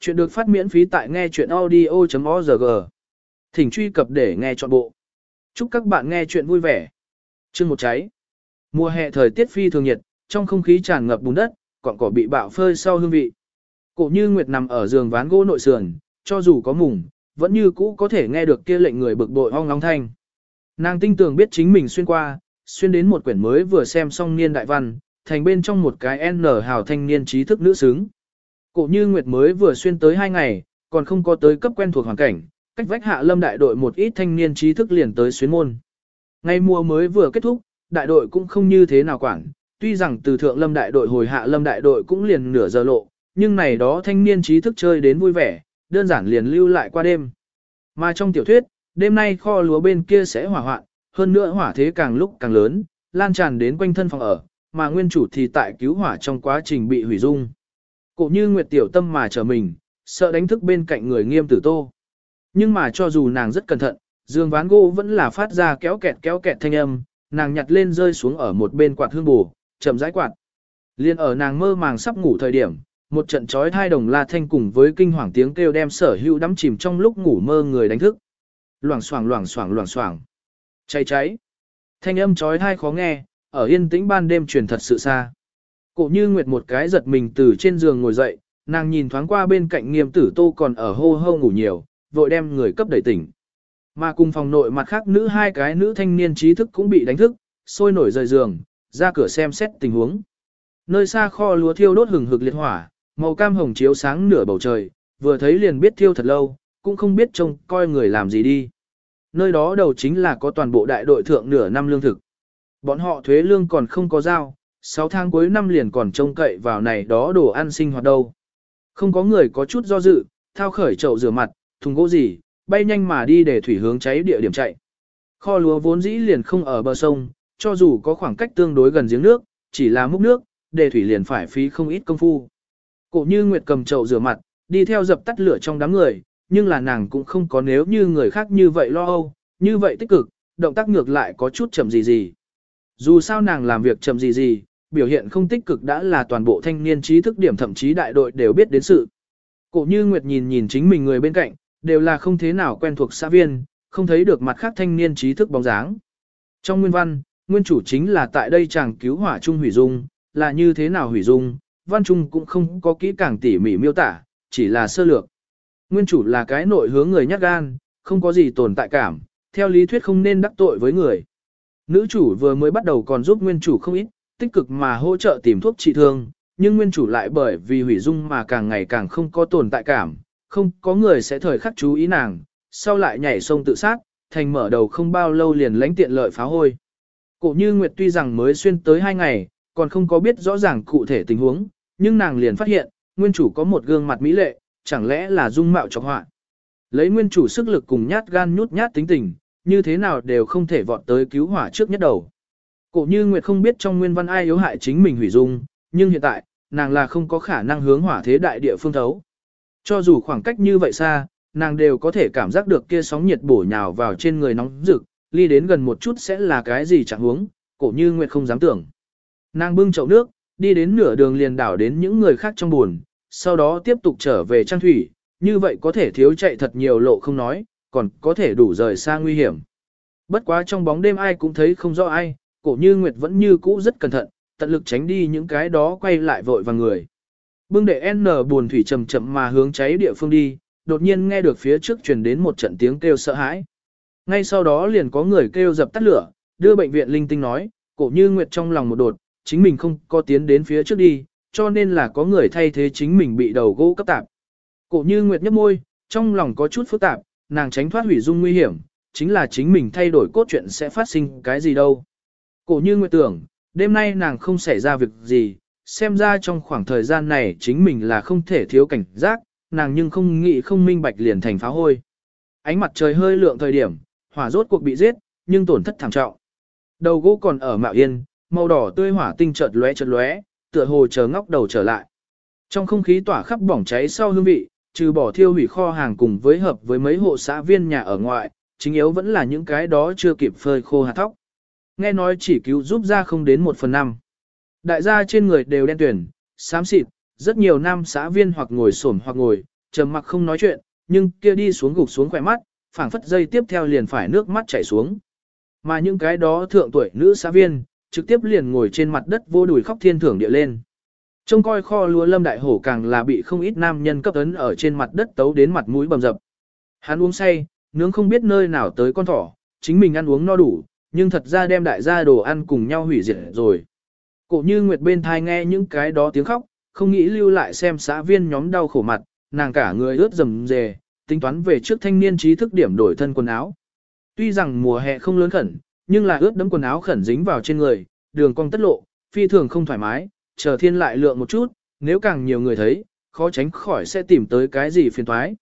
Chuyện được phát miễn phí tại nghe chuyện audio.org. Thỉnh truy cập để nghe trọn bộ. Chúc các bạn nghe chuyện vui vẻ. Chương một cháy. Mùa hè thời tiết phi thường nhiệt, trong không khí tràn ngập bùn đất, cọng cỏ bị bạo phơi sau hương vị. Cổ như Nguyệt nằm ở giường ván gỗ nội sườn, cho dù có mùng, vẫn như cũ có thể nghe được kia lệnh người bực bội ong long thanh. Nàng tinh tường biết chính mình xuyên qua, xuyên đến một quyển mới vừa xem xong niên đại văn, thành bên trong một cái N hào thanh niên trí thức nữ xứng. Cổ như Nguyệt mới vừa xuyên tới hai ngày, còn không có tới cấp quen thuộc hoàn cảnh, cách vách hạ lâm đại đội một ít thanh niên trí thức liền tới xuyến môn. Ngày mùa mới vừa kết thúc, đại đội cũng không như thế nào quản, tuy rằng từ thượng lâm đại đội hồi hạ lâm đại đội cũng liền nửa giờ lộ, nhưng này đó thanh niên trí thức chơi đến vui vẻ, đơn giản liền lưu lại qua đêm. Mà trong tiểu thuyết, đêm nay kho lúa bên kia sẽ hỏa hoạn, hơn nữa hỏa thế càng lúc càng lớn, lan tràn đến quanh thân phòng ở, mà nguyên chủ thì tại cứu hỏa trong quá trình bị hủy dung. Cổ như Nguyệt tiểu tâm mà trở mình, sợ đánh thức bên cạnh người nghiêm tử tô. Nhưng mà cho dù nàng rất cẩn thận, giường ván gỗ vẫn là phát ra kéo kẹt kéo kẹt thanh âm, nàng nhặt lên rơi xuống ở một bên quạt hương bù, chậm rãi quạt. Liên ở nàng mơ màng sắp ngủ thời điểm, một trận chói thai đồng la thanh cùng với kinh hoàng tiếng kêu đem sở hữu đắm chìm trong lúc ngủ mơ người đánh thức. Loảng xoảng loảng xoảng loảng xoảng. Cháy cháy. Thanh âm chói thai khó nghe, ở yên tĩnh ban đêm truyền thật sự xa. Cổ như nguyệt một cái giật mình từ trên giường ngồi dậy, nàng nhìn thoáng qua bên cạnh nghiêm tử tô còn ở hô hô ngủ nhiều, vội đem người cấp đẩy tỉnh. Mà cùng phòng nội mặt khác nữ hai cái nữ thanh niên trí thức cũng bị đánh thức, sôi nổi rời giường, ra cửa xem xét tình huống. Nơi xa kho lúa thiêu đốt hừng hực liệt hỏa, màu cam hồng chiếu sáng nửa bầu trời, vừa thấy liền biết thiêu thật lâu, cũng không biết trông coi người làm gì đi. Nơi đó đầu chính là có toàn bộ đại đội thượng nửa năm lương thực. Bọn họ thuế lương còn không có giao, 6 tháng cuối năm liền còn trông cậy vào này đó đồ ăn sinh hoạt đâu. Không có người có chút do dự, thao khởi chậu rửa mặt, thùng gỗ gì, bay nhanh mà đi để thủy hướng cháy địa điểm chạy. Kho lúa vốn dĩ liền không ở bờ sông, cho dù có khoảng cách tương đối gần giếng nước, chỉ là múc nước, để thủy liền phải phí không ít công phu. Cổ như Nguyệt cầm chậu rửa mặt, đi theo dập tắt lửa trong đám người, nhưng là nàng cũng không có nếu như người khác như vậy lo âu, như vậy tích cực, động tác ngược lại có chút chậm gì gì. Dù sao nàng làm việc chậm gì gì, biểu hiện không tích cực đã là toàn bộ thanh niên trí thức điểm thậm chí đại đội đều biết đến sự. Cổ như Nguyệt nhìn nhìn chính mình người bên cạnh, đều là không thế nào quen thuộc xã viên, không thấy được mặt khác thanh niên trí thức bóng dáng. Trong nguyên văn, nguyên chủ chính là tại đây chàng cứu hỏa trung hủy dung, là như thế nào hủy dung, văn trung cũng không có kỹ càng tỉ mỉ miêu tả, chỉ là sơ lược. Nguyên chủ là cái nội hướng người nhát gan, không có gì tồn tại cảm, theo lý thuyết không nên đắc tội với người. Nữ chủ vừa mới bắt đầu còn giúp nguyên chủ không ít, tích cực mà hỗ trợ tìm thuốc trị thương, nhưng nguyên chủ lại bởi vì hủy dung mà càng ngày càng không có tồn tại cảm, không có người sẽ thời khắc chú ý nàng, sau lại nhảy sông tự sát, thành mở đầu không bao lâu liền lãnh tiện lợi phá hôi. Cổ như Nguyệt tuy rằng mới xuyên tới hai ngày, còn không có biết rõ ràng cụ thể tình huống, nhưng nàng liền phát hiện, nguyên chủ có một gương mặt mỹ lệ, chẳng lẽ là dung mạo trọc họa. Lấy nguyên chủ sức lực cùng nhát gan nhút nhát tính tình, như thế nào đều không thể vọt tới cứu hỏa trước nhất đầu. Cổ như Nguyệt không biết trong nguyên văn ai yếu hại chính mình hủy dung, nhưng hiện tại, nàng là không có khả năng hướng hỏa thế đại địa phương thấu. Cho dù khoảng cách như vậy xa, nàng đều có thể cảm giác được kia sóng nhiệt bổ nhào vào trên người nóng rực, ly đến gần một chút sẽ là cái gì chẳng huống, cổ như Nguyệt không dám tưởng. Nàng bưng chậu nước, đi đến nửa đường liền đảo đến những người khác trong buồn, sau đó tiếp tục trở về trang thủy, như vậy có thể thiếu chạy thật nhiều lộ không nói, còn có thể đủ rời xa nguy hiểm. Bất quá trong bóng đêm ai cũng thấy không rõ ai, cổ như Nguyệt vẫn như cũ rất cẩn thận, tận lực tránh đi những cái đó quay lại vội vào người. Bưng đệ N buồn thủy chậm chậm mà hướng cháy địa phương đi, đột nhiên nghe được phía trước truyền đến một trận tiếng kêu sợ hãi. Ngay sau đó liền có người kêu dập tắt lửa, đưa bệnh viện linh tinh nói, cổ như Nguyệt trong lòng một đột, chính mình không có tiến đến phía trước đi, cho nên là có người thay thế chính mình bị đầu gỗ cấp tạp. Cổ như Nguyệt nhấp môi, trong lòng có chút phức tạp, nàng tránh thoát hủy dung nguy hiểm, chính là chính mình thay đổi cốt truyện sẽ phát sinh cái gì đâu. Cổ như Nguyệt tưởng, đêm nay nàng không xảy ra việc gì, xem ra trong khoảng thời gian này chính mình là không thể thiếu cảnh giác, nàng nhưng không nghĩ không minh bạch liền thành phá hôi. Ánh mặt trời hơi lượng thời điểm, hỏa rốt cuộc bị giết, nhưng tổn thất thảm trọng. Đầu gỗ còn ở mạo yên, màu đỏ tươi hỏa tinh chợt lóe chợt lóe, tựa hồ chờ ngóc đầu trở lại. Trong không khí tỏa khắp bỏng cháy sau hương vị, trừ bỏ thiêu hủy kho hàng cùng với hợp với mấy hộ xã viên nhà ở ngoại, chính yếu vẫn là những cái đó chưa kịp phơi khô hạt thóc. Nghe nói chỉ cứu giúp ra không đến một phần năm. Đại gia trên người đều đen tuyển, xám xịt, rất nhiều nam xã viên hoặc ngồi xổm hoặc ngồi, trầm mặc không nói chuyện, nhưng kia đi xuống gục xuống khỏe mắt, phảng phất dây tiếp theo liền phải nước mắt chảy xuống. Mà những cái đó thượng tuổi nữ xã viên, trực tiếp liền ngồi trên mặt đất vô đùi khóc thiên thưởng địa lên. Trông coi kho lúa lâm đại hổ càng là bị không ít nam nhân cấp ấn ở trên mặt đất tấu đến mặt mũi bầm dập. Hắn uống say, nướng không biết nơi nào tới con thỏ, chính mình ăn uống no đủ, nhưng thật ra đem đại gia đồ ăn cùng nhau hủy diệt rồi. Cổ như Nguyệt bên thai nghe những cái đó tiếng khóc, không nghĩ lưu lại xem xã viên nhóm đau khổ mặt, nàng cả người ướt rầm rề, tính toán về trước thanh niên trí thức điểm đổi thân quần áo. Tuy rằng mùa hè không lớn khẩn, nhưng là ướt đẫm quần áo khẩn dính vào trên người, đường cong tất lộ, phi thường không thoải mái, chờ thiên lại lượng một chút, nếu càng nhiều người thấy, khó tránh khỏi sẽ tìm tới cái gì phiền toái.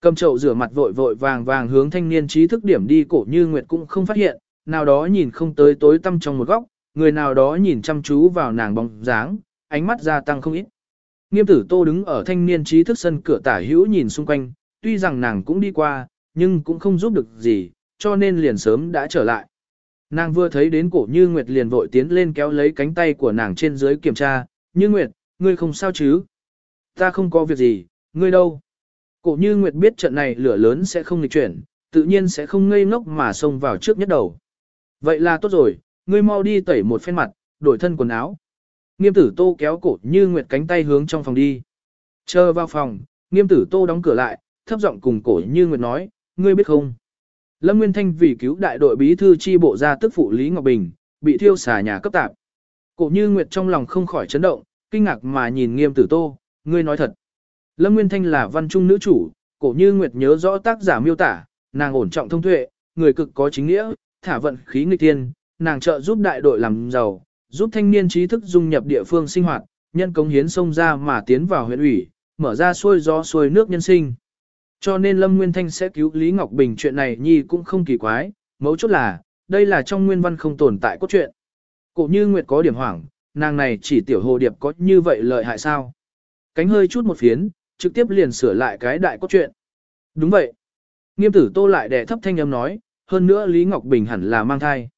Cầm chậu rửa mặt vội vội vàng vàng hướng thanh niên trí thức điểm đi cổ như Nguyệt cũng không phát hiện, nào đó nhìn không tới tối tăm trong một góc, người nào đó nhìn chăm chú vào nàng bóng dáng, ánh mắt gia tăng không ít. Nghiêm tử tô đứng ở thanh niên trí thức sân cửa tả hữu nhìn xung quanh, tuy rằng nàng cũng đi qua, nhưng cũng không giúp được gì, cho nên liền sớm đã trở lại. Nàng vừa thấy đến cổ như Nguyệt liền vội tiến lên kéo lấy cánh tay của nàng trên dưới kiểm tra, như Nguyệt, ngươi không sao chứ? Ta không có việc gì, ngươi đâu? Cổ như Nguyệt biết trận này lửa lớn sẽ không lịch chuyển, tự nhiên sẽ không ngây ngốc mà xông vào trước nhất đầu. Vậy là tốt rồi, ngươi mau đi tẩy một phen mặt, đổi thân quần áo. Nghiêm tử tô kéo cổ như Nguyệt cánh tay hướng trong phòng đi. Chờ vào phòng, nghiêm tử tô đóng cửa lại, thấp giọng cùng cổ như Nguyệt nói, ngươi biết không? Lâm Nguyên Thanh vì cứu đại đội bí thư chi bộ ra tức phụ Lý Ngọc Bình, bị thiêu xà nhà cấp tạp. Cổ như Nguyệt trong lòng không khỏi chấn động, kinh ngạc mà nhìn nghiêm tử tô, ngươi nói thật. Lâm Nguyên Thanh là văn trung nữ chủ, cổ như Nguyệt nhớ rõ tác giả miêu tả, nàng ổn trọng thông tuệ, người cực có chính nghĩa, thả vận khí nghịch tiên, nàng trợ giúp đại đội làm giàu, giúp thanh niên trí thức dung nhập địa phương sinh hoạt, nhân công hiến sông ra mà tiến vào huyện ủy, mở ra xuôi gió xuôi nước nhân sinh. Cho nên Lâm Nguyên Thanh sẽ cứu Lý Ngọc Bình chuyện này nhi cũng không kỳ quái, mấu chốt là, đây là trong nguyên văn không tồn tại cốt truyện. Cổ như Nguyệt có điểm hoảng, nàng này chỉ tiểu hồ điệp có như vậy lợi hại sao? Cánh hơi chút một phiến, trực tiếp liền sửa lại cái đại cốt truyện. Đúng vậy. Nghiêm tử tô lại đè thấp thanh âm nói, hơn nữa Lý Ngọc Bình hẳn là mang thai.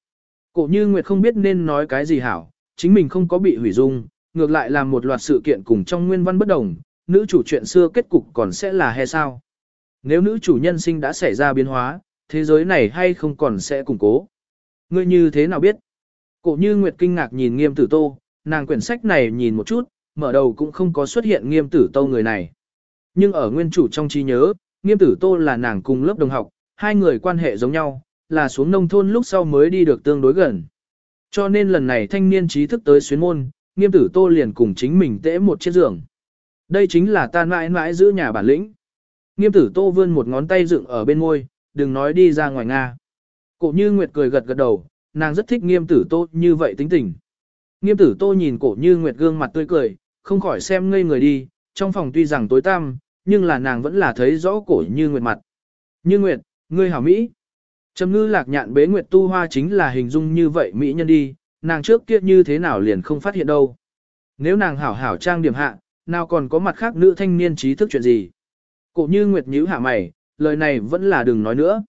Cổ như Nguyệt không biết nên nói cái gì hảo, chính mình không có bị hủy dung, ngược lại làm một loạt sự kiện cùng trong nguyên văn bất đồng, nữ chủ chuyện xưa kết cục còn sẽ là hay sao? Nếu nữ chủ nhân sinh đã xảy ra biến hóa, thế giới này hay không còn sẽ củng cố? Ngươi như thế nào biết? Cổ như Nguyệt kinh ngạc nhìn nghiêm tử tô, nàng quyển sách này nhìn một chút, mở đầu cũng không có xuất hiện nghiêm tử tô người này. Nhưng ở nguyên chủ trong trí nhớ, nghiêm tử tô là nàng cùng lớp đồng học, hai người quan hệ giống nhau, là xuống nông thôn lúc sau mới đi được tương đối gần. Cho nên lần này thanh niên trí thức tới xuyến môn, nghiêm tử tô liền cùng chính mình tễ một chiếc giường. Đây chính là ta mãi mãi giữ nhà bản lĩnh. Nghiêm tử tô vươn một ngón tay dựng ở bên môi, đừng nói đi ra ngoài Nga. Cổ như Nguyệt cười gật gật đầu, nàng rất thích nghiêm tử tô như vậy tính tình. Nghiêm tử tô nhìn cổ như Nguyệt gương mặt tươi cười, không khỏi xem ngây người đi, trong phòng tuy rằng tối tăm, nhưng là nàng vẫn là thấy rõ cổ như Nguyệt mặt. Như Nguyệt, ngươi hảo Mỹ. Trầm ngư lạc nhạn bế Nguyệt tu hoa chính là hình dung như vậy Mỹ nhân đi, nàng trước kia như thế nào liền không phát hiện đâu. Nếu nàng hảo hảo trang điểm hạ, nào còn có mặt khác nữ thanh niên trí thức chuyện gì. Cổ như Nguyệt nhíu hạ mày, lời này vẫn là đừng nói nữa.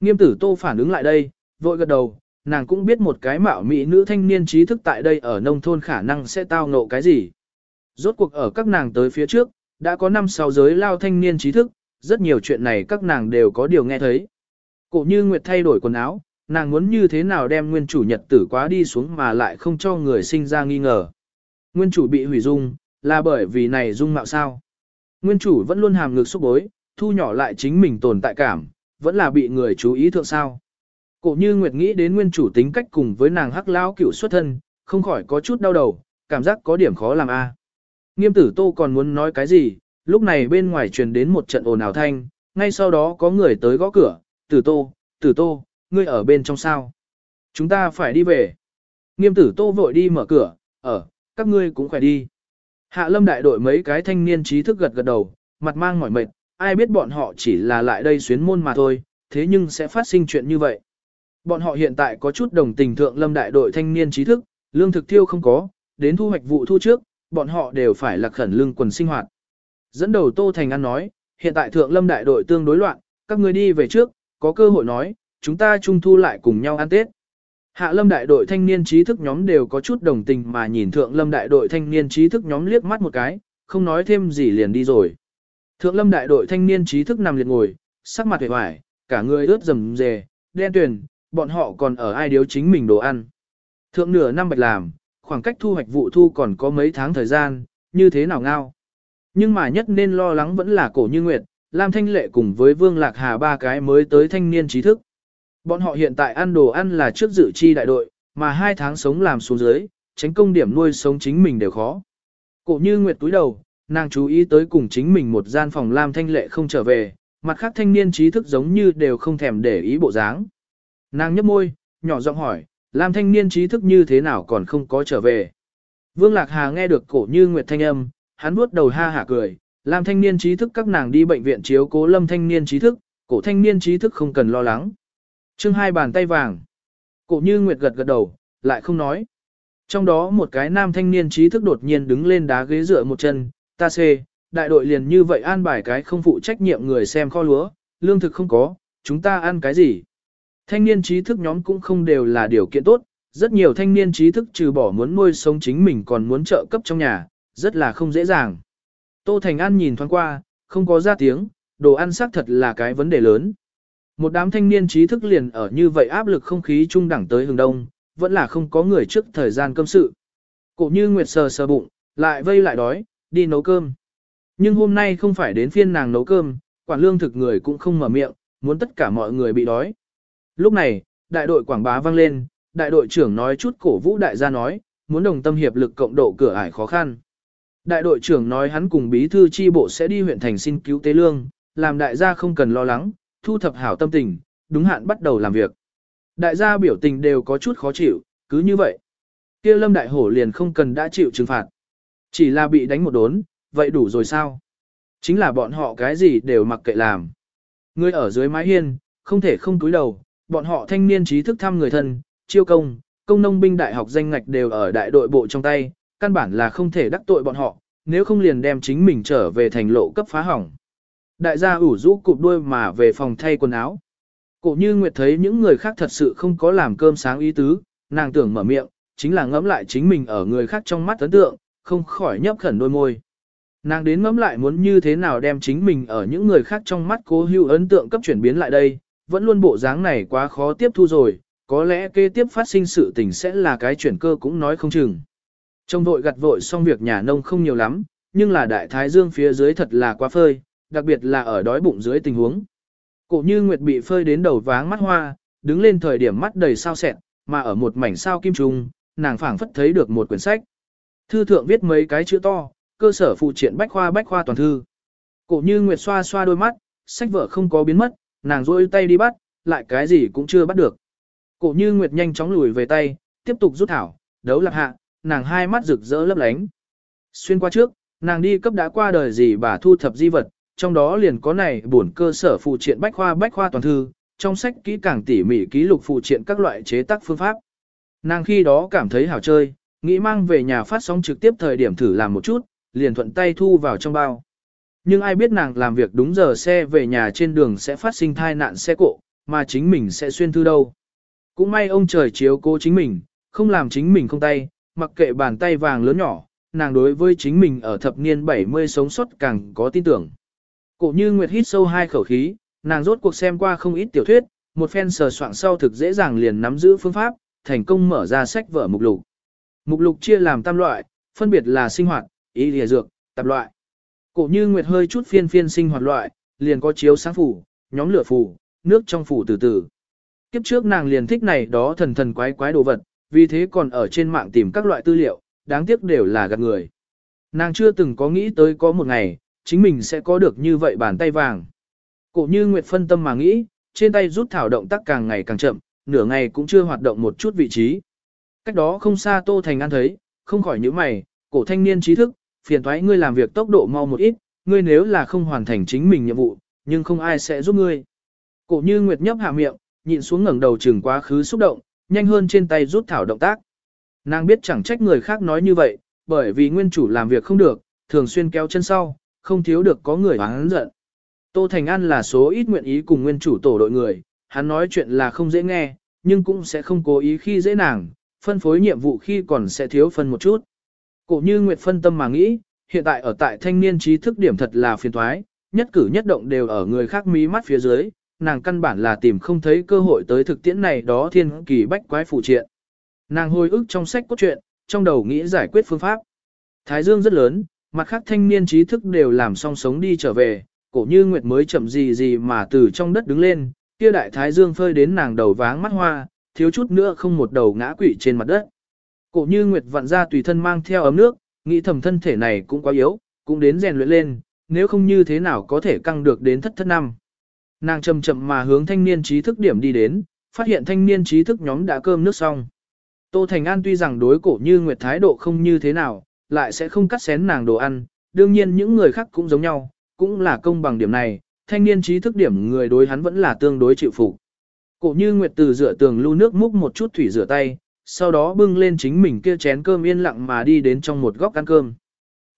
Nghiêm tử tô phản ứng lại đây, vội gật đầu, nàng cũng biết một cái mạo mỹ nữ thanh niên trí thức tại đây ở nông thôn khả năng sẽ tao ngộ cái gì. Rốt cuộc ở các nàng tới phía trước, đã có năm sáu giới lao thanh niên trí thức, rất nhiều chuyện này các nàng đều có điều nghe thấy. Cổ như Nguyệt thay đổi quần áo, nàng muốn như thế nào đem nguyên chủ nhật tử quá đi xuống mà lại không cho người sinh ra nghi ngờ. Nguyên chủ bị hủy dung, là bởi vì này dung mạo sao. Nguyên chủ vẫn luôn hàm ngực xúc bối, thu nhỏ lại chính mình tồn tại cảm, vẫn là bị người chú ý thượng sao. Cổ như Nguyệt nghĩ đến nguyên chủ tính cách cùng với nàng hắc lao cựu xuất thân, không khỏi có chút đau đầu, cảm giác có điểm khó làm a. Nghiêm tử tô còn muốn nói cái gì, lúc này bên ngoài truyền đến một trận ồn ào thanh, ngay sau đó có người tới gõ cửa, tử tô, tử tô, ngươi ở bên trong sao? Chúng ta phải đi về. Nghiêm tử tô vội đi mở cửa, ở, các ngươi cũng phải đi. Hạ lâm đại đội mấy cái thanh niên trí thức gật gật đầu, mặt mang mỏi mệt, ai biết bọn họ chỉ là lại đây xuyến môn mà thôi, thế nhưng sẽ phát sinh chuyện như vậy. Bọn họ hiện tại có chút đồng tình thượng lâm đại đội thanh niên trí thức, lương thực tiêu không có, đến thu hoạch vụ thu trước, bọn họ đều phải lạc khẩn lương quần sinh hoạt. Dẫn đầu Tô Thành An nói, hiện tại thượng lâm đại đội tương đối loạn, các người đi về trước, có cơ hội nói, chúng ta trung thu lại cùng nhau ăn Tết. Hạ lâm đại đội thanh niên trí thức nhóm đều có chút đồng tình mà nhìn thượng lâm đại đội thanh niên trí thức nhóm liếc mắt một cái, không nói thêm gì liền đi rồi. Thượng lâm đại đội thanh niên trí thức nằm liệt ngồi, sắc mặt vẻ vải, cả người ướt rầm rề, đen tuyền, bọn họ còn ở ai điếu chính mình đồ ăn. Thượng nửa năm bạch làm, khoảng cách thu hoạch vụ thu còn có mấy tháng thời gian, như thế nào ngao. Nhưng mà nhất nên lo lắng vẫn là cổ như nguyệt, Lam Thanh Lệ cùng với Vương Lạc Hà ba cái mới tới thanh niên trí thức. Bọn họ hiện tại ăn đồ ăn là trước dự chi đại đội, mà hai tháng sống làm xuống dưới, tránh công điểm nuôi sống chính mình đều khó. Cổ như nguyệt túi đầu, nàng chú ý tới cùng chính mình một gian phòng Lam Thanh Lệ không trở về, mặt khác thanh niên trí thức giống như đều không thèm để ý bộ dáng. Nàng nhấp môi, nhỏ giọng hỏi, Lam thanh niên trí thức như thế nào còn không có trở về. Vương Lạc Hà nghe được cổ như nguyệt thanh âm, hắn vuốt đầu ha hả cười, làm thanh niên trí thức các nàng đi bệnh viện chiếu cố lâm thanh niên trí thức, cổ thanh niên trí thức không cần lo lắng. chương hai bàn tay vàng. Cổ như nguyệt gật gật đầu, lại không nói. Trong đó một cái nam thanh niên trí thức đột nhiên đứng lên đá ghế dựa một chân, ta xê, đại đội liền như vậy an bài cái không phụ trách nhiệm người xem kho lúa, lương thực không có, chúng ta ăn cái gì. Thanh niên trí thức nhóm cũng không đều là điều kiện tốt, rất nhiều thanh niên trí thức trừ bỏ muốn nuôi sống chính mình còn muốn trợ cấp trong nhà, rất là không dễ dàng. Tô Thành An nhìn thoáng qua, không có ra tiếng, đồ ăn xác thật là cái vấn đề lớn. Một đám thanh niên trí thức liền ở như vậy áp lực không khí trung đẳng tới hướng đông, vẫn là không có người trước thời gian cơm sự. Cổ như Nguyệt sờ sờ bụng, lại vây lại đói, đi nấu cơm. Nhưng hôm nay không phải đến phiên nàng nấu cơm, quản lương thực người cũng không mở miệng, muốn tất cả mọi người bị đói. Lúc này, đại đội quảng bá vang lên, đại đội trưởng nói chút cổ vũ đại gia nói, muốn đồng tâm hiệp lực cộng độ cửa ải khó khăn. Đại đội trưởng nói hắn cùng bí thư chi bộ sẽ đi huyện thành xin cứu tế lương, làm đại gia không cần lo lắng, thu thập hảo tâm tình, đúng hạn bắt đầu làm việc. Đại gia biểu tình đều có chút khó chịu, cứ như vậy. kia lâm đại hổ liền không cần đã chịu trừng phạt. Chỉ là bị đánh một đốn, vậy đủ rồi sao? Chính là bọn họ cái gì đều mặc kệ làm. Người ở dưới mái hiên, không thể không túi đầu, bọn họ thanh niên trí thức thăm người thân, chiêu công, công nông binh đại học danh ngạch đều ở đại đội bộ trong tay, căn bản là không thể đắc tội bọn họ, nếu không liền đem chính mình trở về thành lộ cấp phá hỏng. Đại gia ủ rũ cụp đuôi mà về phòng thay quần áo. Cổ như Nguyệt thấy những người khác thật sự không có làm cơm sáng ý tứ, nàng tưởng mở miệng, chính là ngẫm lại chính mình ở người khác trong mắt ấn tượng, không khỏi nhấp khẩn đôi môi. Nàng đến ngẫm lại muốn như thế nào đem chính mình ở những người khác trong mắt cố hữu ấn tượng cấp chuyển biến lại đây, vẫn luôn bộ dáng này quá khó tiếp thu rồi, có lẽ kế tiếp phát sinh sự tình sẽ là cái chuyển cơ cũng nói không chừng. Trong vội gặt vội xong việc nhà nông không nhiều lắm, nhưng là đại thái dương phía dưới thật là quá phơi, đặc biệt là ở đói bụng dưới tình huống. Cổ như Nguyệt bị phơi đến đầu váng mắt hoa, đứng lên thời điểm mắt đầy sao sẹn, mà ở một mảnh sao kim trùng, nàng phảng phất thấy được một quyển sách. Thư thượng viết mấy cái chữ to, cơ sở phụ triện bách khoa bách khoa toàn thư. Cổ như Nguyệt xoa xoa đôi mắt, sách vở không có biến mất, nàng rôi tay đi bắt, lại cái gì cũng chưa bắt được. Cổ như Nguyệt nhanh chóng lùi về tay, tiếp tục rút thảo, đấu lạc hạ, nàng hai mắt rực rỡ lấp lánh. Xuyên qua trước, nàng đi cấp đã qua đời gì bà thu thập di vật, trong đó liền có này bổn cơ sở phụ triện bách khoa bách khoa toàn thư, trong sách kỹ càng tỉ mỉ ký lục phụ triện các loại chế tác phương pháp. Nàng khi đó cảm thấy hảo chơi, nghĩ mang về nhà phát sóng trực tiếp thời điểm thử làm một chút, liền thuận tay thu vào trong bao. Nhưng ai biết nàng làm việc đúng giờ xe về nhà trên đường sẽ phát sinh thai nạn xe cộ, mà chính mình sẽ xuyên thư đâu. Cũng may ông trời chiếu cố chính mình, không làm chính mình không tay, mặc kệ bàn tay vàng lớn nhỏ, nàng đối với chính mình ở thập niên 70 sống sót càng có tin tưởng. Cổ như Nguyệt hít sâu hai khẩu khí, nàng rốt cuộc xem qua không ít tiểu thuyết, một phen sờ soạn sau thực dễ dàng liền nắm giữ phương pháp, thành công mở ra sách vở mục lục. Mục lục chia làm tam loại, phân biệt là sinh hoạt, y lìa dược, tạp loại. Cổ như Nguyệt hơi chút phiên phiên sinh hoạt loại, liền có chiếu sáng phủ, nhóm lửa phủ, nước trong phủ từ từ. Kiếp trước nàng liền thích này đó thần thần quái quái đồ vật, vì thế còn ở trên mạng tìm các loại tư liệu, đáng tiếc đều là gạt người. Nàng chưa từng có nghĩ tới có một ngày, chính mình sẽ có được như vậy bàn tay vàng. Cổ như Nguyệt phân tâm mà nghĩ, trên tay rút thảo động tác càng ngày càng chậm, nửa ngày cũng chưa hoạt động một chút vị trí. Cách đó không xa Tô Thành An thấy, không khỏi những mày, cổ thanh niên trí thức, phiền thoái ngươi làm việc tốc độ mau một ít, ngươi nếu là không hoàn thành chính mình nhiệm vụ, nhưng không ai sẽ giúp ngươi. Cổ như Nguyệt nhấp hạ miệng, nhịn xuống ngẩng đầu chừng quá khứ xúc động, nhanh hơn trên tay rút thảo động tác. Nàng biết chẳng trách người khác nói như vậy, bởi vì nguyên chủ làm việc không được, thường xuyên kéo chân sau, không thiếu được có người hắn giận. Tô Thành An là số ít nguyện ý cùng nguyên chủ tổ đội người, hắn nói chuyện là không dễ nghe, nhưng cũng sẽ không cố ý khi dễ nàng, phân phối nhiệm vụ khi còn sẽ thiếu phân một chút. Cổ như Nguyệt phân tâm mà nghĩ, hiện tại ở tại thanh niên trí thức điểm thật là phiền thoái, nhất cử nhất động đều ở người khác mí mắt phía dưới, nàng căn bản là tìm không thấy cơ hội tới thực tiễn này đó thiên kỳ bách quái phụ triện. Nàng hồi ức trong sách cốt truyện, trong đầu nghĩ giải quyết phương pháp. Thái dương rất lớn, mặt khác thanh niên trí thức đều làm song sống đi trở về, cổ như nguyệt mới chậm gì gì mà từ trong đất đứng lên, kia đại thái dương phơi đến nàng đầu váng mắt hoa, thiếu chút nữa không một đầu ngã quỵ trên mặt đất. Cổ như nguyệt vặn ra tùy thân mang theo ấm nước, nghĩ thầm thân thể này cũng quá yếu, cũng đến rèn luyện lên, nếu không như thế nào có thể căng được đến thất thất năm. Nàng chậm chậm mà hướng thanh niên trí thức điểm đi đến, phát hiện thanh niên trí thức nhóm đã cơm nước xong. Tô Thành An tuy rằng đối cổ như nguyệt thái độ không như thế nào, lại sẽ không cắt xén nàng đồ ăn, đương nhiên những người khác cũng giống nhau, cũng là công bằng điểm này, thanh niên trí thức điểm người đối hắn vẫn là tương đối chịu phục. Cổ như nguyệt từ rửa tường lưu nước múc một chút thủy rửa tay, sau đó bưng lên chính mình kia chén cơm yên lặng mà đi đến trong một góc ăn cơm.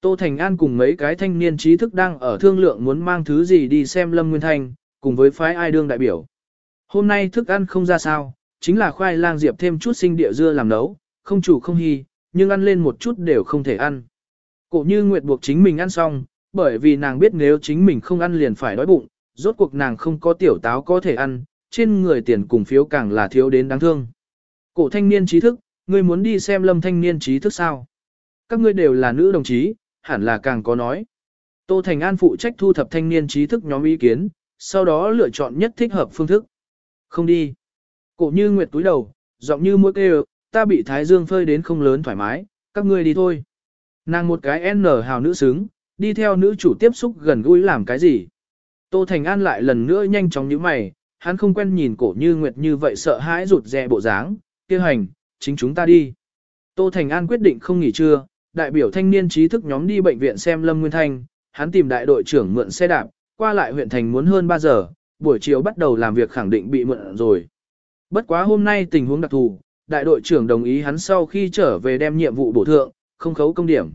Tô Thành An cùng mấy cái thanh niên trí thức đang ở thương lượng muốn mang thứ gì đi xem Lâm Nguyên Thanh, cùng với phái ai đương đại biểu. Hôm nay thức ăn không ra sao, chính là khoai lang diệp thêm chút sinh địa dưa làm nấu, không chủ không hy, nhưng ăn lên một chút đều không thể ăn. Cổ như Nguyệt buộc chính mình ăn xong, bởi vì nàng biết nếu chính mình không ăn liền phải đói bụng, rốt cuộc nàng không có tiểu táo có thể ăn, trên người tiền cùng phiếu càng là thiếu đến đáng thương. Cổ thanh niên trí thức, ngươi muốn đi xem lâm thanh niên trí thức sao? Các ngươi đều là nữ đồng chí, hẳn là càng có nói. Tô Thành An phụ trách thu thập thanh niên trí thức nhóm ý kiến, sau đó lựa chọn nhất thích hợp phương thức. Không đi. Cổ như nguyệt túi đầu, giọng như mũi kêu, ta bị thái dương phơi đến không lớn thoải mái, các ngươi đi thôi. Nàng một cái N hào nữ xứng, đi theo nữ chủ tiếp xúc gần gũi làm cái gì. Tô Thành An lại lần nữa nhanh chóng như mày, hắn không quen nhìn cổ như nguyệt như vậy sợ hãi rụt rè bộ dáng, kêu hành, chính chúng ta đi. Tô Thành An quyết định không nghỉ trưa, đại biểu thanh niên trí thức nhóm đi bệnh viện xem Lâm Nguyên Thanh, hắn tìm đại đội trưởng mượn xe đạp, qua lại huyện thành muốn hơn 3 giờ, buổi chiều bắt đầu làm việc khẳng định bị mượn rồi. Bất quá hôm nay tình huống đặc thù, đại đội trưởng đồng ý hắn sau khi trở về đem nhiệm vụ bổ thượng, không khấu công điểm.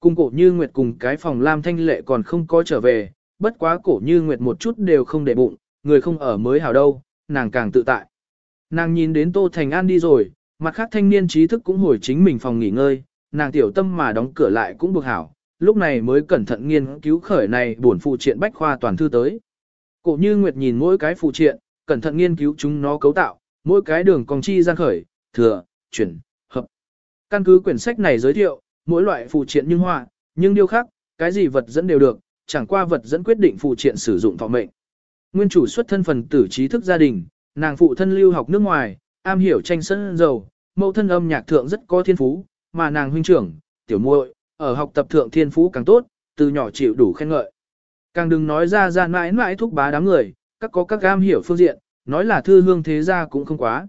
Cùng cổ như Nguyệt cùng cái phòng Lam Thanh Lệ còn không có trở về, bất quá cổ như Nguyệt một chút đều không để bụng, người không ở mới hảo đâu, nàng càng tự tại. Nàng nhìn đến Tô Thành An đi rồi, mặt khác thanh niên trí thức cũng hồi chính mình phòng nghỉ ngơi, nàng tiểu tâm mà đóng cửa lại cũng buộc hảo, lúc này mới cẩn thận nghiên cứu khởi này bổn phụ triện bách khoa toàn thư tới. Cổ như Nguyệt nhìn mỗi cái phụ triện, cẩn thận nghiên cứu chúng nó cấu tạo, mỗi cái đường cong chi gian khởi, thừa, chuyển, hợp. Căn cứ quyển sách này giới thiệu, mỗi loại phụ triện nhưng họa, nhưng điều khác cái gì vật dẫn đều được, chẳng qua vật dẫn quyết định phụ triện sử dụng thọ mệnh. Nguyên chủ xuất thân phần tử trí thức gia đình, nàng phụ thân lưu học nước ngoài, am hiểu tranh sân dầu, mẫu thân âm nhạc thượng rất có thiên phú, mà nàng huynh trưởng, tiểu muội, ở học tập thượng thiên phú càng tốt, từ nhỏ chịu đủ khen ngợi. Càng đừng nói ra ra mãi mãi thúc bá đám người, các có các gam hiểu phương diện, nói là thư hương thế gia cũng không quá.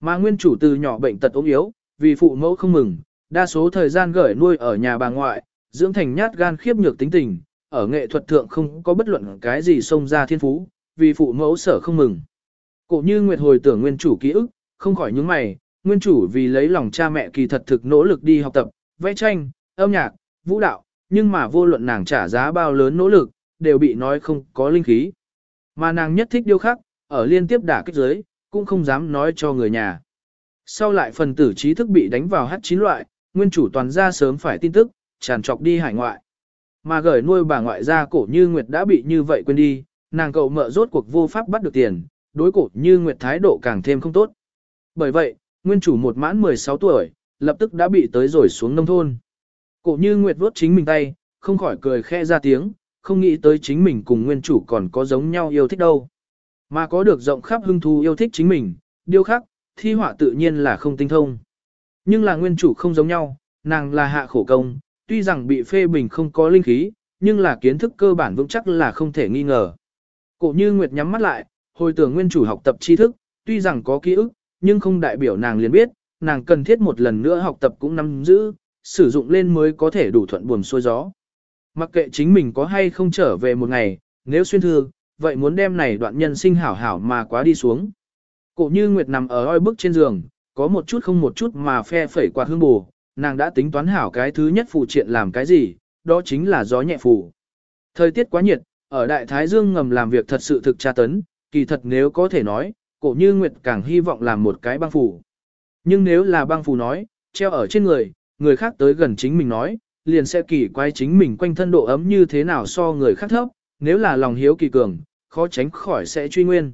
Mà nguyên chủ từ nhỏ bệnh tật ốm yếu, vì phụ mẫu không mừng, đa số thời gian gửi nuôi ở nhà bà ngoại, dưỡng thành nhát gan khiếp nhược tính tình, ở nghệ thuật thượng không có bất luận cái gì xông ra thiên phú, vì phụ mẫu sở không mừng. Cổ như Nguyệt hồi tưởng nguyên chủ ký ức, không khỏi những mày, nguyên chủ vì lấy lòng cha mẹ kỳ thật thực nỗ lực đi học tập, vẽ tranh, âm nhạc, vũ đạo, nhưng mà vô luận nàng trả giá bao lớn nỗ lực, đều bị nói không có linh khí. Mà nàng nhất thích điêu khắc, ở liên tiếp đả kích giới, cũng không dám nói cho người nhà. Sau lại phần tử trí thức bị đánh vào hát chín loại, nguyên chủ toàn gia sớm phải tin tức, tràn trọc đi hải ngoại. Mà gửi nuôi bà ngoại gia cổ như Nguyệt đã bị như vậy quên đi, nàng cậu mợ rốt cuộc vô pháp bắt được tiền, đối cổ như Nguyệt thái độ càng thêm không tốt. Bởi vậy, nguyên chủ một mãn 16 tuổi, lập tức đã bị tới rồi xuống nông thôn. Cổ như Nguyệt vuốt chính mình tay, không khỏi cười khẽ ra tiếng, không nghĩ tới chính mình cùng nguyên chủ còn có giống nhau yêu thích đâu. Mà có được rộng khắp hưng thú yêu thích chính mình, Điều khác, thi họa tự nhiên là không tinh thông. Nhưng là nguyên chủ không giống nhau, nàng là hạ khổ công, tuy rằng bị phê bình không có linh khí, nhưng là kiến thức cơ bản vững chắc là không thể nghi ngờ. Cổ như Nguyệt nhắm mắt lại, hồi tưởng nguyên chủ học tập tri thức, tuy rằng có ký ức, nhưng không đại biểu nàng liền biết, nàng cần thiết một lần nữa học tập cũng nắm giữ, sử dụng lên mới có thể đủ thuận buồm xuôi gió. Mặc kệ chính mình có hay không trở về một ngày, nếu xuyên thư, vậy muốn đem này đoạn nhân sinh hảo hảo mà quá đi xuống. Cổ như Nguyệt nằm ở oi bức trên giường, có một chút không một chút mà phe phẩy quạt hương bù, nàng đã tính toán hảo cái thứ nhất phụ triện làm cái gì, đó chính là gió nhẹ phủ. Thời tiết quá nhiệt, ở Đại Thái Dương ngầm làm việc thật sự thực tra tấn, kỳ thật nếu có thể nói, cổ như Nguyệt càng hy vọng làm một cái băng phủ. Nhưng nếu là băng phủ nói, treo ở trên người, người khác tới gần chính mình nói, liền sẽ kỳ quái chính mình quanh thân độ ấm như thế nào so người khác thấp, nếu là lòng hiếu kỳ cường, khó tránh khỏi sẽ truy nguyên.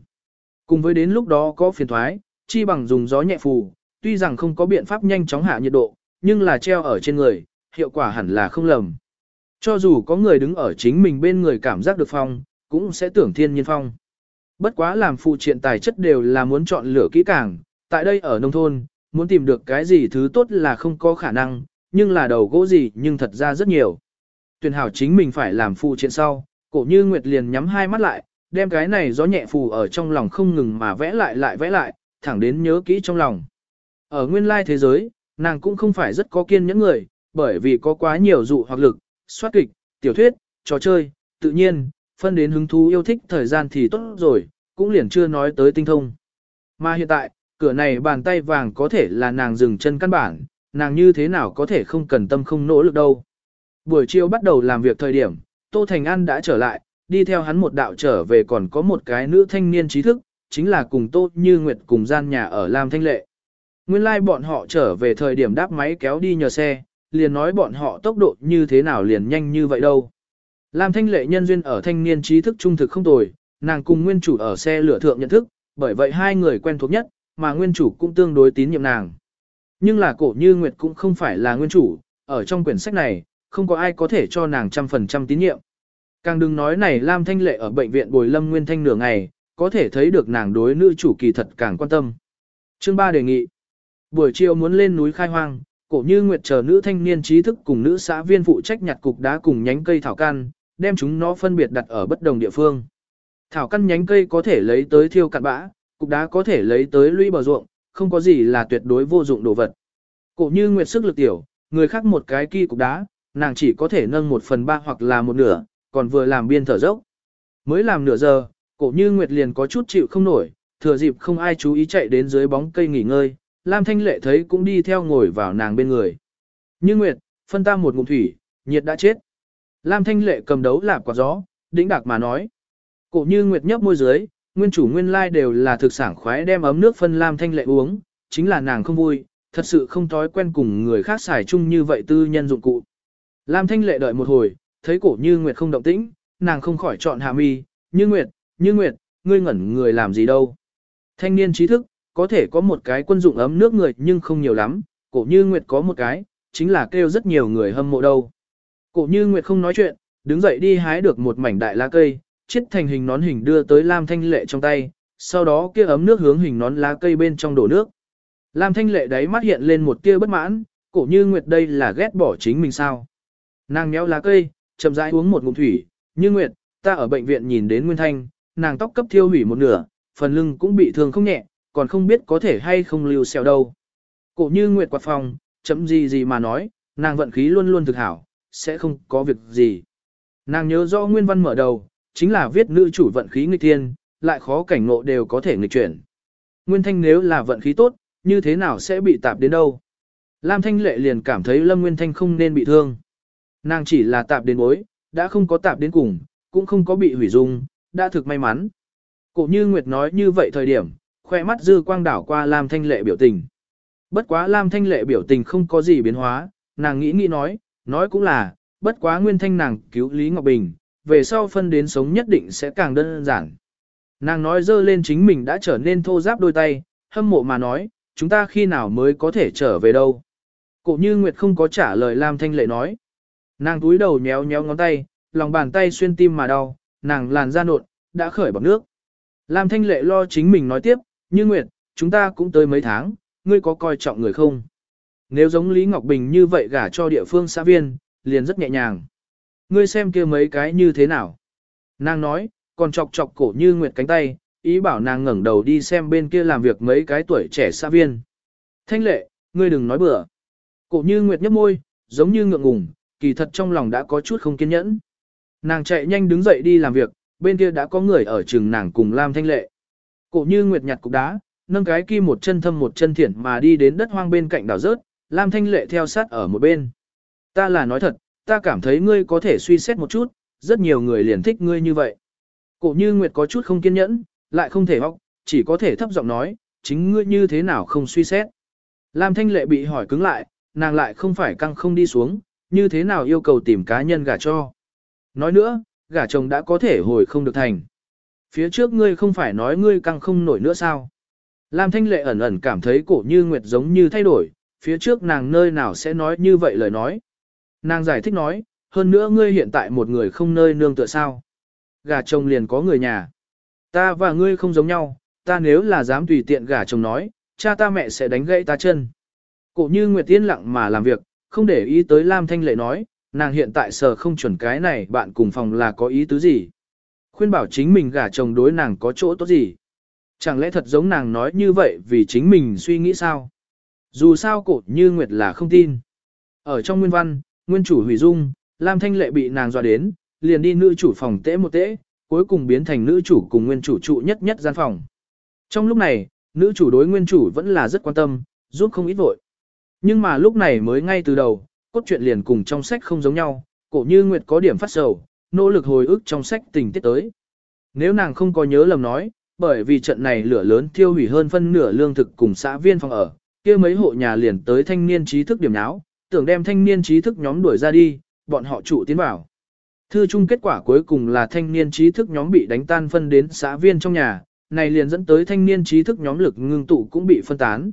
Cùng với đến lúc đó có phiền thoái, chi bằng dùng gió nhẹ phù, tuy rằng không có biện pháp nhanh chóng hạ nhiệt độ, nhưng là treo ở trên người, hiệu quả hẳn là không lầm. Cho dù có người đứng ở chính mình bên người cảm giác được phong, cũng sẽ tưởng thiên nhiên phong. Bất quá làm phụ triện tài chất đều là muốn chọn lựa kỹ càng, tại đây ở nông thôn, muốn tìm được cái gì thứ tốt là không có khả năng, nhưng là đầu gỗ gì nhưng thật ra rất nhiều. Tuyển hảo chính mình phải làm phụ triện sau, cổ như Nguyệt liền nhắm hai mắt lại, đem cái này gió nhẹ phù ở trong lòng không ngừng mà vẽ lại lại vẽ lại, thẳng đến nhớ kỹ trong lòng. Ở nguyên lai thế giới, nàng cũng không phải rất có kiên nhẫn người, bởi vì có quá nhiều dụ hoặc lực, soát kịch, tiểu thuyết, trò chơi, tự nhiên, phân đến hứng thú yêu thích thời gian thì tốt rồi, cũng liền chưa nói tới tinh thông. Mà hiện tại, cửa này bàn tay vàng có thể là nàng dừng chân căn bản, nàng như thế nào có thể không cần tâm không nỗ lực đâu. Buổi chiều bắt đầu làm việc thời điểm, Tô Thành An đã trở lại, đi theo hắn một đạo trở về còn có một cái nữ thanh niên trí thức, chính là cùng Tô Như Nguyệt cùng gian nhà ở Lam Thanh Lệ. Nguyên lai like bọn họ trở về thời điểm đáp máy kéo đi nhờ xe, liền nói bọn họ tốc độ như thế nào liền nhanh như vậy đâu. Lam Thanh Lệ nhân duyên ở thanh niên trí thức trung thực không tồi, nàng cùng nguyên chủ ở xe lửa thượng nhận thức, bởi vậy hai người quen thuộc nhất, mà nguyên chủ cũng tương đối tín nhiệm nàng. Nhưng là cổ như Nguyệt cũng không phải là nguyên chủ, ở trong quyển sách này, không có ai có thể cho nàng trăm phần trăm tín nhiệm. Càng đừng nói này Lam Thanh Lệ ở bệnh viện Bồi Lâm Nguyên Thanh nửa ngày, có thể thấy được nàng đối nữ chủ kỳ thật càng quan tâm. Chương 3 đề nghị. Buổi chiều muốn lên núi khai hoang, cổ như Nguyệt chờ nữ thanh niên trí thức cùng nữ xã viên phụ trách nhặt cục đá cùng nhánh cây thảo căn, đem chúng nó phân biệt đặt ở bất đồng địa phương. Thảo căn nhánh cây có thể lấy tới thiêu cặn bã, cục đá có thể lấy tới lũy bờ ruộng, không có gì là tuyệt đối vô dụng đồ vật. Cổ như Nguyệt sức lực tiểu, người khác một cái kỳ cục đá, nàng chỉ có thể nâng một phần ba hoặc là một nửa, còn vừa làm biên thở dốc. Mới làm nửa giờ, cổ như Nguyệt liền có chút chịu không nổi, thừa dịp không ai chú ý chạy đến dưới bóng cây nghỉ ngơi, Lam Thanh Lệ thấy cũng đi theo ngồi vào nàng bên người. Như Nguyệt, phân ta một ngụm thủy, nhiệt đã chết. Lam Thanh Lệ cầm đấu lạp quả gió, đĩnh đạc mà nói. Cổ như Nguyệt nhấp môi dưới, nguyên chủ nguyên lai đều là thực sản khoái đem ấm nước phân Lam Thanh Lệ uống, chính là nàng không vui, thật sự không thói quen cùng người khác xài chung như vậy tư nhân dụng cụ. Lam Thanh Lệ đợi một hồi, thấy cổ như Nguyệt không động tĩnh, nàng không khỏi chọn hạ mi, như Nguyệt, như Nguyệt, ngươi ngẩn người làm gì đâu. Thanh niên trí thức, có thể có một cái quân dụng ấm nước người nhưng không nhiều lắm, cổ như Nguyệt có một cái, chính là kêu rất nhiều người hâm mộ đâu. Cổ như Nguyệt không nói chuyện, đứng dậy đi hái được một mảnh đại lá cây, chiết thành hình nón hình đưa tới Lam Thanh Lệ trong tay, sau đó kia ấm nước hướng hình nón lá cây bên trong đổ nước. Lam Thanh Lệ đáy mắt hiện lên một tia bất mãn, cổ như Nguyệt đây là ghét bỏ chính mình sao. Nàng méo lá cây, chậm rãi uống một ngụm thủy, như Nguyệt, ta ở bệnh viện nhìn đến Nguyên Thanh, nàng tóc cấp thiêu hủy một nửa, phần lưng cũng bị thương không nhẹ, còn không biết có thể hay không lưu xèo đâu. Cổ như Nguyệt quạt phòng, chấm gì gì mà nói, nàng vận khí luôn luôn thực hảo, sẽ không có việc gì. Nàng nhớ rõ nguyên văn mở đầu, chính là viết nữ chủ vận khí nghịch thiên, lại khó cảnh ngộ đều có thể nghịch chuyển. Nguyên Thanh nếu là vận khí tốt, như thế nào sẽ bị tạp đến đâu? Lam Thanh Lệ liền cảm thấy Lâm Nguyên Thanh không nên bị thương. Nàng chỉ là tạp đến bối, đã không có tạp đến cùng, cũng không có bị hủy dung, đã thực may mắn. Cổ như Nguyệt nói như vậy thời điểm, khoe mắt dư quang đảo qua Lam Thanh Lệ biểu tình. Bất quá Lam Thanh Lệ biểu tình không có gì biến hóa, nàng nghĩ nghĩ nói, nói cũng là, bất quá nguyên thanh nàng cứu Lý Ngọc Bình, về sau phân đến sống nhất định sẽ càng đơn giản. Nàng nói dơ lên chính mình đã trở nên thô giáp đôi tay, hâm mộ mà nói, chúng ta khi nào mới có thể trở về đâu. Cổ như Nguyệt không có trả lời Lam Thanh Lệ nói. Nàng túi đầu nhéo nhéo ngón tay, lòng bàn tay xuyên tim mà đau, nàng làn da nộn, đã khởi bọc nước. Lam Thanh Lệ lo chính mình nói tiếp, như Nguyệt, chúng ta cũng tới mấy tháng, ngươi có coi trọng người không? Nếu giống Lý Ngọc Bình như vậy gả cho địa phương xã viên, liền rất nhẹ nhàng. Ngươi xem kia mấy cái như thế nào? Nàng nói, còn chọc chọc cổ như Nguyệt cánh tay, ý bảo nàng ngẩng đầu đi xem bên kia làm việc mấy cái tuổi trẻ xã viên. Thanh lệ, ngươi đừng nói bừa. Cổ như Nguyệt nhấp môi, giống như ngượng ngùng, kỳ thật trong lòng đã có chút không kiên nhẫn. Nàng chạy nhanh đứng dậy đi làm việc, bên kia đã có người ở trường nàng cùng Lam Thanh Lệ. Cổ như Nguyệt nhặt cục đá, nâng cái kim một chân thâm một chân thiển mà đi đến đất hoang bên cạnh đảo rớt, Lam Thanh Lệ theo sát ở một bên. Ta là nói thật, ta cảm thấy ngươi có thể suy xét một chút, rất nhiều người liền thích ngươi như vậy. Cổ như Nguyệt có chút không kiên nhẫn, lại không thể hóc, chỉ có thể thấp giọng nói, chính ngươi như thế nào không suy xét. Lam Thanh Lệ bị hỏi cứng lại, nàng lại không phải căng không đi xuống, như thế nào yêu cầu tìm cá nhân gả cho. Nói nữa, gả chồng đã có thể hồi không được thành. Phía trước ngươi không phải nói ngươi căng không nổi nữa sao? Lam Thanh Lệ ẩn ẩn cảm thấy cổ như nguyệt giống như thay đổi, phía trước nàng nơi nào sẽ nói như vậy lời nói. Nàng giải thích nói, hơn nữa ngươi hiện tại một người không nơi nương tựa sao. Gả chồng liền có người nhà. Ta và ngươi không giống nhau, ta nếu là dám tùy tiện gả chồng nói, cha ta mẹ sẽ đánh gãy ta chân. Cổ như Nguyệt Tiên lặng mà làm việc, không để ý tới Lam Thanh Lệ nói, nàng hiện tại sở không chuẩn cái này bạn cùng phòng là có ý tứ gì. Khuyên bảo chính mình gả chồng đối nàng có chỗ tốt gì. Chẳng lẽ thật giống nàng nói như vậy vì chính mình suy nghĩ sao? Dù sao cổ như Nguyệt là không tin. Ở trong nguyên văn, nguyên chủ hủy dung, Lam Thanh Lệ bị nàng dọa đến, liền đi nữ chủ phòng tễ một tễ, cuối cùng biến thành nữ chủ cùng nguyên chủ trụ nhất nhất gian phòng. Trong lúc này, nữ chủ đối nguyên chủ vẫn là rất quan tâm, giúp không ít vội. Nhưng mà lúc này mới ngay từ đầu, cốt truyện liền cùng trong sách không giống nhau, cổ như Nguyệt có điểm phát sầu, nỗ lực hồi ức trong sách tình tiết tới. Nếu nàng không có nhớ lầm nói, bởi vì trận này lửa lớn thiêu hủy hơn phân nửa lương thực cùng xã viên phòng ở, kia mấy hộ nhà liền tới thanh niên trí thức điểm náo, tưởng đem thanh niên trí thức nhóm đuổi ra đi, bọn họ chủ tiến vào. Thư chung kết quả cuối cùng là thanh niên trí thức nhóm bị đánh tan phân đến xã viên trong nhà, này liền dẫn tới thanh niên trí thức nhóm lực ngưng tụ cũng bị phân tán.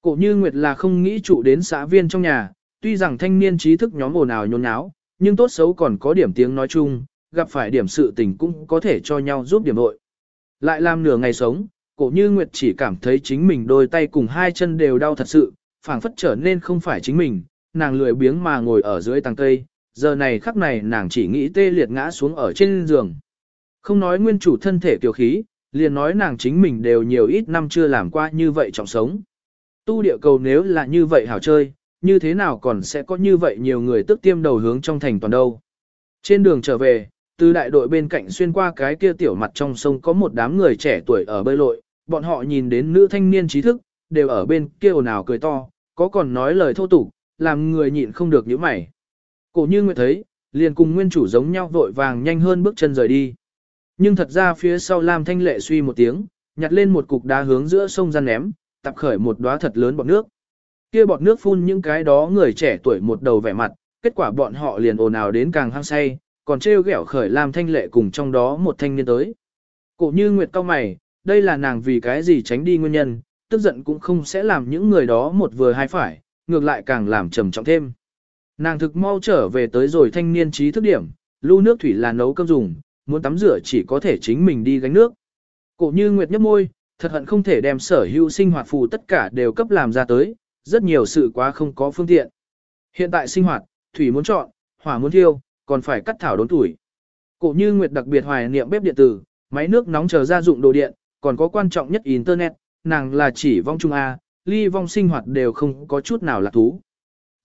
Cổ như Nguyệt là không nghĩ trụ đến xã viên trong nhà, tuy rằng thanh niên trí thức nhóm ồn ào nhốn nháo, nhưng tốt xấu còn có điểm tiếng nói chung, gặp phải điểm sự tình cũng có thể cho nhau giúp điểm hội. Lại làm nửa ngày sống, cổ như Nguyệt chỉ cảm thấy chính mình đôi tay cùng hai chân đều đau thật sự, phảng phất trở nên không phải chính mình, nàng lười biếng mà ngồi ở dưới tàng cây, giờ này khắc này nàng chỉ nghĩ tê liệt ngã xuống ở trên giường. Không nói nguyên chủ thân thể kiều khí, liền nói nàng chính mình đều nhiều ít năm chưa làm qua như vậy trọng sống. Tu địa cầu nếu là như vậy hảo chơi, như thế nào còn sẽ có như vậy nhiều người tức tiêm đầu hướng trong thành toàn đâu. Trên đường trở về, từ đại đội bên cạnh xuyên qua cái kia tiểu mặt trong sông có một đám người trẻ tuổi ở bơi lội, bọn họ nhìn đến nữ thanh niên trí thức, đều ở bên kia ồn ào cười to, có còn nói lời thô tục, làm người nhịn không được những mày. Cổ như nguyệt thấy, liền cùng nguyên chủ giống nhau vội vàng nhanh hơn bước chân rời đi. Nhưng thật ra phía sau Lam Thanh Lệ suy một tiếng, nhặt lên một cục đá hướng giữa sông gian ném, tập khởi một đóa thật lớn bọt nước. Kia bọt nước phun những cái đó người trẻ tuổi một đầu vẻ mặt, kết quả bọn họ liền ồn ào đến càng hăng say, còn trêu ghẹo khởi Lam Thanh Lệ cùng trong đó một thanh niên tới. Cổ như Nguyệt cao mày, đây là nàng vì cái gì tránh đi nguyên nhân, tức giận cũng không sẽ làm những người đó một vừa hai phải, ngược lại càng làm trầm trọng thêm. Nàng thực mau trở về tới rồi thanh niên trí thức điểm, lưu nước thủy là nấu cơm dùng, muốn tắm rửa chỉ có thể chính mình đi gánh nước. Cổ như Nguyệt nhấp môi, thật hận không thể đem sở hữu sinh hoạt phù tất cả đều cấp làm ra tới, rất nhiều sự quá không có phương tiện. Hiện tại sinh hoạt, thủy muốn chọn, hỏa muốn thiêu, còn phải cắt thảo đốn tuổi. Cổ như Nguyệt đặc biệt hoài niệm bếp điện tử, máy nước nóng chờ gia dụng đồ điện, còn có quan trọng nhất Internet, nàng là chỉ vong trung A, ly vong sinh hoạt đều không có chút nào là thú.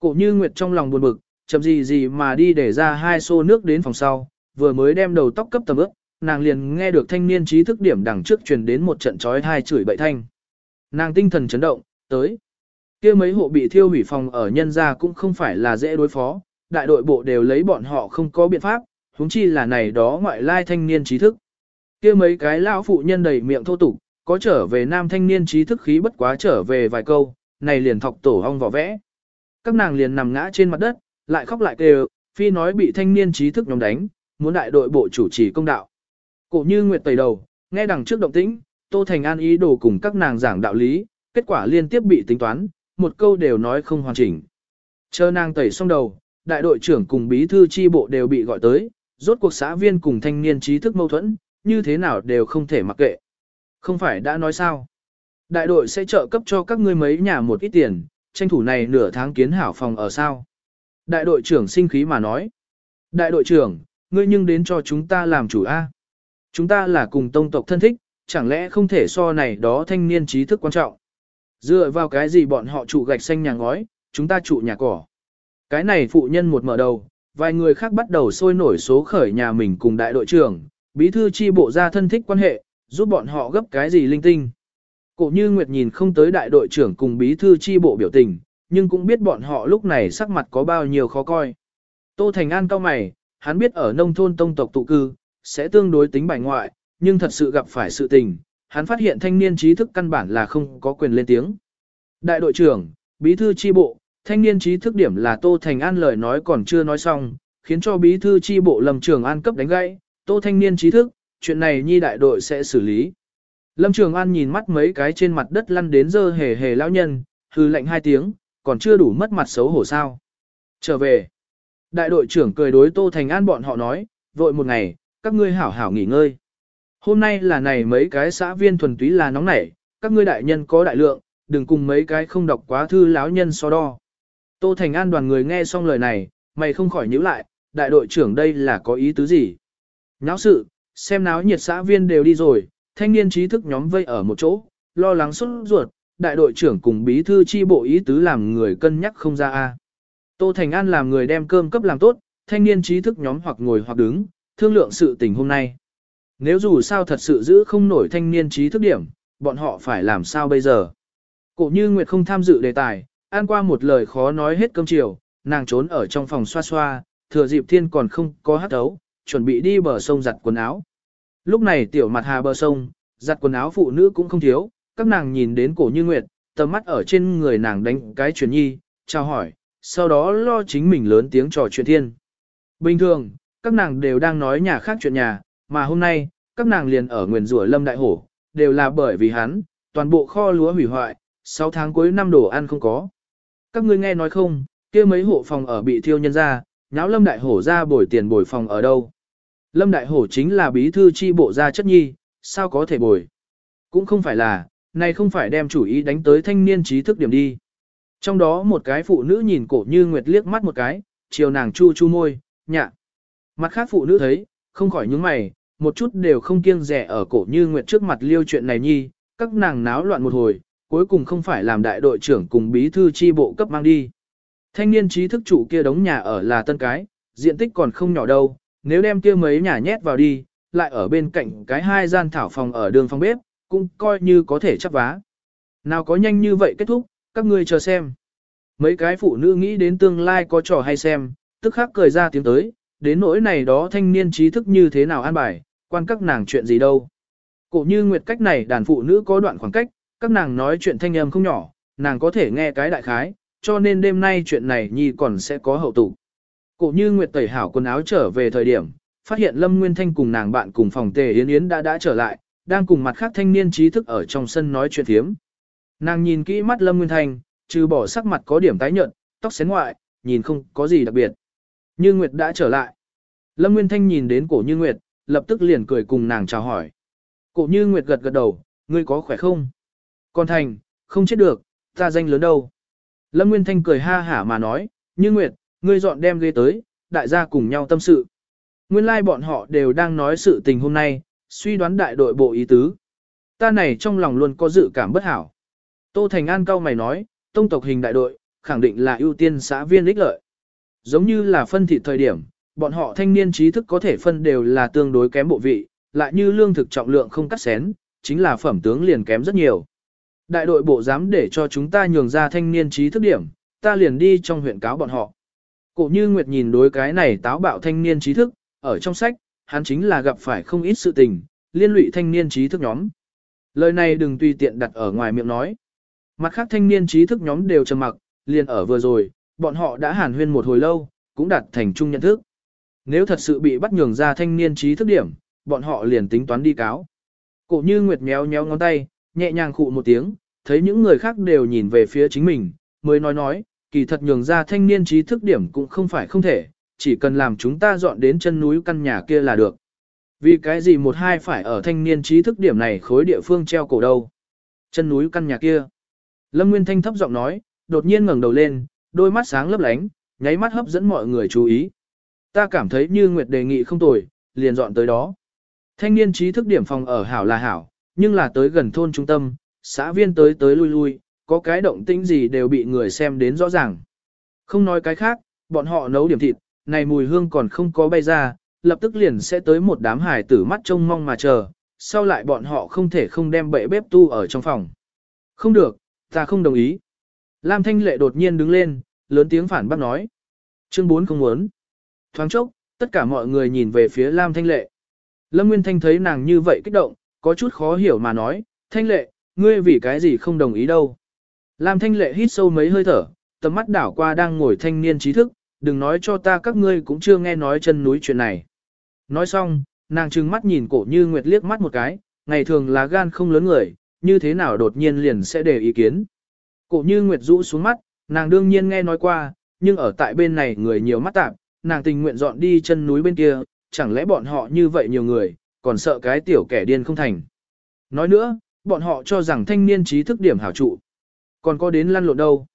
Cổ như Nguyệt trong lòng buồn bực, chậm gì gì mà đi để ra hai xô nước đến phòng sau, vừa mới đem đầu tóc cấp tầm ướp, nàng liền nghe được thanh niên trí thức điểm đằng trước truyền đến một trận trói hai chửi bậy thanh. Nàng tinh thần chấn động, tới. kia mấy hộ bị thiêu hủy phòng ở nhân gia cũng không phải là dễ đối phó, đại đội bộ đều lấy bọn họ không có biện pháp, huống chi là này đó ngoại lai thanh niên trí thức. kia mấy cái lão phụ nhân đầy miệng thô tục, có trở về nam thanh niên trí thức khí bất quá trở về vài câu, này liền thọc tổ hong vỏ vẽ. Các nàng liền nằm ngã trên mặt đất, lại khóc lại kêu, phi nói bị thanh niên trí thức nhóm đánh, muốn đại đội bộ chủ trì công đạo. Cổ như Nguyệt tẩy đầu, nghe đằng trước động tĩnh, Tô Thành An ý đồ cùng các nàng giảng đạo lý, kết quả liên tiếp bị tính toán, một câu đều nói không hoàn chỉnh. Chờ nàng tẩy xong đầu, đại đội trưởng cùng bí thư chi bộ đều bị gọi tới, rốt cuộc xã viên cùng thanh niên trí thức mâu thuẫn, như thế nào đều không thể mặc kệ. Không phải đã nói sao? Đại đội sẽ trợ cấp cho các ngươi mấy nhà một ít tiền, tranh thủ này nửa tháng kiến hảo phòng ở sao? Đại đội trưởng sinh khí mà nói. Đại đội trưởng, ngươi nhưng đến cho chúng ta làm chủ A. Chúng ta là cùng tông tộc thân thích, chẳng lẽ không thể so này đó thanh niên trí thức quan trọng. Dựa vào cái gì bọn họ trụ gạch xanh nhà ngói, chúng ta trụ nhà cỏ. Cái này phụ nhân một mở đầu, vài người khác bắt đầu sôi nổi số khởi nhà mình cùng đại đội trưởng, bí thư chi bộ ra thân thích quan hệ, giúp bọn họ gấp cái gì linh tinh. Cổ như Nguyệt nhìn không tới đại đội trưởng cùng bí thư chi bộ biểu tình, nhưng cũng biết bọn họ lúc này sắc mặt có bao nhiêu khó coi. Tô Thành An cao mày, hắn biết ở nông thôn tông tộc tụ cư, sẽ tương đối tính bài ngoại, nhưng thật sự gặp phải sự tình, hắn phát hiện thanh niên trí thức căn bản là không có quyền lên tiếng. Đại đội trưởng, bí thư chi bộ, thanh niên trí thức điểm là Tô Thành An lời nói còn chưa nói xong, khiến cho bí thư chi bộ lầm Trường An cấp đánh gãy, Tô Thanh Niên trí thức, chuyện này nhi đại đội sẽ xử lý. Lâm Trường An nhìn mắt mấy cái trên mặt đất lăn đến dơ hề hề lão nhân, hư lệnh hai tiếng, còn chưa đủ mất mặt xấu hổ sao. Trở về. Đại đội trưởng cười đối Tô Thành An bọn họ nói, vội một ngày, các ngươi hảo hảo nghỉ ngơi. Hôm nay là này mấy cái xã viên thuần túy là nóng nảy, các ngươi đại nhân có đại lượng, đừng cùng mấy cái không đọc quá thư lão nhân so đo. Tô Thành An đoàn người nghe xong lời này, mày không khỏi nhíu lại, đại đội trưởng đây là có ý tứ gì? Nháo sự, xem náo nhiệt xã viên đều đi rồi, thanh niên trí thức nhóm vây ở một chỗ, lo lắng xuất ruột, đại đội trưởng cùng bí thư chi bộ ý tứ làm người cân nhắc không ra a. Tô Thành An làm người đem cơm cấp làm tốt, thanh niên trí thức nhóm hoặc ngồi hoặc đứng, thương lượng sự tình hôm nay. Nếu dù sao thật sự giữ không nổi thanh niên trí thức điểm, bọn họ phải làm sao bây giờ? Cổ như Nguyệt không tham dự đề tài, an qua một lời khó nói hết cơm chiều, nàng trốn ở trong phòng xoa xoa, thừa dịp thiên còn không có hát ấu, chuẩn bị đi bờ sông giặt quần áo. Lúc này tiểu mặt hà bờ sông, giặt quần áo phụ nữ cũng không thiếu, các nàng nhìn đến cổ như nguyệt, tầm mắt ở trên người nàng đánh cái chuyển nhi, chào hỏi, sau đó lo chính mình lớn tiếng trò chuyện thiên. Bình thường, các nàng đều đang nói nhà khác chuyện nhà, mà hôm nay, các nàng liền ở nguyền rủa lâm đại hổ, đều là bởi vì hắn, toàn bộ kho lúa hủy hoại, 6 tháng cuối năm đồ ăn không có. Các ngươi nghe nói không, kia mấy hộ phòng ở bị thiêu nhân ra, nháo lâm đại hổ ra bồi tiền bồi phòng ở đâu. Lâm đại hổ chính là bí thư chi bộ gia chất nhi, sao có thể bồi. Cũng không phải là, này không phải đem chủ ý đánh tới thanh niên trí thức điểm đi. Trong đó một cái phụ nữ nhìn cổ như nguyệt liếc mắt một cái, chiều nàng chu chu môi, nhạ. Mặt khác phụ nữ thấy, không khỏi nhướng mày, một chút đều không kiêng rẻ ở cổ như nguyệt trước mặt liêu chuyện này nhi, các nàng náo loạn một hồi, cuối cùng không phải làm đại đội trưởng cùng bí thư chi bộ cấp mang đi. Thanh niên trí thức chủ kia đóng nhà ở là tân cái, diện tích còn không nhỏ đâu, nếu đem kia mấy nhà nhét vào đi, lại ở bên cạnh cái hai gian thảo phòng ở đường phòng bếp, cũng coi như có thể chấp vá. Nào có nhanh như vậy kết thúc, các ngươi chờ xem. Mấy cái phụ nữ nghĩ đến tương lai có trò hay xem, tức khắc cười ra tiếng tới, đến nỗi này đó thanh niên trí thức như thế nào an bài, quan các nàng chuyện gì đâu. Cổ như nguyệt cách này đàn phụ nữ có đoạn khoảng cách, các nàng nói chuyện thanh âm không nhỏ, nàng có thể nghe cái đại khái, cho nên đêm nay chuyện này nhi còn sẽ có hậu tụ. Cổ như nguyệt tẩy hảo quần áo trở về thời điểm, phát hiện Lâm Nguyên Thanh cùng nàng bạn cùng phòng tề Yến Yến đã đã trở lại, đang cùng mặt khác thanh niên trí thức ở trong sân nói chuyện thiếm. Nàng nhìn kỹ mắt Lâm Nguyên Thanh, trừ bỏ sắc mặt có điểm tái nhợt, tóc xén ngoại, nhìn không có gì đặc biệt. Như Nguyệt đã trở lại. Lâm Nguyên Thanh nhìn đến cổ Như Nguyệt, lập tức liền cười cùng nàng chào hỏi. Cổ Như Nguyệt gật gật đầu, ngươi có khỏe không? Con Thành, không chết được, ta danh lớn đâu. Lâm Nguyên Thanh cười ha hả mà nói, Như Nguyệt, ngươi dọn đem ghế tới, đại gia cùng nhau tâm sự. Nguyên lai like bọn họ đều đang nói sự tình hôm nay, suy đoán đại đội bộ ý tứ. Ta này trong lòng luôn có dự cảm bất hảo. Tô Thành An cao mày nói, tông tộc hình đại đội, khẳng định là ưu tiên xã viên ích lợi. Giống như là phân thị thời điểm, bọn họ thanh niên trí thức có thể phân đều là tương đối kém bộ vị, lại như lương thực trọng lượng không cắt xén, chính là phẩm tướng liền kém rất nhiều. Đại đội bộ dám để cho chúng ta nhường ra thanh niên trí thức điểm, ta liền đi trong huyện cáo bọn họ. Cổ như Nguyệt nhìn đối cái này táo bạo thanh niên trí thức, ở trong sách, hắn chính là gặp phải không ít sự tình, liên lụy thanh niên trí thức nhóm. Lời này đừng tùy tiện đặt ở ngoài miệng nói. Mặt khác thanh niên trí thức nhóm đều trầm mặc, liền ở vừa rồi, bọn họ đã hàn huyên một hồi lâu, cũng đạt thành chung nhận thức. Nếu thật sự bị bắt nhường ra thanh niên trí thức điểm, bọn họ liền tính toán đi cáo. Cổ như Nguyệt méo méo ngón tay, nhẹ nhàng khụ một tiếng, thấy những người khác đều nhìn về phía chính mình, mới nói nói, kỳ thật nhường ra thanh niên trí thức điểm cũng không phải không thể, chỉ cần làm chúng ta dọn đến chân núi căn nhà kia là được. Vì cái gì một hai phải ở thanh niên trí thức điểm này khối địa phương treo cổ đâu. Chân núi căn nhà kia. Lâm Nguyên Thanh thấp giọng nói, đột nhiên ngẩng đầu lên, đôi mắt sáng lấp lánh, nháy mắt hấp dẫn mọi người chú ý. Ta cảm thấy như Nguyệt đề nghị không tồi, liền dọn tới đó. Thanh niên trí thức điểm phòng ở hảo là hảo, nhưng là tới gần thôn trung tâm, xã viên tới tới lui lui, có cái động tĩnh gì đều bị người xem đến rõ ràng. Không nói cái khác, bọn họ nấu điểm thịt, này mùi hương còn không có bay ra, lập tức liền sẽ tới một đám hài tử mắt trông mong mà chờ, sau lại bọn họ không thể không đem bệ bếp tu ở trong phòng. Không được, ta không đồng ý. Lam Thanh Lệ đột nhiên đứng lên, lớn tiếng phản bác nói. Chương 4 không muốn. Thoáng chốc, tất cả mọi người nhìn về phía Lam Thanh Lệ. Lâm Nguyên Thanh thấy nàng như vậy kích động, có chút khó hiểu mà nói, Thanh Lệ, ngươi vì cái gì không đồng ý đâu. Lam Thanh Lệ hít sâu mấy hơi thở, tầm mắt đảo qua đang ngồi thanh niên trí thức, đừng nói cho ta các ngươi cũng chưa nghe nói chân núi chuyện này. Nói xong, nàng trừng mắt nhìn cổ như nguyệt liếc mắt một cái, ngày thường là gan không lớn người, như thế nào đột nhiên liền sẽ để ý kiến. Cổ như nguyệt rũ xuống mắt, nàng đương nhiên nghe nói qua, nhưng ở tại bên này người nhiều mắt tạp, nàng tình nguyện dọn đi chân núi bên kia, chẳng lẽ bọn họ như vậy nhiều người, còn sợ cái tiểu kẻ điên không thành. Nói nữa, bọn họ cho rằng thanh niên trí thức điểm hảo trụ. Còn có đến lăn lộn đâu.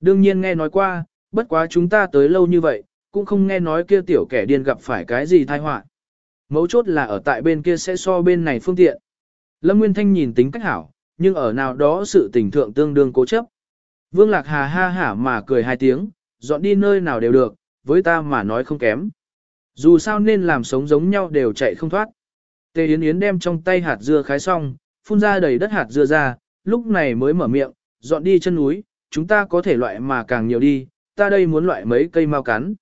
Đương nhiên nghe nói qua, bất quá chúng ta tới lâu như vậy, cũng không nghe nói kia tiểu kẻ điên gặp phải cái gì tai họa. Mấu chốt là ở tại bên kia sẽ so bên này phương tiện. Lâm Nguyên Thanh nhìn tính cách hảo, nhưng ở nào đó sự tình thượng tương đương cố chấp. Vương Lạc Hà ha hả mà cười hai tiếng, dọn đi nơi nào đều được, với ta mà nói không kém. Dù sao nên làm sống giống nhau đều chạy không thoát. Tề Yến Yến đem trong tay hạt dưa khái xong, phun ra đầy đất hạt dưa ra, lúc này mới mở miệng, dọn đi chân núi, chúng ta có thể loại mà càng nhiều đi, ta đây muốn loại mấy cây mau cắn.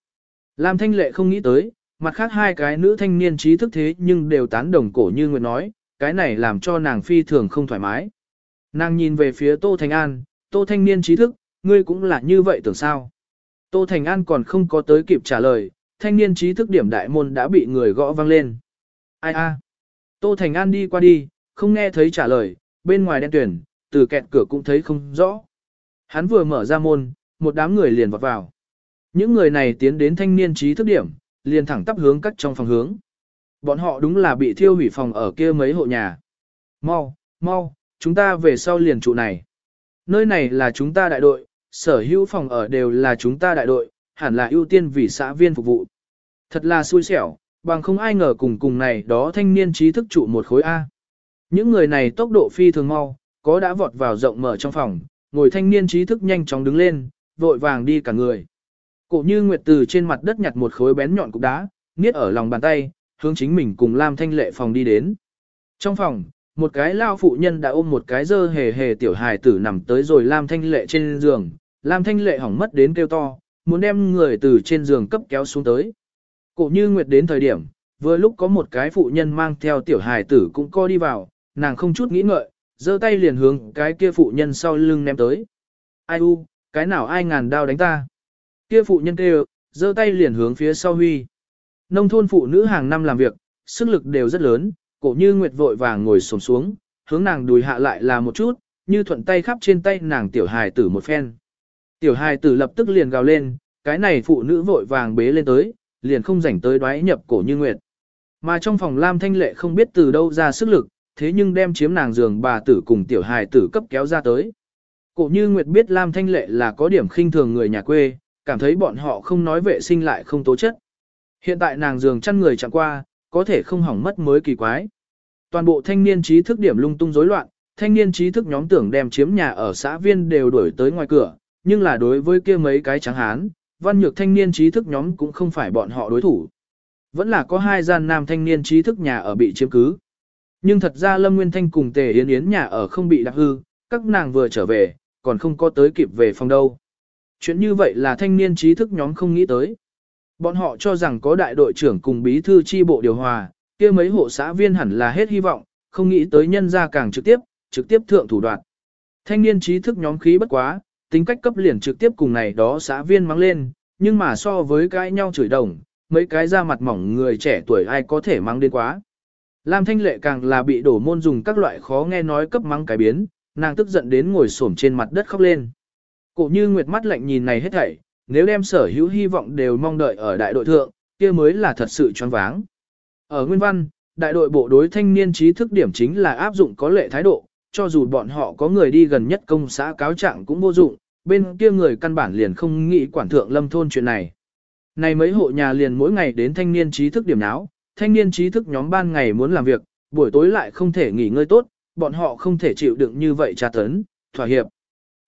Lam Thanh Lệ không nghĩ tới, mặt khác hai cái nữ thanh niên trí thức thế nhưng đều tán đồng cổ như Nguyệt nói, cái này làm cho nàng phi thường không thoải mái. Nàng nhìn về phía Tô Thành An, Tô Thanh niên trí thức, ngươi cũng là như vậy tưởng sao. Tô Thành An còn không có tới kịp trả lời, thanh niên trí thức điểm đại môn đã bị người gõ vang lên. Ai a? Tô Thành An đi qua đi, không nghe thấy trả lời, bên ngoài đen tuyển, từ kẹt cửa cũng thấy không rõ. Hắn vừa mở ra môn, một đám người liền vọt vào. Những người này tiến đến thanh niên trí thức điểm, liền thẳng tắp hướng cắt trong phòng hướng. Bọn họ đúng là bị thiêu hủy phòng ở kia mấy hộ nhà. Mau, mau, chúng ta về sau liền trụ này. Nơi này là chúng ta đại đội, sở hữu phòng ở đều là chúng ta đại đội, hẳn là ưu tiên vì xã viên phục vụ. Thật là xui xẻo, bằng không ai ngờ cùng cùng này đó thanh niên trí thức trụ một khối A. Những người này tốc độ phi thường mau, có đã vọt vào rộng mở trong phòng, ngồi thanh niên trí thức nhanh chóng đứng lên, vội vàng đi cả người. Cổ như Nguyệt từ trên mặt đất nhặt một khối bén nhọn cục đá, niết ở lòng bàn tay, hướng chính mình cùng Lam Thanh Lệ phòng đi đến. Trong phòng, một cái lao phụ nhân đã ôm một cái dơ hề hề tiểu hài tử nằm tới rồi Lam Thanh Lệ trên giường, Lam Thanh Lệ hỏng mất đến kêu to, muốn đem người từ trên giường cấp kéo xuống tới. Cổ như Nguyệt đến thời điểm, vừa lúc có một cái phụ nhân mang theo tiểu hài tử cũng co đi vào, nàng không chút nghĩ ngợi, giơ tay liền hướng cái kia phụ nhân sau lưng ném tới. Ai u, cái nào ai ngàn đao đánh ta. Kia phụ nhân kêu, giơ tay liền hướng phía sau huy. Nông thôn phụ nữ hàng năm làm việc, sức lực đều rất lớn, cổ như nguyệt vội vàng ngồi xổm xuống, hướng nàng đùi hạ lại là một chút, như thuận tay khắp trên tay nàng tiểu hài tử một phen. Tiểu hài tử lập tức liền gào lên, cái này phụ nữ vội vàng bế lên tới, liền không rảnh tới đoái nhập cổ như nguyệt. Mà trong phòng Lam Thanh Lệ không biết từ đâu ra sức lực, thế nhưng đem chiếm nàng giường bà tử cùng tiểu hài tử cấp kéo ra tới. Cổ như Nguyệt biết Lam Thanh Lệ là có điểm khinh thường người nhà quê, cảm thấy bọn họ không nói vệ sinh lại không tố chất. Hiện tại nàng giường chăn người chẳng qua, có thể không hỏng mất mới kỳ quái. Toàn bộ thanh niên trí thức điểm lung tung rối loạn, thanh niên trí thức nhóm tưởng đem chiếm nhà ở xã viên đều đuổi tới ngoài cửa, nhưng là đối với kia mấy cái trắng hán, văn nhược thanh niên trí thức nhóm cũng không phải bọn họ đối thủ. Vẫn là có hai gian nam thanh niên trí thức nhà ở bị chiếm cứ. Nhưng thật ra Lâm Nguyên Thanh cùng Tề Yến Yến nhà ở không bị đạp hư, các nàng vừa trở về, còn không có tới kịp về phòng đâu. Chuyện như vậy là thanh niên trí thức nhóm không nghĩ tới. Bọn họ cho rằng có đại đội trưởng cùng bí thư chi bộ điều hòa, kia mấy hộ xã viên hẳn là hết hy vọng, không nghĩ tới nhân ra càng trực tiếp, trực tiếp thượng thủ đoạn. Thanh niên trí thức nhóm khí bất quá, tính cách cấp liền trực tiếp cùng này đó xã viên mang lên, nhưng mà so với cái nhau chửi đồng, mấy cái da mặt mỏng người trẻ tuổi ai có thể mang đến quá. Lam Thanh Lệ càng là bị đổ môn dùng các loại khó nghe nói cấp mắng cái biến, nàng tức giận đến ngồi xổm trên mặt đất khóc lên. Cổ như nguyệt mắt lạnh nhìn này hết thảy, nếu đem sở hữu hy vọng đều mong đợi ở đại đội thượng, kia mới là thật sự choáng váng. Ở Nguyên Văn, đại đội bộ đối thanh niên trí thức điểm chính là áp dụng có lệ thái độ, cho dù bọn họ có người đi gần nhất công xã cáo trạng cũng vô dụng, bên kia người căn bản liền không nghĩ quản thượng lâm thôn chuyện này. Này mấy hộ nhà liền mỗi ngày đến thanh niên trí thức điểm náo, thanh niên trí thức nhóm ban ngày muốn làm việc, buổi tối lại không thể nghỉ ngơi tốt, bọn họ không thể chịu đựng như vậy tra tấn, thỏa hiệp.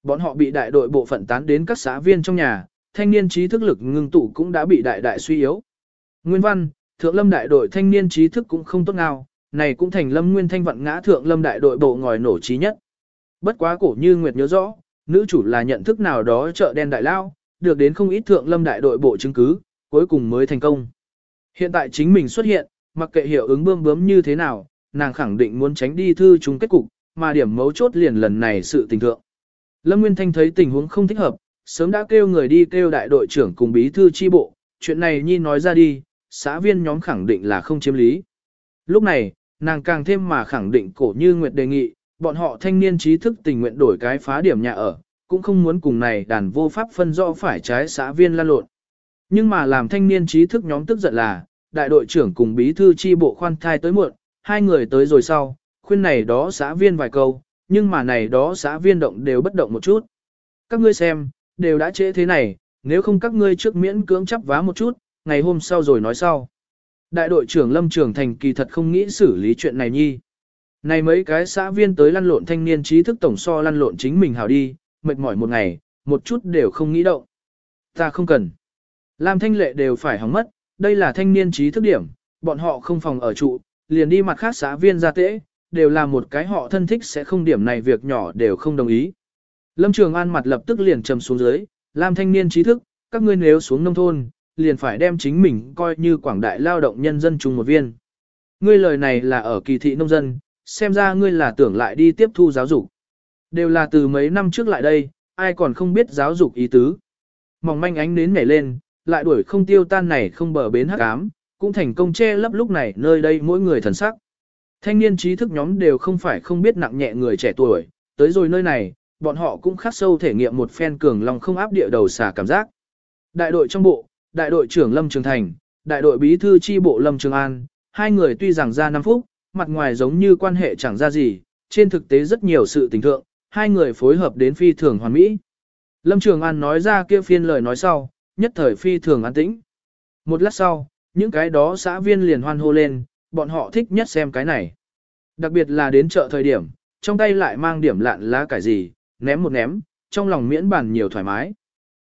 Bọn họ bị đại đội bộ phận tán đến các xã viên trong nhà, thanh niên trí thức lực ngưng tụ cũng đã bị đại đại suy yếu. Nguyên văn, thượng lâm đại đội thanh niên trí thức cũng không tốt nào, này cũng thành lâm nguyên thanh vận ngã thượng lâm đại đội bộ ngòi nổ trí nhất. Bất quá cổ như Nguyệt nhớ rõ, nữ chủ là nhận thức nào đó chợ đen đại lao, được đến không ít thượng lâm đại đội bộ chứng cứ, cuối cùng mới thành công. Hiện tại chính mình xuất hiện, mặc kệ hiệu ứng bơm bướm như thế nào, nàng khẳng định muốn tránh đi thư chúng kết cục, mà điểm mấu chốt liền lần này sự tình thượng. Lâm Nguyên Thanh thấy tình huống không thích hợp, sớm đã kêu người đi kêu đại đội trưởng cùng bí thư chi bộ, chuyện này nhi nói ra đi, xã viên nhóm khẳng định là không chiếm lý. Lúc này, nàng càng thêm mà khẳng định cổ như Nguyệt đề nghị, bọn họ thanh niên trí thức tình nguyện đổi cái phá điểm nhà ở, cũng không muốn cùng này đàn vô pháp phân rõ phải trái xã viên lan lộn. Nhưng mà làm thanh niên trí thức nhóm tức giận là, đại đội trưởng cùng bí thư chi bộ khoan thai tới muộn, hai người tới rồi sau, khuyên này đó xã viên vài câu, nhưng mà này đó xã viên động đều bất động một chút. Các ngươi xem, đều đã trễ thế này, nếu không các ngươi trước miễn cưỡng chấp vá một chút, ngày hôm sau rồi nói sau. Đại đội trưởng Lâm Trường Thành kỳ thật không nghĩ xử lý chuyện này nhi. Này mấy cái xã viên tới lăn lộn thanh niên trí thức tổng so lăn lộn chính mình hào đi, mệt mỏi một ngày, một chút đều không nghĩ động. Ta không cần. Làm thanh lệ đều phải hóng mất, đây là thanh niên trí thức điểm, bọn họ không phòng ở trụ, liền đi mặt khác xã viên ra tễ, đều là một cái họ thân thích sẽ không điểm này việc nhỏ đều không đồng ý. Lâm Trường An mặt lập tức liền trầm xuống dưới, làm thanh niên trí thức, các ngươi nếu xuống nông thôn, liền phải đem chính mình coi như quảng đại lao động nhân dân chung một viên. Ngươi lời này là ở kỳ thị nông dân, xem ra ngươi là tưởng lại đi tiếp thu giáo dục. Đều là từ mấy năm trước lại đây, ai còn không biết giáo dục ý tứ. Mỏng manh ánh nến nhảy lên, lại đuổi không tiêu tan này không bờ bến hắc ám, cũng thành công che lấp lúc này nơi đây mỗi người thần sắc. Thanh niên trí thức nhóm đều không phải không biết nặng nhẹ người trẻ tuổi, tới rồi nơi này, bọn họ cũng khắc sâu thể nghiệm một phen cường lòng không áp địa đầu xả cảm giác. Đại đội trong bộ, đại đội trưởng Lâm Trường Thành, đại đội bí thư chi bộ Lâm Trường An, hai người tuy rằng ra 5 phút, mặt ngoài giống như quan hệ chẳng ra gì, trên thực tế rất nhiều sự tình thượng, hai người phối hợp đến phi thường hoàn mỹ. Lâm Trường An nói ra kia phiên lời nói sau, nhất thời phi thường an tĩnh. Một lát sau, những cái đó xã viên liền hoan hô lên, bọn họ thích nhất xem cái này. Đặc biệt là đến chợ thời điểm, trong tay lại mang điểm lạn lá cải gì, ném một ném, trong lòng miễn bản nhiều thoải mái.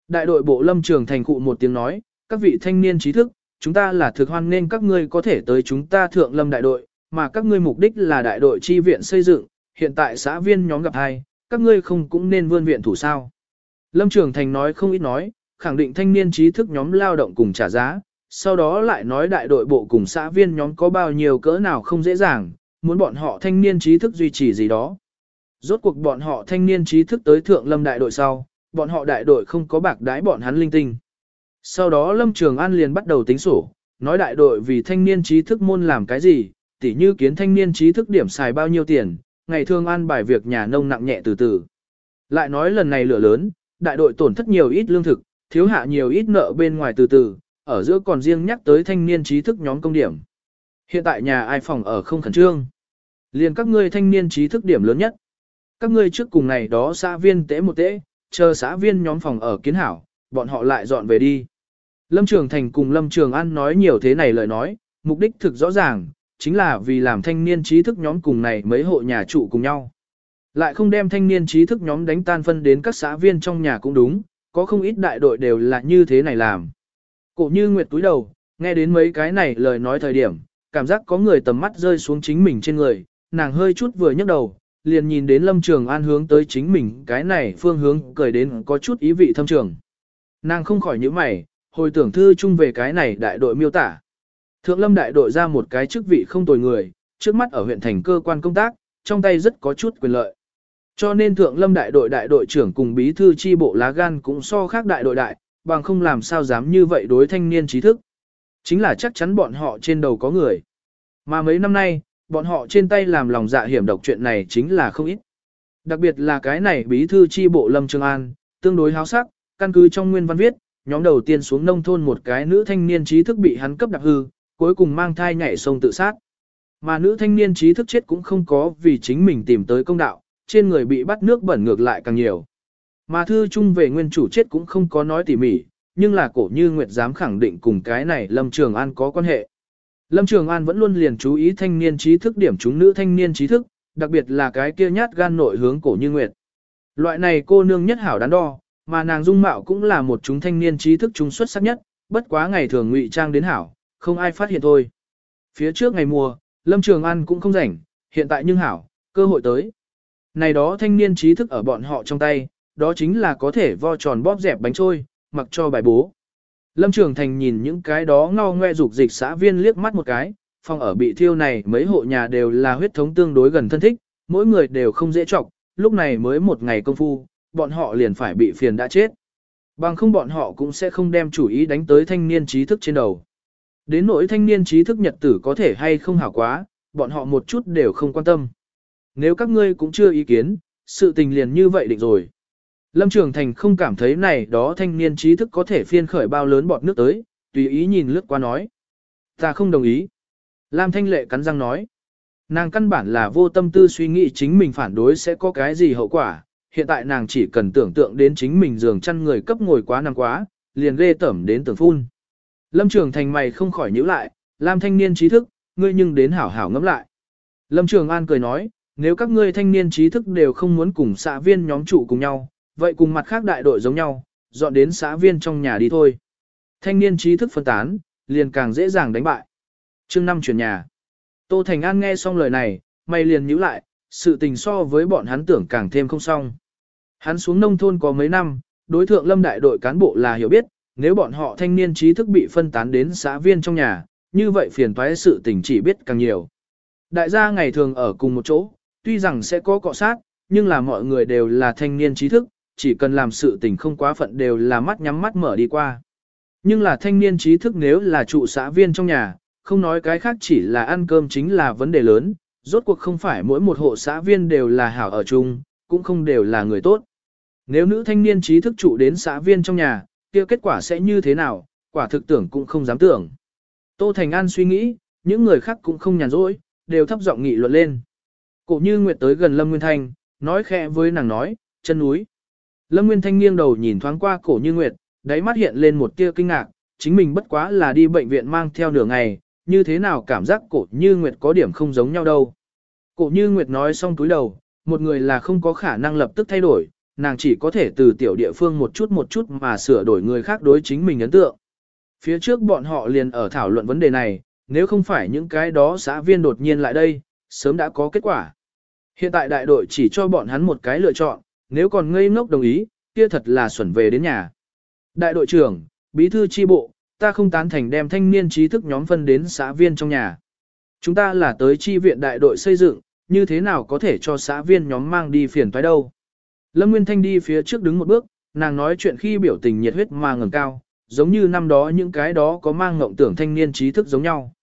Đại đội bộ lâm trường thành cụ một tiếng nói, các vị thanh niên trí thức, chúng ta là thực hoan nên các ngươi có thể tới chúng ta thượng lâm đại đội, mà các ngươi mục đích là đại đội chi viện xây dựng, hiện tại xã viên nhóm gặp hai, các ngươi không cũng nên vươn viện thủ sao. Lâm Trường Thành nói không ít nói, khẳng định thanh niên trí thức nhóm lao động cùng trả giá, sau đó lại nói đại đội bộ cùng xã viên nhóm có bao nhiêu cỡ nào không dễ dàng, muốn bọn họ thanh niên trí thức duy trì gì đó. Rốt cuộc bọn họ thanh niên trí thức tới thượng lâm đại đội sau, bọn họ đại đội không có bạc đái bọn hắn linh tinh. Sau đó Lâm Trường An liền bắt đầu tính sổ, nói đại đội vì thanh niên trí thức môn làm cái gì, tỉ như kiến thanh niên trí thức điểm xài bao nhiêu tiền, ngày thường an bài việc nhà nông nặng nhẹ từ từ. Lại nói lần này lửa lớn, đại đội tổn thất nhiều ít lương thực, thiếu hạ nhiều ít nợ bên ngoài từ từ, ở giữa còn riêng nhắc tới thanh niên trí thức nhóm công điểm. Hiện tại nhà ai phòng ở không khẩn trương. Liền các ngươi thanh niên trí thức điểm lớn nhất. Các ngươi trước cùng này đó xã viên tế một tế, chờ xã viên nhóm phòng ở kiến hảo, bọn họ lại dọn về đi. Lâm Trường Thành cùng Lâm Trường An nói nhiều thế này lời nói, mục đích thực rõ ràng, chính là vì làm thanh niên trí thức nhóm cùng này mấy hộ nhà trụ cùng nhau. Lại không đem thanh niên trí thức nhóm đánh tan phân đến các xã viên trong nhà cũng đúng, có không ít đại đội đều là như thế này làm. Cổ như Nguyệt túi đầu, nghe đến mấy cái này lời nói thời điểm, cảm giác có người tầm mắt rơi xuống chính mình trên người, nàng hơi chút vừa nhấc đầu, liền nhìn đến Lâm Trường An hướng tới chính mình cái này phương hướng cười đến có chút ý vị thâm trường. Nàng không khỏi nhíu mày, hồi tưởng thư chung về cái này đại đội miêu tả. Thượng Lâm đại đội ra một cái chức vị không tồi người, trước mắt ở huyện thành cơ quan công tác, trong tay rất có chút quyền lợi. Cho nên Thượng Lâm đại đội đại đội trưởng cùng bí thư chi bộ lá gan cũng so khác đại đội đại, bằng không làm sao dám như vậy đối thanh niên trí thức. Chính là chắc chắn bọn họ trên đầu có người. Mà mấy năm nay, bọn họ trên tay làm lòng dạ hiểm độc chuyện này chính là không ít. Đặc biệt là cái này bí thư chi bộ Lâm Trường An, tương đối háo sắc, căn cứ trong nguyên văn viết, nhóm đầu tiên xuống nông thôn một cái nữ thanh niên trí thức bị hắn cấp đặc hư, cuối cùng mang thai nhảy sông tự sát. Mà nữ thanh niên trí thức chết cũng không có vì chính mình tìm tới công đạo, trên người bị bắt nước bẩn ngược lại càng nhiều. Mà thư chung về nguyên chủ chết cũng không có nói tỉ mỉ, nhưng là cổ như Nguyệt dám khẳng định cùng cái này Lâm Trường An có quan hệ. Lâm Trường An vẫn luôn liền chú ý thanh niên trí thức điểm chúng nữ thanh niên trí thức, đặc biệt là cái kia nhát gan nội hướng cổ như Nguyệt. Loại này cô nương nhất hảo đắn đo, mà nàng dung mạo cũng là một chúng thanh niên trí thức chúng xuất sắc nhất, bất quá ngày thường ngụy trang đến hảo, không ai phát hiện thôi. Phía trước ngày mùa, Lâm Trường An cũng không rảnh, hiện tại nhưng hảo, cơ hội tới. Này đó thanh niên trí thức ở bọn họ trong tay, đó chính là có thể vo tròn bóp dẹp bánh trôi, mặc cho bài bố. Lâm Trường Thành nhìn những cái đó ngao ngoe dục dịch xã viên liếc mắt một cái, phòng ở bị thiêu này mấy hộ nhà đều là huyết thống tương đối gần thân thích, mỗi người đều không dễ trọng, lúc này mới một ngày công phu, bọn họ liền phải bị phiền đã chết. Bằng không bọn họ cũng sẽ không đem chủ ý đánh tới thanh niên trí thức trên đầu. Đến nỗi thanh niên trí thức nhật tử có thể hay không hảo quá, bọn họ một chút đều không quan tâm. Nếu các ngươi cũng chưa ý kiến, sự tình liền như vậy định rồi. Lâm Trường Thành không cảm thấy này đó thanh niên trí thức có thể phiên khởi bao lớn bọt nước tới, tùy ý nhìn lướt qua nói. Ta không đồng ý. Lam Thanh Lệ cắn răng nói. Nàng căn bản là vô tâm tư suy nghĩ chính mình phản đối sẽ có cái gì hậu quả, hiện tại nàng chỉ cần tưởng tượng đến chính mình giường chăn người cấp ngồi quá năm quá, liền ghê tẩm đến tưởng phun. Lâm Trường Thành mày không khỏi nhíu lại, Lam thanh niên trí thức, ngươi nhưng đến hảo hảo ngẫm lại. Lâm Trường An cười nói, nếu các ngươi thanh niên trí thức đều không muốn cùng xã viên nhóm trụ cùng nhau, vậy cùng mặt khác đại đội giống nhau, dọn đến xã viên trong nhà đi thôi. Thanh niên trí thức phân tán, liền càng dễ dàng đánh bại. chương năm chuyển nhà. Tô Thành An nghe xong lời này, mày liền nhíu lại, sự tình so với bọn hắn tưởng càng thêm không xong. Hắn xuống nông thôn có mấy năm, đối thượng lâm đại đội cán bộ là hiểu biết, nếu bọn họ thanh niên trí thức bị phân tán đến xã viên trong nhà, như vậy phiền toái sự tình chỉ biết càng nhiều. Đại gia ngày thường ở cùng một chỗ, tuy rằng sẽ có cọ sát, nhưng là mọi người đều là thanh niên trí thức, chỉ cần làm sự tình không quá phận đều là mắt nhắm mắt mở đi qua. Nhưng là thanh niên trí thức nếu là trụ xã viên trong nhà, không nói cái khác chỉ là ăn cơm chính là vấn đề lớn, rốt cuộc không phải mỗi một hộ xã viên đều là hảo ở chung, cũng không đều là người tốt. Nếu nữ thanh niên trí thức trụ đến xã viên trong nhà, kia kết quả sẽ như thế nào, quả thực tưởng cũng không dám tưởng. Tô Thành An suy nghĩ, những người khác cũng không nhàn rỗi, đều thấp giọng nghị luận lên. Cổ như Nguyệt tới gần Lâm Nguyên Thanh, nói khẽ với nàng nói, chân núi. Lâm Nguyên Thanh nghiêng đầu nhìn thoáng qua cổ như Nguyệt, đáy mắt hiện lên một tia kinh ngạc, chính mình bất quá là đi bệnh viện mang theo nửa ngày, như thế nào cảm giác cổ như Nguyệt có điểm không giống nhau đâu. Cổ như Nguyệt nói xong túi đầu, một người là không có khả năng lập tức thay đổi, nàng chỉ có thể từ tiểu địa phương một chút một chút mà sửa đổi người khác đối chính mình ấn tượng. Phía trước bọn họ liền ở thảo luận vấn đề này, nếu không phải những cái đó xã viên đột nhiên lại đây, sớm đã có kết quả. Hiện tại đại đội chỉ cho bọn hắn một cái lựa chọn, nếu còn ngây ngốc đồng ý, kia thật là xuẩn về đến nhà. Đại đội trưởng, bí thư chi bộ, ta không tán thành đem thanh niên trí thức nhóm phân đến xã viên trong nhà. Chúng ta là tới chi viện đại đội xây dựng, như thế nào có thể cho xã viên nhóm mang đi phiền toái đâu. Lâm Nguyên Thanh đi phía trước đứng một bước, nàng nói chuyện khi biểu tình nhiệt huyết mà ngẩng cao, giống như năm đó những cái đó có mang ngộng tưởng thanh niên trí thức giống nhau.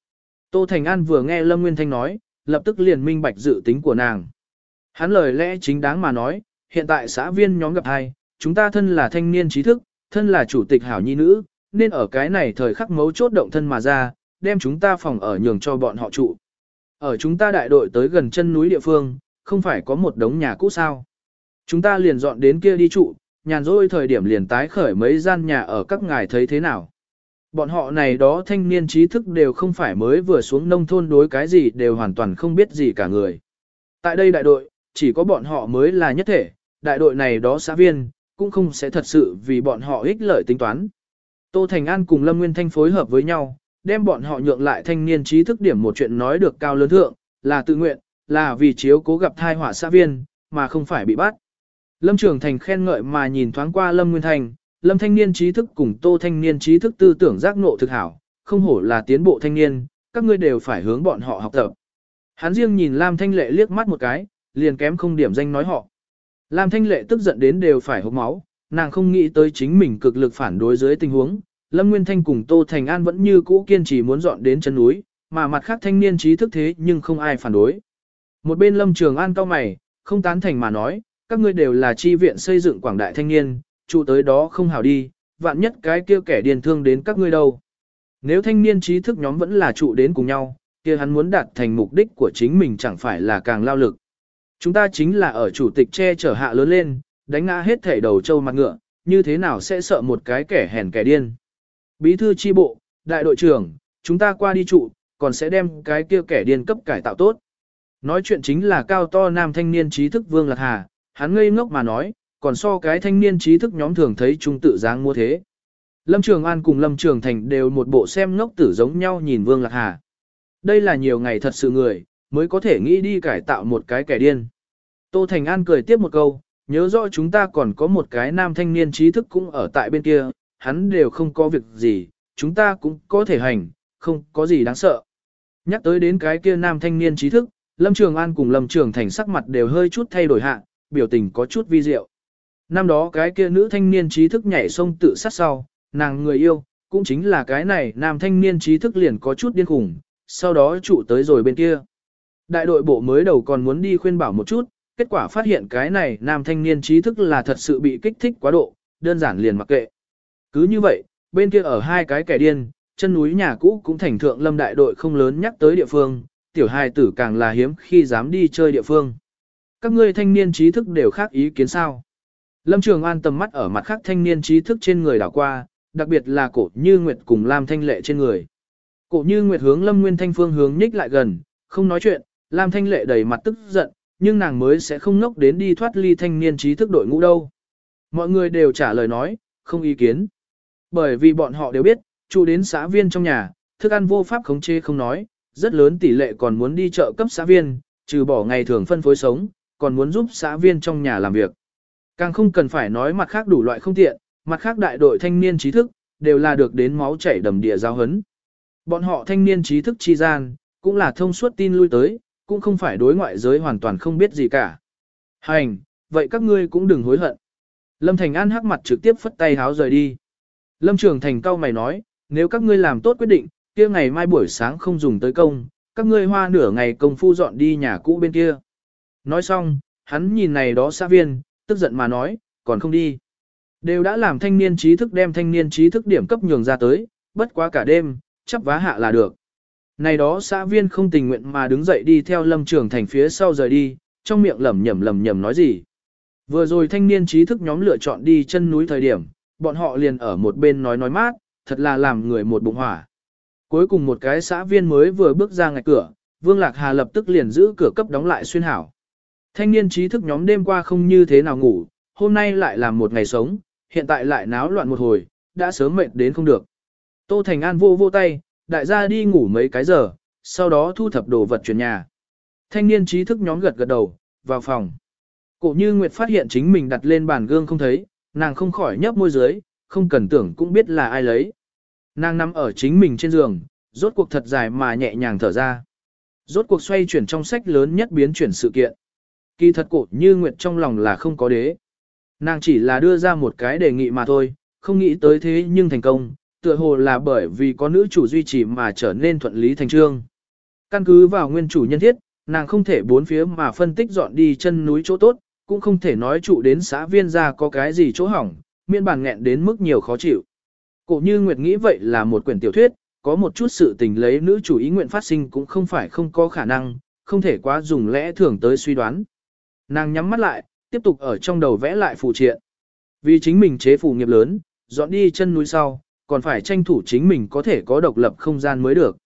Tô Thành An vừa nghe Lâm Nguyên Thanh nói, lập tức liền minh bạch dự tính của nàng. Hắn lời lẽ chính đáng mà nói, hiện tại xã viên nhóm gặp hai, chúng ta thân là thanh niên trí thức, thân là chủ tịch hảo nhi nữ, nên ở cái này thời khắc mấu chốt động thân mà ra, đem chúng ta phòng ở nhường cho bọn họ trụ. Ở chúng ta đại đội tới gần chân núi địa phương, không phải có một đống nhà cũ sao. Chúng ta liền dọn đến kia đi trụ, nhàn rỗi thời điểm liền tái khởi mấy gian nhà ở các ngài thấy thế nào. Bọn họ này đó thanh niên trí thức đều không phải mới vừa xuống nông thôn đối cái gì đều hoàn toàn không biết gì cả người. Tại đây đại đội, chỉ có bọn họ mới là nhất thể, đại đội này đó xã viên, cũng không sẽ thật sự vì bọn họ ích lợi tính toán. Tô Thành An cùng Lâm Nguyên Thanh phối hợp với nhau, đem bọn họ nhượng lại thanh niên trí thức điểm một chuyện nói được cao lớn thượng, là tự nguyện, là vì chiếu cố gặp thai họa xã viên, mà không phải bị bắt. Lâm Trường Thành khen ngợi mà nhìn thoáng qua Lâm Nguyên Thành, Lâm thanh niên trí thức cùng Tô thanh niên trí thức tư tưởng giác ngộ thực hảo, không hổ là tiến bộ thanh niên, các ngươi đều phải hướng bọn họ học tập. Hắn riêng nhìn Lam Thanh Lệ liếc mắt một cái, liền kém không điểm danh nói họ. Lam Thanh Lệ tức giận đến đều phải hốc máu, nàng không nghĩ tới chính mình cực lực phản đối dưới tình huống, Lâm Nguyên Thanh cùng Tô Thành An vẫn như cũ kiên trì muốn dọn đến chân núi, mà mặt khác thanh niên trí thức thế nhưng không ai phản đối. Một bên Lâm Trường An cao mày, không tán thành mà nói, các ngươi đều là chi viện xây dựng quảng đại thanh niên, trụ tới đó không hảo đi, vạn nhất cái kia kẻ điền thương đến các ngươi đâu. Nếu thanh niên trí thức nhóm vẫn là trụ đến cùng nhau, kia hắn muốn đạt thành mục đích của chính mình chẳng phải là càng lao lực. Chúng ta chính là ở chủ tịch che chở hạ lớn lên, đánh ngã hết thể đầu trâu mặt ngựa, như thế nào sẽ sợ một cái kẻ hèn kẻ điên. Bí thư chi bộ, đại đội trưởng, chúng ta qua đi trụ, còn sẽ đem cái kia kẻ điên cấp cải tạo tốt. Nói chuyện chính là cao to nam thanh niên trí thức Vương Lạc Hà, hắn ngây ngốc mà nói, còn so cái thanh niên trí thức nhóm thường thấy trung tự dáng mua thế. Lâm Trường An cùng Lâm Trường Thành đều một bộ xem ngốc tử giống nhau nhìn Vương Lạc Hà. Đây là nhiều ngày thật sự người, mới có thể nghĩ đi cải tạo một cái kẻ điên. Tô Thành An cười tiếp một câu, nhớ rõ chúng ta còn có một cái nam thanh niên trí thức cũng ở tại bên kia, hắn đều không có việc gì, chúng ta cũng có thể hành, không có gì đáng sợ. Nhắc tới đến cái kia nam thanh niên trí thức, Lâm Trường An cùng Lâm Trường Thành sắc mặt đều hơi chút thay đổi hạ, biểu tình có chút vi diệu. Năm đó cái kia nữ thanh niên trí thức nhảy sông tự sát sau, nàng người yêu, cũng chính là cái này nam thanh niên trí thức liền có chút điên khủng, sau đó trụ tới rồi bên kia. Đại đội bộ mới đầu còn muốn đi khuyên bảo một chút, kết quả phát hiện cái này nam thanh niên trí thức là thật sự bị kích thích quá độ, đơn giản liền mặc kệ. Cứ như vậy, bên kia ở hai cái kẻ điên, chân núi nhà cũ cũng thành thượng lâm đại đội không lớn nhắc tới địa phương, tiểu hài tử càng là hiếm khi dám đi chơi địa phương. Các ngươi thanh niên trí thức đều khác ý kiến sao. Lâm Trường An tầm mắt ở mặt khác thanh niên trí thức trên người đảo qua, đặc biệt là cổ như Nguyệt cùng Lam Thanh Lệ trên người. Cổ như Nguyệt hướng Lâm Nguyên Thanh phương hướng nhích lại gần, không nói chuyện, Lam Thanh Lệ đầy mặt tức giận, nhưng nàng mới sẽ không ngốc đến đi thoát ly thanh niên trí thức đội ngũ đâu. Mọi người đều trả lời nói, không ý kiến. Bởi vì bọn họ đều biết, chủ đến xã viên trong nhà, thức ăn vô pháp khống chế không nói, rất lớn tỷ lệ còn muốn đi chợ cấp xã viên, trừ bỏ ngày thường phân phối sống, còn muốn giúp xã viên trong nhà làm việc. Càng không cần phải nói mặt khác đủ loại không tiện, mặt khác đại đội thanh niên trí thức, đều là được đến máu chảy đầm địa giáo hấn. Bọn họ thanh niên trí thức chi gian, cũng là thông suốt tin lui tới, cũng không phải đối ngoại giới hoàn toàn không biết gì cả. Hành, vậy các ngươi cũng đừng hối hận. Lâm Thành An hắc mặt trực tiếp phất tay háo rời đi. Lâm Trường Thành cao mày nói, nếu các ngươi làm tốt quyết định, kia ngày mai buổi sáng không dùng tới công, các ngươi hoa nửa ngày công phu dọn đi nhà cũ bên kia. Nói xong, hắn nhìn này đó xã viên, tức giận mà nói, còn không đi. Đều đã làm thanh niên trí thức đem thanh niên trí thức điểm cấp nhường ra tới, bất quá cả đêm, chấp vá hạ là được. Này đó xã viên không tình nguyện mà đứng dậy đi theo lâm trường thành phía sau rời đi, trong miệng lẩm nhẩm lẩm nhẩm nói gì. Vừa rồi thanh niên trí thức nhóm lựa chọn đi chân núi thời điểm, bọn họ liền ở một bên nói nói mát, thật là làm người một bụng hỏa. Cuối cùng một cái xã viên mới vừa bước ra ngạch cửa, Vương Lạc Hà lập tức liền giữ cửa cấp đóng lại xuyên hảo. Thanh niên trí thức nhóm đêm qua không như thế nào ngủ, hôm nay lại làm một ngày sống, hiện tại lại náo loạn một hồi, đã sớm mệt đến không được. Tô Thành An vô vô tay, đại gia đi ngủ mấy cái giờ, sau đó thu thập đồ vật chuyển nhà. Thanh niên trí thức nhóm gật gật đầu, vào phòng. Cổ như Nguyệt phát hiện chính mình đặt lên bàn gương không thấy, nàng không khỏi nhấp môi dưới, không cần tưởng cũng biết là ai lấy. Nàng nằm ở chính mình trên giường, rốt cuộc thật dài mà nhẹ nhàng thở ra. Rốt cuộc xoay chuyển trong sách lớn nhất biến chuyển sự kiện. Kỳ thật cổ như Nguyệt trong lòng là không có đế. Nàng chỉ là đưa ra một cái đề nghị mà thôi, không nghĩ tới thế nhưng thành công, tựa hồ là bởi vì có nữ chủ duy trì mà trở nên thuận lý thành trương. Căn cứ vào nguyên chủ nhân thiết, nàng không thể bốn phía mà phân tích dọn đi chân núi chỗ tốt, cũng không thể nói trụ đến xã viên ra có cái gì chỗ hỏng, miên bản nghẹn đến mức nhiều khó chịu. Cổ như Nguyệt nghĩ vậy là một quyển tiểu thuyết, có một chút sự tình lấy nữ chủ ý nguyện phát sinh cũng không phải không có khả năng, không thể quá dùng lẽ thường tới suy đoán. Nàng nhắm mắt lại, tiếp tục ở trong đầu vẽ lại phụ triện. Vì chính mình chế phù nghiệp lớn, dọn đi chân núi sau, còn phải tranh thủ chính mình có thể có độc lập không gian mới được.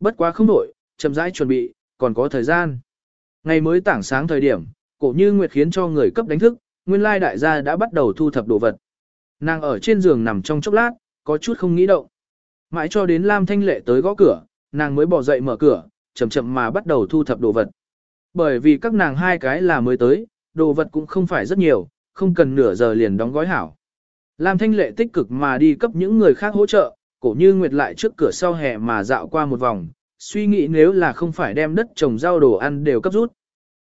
Bất quá không đổi, chậm rãi chuẩn bị, còn có thời gian. Ngày mới tảng sáng thời điểm, cổ như Nguyệt khiến cho người cấp đánh thức, nguyên lai đại gia đã bắt đầu thu thập đồ vật. Nàng ở trên giường nằm trong chốc lát, có chút không nghĩ động. Mãi cho đến Lam Thanh Lệ tới gõ cửa, nàng mới bỏ dậy mở cửa, chậm chậm mà bắt đầu thu thập đồ vật. Bởi vì các nàng hai cái là mới tới, đồ vật cũng không phải rất nhiều, không cần nửa giờ liền đóng gói hảo. Làm Thanh Lệ tích cực mà đi cấp những người khác hỗ trợ, cổ như Nguyệt lại trước cửa sau hè mà dạo qua một vòng, suy nghĩ nếu là không phải đem đất trồng rau đồ ăn đều cấp rút.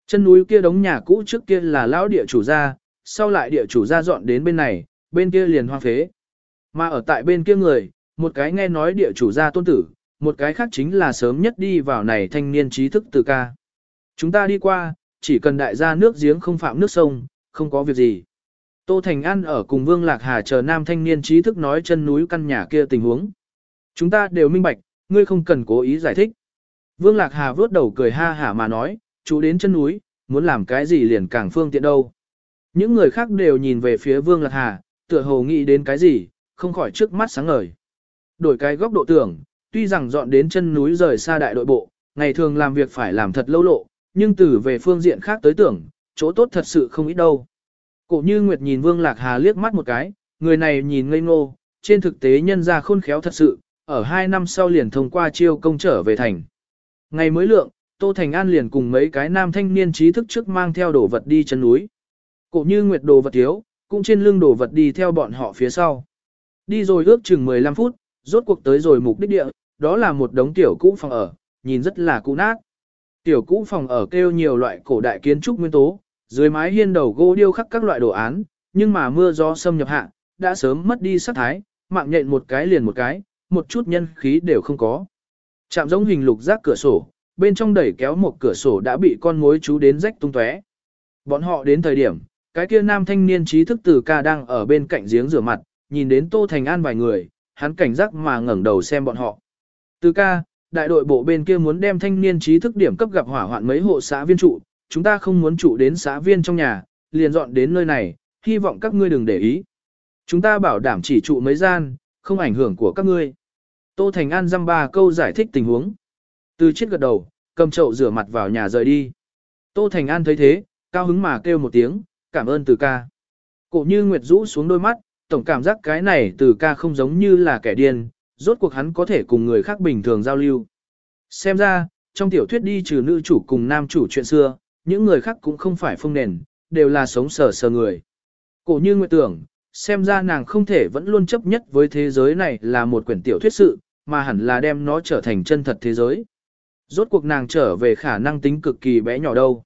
Chân núi kia đống nhà cũ trước kia là lão địa chủ gia, sau lại địa chủ gia dọn đến bên này, bên kia liền hoang phế. Mà ở tại bên kia người, một cái nghe nói địa chủ gia tôn tử, một cái khác chính là sớm nhất đi vào này thanh niên trí thức từ ca. Chúng ta đi qua, chỉ cần đại gia nước giếng không phạm nước sông, không có việc gì. Tô Thành An ở cùng Vương Lạc Hà chờ nam thanh niên trí thức nói chân núi căn nhà kia tình huống. Chúng ta đều minh bạch, ngươi không cần cố ý giải thích. Vương Lạc Hà vớt đầu cười ha hả mà nói, chú đến chân núi, muốn làm cái gì liền càng phương tiện đâu. Những người khác đều nhìn về phía Vương Lạc Hà, tựa hồ nghĩ đến cái gì, không khỏi trước mắt sáng ngời. Đổi cái góc độ tưởng, tuy rằng dọn đến chân núi rời xa đại đội bộ, ngày thường làm việc phải làm thật lâu lộ, nhưng từ về phương diện khác tới tưởng, chỗ tốt thật sự không ít đâu. Cổ như Nguyệt nhìn Vương Lạc Hà liếc mắt một cái, người này nhìn ngây ngô, trên thực tế nhân ra khôn khéo thật sự, ở hai năm sau liền thông qua chiêu công trở về thành. Ngày mới lượng, Tô Thành An liền cùng mấy cái nam thanh niên trí thức trước mang theo đồ vật đi chân núi. Cổ như Nguyệt đồ vật thiếu, cũng trên lưng đồ vật đi theo bọn họ phía sau. Đi rồi ước chừng 15 phút, rốt cuộc tới rồi mục đích địa, đó là một đống tiểu cũ phòng ở, nhìn rất là cũ nát. Tiểu cũ phòng ở kêu nhiều loại cổ đại kiến trúc nguyên tố, dưới mái hiên đầu gỗ điêu khắc các loại đồ án, nhưng mà mưa gió xâm nhập hạ, đã sớm mất đi sắc thái, mạng nhện một cái liền một cái, một chút nhân khí đều không có. Chạm giống hình lục giác cửa sổ, bên trong đẩy kéo một cửa sổ đã bị con mối chú đến rách tung tóe. Bọn họ đến thời điểm, cái kia nam thanh niên trí thức từ ca đang ở bên cạnh giếng rửa mặt, nhìn đến Tô Thành An vài người, hắn cảnh giác mà ngẩng đầu xem bọn họ. Từ ca, đại đội bộ bên kia muốn đem thanh niên trí thức điểm cấp gặp hỏa hoạn mấy hộ xã viên trụ, chúng ta không muốn trụ đến xã viên trong nhà, liền dọn đến nơi này, hy vọng các ngươi đừng để ý. Chúng ta bảo đảm chỉ trụ mấy gian, không ảnh hưởng của các ngươi. Tô Thành An dăm ba câu giải thích tình huống. Từ chiếc gật đầu, cầm chậu rửa mặt vào nhà rời đi. Tô Thành An thấy thế, cao hứng mà kêu một tiếng, cảm ơn từ ca. Cổ như Nguyệt rũ xuống đôi mắt, tổng cảm giác cái này từ ca không giống như là kẻ điên, rốt cuộc hắn có thể cùng người khác bình thường giao lưu. Xem ra, trong tiểu thuyết đi trừ nữ chủ cùng nam chủ chuyện xưa, những người khác cũng không phải phương nền, đều là sống sờ sờ người. Cổ như Nguyệt tưởng, xem ra nàng không thể vẫn luôn chấp nhất với thế giới này là một quyển tiểu thuyết sự, mà hẳn là đem nó trở thành chân thật thế giới. Rốt cuộc nàng trở về khả năng tính cực kỳ bé nhỏ đâu.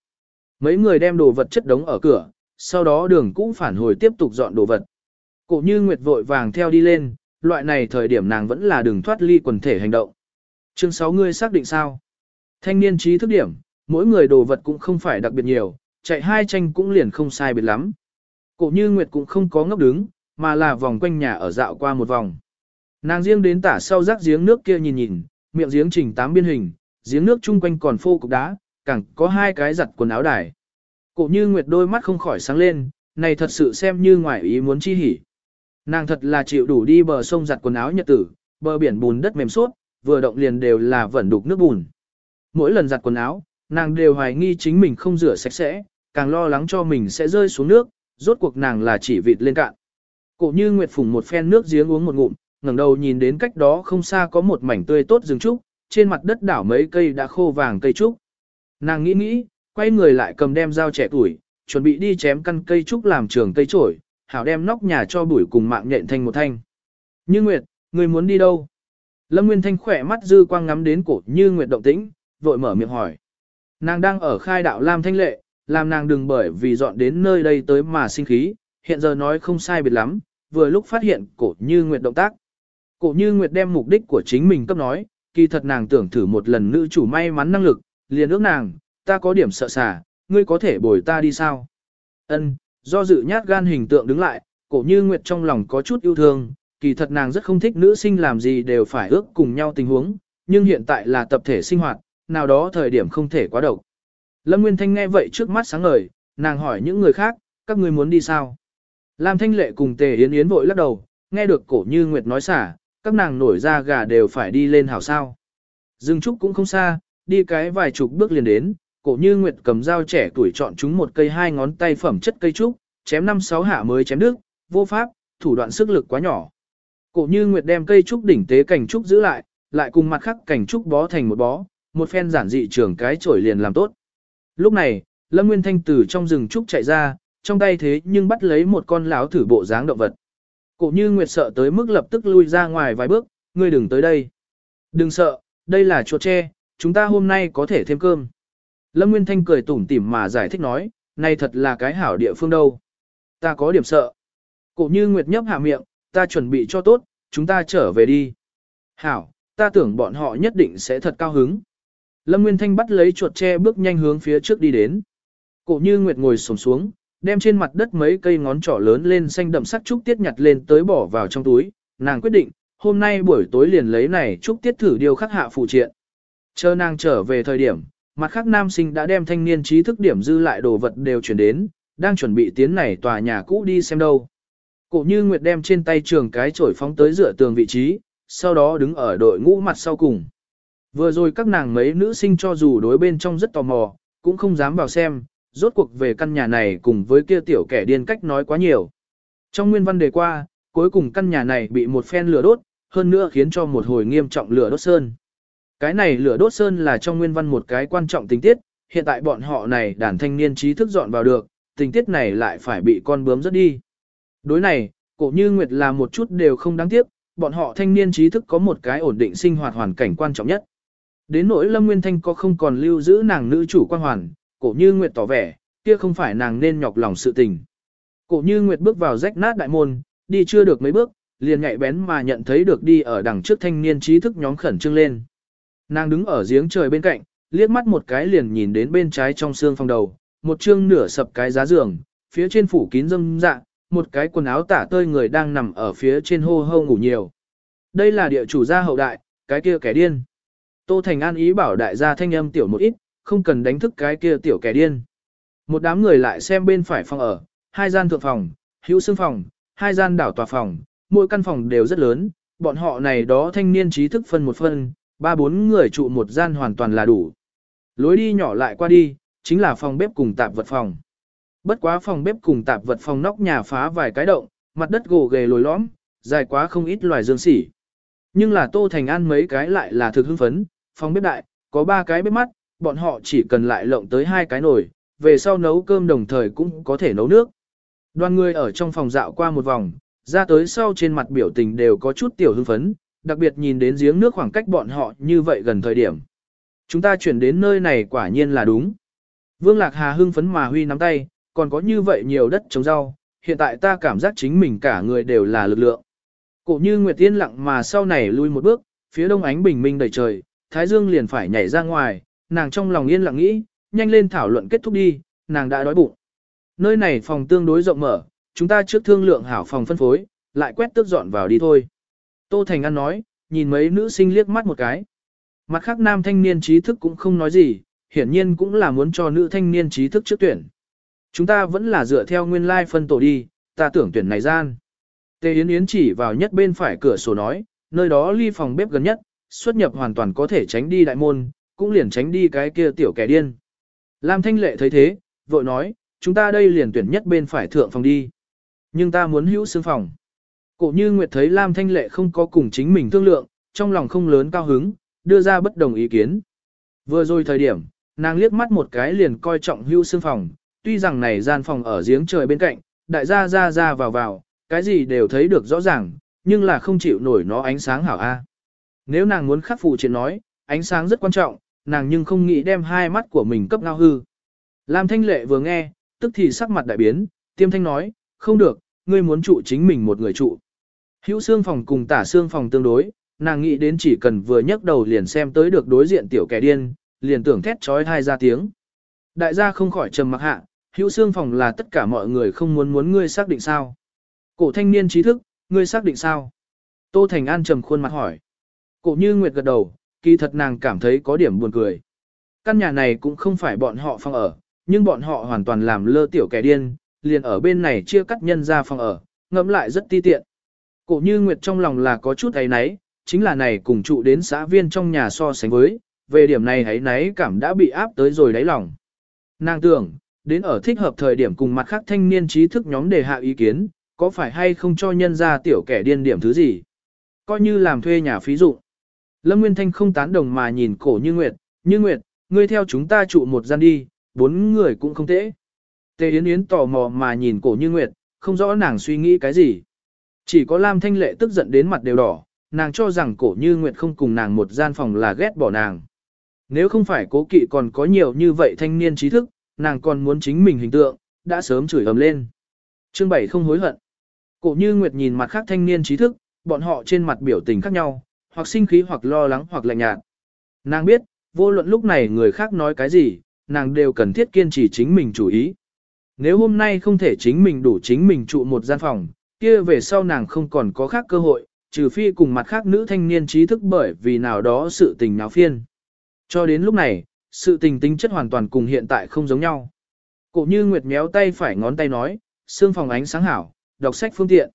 Mấy người đem đồ vật chất đống ở cửa, sau đó đường cũ phản hồi tiếp tục dọn đồ vật. Cổ như Nguyệt vội vàng theo đi lên, loại này thời điểm nàng vẫn là đường thoát ly quần thể hành động. Chương 6 ngươi xác định sao? Thanh niên trí thức điểm, mỗi người đồ vật cũng không phải đặc biệt nhiều, chạy hai tranh cũng liền không sai biệt lắm. Cổ như Nguyệt cũng không có ngốc đứng, mà là vòng quanh nhà ở dạo qua một vòng. Nàng riêng đến tả sau rác giếng nước kia nhìn nhìn, miệng giếng chỉnh tám biên hình, giếng nước chung quanh còn phô cục đá, càng có hai cái giặt quần áo đài. Cổ như Nguyệt đôi mắt không khỏi sáng lên, này thật sự xem như ngoài ý muốn chi hỉ. Nàng thật là chịu đủ đi bờ sông giặt quần áo nhật tử, bờ biển bùn đất mềm suốt, vừa động liền đều là vẩn đục nước bùn. Mỗi lần giặt quần áo, nàng đều hoài nghi chính mình không rửa sạch sẽ, càng lo lắng cho mình sẽ rơi xuống nước, rốt cuộc nàng là chỉ vịt lên cạn. Cổ như Nguyệt phùng một phen nước giếng uống một ngụm, ngẩng đầu nhìn đến cách đó không xa có một mảnh tươi tốt rừng trúc, trên mặt đất đảo mấy cây đã khô vàng cây trúc. Nàng nghĩ nghĩ, quay người lại cầm đem dao trẻ tuổi, chuẩn bị đi chém căn cây trúc làm trường cây trổi, hảo đem nóc nhà cho bụi cùng mạng nhện thành một thanh. Như Nguyệt, người muốn đi đâu? Lâm Nguyên Thanh khỏe mắt dư quang ngắm đến cổ Như Nguyệt động tĩnh, vội mở miệng hỏi. Nàng đang ở khai đạo Lam Thanh Lệ, làm nàng đừng bởi vì dọn đến nơi đây tới mà sinh khí, hiện giờ nói không sai biệt lắm, vừa lúc phát hiện cổ Như Nguyệt động tác. Cổ Như Nguyệt đem mục đích của chính mình cấp nói, kỳ thật nàng tưởng thử một lần nữ chủ may mắn năng lực, liền ước nàng, ta có điểm sợ xả, ngươi có thể bồi ta đi sao? Ân, do dự nhát gan hình tượng đứng lại, cổ như Nguyệt trong lòng có chút yêu thương, kỳ thật nàng rất không thích nữ sinh làm gì đều phải ước cùng nhau tình huống, nhưng hiện tại là tập thể sinh hoạt, nào đó thời điểm không thể quá độc. Lâm Nguyên Thanh nghe vậy trước mắt sáng ngời, nàng hỏi những người khác, các ngươi muốn đi sao? Lam Thanh Lệ cùng Tề Yến Yến vội lắc đầu, nghe được cổ như Nguyệt nói xả, các nàng nổi ra gà đều phải đi lên hảo sao. Dương Trúc cũng không xa, đi cái vài chục bước liền đến, cổ như Nguyệt cầm dao trẻ tuổi chọn chúng một cây hai ngón tay phẩm chất cây trúc, chém năm sáu hạ mới chém đứt, vô pháp, thủ đoạn sức lực quá nhỏ. Cổ như Nguyệt đem cây trúc đỉnh tế cảnh trúc giữ lại, lại cùng mặt khắc cảnh trúc bó thành một bó, một phen giản dị trường cái chổi liền làm tốt. Lúc này, Lâm Nguyên Thanh từ trong rừng trúc chạy ra, trong tay thế nhưng bắt lấy một con lão thử bộ dáng động vật. Cổ như Nguyệt sợ tới mức lập tức lui ra ngoài vài bước, ngươi đừng tới đây. Đừng sợ, đây là chuột tre, chúng ta hôm nay có thể thêm cơm. Lâm Nguyên Thanh cười tủm tỉm mà giải thích nói, này thật là cái hảo địa phương đâu. Ta có điểm sợ. Cổ như Nguyệt nhấp hạ miệng, ta chuẩn bị cho tốt, chúng ta trở về đi. Hảo, ta tưởng bọn họ nhất định sẽ thật cao hứng. Lâm Nguyên Thanh bắt lấy chuột tre bước nhanh hướng phía trước đi đến. Cổ như Nguyệt ngồi xổm xuống, đem trên mặt đất mấy cây ngón trỏ lớn lên xanh đậm sắc trúc tiết nhặt lên tới bỏ vào trong túi, nàng quyết định, hôm nay buổi tối liền lấy này trúc tiết thử điều khắc hạ phụ triện. Chờ nàng trở về thời điểm, mặt khác nam sinh đã đem thanh niên trí thức điểm dư lại đồ vật đều chuyển đến, đang chuẩn bị tiến này tòa nhà cũ đi xem đâu. Cổ như Nguyệt đem trên tay trường cái chổi phóng tới dựa tường vị trí, sau đó đứng ở đội ngũ mặt sau cùng. Vừa rồi các nàng mấy nữ sinh cho dù đối bên trong rất tò mò, cũng không dám vào xem, rốt cuộc về căn nhà này cùng với kia tiểu kẻ điên cách nói quá nhiều. Trong nguyên văn đề qua, cuối cùng căn nhà này bị một phen lửa đốt, hơn nữa khiến cho một hồi nghiêm trọng lửa đốt sơn. Cái này lửa đốt sơn là trong nguyên văn một cái quan trọng tình tiết, hiện tại bọn họ này đàn thanh niên trí thức dọn vào được, tình tiết này lại phải bị con bướm rất đi. Đối này, cổ như Nguyệt là một chút đều không đáng tiếc, bọn họ thanh niên trí thức có một cái ổn định sinh hoạt hoàn cảnh quan trọng nhất. Đến nỗi Lâm Nguyên Thanh có không còn lưu giữ nàng nữ chủ quan hoàn, cổ như Nguyệt tỏ vẻ, kia không phải nàng nên nhọc lòng sự tình. Cổ như Nguyệt bước vào rách nát đại môn, đi chưa được mấy bước, liền nhạy bén mà nhận thấy được đi ở đằng trước thanh niên trí thức nhóm khẩn trương lên. Nàng đứng ở giếng trời bên cạnh, liếc mắt một cái liền nhìn đến bên trái trong xương phòng đầu, một chương nửa sập cái giá giường, phía trên phủ kín dâm dạ, một cái quần áo tả tơi người đang nằm ở phía trên hô hô ngủ nhiều. Đây là địa chủ gia hậu đại, cái kia kẻ điên. Tô Thành An ý bảo đại gia thanh âm tiểu một ít, không cần đánh thức cái kia tiểu kẻ điên. Một đám người lại xem bên phải phòng ở, hai gian thượng phòng, hữu xương phòng, hai gian đảo tòa phòng, mỗi căn phòng đều rất lớn, bọn họ này đó thanh niên trí thức phân một phân, ba bốn người trụ một gian hoàn toàn là đủ. Lối đi nhỏ lại qua đi, chính là phòng bếp cùng tạp vật phòng. Bất quá phòng bếp cùng tạp vật phòng nóc nhà phá vài cái động, mặt đất gồ ghề lồi lõm, dài quá không ít loài dương sỉ. Nhưng là Tô Thành An mấy cái lại là thực hưng phấn, phòng bếp đại, có ba cái bếp mắt, bọn họ chỉ cần lại lộng tới hai cái nồi, về sau nấu cơm đồng thời cũng có thể nấu nước. Đoàn người ở trong phòng dạo qua một vòng, ra tới sau trên mặt biểu tình đều có chút tiểu hưng phấn, đặc biệt nhìn đến giếng nước khoảng cách bọn họ như vậy gần thời điểm. Chúng ta chuyển đến nơi này quả nhiên là đúng. Vương Lạc Hà hưng phấn mà huy nắm tay, còn có như vậy nhiều đất trồng rau, hiện tại ta cảm giác chính mình cả người đều là lực lượng. Cổ như Nguyệt Tiên lặng mà sau này lui một bước, phía đông ánh bình minh đầy trời, Thái Dương liền phải nhảy ra ngoài, nàng trong lòng yên lặng nghĩ, nhanh lên thảo luận kết thúc đi, nàng đã đói bụng. Nơi này phòng tương đối rộng mở, chúng ta trước thương lượng hảo phòng phân phối, lại quét tước dọn vào đi thôi. Tô Thành An nói, nhìn mấy nữ sinh liếc mắt một cái. Mặt khác nam thanh niên trí thức cũng không nói gì, hiển nhiên cũng là muốn cho nữ thanh niên trí thức trước tuyển. Chúng ta vẫn là dựa theo nguyên lai like phân tổ đi, ta tưởng tuyển này gian. Tề Yến Yến chỉ vào nhất bên phải cửa sổ nói, nơi đó ly phòng bếp gần nhất, xuất nhập hoàn toàn có thể tránh đi đại môn, cũng liền tránh đi cái kia tiểu kẻ điên. Lam Thanh Lệ thấy thế, vội nói, chúng ta đây liền tuyển nhất bên phải thượng phòng đi. Nhưng ta muốn hữu xương phòng. Cổ như Nguyệt thấy Lam Thanh Lệ không có cùng chính mình thương lượng, trong lòng không lớn cao hứng, đưa ra bất đồng ý kiến. Vừa rồi thời điểm, nàng liếc mắt một cái liền coi trọng hữu xương phòng, tuy rằng này gian phòng ở giếng trời bên cạnh, đại gia ra ra vào vào, cái gì đều thấy được rõ ràng, nhưng là không chịu nổi nó ánh sáng hảo A. Nếu nàng muốn khắc phụ chuyện nói, ánh sáng rất quan trọng, nàng nhưng không nghĩ đem hai mắt của mình cấp ngao hư. Lam Thanh Lệ vừa nghe, tức thì sắc mặt đại biến, tiêm thanh nói, không được, ngươi muốn trụ chính mình một người trụ. Hữu xương phòng cùng tả xương phòng tương đối, nàng nghĩ đến chỉ cần vừa nhấc đầu liền xem tới được đối diện tiểu kẻ điên, liền tưởng thét trói thai ra tiếng. Đại gia không khỏi trầm mặc hạ, hữu xương phòng là tất cả mọi người không muốn muốn ngươi xác định sao. Cổ thanh niên trí thức, ngươi xác định sao? Tô Thành An trầm khuôn mặt hỏi. Cổ như Nguyệt gật đầu, kỳ thật nàng cảm thấy có điểm buồn cười. Căn nhà này cũng không phải bọn họ phòng ở, nhưng bọn họ hoàn toàn làm lơ tiểu kẻ điên, liền ở bên này chia cắt nhân ra phòng ở, ngẫm lại rất ti tiện. Cổ như Nguyệt trong lòng là có chút ấy náy, chính là này cùng trụ đến xã viên trong nhà so sánh với, về điểm này ấy náy cảm đã bị áp tới rồi đáy lòng. Nàng tưởng, đến ở thích hợp thời điểm cùng mặt khác thanh niên trí thức nhóm đề hạ ý kiến, có phải hay không cho nhân ra tiểu kẻ điên điểm thứ gì? Coi như làm thuê nhà phí dụ. Lâm Nguyên Thanh không tán đồng mà nhìn cổ như Nguyệt, như Nguyệt, ngươi theo chúng ta trụ một gian đi, bốn người cũng không tễ. Tề Yến Yến tò mò mà nhìn cổ như Nguyệt, không rõ nàng suy nghĩ cái gì. Chỉ có Lam Thanh Lệ tức giận đến mặt đều đỏ, nàng cho rằng cổ như Nguyệt không cùng nàng một gian phòng là ghét bỏ nàng. Nếu không phải cố kỵ còn có nhiều như vậy thanh niên trí thức, nàng còn muốn chính mình hình tượng, đã sớm chửi ầm lên. Chương 7 không hối hận. Cổ như Nguyệt nhìn mặt khác thanh niên trí thức, bọn họ trên mặt biểu tình khác nhau, hoặc sinh khí hoặc lo lắng hoặc lạnh nhạt. Nàng biết, vô luận lúc này người khác nói cái gì, nàng đều cần thiết kiên trì chính mình chủ ý. Nếu hôm nay không thể chính mình đủ chính mình trụ một gian phòng, kia về sau nàng không còn có khác cơ hội, trừ phi cùng mặt khác nữ thanh niên trí thức bởi vì nào đó sự tình nào phiên. Cho đến lúc này, sự tình tính chất hoàn toàn cùng hiện tại không giống nhau. Cổ như Nguyệt méo tay phải ngón tay nói, xương phòng ánh sáng hảo, đọc sách phương tiện.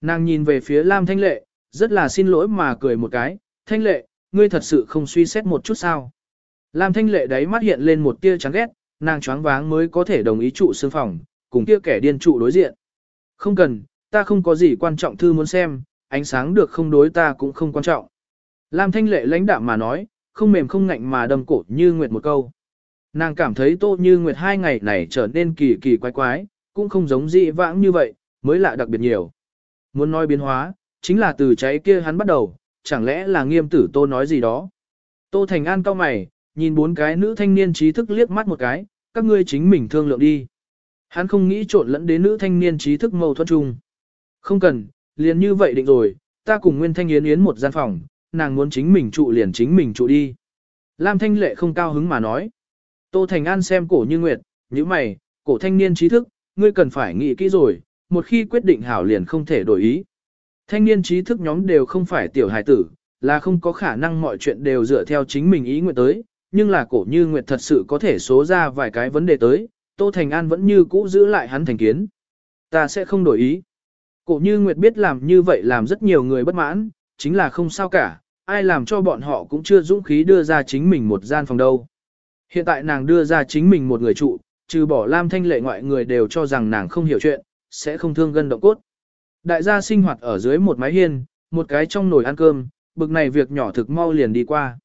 Nàng nhìn về phía Lam Thanh Lệ, rất là xin lỗi mà cười một cái, Thanh Lệ, ngươi thật sự không suy xét một chút sao. Lam Thanh Lệ đấy mắt hiện lên một tia chán ghét, nàng choáng váng mới có thể đồng ý trụ xương phòng, cùng kia kẻ điên trụ đối diện. Không cần, ta không có gì quan trọng thư muốn xem, ánh sáng được không đối ta cũng không quan trọng. Lam Thanh Lệ lãnh đạm mà nói, không mềm không ngạnh mà đâm cổ như Nguyệt một câu. Nàng cảm thấy Tô Như Nguyệt hai ngày này trở nên kỳ kỳ quái quái, cũng không giống dị vãng như vậy, mới lạ đặc biệt nhiều. Muốn nói biến hóa, chính là từ cháy kia hắn bắt đầu, chẳng lẽ là nghiêm tử Tô nói gì đó. Tô Thành An cao mày, nhìn bốn cái nữ thanh niên trí thức liếc mắt một cái, các ngươi chính mình thương lượng đi. Hắn không nghĩ trộn lẫn đến nữ thanh niên trí thức mâu thuẫn chung. Không cần, liền như vậy định rồi, ta cùng Nguyên Thanh Yến Yến một gian phòng, nàng muốn chính mình trụ liền chính mình trụ đi. Lam Thanh Lệ không cao hứng mà nói. Tô Thành An xem cổ như nguyệt, như mày, cổ thanh niên trí thức, ngươi cần phải nghĩ kỹ rồi, một khi quyết định hảo liền không thể đổi ý. Thanh niên trí thức nhóm đều không phải tiểu hài tử, là không có khả năng mọi chuyện đều dựa theo chính mình ý nguyện tới, nhưng là cổ như nguyệt thật sự có thể số ra vài cái vấn đề tới, Tô Thành An vẫn như cũ giữ lại hắn thành kiến. Ta sẽ không đổi ý. Cổ như nguyệt biết làm như vậy làm rất nhiều người bất mãn, chính là không sao cả, ai làm cho bọn họ cũng chưa dũng khí đưa ra chính mình một gian phòng đâu. Hiện tại nàng đưa ra chính mình một người trụ, trừ bỏ Lam Thanh lệ ngoại người đều cho rằng nàng không hiểu chuyện, sẽ không thương gân động cốt. Đại gia sinh hoạt ở dưới một mái hiên, một cái trong nồi ăn cơm, bực này việc nhỏ thực mau liền đi qua.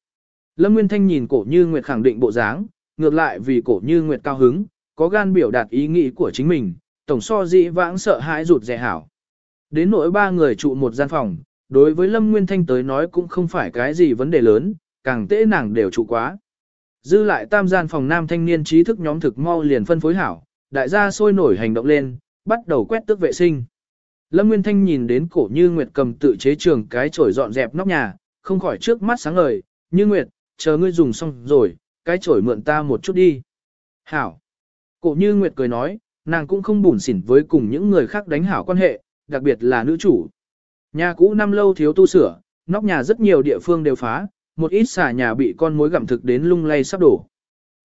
Lâm Nguyên Thanh nhìn cổ như Nguyệt khẳng định bộ dáng, ngược lại vì cổ như Nguyệt cao hứng, có gan biểu đạt ý nghĩ của chính mình, tổng so dĩ vãng sợ hãi rụt rè hảo. Đến nỗi ba người trụ một gian phòng, đối với Lâm Nguyên Thanh tới nói cũng không phải cái gì vấn đề lớn, càng tễ nàng đều trụ quá. Dư lại tam gian phòng nam thanh niên trí thức nhóm thực mau liền phân phối hảo, đại gia sôi nổi hành động lên, bắt đầu quét tước vệ sinh. Lâm Nguyên Thanh nhìn đến cổ như Nguyệt cầm tự chế trường cái chổi dọn dẹp nóc nhà, không khỏi trước mắt sáng ngời, như Nguyệt, chờ ngươi dùng xong rồi, cái chổi mượn ta một chút đi. Hảo. Cổ như Nguyệt cười nói, nàng cũng không bùn xỉn với cùng những người khác đánh hảo quan hệ, đặc biệt là nữ chủ. Nhà cũ năm lâu thiếu tu sửa, nóc nhà rất nhiều địa phương đều phá, một ít xả nhà bị con mối gặm thực đến lung lay sắp đổ.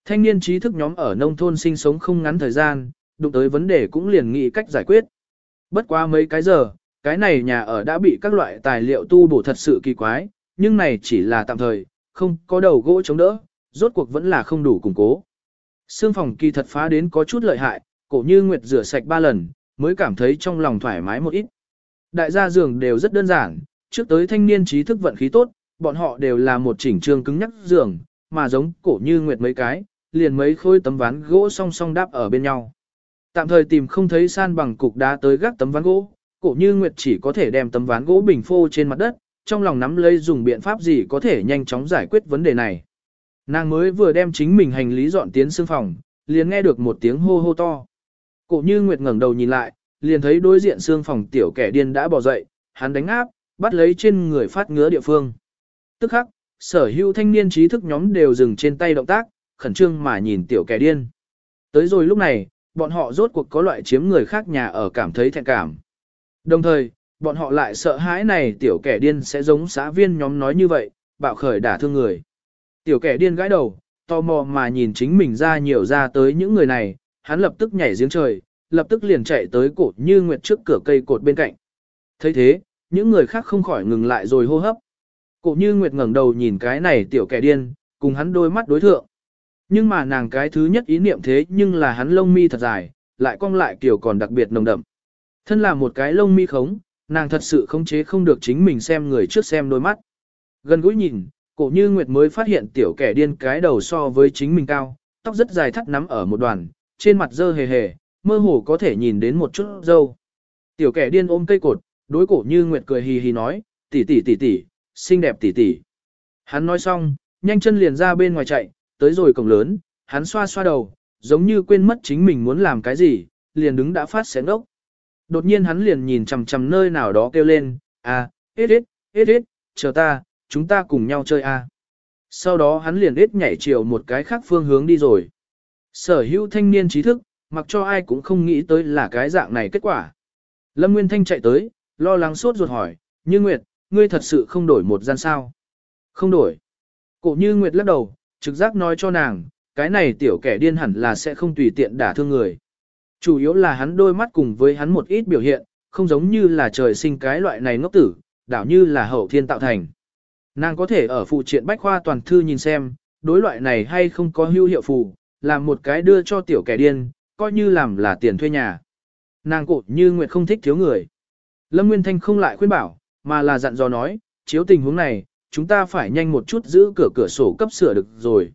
Thanh niên trí thức nhóm ở nông thôn sinh sống không ngắn thời gian, đụng tới vấn đề cũng liền nghĩ cách giải quyết. Bất quá mấy cái giờ, cái này nhà ở đã bị các loại tài liệu tu bổ thật sự kỳ quái, nhưng này chỉ là tạm thời, không có đầu gỗ chống đỡ, rốt cuộc vẫn là không đủ củng cố. Sương phòng kỳ thật phá đến có chút lợi hại, cổ như Nguyệt rửa sạch ba lần, mới cảm thấy trong lòng thoải mái một ít. Đại gia giường đều rất đơn giản, trước tới thanh niên trí thức vận khí tốt, bọn họ đều là một chỉnh trương cứng nhắc giường, mà giống cổ như Nguyệt mấy cái, liền mấy khối tấm ván gỗ song song đáp ở bên nhau. Tạm thời tìm không thấy san bằng cục đá tới gác tấm ván gỗ, cổ như Nguyệt chỉ có thể đem tấm ván gỗ bình phô trên mặt đất, trong lòng nắm lấy dùng biện pháp gì có thể nhanh chóng giải quyết vấn đề này. Nàng mới vừa đem chính mình hành lý dọn tiến xương phòng, liền nghe được một tiếng hô hô to. Cổ như Nguyệt ngẩng đầu nhìn lại, liền thấy đối diện xương phòng tiểu kẻ điên đã bỏ dậy, hắn đánh áp, bắt lấy trên người phát ngứa địa phương. Tức khắc, sở hữu thanh niên trí thức nhóm đều dừng trên tay động tác, khẩn trương mà nhìn tiểu kẻ điên. Tới rồi lúc này, bọn họ rốt cuộc có loại chiếm người khác nhà ở cảm thấy thẹn cảm. Đồng thời, bọn họ lại sợ hãi này tiểu kẻ điên sẽ giống xã viên nhóm nói như vậy, bạo khởi đả thương người. Tiểu kẻ điên gãi đầu, tò mò mà nhìn chính mình ra nhiều ra tới những người này, hắn lập tức nhảy giếng trời, lập tức liền chạy tới cột như nguyệt trước cửa cây cột bên cạnh. thấy thế, những người khác không khỏi ngừng lại rồi hô hấp. Cổ như nguyệt ngẩng đầu nhìn cái này tiểu kẻ điên, cùng hắn đôi mắt đối thượng. Nhưng mà nàng cái thứ nhất ý niệm thế nhưng là hắn lông mi thật dài, lại cong lại kiểu còn đặc biệt nồng đậm. Thân là một cái lông mi khống, nàng thật sự không chế không được chính mình xem người trước xem đôi mắt. Gần gũi nhìn, cổ như Nguyệt mới phát hiện tiểu kẻ điên cái đầu so với chính mình cao, tóc rất dài thắt nắm ở một đoàn, trên mặt dơ hề hề, mơ hồ có thể nhìn đến một chút dâu. Tiểu kẻ điên ôm cây cột, đối cổ như Nguyệt cười hì hì nói, tỷ tỷ tỷ tỷ, xinh đẹp tỷ tỷ. Hắn nói xong, nhanh chân liền ra bên ngoài chạy, tới rồi cổng lớn, hắn xoa xoa đầu, giống như quên mất chính mình muốn làm cái gì, liền đứng đã phát xén ốc. Đột nhiên hắn liền nhìn chằm chằm nơi nào đó kêu lên, à, ít ít, ít ít, chờ ta, chúng ta cùng nhau chơi à. Sau đó hắn liền ít nhảy chiều một cái khác phương hướng đi rồi. Sở hữu thanh niên trí thức, mặc cho ai cũng không nghĩ tới là cái dạng này kết quả. Lâm Nguyên Thanh chạy tới, lo lắng sốt ruột hỏi, Như Nguyệt, ngươi thật sự không đổi một gian sao? Không đổi. Cổ Như Nguyệt lắc đầu, trực giác nói cho nàng, cái này tiểu kẻ điên hẳn là sẽ không tùy tiện đả thương người. Chủ yếu là hắn đôi mắt cùng với hắn một ít biểu hiện, không giống như là trời sinh cái loại này ngốc tử, đảo như là hậu thiên tạo thành. Nàng có thể ở phụ triện bách khoa toàn thư nhìn xem, đối loại này hay không có hữu hiệu phù, làm một cái đưa cho tiểu kẻ điên, coi như làm là tiền thuê nhà. Nàng cột như Nguyệt không thích thiếu người. Lâm Nguyên Thanh không lại khuyên bảo, mà là dặn dò nói, chiếu tình huống này, chúng ta phải nhanh một chút giữ cửa cửa sổ cấp sửa được rồi.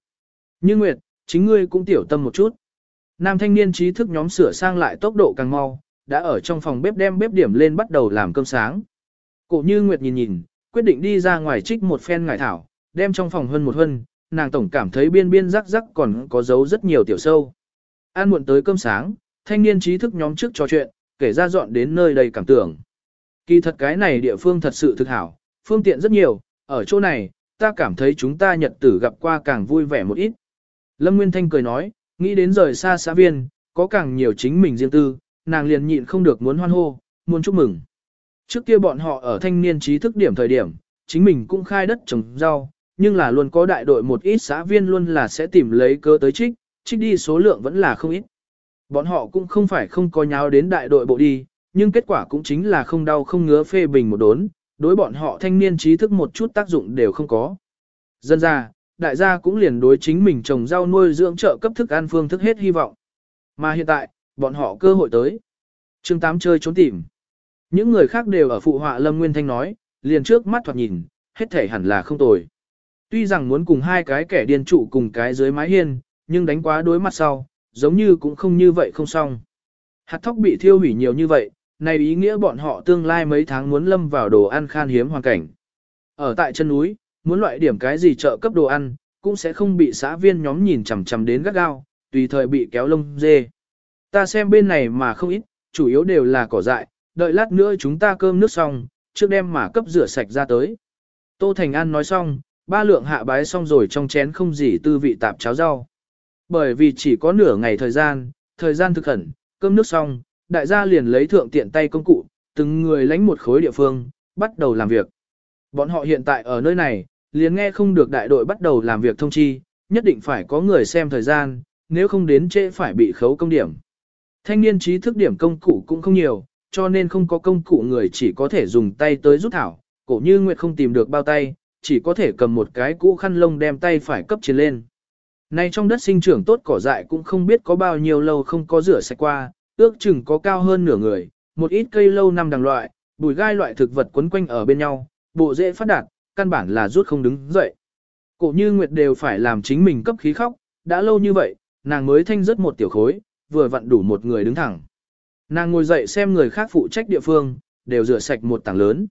Như Nguyệt, chính ngươi cũng tiểu tâm một chút. Nam thanh niên trí thức nhóm sửa sang lại tốc độ càng mau, đã ở trong phòng bếp đem bếp điểm lên bắt đầu làm cơm sáng. Cổ như Nguyệt nhìn nhìn, quyết định đi ra ngoài trích một phen ngải thảo, đem trong phòng hơn một hơn, nàng tổng cảm thấy biên biên rắc rắc còn có dấu rất nhiều tiểu sâu. An muộn tới cơm sáng, thanh niên trí thức nhóm trước trò chuyện, kể ra dọn đến nơi đầy cảm tưởng. Kỳ thật cái này địa phương thật sự thực hảo, phương tiện rất nhiều, ở chỗ này, ta cảm thấy chúng ta nhật tử gặp qua càng vui vẻ một ít. Lâm Nguyên Thanh cười nói, nghĩ đến rời xa xã viên, có càng nhiều chính mình riêng tư, nàng liền nhịn không được muốn hoan hô, muốn chúc mừng. Trước kia bọn họ ở thanh niên trí thức điểm thời điểm, chính mình cũng khai đất trồng rau, nhưng là luôn có đại đội một ít xã viên luôn là sẽ tìm lấy cơ tới trích, trích đi số lượng vẫn là không ít. Bọn họ cũng không phải không có nháo đến đại đội bộ đi, nhưng kết quả cũng chính là không đau không ngứa phê bình một đốn, đối bọn họ thanh niên trí thức một chút tác dụng đều không có. Dân ra, đại gia cũng liền đối chính mình trồng rau nuôi dưỡng trợ cấp thức ăn phương thức hết hy vọng. Mà hiện tại, bọn họ cơ hội tới. chương 8 chơi trốn tìm. Những người khác đều ở phụ họa Lâm Nguyên Thanh nói, liền trước mắt thoạt nhìn, hết thể hẳn là không tồi. Tuy rằng muốn cùng hai cái kẻ điên trụ cùng cái dưới mái hiên, nhưng đánh quá đối mặt sau, giống như cũng không như vậy không xong. Hạt thóc bị thiêu hủy nhiều như vậy, này ý nghĩa bọn họ tương lai mấy tháng muốn lâm vào đồ ăn khan hiếm hoàn cảnh. Ở tại chân núi, muốn loại điểm cái gì trợ cấp đồ ăn, cũng sẽ không bị xã viên nhóm nhìn chằm chằm đến gắt gao, tùy thời bị kéo lông dê. Ta xem bên này mà không ít, chủ yếu đều là cỏ dại, đợi lát nữa chúng ta cơm nước xong, trước đem mà cấp rửa sạch ra tới. Tô Thành An nói xong, ba lượng hạ bái xong rồi trong chén không gì tư vị tạp cháo rau. Bởi vì chỉ có nửa ngày thời gian, thời gian thực khẩn, cơm nước xong, đại gia liền lấy thượng tiện tay công cụ, từng người lánh một khối địa phương, bắt đầu làm việc. Bọn họ hiện tại ở nơi này, liền nghe không được đại đội bắt đầu làm việc thông chi, nhất định phải có người xem thời gian, nếu không đến trễ phải bị khấu công điểm. Thanh niên trí thức điểm công cụ cũng không nhiều, cho nên không có công cụ người chỉ có thể dùng tay tới rút thảo, cổ như Nguyệt không tìm được bao tay, chỉ có thể cầm một cái cũ khăn lông đem tay phải cấp trên lên. Nay trong đất sinh trưởng tốt cỏ dại cũng không biết có bao nhiêu lâu không có rửa sạch qua, ước chừng có cao hơn nửa người, một ít cây lâu năm đằng loại, bùi gai loại thực vật quấn quanh ở bên nhau, bộ dễ phát đạt, căn bản là rút không đứng dậy. Cổ như Nguyệt đều phải làm chính mình cấp khí khóc, đã lâu như vậy, nàng mới thanh rất một tiểu khối, vừa vặn đủ một người đứng thẳng. Nàng ngồi dậy xem người khác phụ trách địa phương, đều rửa sạch một tảng lớn.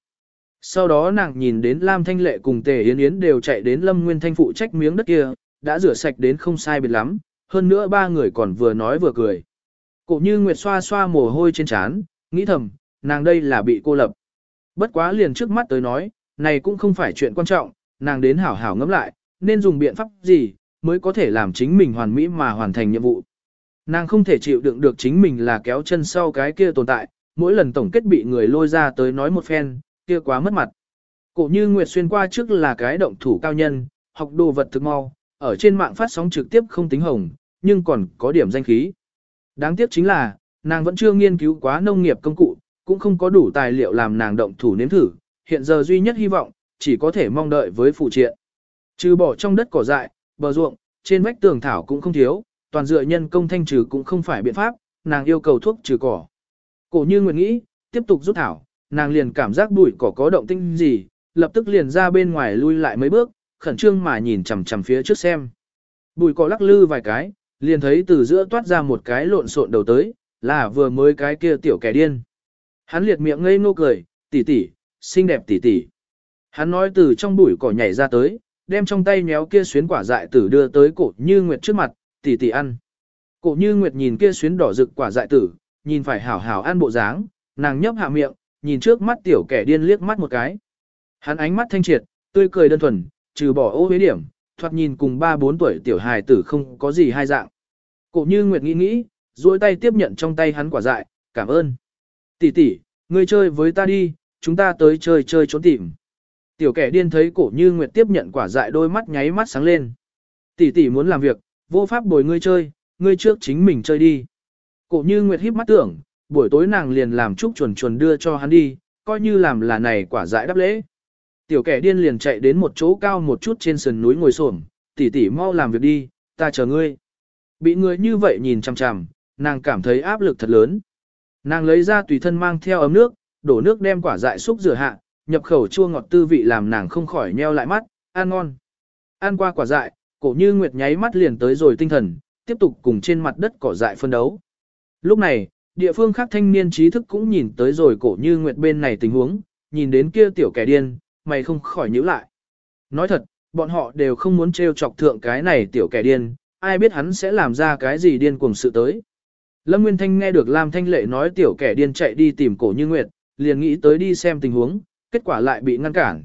Sau đó nàng nhìn đến Lam Thanh Lệ cùng Tề Yến Yến đều chạy đến Lâm Nguyên Thanh phụ trách miếng đất kia, đã rửa sạch đến không sai biệt lắm, hơn nữa ba người còn vừa nói vừa cười. Cổ như Nguyệt xoa xoa mồ hôi trên trán, nghĩ thầm, nàng đây là bị cô lập. Bất quá liền trước mắt tới nói, này cũng không phải chuyện quan trọng, nàng đến hảo hảo ngẫm lại, nên dùng biện pháp gì, mới có thể làm chính mình hoàn mỹ mà hoàn thành nhiệm vụ. Nàng không thể chịu đựng được chính mình là kéo chân sau cái kia tồn tại, mỗi lần tổng kết bị người lôi ra tới nói một phen, kia quá mất mặt. Cổ như Nguyệt xuyên qua trước là cái động thủ cao nhân, học đồ vật thực mau, ở trên mạng phát sóng trực tiếp không tính hồng, nhưng còn có điểm danh khí. Đáng tiếc chính là, nàng vẫn chưa nghiên cứu quá nông nghiệp công cụ, cũng không có đủ tài liệu làm nàng động thủ nếm thử, hiện giờ duy nhất hy vọng, chỉ có thể mong đợi với phụ triện. Trừ bỏ trong đất cỏ dại, bờ ruộng, trên vách tường thảo cũng không thiếu, toàn dựa nhân công thanh trừ cũng không phải biện pháp, nàng yêu cầu thuốc trừ cỏ. Cổ như nguyện nghĩ, tiếp tục rút thảo, nàng liền cảm giác bụi cỏ có động tinh gì, lập tức liền ra bên ngoài lui lại mấy bước, khẩn trương mà nhìn chằm chằm phía trước xem. Bụi cỏ lắc lư vài cái, liền thấy từ giữa toát ra một cái lộn xộn đầu tới, là vừa mới cái kia tiểu kẻ điên. Hắn liệt miệng ngây ngô cười, tỷ tỷ, xinh đẹp tỷ tỷ. Hắn nói từ trong bụi cỏ nhảy ra tới, đem trong tay méo kia xuyến quả dại tử đưa tới cổ như nguyệt trước mặt, tỷ tỷ ăn. Cổ như nguyệt nhìn kia xuyến đỏ rực quả dại tử, nhìn phải hảo hảo ăn bộ dáng, nàng nhấp hạ miệng, nhìn trước mắt tiểu kẻ điên liếc mắt một cái. Hắn ánh mắt thanh triệt, tươi cười đơn thuần, trừ bỏ ô huế điểm, thoạt nhìn cùng 3-4 tuổi tiểu hài tử không có gì hai dạng. Cổ như Nguyệt nghĩ nghĩ, duỗi tay tiếp nhận trong tay hắn quả dại, cảm ơn. Tỷ tỷ, ngươi chơi với ta đi, chúng ta tới chơi chơi trốn tìm. Tiểu kẻ điên thấy cổ như Nguyệt tiếp nhận quả dại đôi mắt nháy mắt sáng lên. Tỷ tỷ muốn làm việc, vô pháp bồi ngươi chơi, ngươi trước chính mình chơi đi. Cổ như Nguyệt híp mắt tưởng, buổi tối nàng liền làm chúc chuẩn chuẩn đưa cho hắn đi, coi như làm là này quả dại đáp lễ. Tiểu kẻ điên liền chạy đến một chỗ cao một chút trên sườn núi ngồi xổm, tỷ tỷ mau làm việc đi, ta chờ ngươi. Bị người như vậy nhìn chằm chằm, nàng cảm thấy áp lực thật lớn. Nàng lấy ra tùy thân mang theo ấm nước, đổ nước đem quả dại xúc rửa hạ, nhập khẩu chua ngọt tư vị làm nàng không khỏi nheo lại mắt, ăn ngon. Ăn qua quả dại, cổ như nguyệt nháy mắt liền tới rồi tinh thần, tiếp tục cùng trên mặt đất cỏ dại phân đấu. Lúc này, địa phương khác thanh niên trí thức cũng nhìn tới rồi cổ như nguyệt bên này tình huống, nhìn đến kia tiểu kẻ điên, mày không khỏi nhíu lại. Nói thật, bọn họ đều không muốn trêu chọc thượng cái này tiểu kẻ điên, ai biết hắn sẽ làm ra cái gì điên cuồng sự tới. Lâm Nguyên Thanh nghe được Lam Thanh Lệ nói tiểu kẻ điên chạy đi tìm cổ như Nguyệt, liền nghĩ tới đi xem tình huống, kết quả lại bị ngăn cản.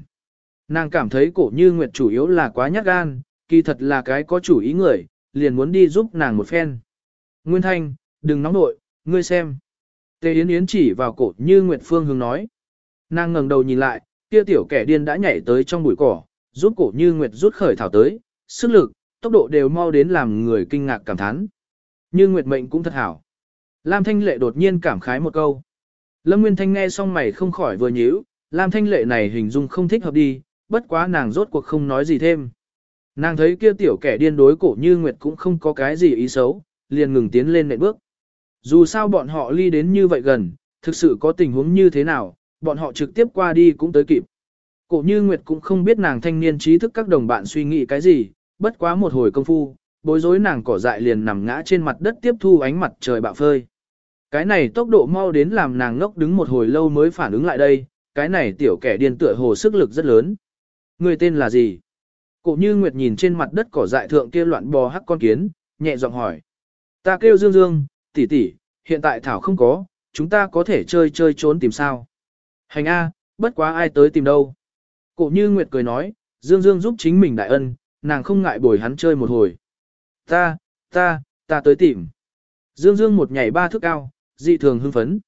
Nàng cảm thấy cổ như Nguyệt chủ yếu là quá nhát gan, kỳ thật là cái có chủ ý người, liền muốn đi giúp nàng một phen. Nguyên Thanh, đừng nóng nội, ngươi xem. Tề Yến Yến chỉ vào cổ như Nguyệt Phương hướng nói. Nàng ngẩng đầu nhìn lại, kia tiểu kẻ điên đã nhảy tới trong bụi cỏ, giúp cổ như Nguyệt rút khởi thảo tới, sức lực, tốc độ đều mau đến làm người kinh ngạc cảm thán. Như Nguyệt mệnh cũng thật hảo. Lam Thanh Lệ đột nhiên cảm khái một câu. Lâm Nguyên Thanh nghe xong mày không khỏi vừa nhíu, Lam Thanh Lệ này hình dung không thích hợp đi, bất quá nàng rốt cuộc không nói gì thêm. Nàng thấy kia tiểu kẻ điên đối cổ như Nguyệt cũng không có cái gì ý xấu, liền ngừng tiến lên nệm bước. Dù sao bọn họ ly đến như vậy gần, thực sự có tình huống như thế nào, bọn họ trực tiếp qua đi cũng tới kịp. Cổ như Nguyệt cũng không biết nàng thanh niên trí thức các đồng bạn suy nghĩ cái gì, bất quá một hồi công phu, bối rối nàng cỏ dại liền nằm ngã trên mặt đất tiếp thu ánh mặt trời bạo phơi. Cái này tốc độ mau đến làm nàng ngốc đứng một hồi lâu mới phản ứng lại đây, cái này tiểu kẻ điên tựa hồ sức lực rất lớn. Người tên là gì? Cổ như Nguyệt nhìn trên mặt đất cỏ dại thượng kia loạn bò hắc con kiến, nhẹ giọng hỏi. Ta kêu Dương Dương, tỷ tỷ, hiện tại Thảo không có, chúng ta có thể chơi chơi trốn tìm sao. Hành A, bất quá ai tới tìm đâu. Cổ như Nguyệt cười nói, Dương Dương giúp chính mình đại ân, nàng không ngại bồi hắn chơi một hồi. Ta, ta, ta tới tìm. Dương Dương một nhảy ba thước cao, dị thường hưng phấn.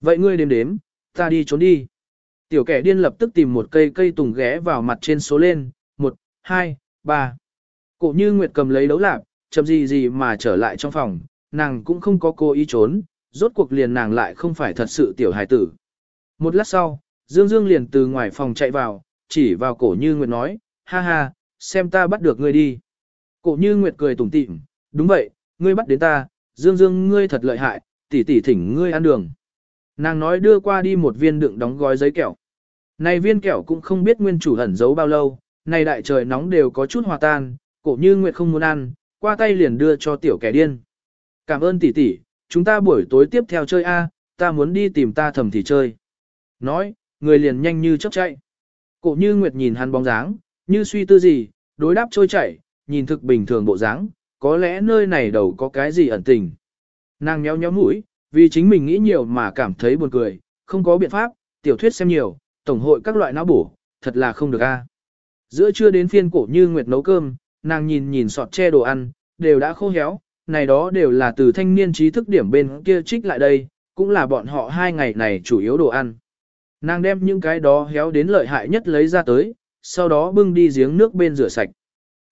Vậy ngươi đếm đếm, ta đi trốn đi. Tiểu kẻ điên lập tức tìm một cây cây tùng ghé vào mặt trên số lên, một, hai, ba. Cổ như Nguyệt cầm lấy đấu lạp, chậm gì gì mà trở lại trong phòng, nàng cũng không có cố ý trốn, rốt cuộc liền nàng lại không phải thật sự tiểu hài tử. Một lát sau, Dương Dương liền từ ngoài phòng chạy vào, chỉ vào cổ như Nguyệt nói, ha ha, xem ta bắt được ngươi đi. Cổ như Nguyệt cười tủm tỉm, đúng vậy, ngươi bắt đến ta, Dương Dương ngươi thật lợi hại, tỷ tỷ thỉnh ngươi ăn đường. Nàng nói đưa qua đi một viên đựng đóng gói giấy kẹo. Này viên kẹo cũng không biết nguyên chủ ẩn giấu bao lâu, này đại trời nóng đều có chút hòa tan, cổ như Nguyệt không muốn ăn, qua tay liền đưa cho tiểu kẻ điên. Cảm ơn tỷ tỷ, chúng ta buổi tối tiếp theo chơi A, ta muốn đi tìm ta thầm thì chơi. Nói, người liền nhanh như chớp chạy. Cổ như Nguyệt nhìn hắn bóng dáng, như suy tư gì, đối đáp trôi chảy, nhìn thực bình thường bộ dáng, có lẽ nơi này đầu có cái gì ẩn tình. Nàng nhéo nhéo mũi, vì chính mình nghĩ nhiều mà cảm thấy buồn cười, không có biện pháp, tiểu thuyết xem nhiều, tổng hội các loại não bổ, thật là không được a. Giữa trưa đến phiên cổ như Nguyệt nấu cơm, nàng nhìn nhìn sọt che đồ ăn, đều đã khô héo, này đó đều là từ thanh niên trí thức điểm bên kia trích lại đây, cũng là bọn họ hai ngày này chủ yếu đồ ăn. Nàng đem những cái đó héo đến lợi hại nhất lấy ra tới, sau đó bưng đi giếng nước bên rửa sạch.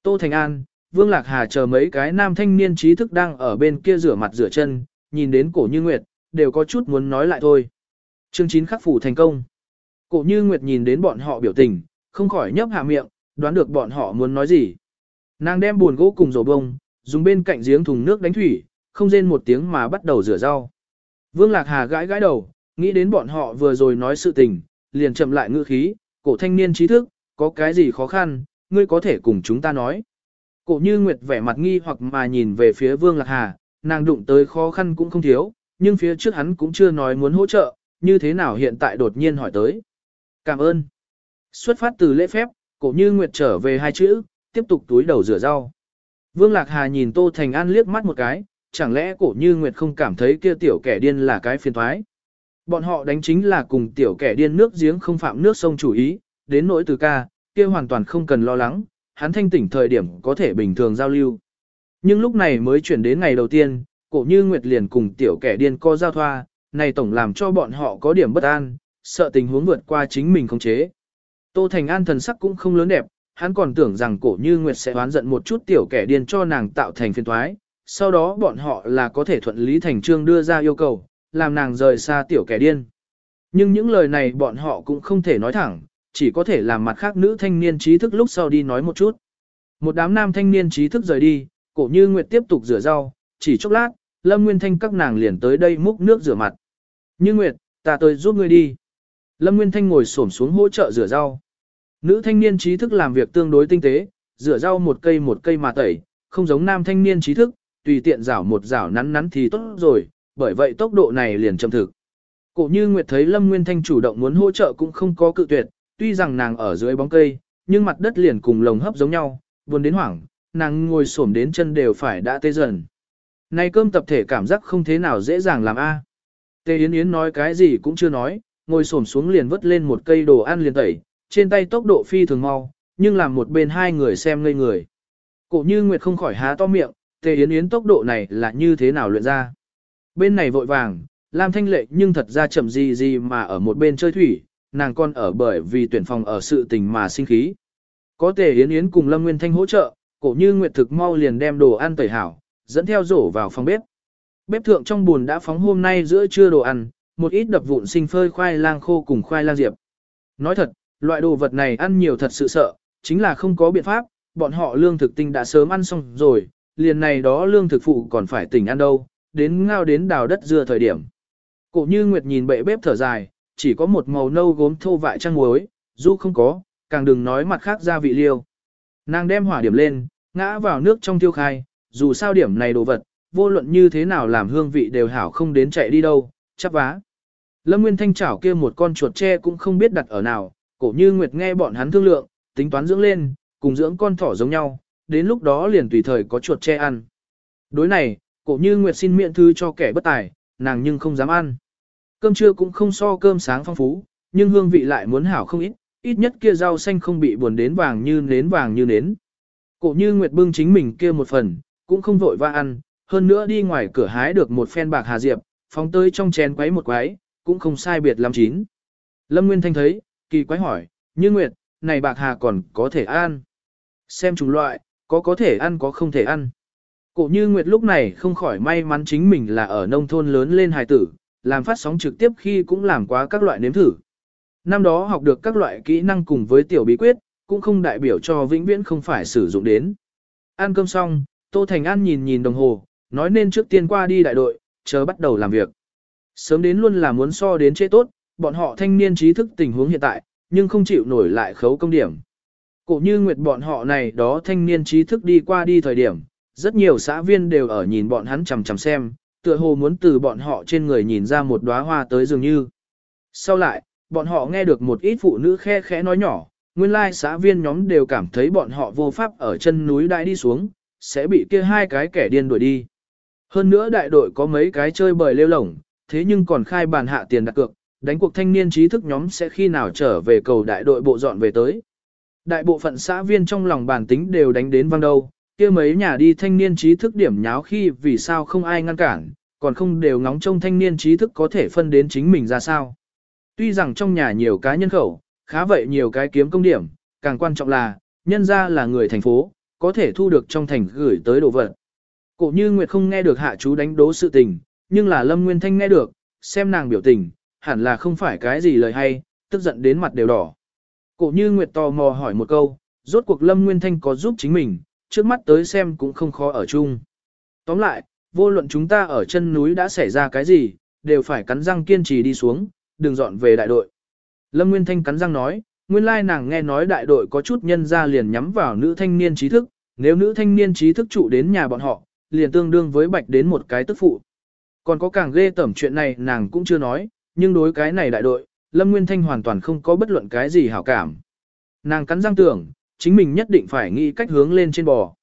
Tô Thành An, Vương Lạc Hà chờ mấy cái nam thanh niên trí thức đang ở bên kia rửa mặt rửa chân, nhìn đến cổ như Nguyệt, đều có chút muốn nói lại thôi. Chương 9 khắc phủ thành công. Cổ như Nguyệt nhìn đến bọn họ biểu tình, không khỏi nhấp hạ miệng, đoán được bọn họ muốn nói gì. Nàng đem buồn gỗ cùng rổ bông, dùng bên cạnh giếng thùng nước đánh thủy, không rên một tiếng mà bắt đầu rửa rau. Vương Lạc Hà gãi gãi đầu, nghĩ đến bọn họ vừa rồi nói sự tình, liền chậm lại ngữ khí, cổ thanh niên trí thức, có cái gì khó khăn, ngươi có thể cùng chúng ta nói. Cổ như Nguyệt vẻ mặt nghi hoặc mà nhìn về phía Vương Lạc Hà, nàng đụng tới khó khăn cũng không thiếu, nhưng phía trước hắn cũng chưa nói muốn hỗ trợ, như thế nào hiện tại đột nhiên hỏi tới. Cảm ơn. Xuất phát từ lễ phép, cổ như Nguyệt trở về hai chữ, tiếp tục túi đầu rửa rau. Vương Lạc Hà nhìn Tô Thành An liếc mắt một cái, chẳng lẽ cổ như Nguyệt không cảm thấy kia tiểu kẻ điên là cái phiền thoái. Bọn họ đánh chính là cùng tiểu kẻ điên nước giếng không phạm nước sông chủ ý, đến nỗi từ ca, kia hoàn toàn không cần lo lắng, hắn thanh tỉnh thời điểm có thể bình thường giao lưu. Nhưng lúc này mới chuyển đến ngày đầu tiên, cổ như Nguyệt liền cùng tiểu kẻ điên co giao thoa, này tổng làm cho bọn họ có điểm bất an, sợ tình huống vượt qua chính mình không chế. Tô Thành An thần sắc cũng không lớn đẹp, hắn còn tưởng rằng cổ như Nguyệt sẽ oán giận một chút tiểu kẻ điên cho nàng tạo thành phiền thoái, sau đó bọn họ là có thể thuận lý thành trương đưa ra yêu cầu, làm nàng rời xa tiểu kẻ điên. Nhưng những lời này bọn họ cũng không thể nói thẳng, chỉ có thể làm mặt khác nữ thanh niên trí thức lúc sau đi nói một chút. Một đám nam thanh niên trí thức rời đi, cổ như Nguyệt tiếp tục rửa rau, chỉ chốc lát, Lâm Nguyên Thanh các nàng liền tới đây múc nước rửa mặt. Như Nguyệt, ta tới giúp ngươi đi. Lâm Nguyên Thanh ngồi xổm xuống hỗ trợ rửa rau. Nữ thanh niên trí thức làm việc tương đối tinh tế, rửa rau một cây một cây mà tẩy, không giống nam thanh niên trí thức, tùy tiện rảo một rảo nắn nắn thì tốt rồi, bởi vậy tốc độ này liền chậm thực. Cổ như Nguyệt thấy Lâm Nguyên Thanh chủ động muốn hỗ trợ cũng không có cự tuyệt, tuy rằng nàng ở dưới bóng cây, nhưng mặt đất liền cùng lồng hấp giống nhau, buồn đến hoảng, nàng ngồi xổm đến chân đều phải đã tê dần. Này cơm tập thể cảm giác không thế nào dễ dàng làm a. À. tê Yến Yến nói cái gì cũng chưa nói, ngồi xổm xuống liền vứt lên một cây đồ ăn liền tẩy, trên tay tốc độ phi thường mau, nhưng làm một bên hai người xem ngây người. Cổ như Nguyệt không khỏi há to miệng, Tề Yến Yến tốc độ này là như thế nào luyện ra. Bên này vội vàng, Lam Thanh Lệ nhưng thật ra chậm gì gì mà ở một bên chơi thủy, nàng con ở bởi vì tuyển phòng ở sự tình mà sinh khí. Có Tề Yến Yến cùng Lâm Nguyên Thanh hỗ trợ, cổ như Nguyệt thực mau liền đem đồ ăn tẩy hảo, dẫn theo rổ vào phòng bếp. Bếp thượng trong buồn đã phóng hôm nay giữa trưa đồ ăn, một ít đập vụn sinh phơi khoai lang khô cùng khoai lang diệp. Nói thật, loại đồ vật này ăn nhiều thật sự sợ, chính là không có biện pháp, bọn họ lương thực tinh đã sớm ăn xong rồi, liền này đó lương thực phụ còn phải tỉnh ăn đâu, đến ngao đến đào đất dưa thời điểm. Cổ như Nguyệt nhìn bệ bếp thở dài, chỉ có một màu nâu gốm thô vại trăng muối, dù không có, càng đừng nói mặt khác gia vị liêu. Nàng đem hỏa điểm lên, ngã vào nước trong tiêu khai, dù sao điểm này đồ vật, vô luận như thế nào làm hương vị đều hảo không đến chạy đi đâu, chắp vá. Lâm Nguyên Thanh chảo kia một con chuột tre cũng không biết đặt ở nào, cổ như Nguyệt nghe bọn hắn thương lượng, tính toán dưỡng lên, cùng dưỡng con thỏ giống nhau, đến lúc đó liền tùy thời có chuột tre ăn. Đối này, cổ như Nguyệt xin miệng thư cho kẻ bất tài, nàng nhưng không dám ăn. Cơm trưa cũng không so cơm sáng phong phú, nhưng hương vị lại muốn hảo không ít, ít nhất kia rau xanh không bị buồn đến vàng như nến vàng như nến. Cổ như Nguyệt bưng chính mình kia một phần, cũng không vội va ăn, hơn nữa đi ngoài cửa hái được một phen bạc hà diệp, phóng tới trong chén quấy một quấy, cũng không sai biệt lắm chín. Lâm Nguyên Thanh thấy, kỳ quái hỏi, như Nguyệt, này bạc hà còn có thể ăn. Xem chủng loại, có có thể ăn có không thể ăn. Cổ như Nguyệt lúc này không khỏi may mắn chính mình là ở nông thôn lớn lên hài tử, làm phát sóng trực tiếp khi cũng làm quá các loại nếm thử. Năm đó học được các loại kỹ năng cùng với tiểu bí quyết, cũng không đại biểu cho vĩnh viễn không phải sử dụng đến. Ăn cơm xong, Tô Thành An nhìn nhìn đồng hồ, nói nên trước tiên qua đi đại đội, chờ bắt đầu làm việc. Sớm đến luôn là muốn so đến chế tốt, bọn họ thanh niên trí thức tình huống hiện tại, nhưng không chịu nổi lại khấu công điểm. Cổ như nguyệt bọn họ này đó thanh niên trí thức đi qua đi thời điểm, rất nhiều xã viên đều ở nhìn bọn hắn chằm chằm xem, tựa hồ muốn từ bọn họ trên người nhìn ra một đóa hoa tới dường như. Sau lại, bọn họ nghe được một ít phụ nữ khe khẽ nói nhỏ, nguyên lai xã viên nhóm đều cảm thấy bọn họ vô pháp ở chân núi đại đi xuống, sẽ bị kia hai cái kẻ điên đuổi đi. Hơn nữa đại đội có mấy cái chơi bời lêu lổng, thế nhưng còn khai bàn hạ tiền đặt cược, đánh cuộc thanh niên trí thức nhóm sẽ khi nào trở về cầu đại đội bộ dọn về tới. Đại bộ phận xã viên trong lòng bản tính đều đánh đến văng đâu, kia mấy nhà đi thanh niên trí thức điểm nháo khi vì sao không ai ngăn cản, còn không đều ngóng trông thanh niên trí thức có thể phân đến chính mình ra sao. Tuy rằng trong nhà nhiều cá nhân khẩu, khá vậy nhiều cái kiếm công điểm, càng quan trọng là, nhân ra là người thành phố, có thể thu được trong thành gửi tới đồ vật. Cổ như Nguyệt không nghe được hạ chú đánh đố sự tình, nhưng là Lâm Nguyên Thanh nghe được, xem nàng biểu tình, hẳn là không phải cái gì lời hay, tức giận đến mặt đều đỏ. Cổ như Nguyệt tò mò hỏi một câu, rốt cuộc Lâm Nguyên Thanh có giúp chính mình, trước mắt tới xem cũng không khó ở chung. Tóm lại, vô luận chúng ta ở chân núi đã xảy ra cái gì, đều phải cắn răng kiên trì đi xuống, đừng dọn về đại đội. Lâm Nguyên Thanh cắn răng nói, nguyên lai nàng nghe nói đại đội có chút nhân ra liền nhắm vào nữ thanh niên trí thức, nếu nữ thanh niên trí thức trụ đến nhà bọn họ, liền tương đương với bạch đến một cái tức phụ. Còn có càng ghê tẩm chuyện này nàng cũng chưa nói, nhưng đối cái này đại đội, Lâm Nguyên Thanh hoàn toàn không có bất luận cái gì hảo cảm. Nàng cắn răng tưởng, chính mình nhất định phải nghĩ cách hướng lên trên bò.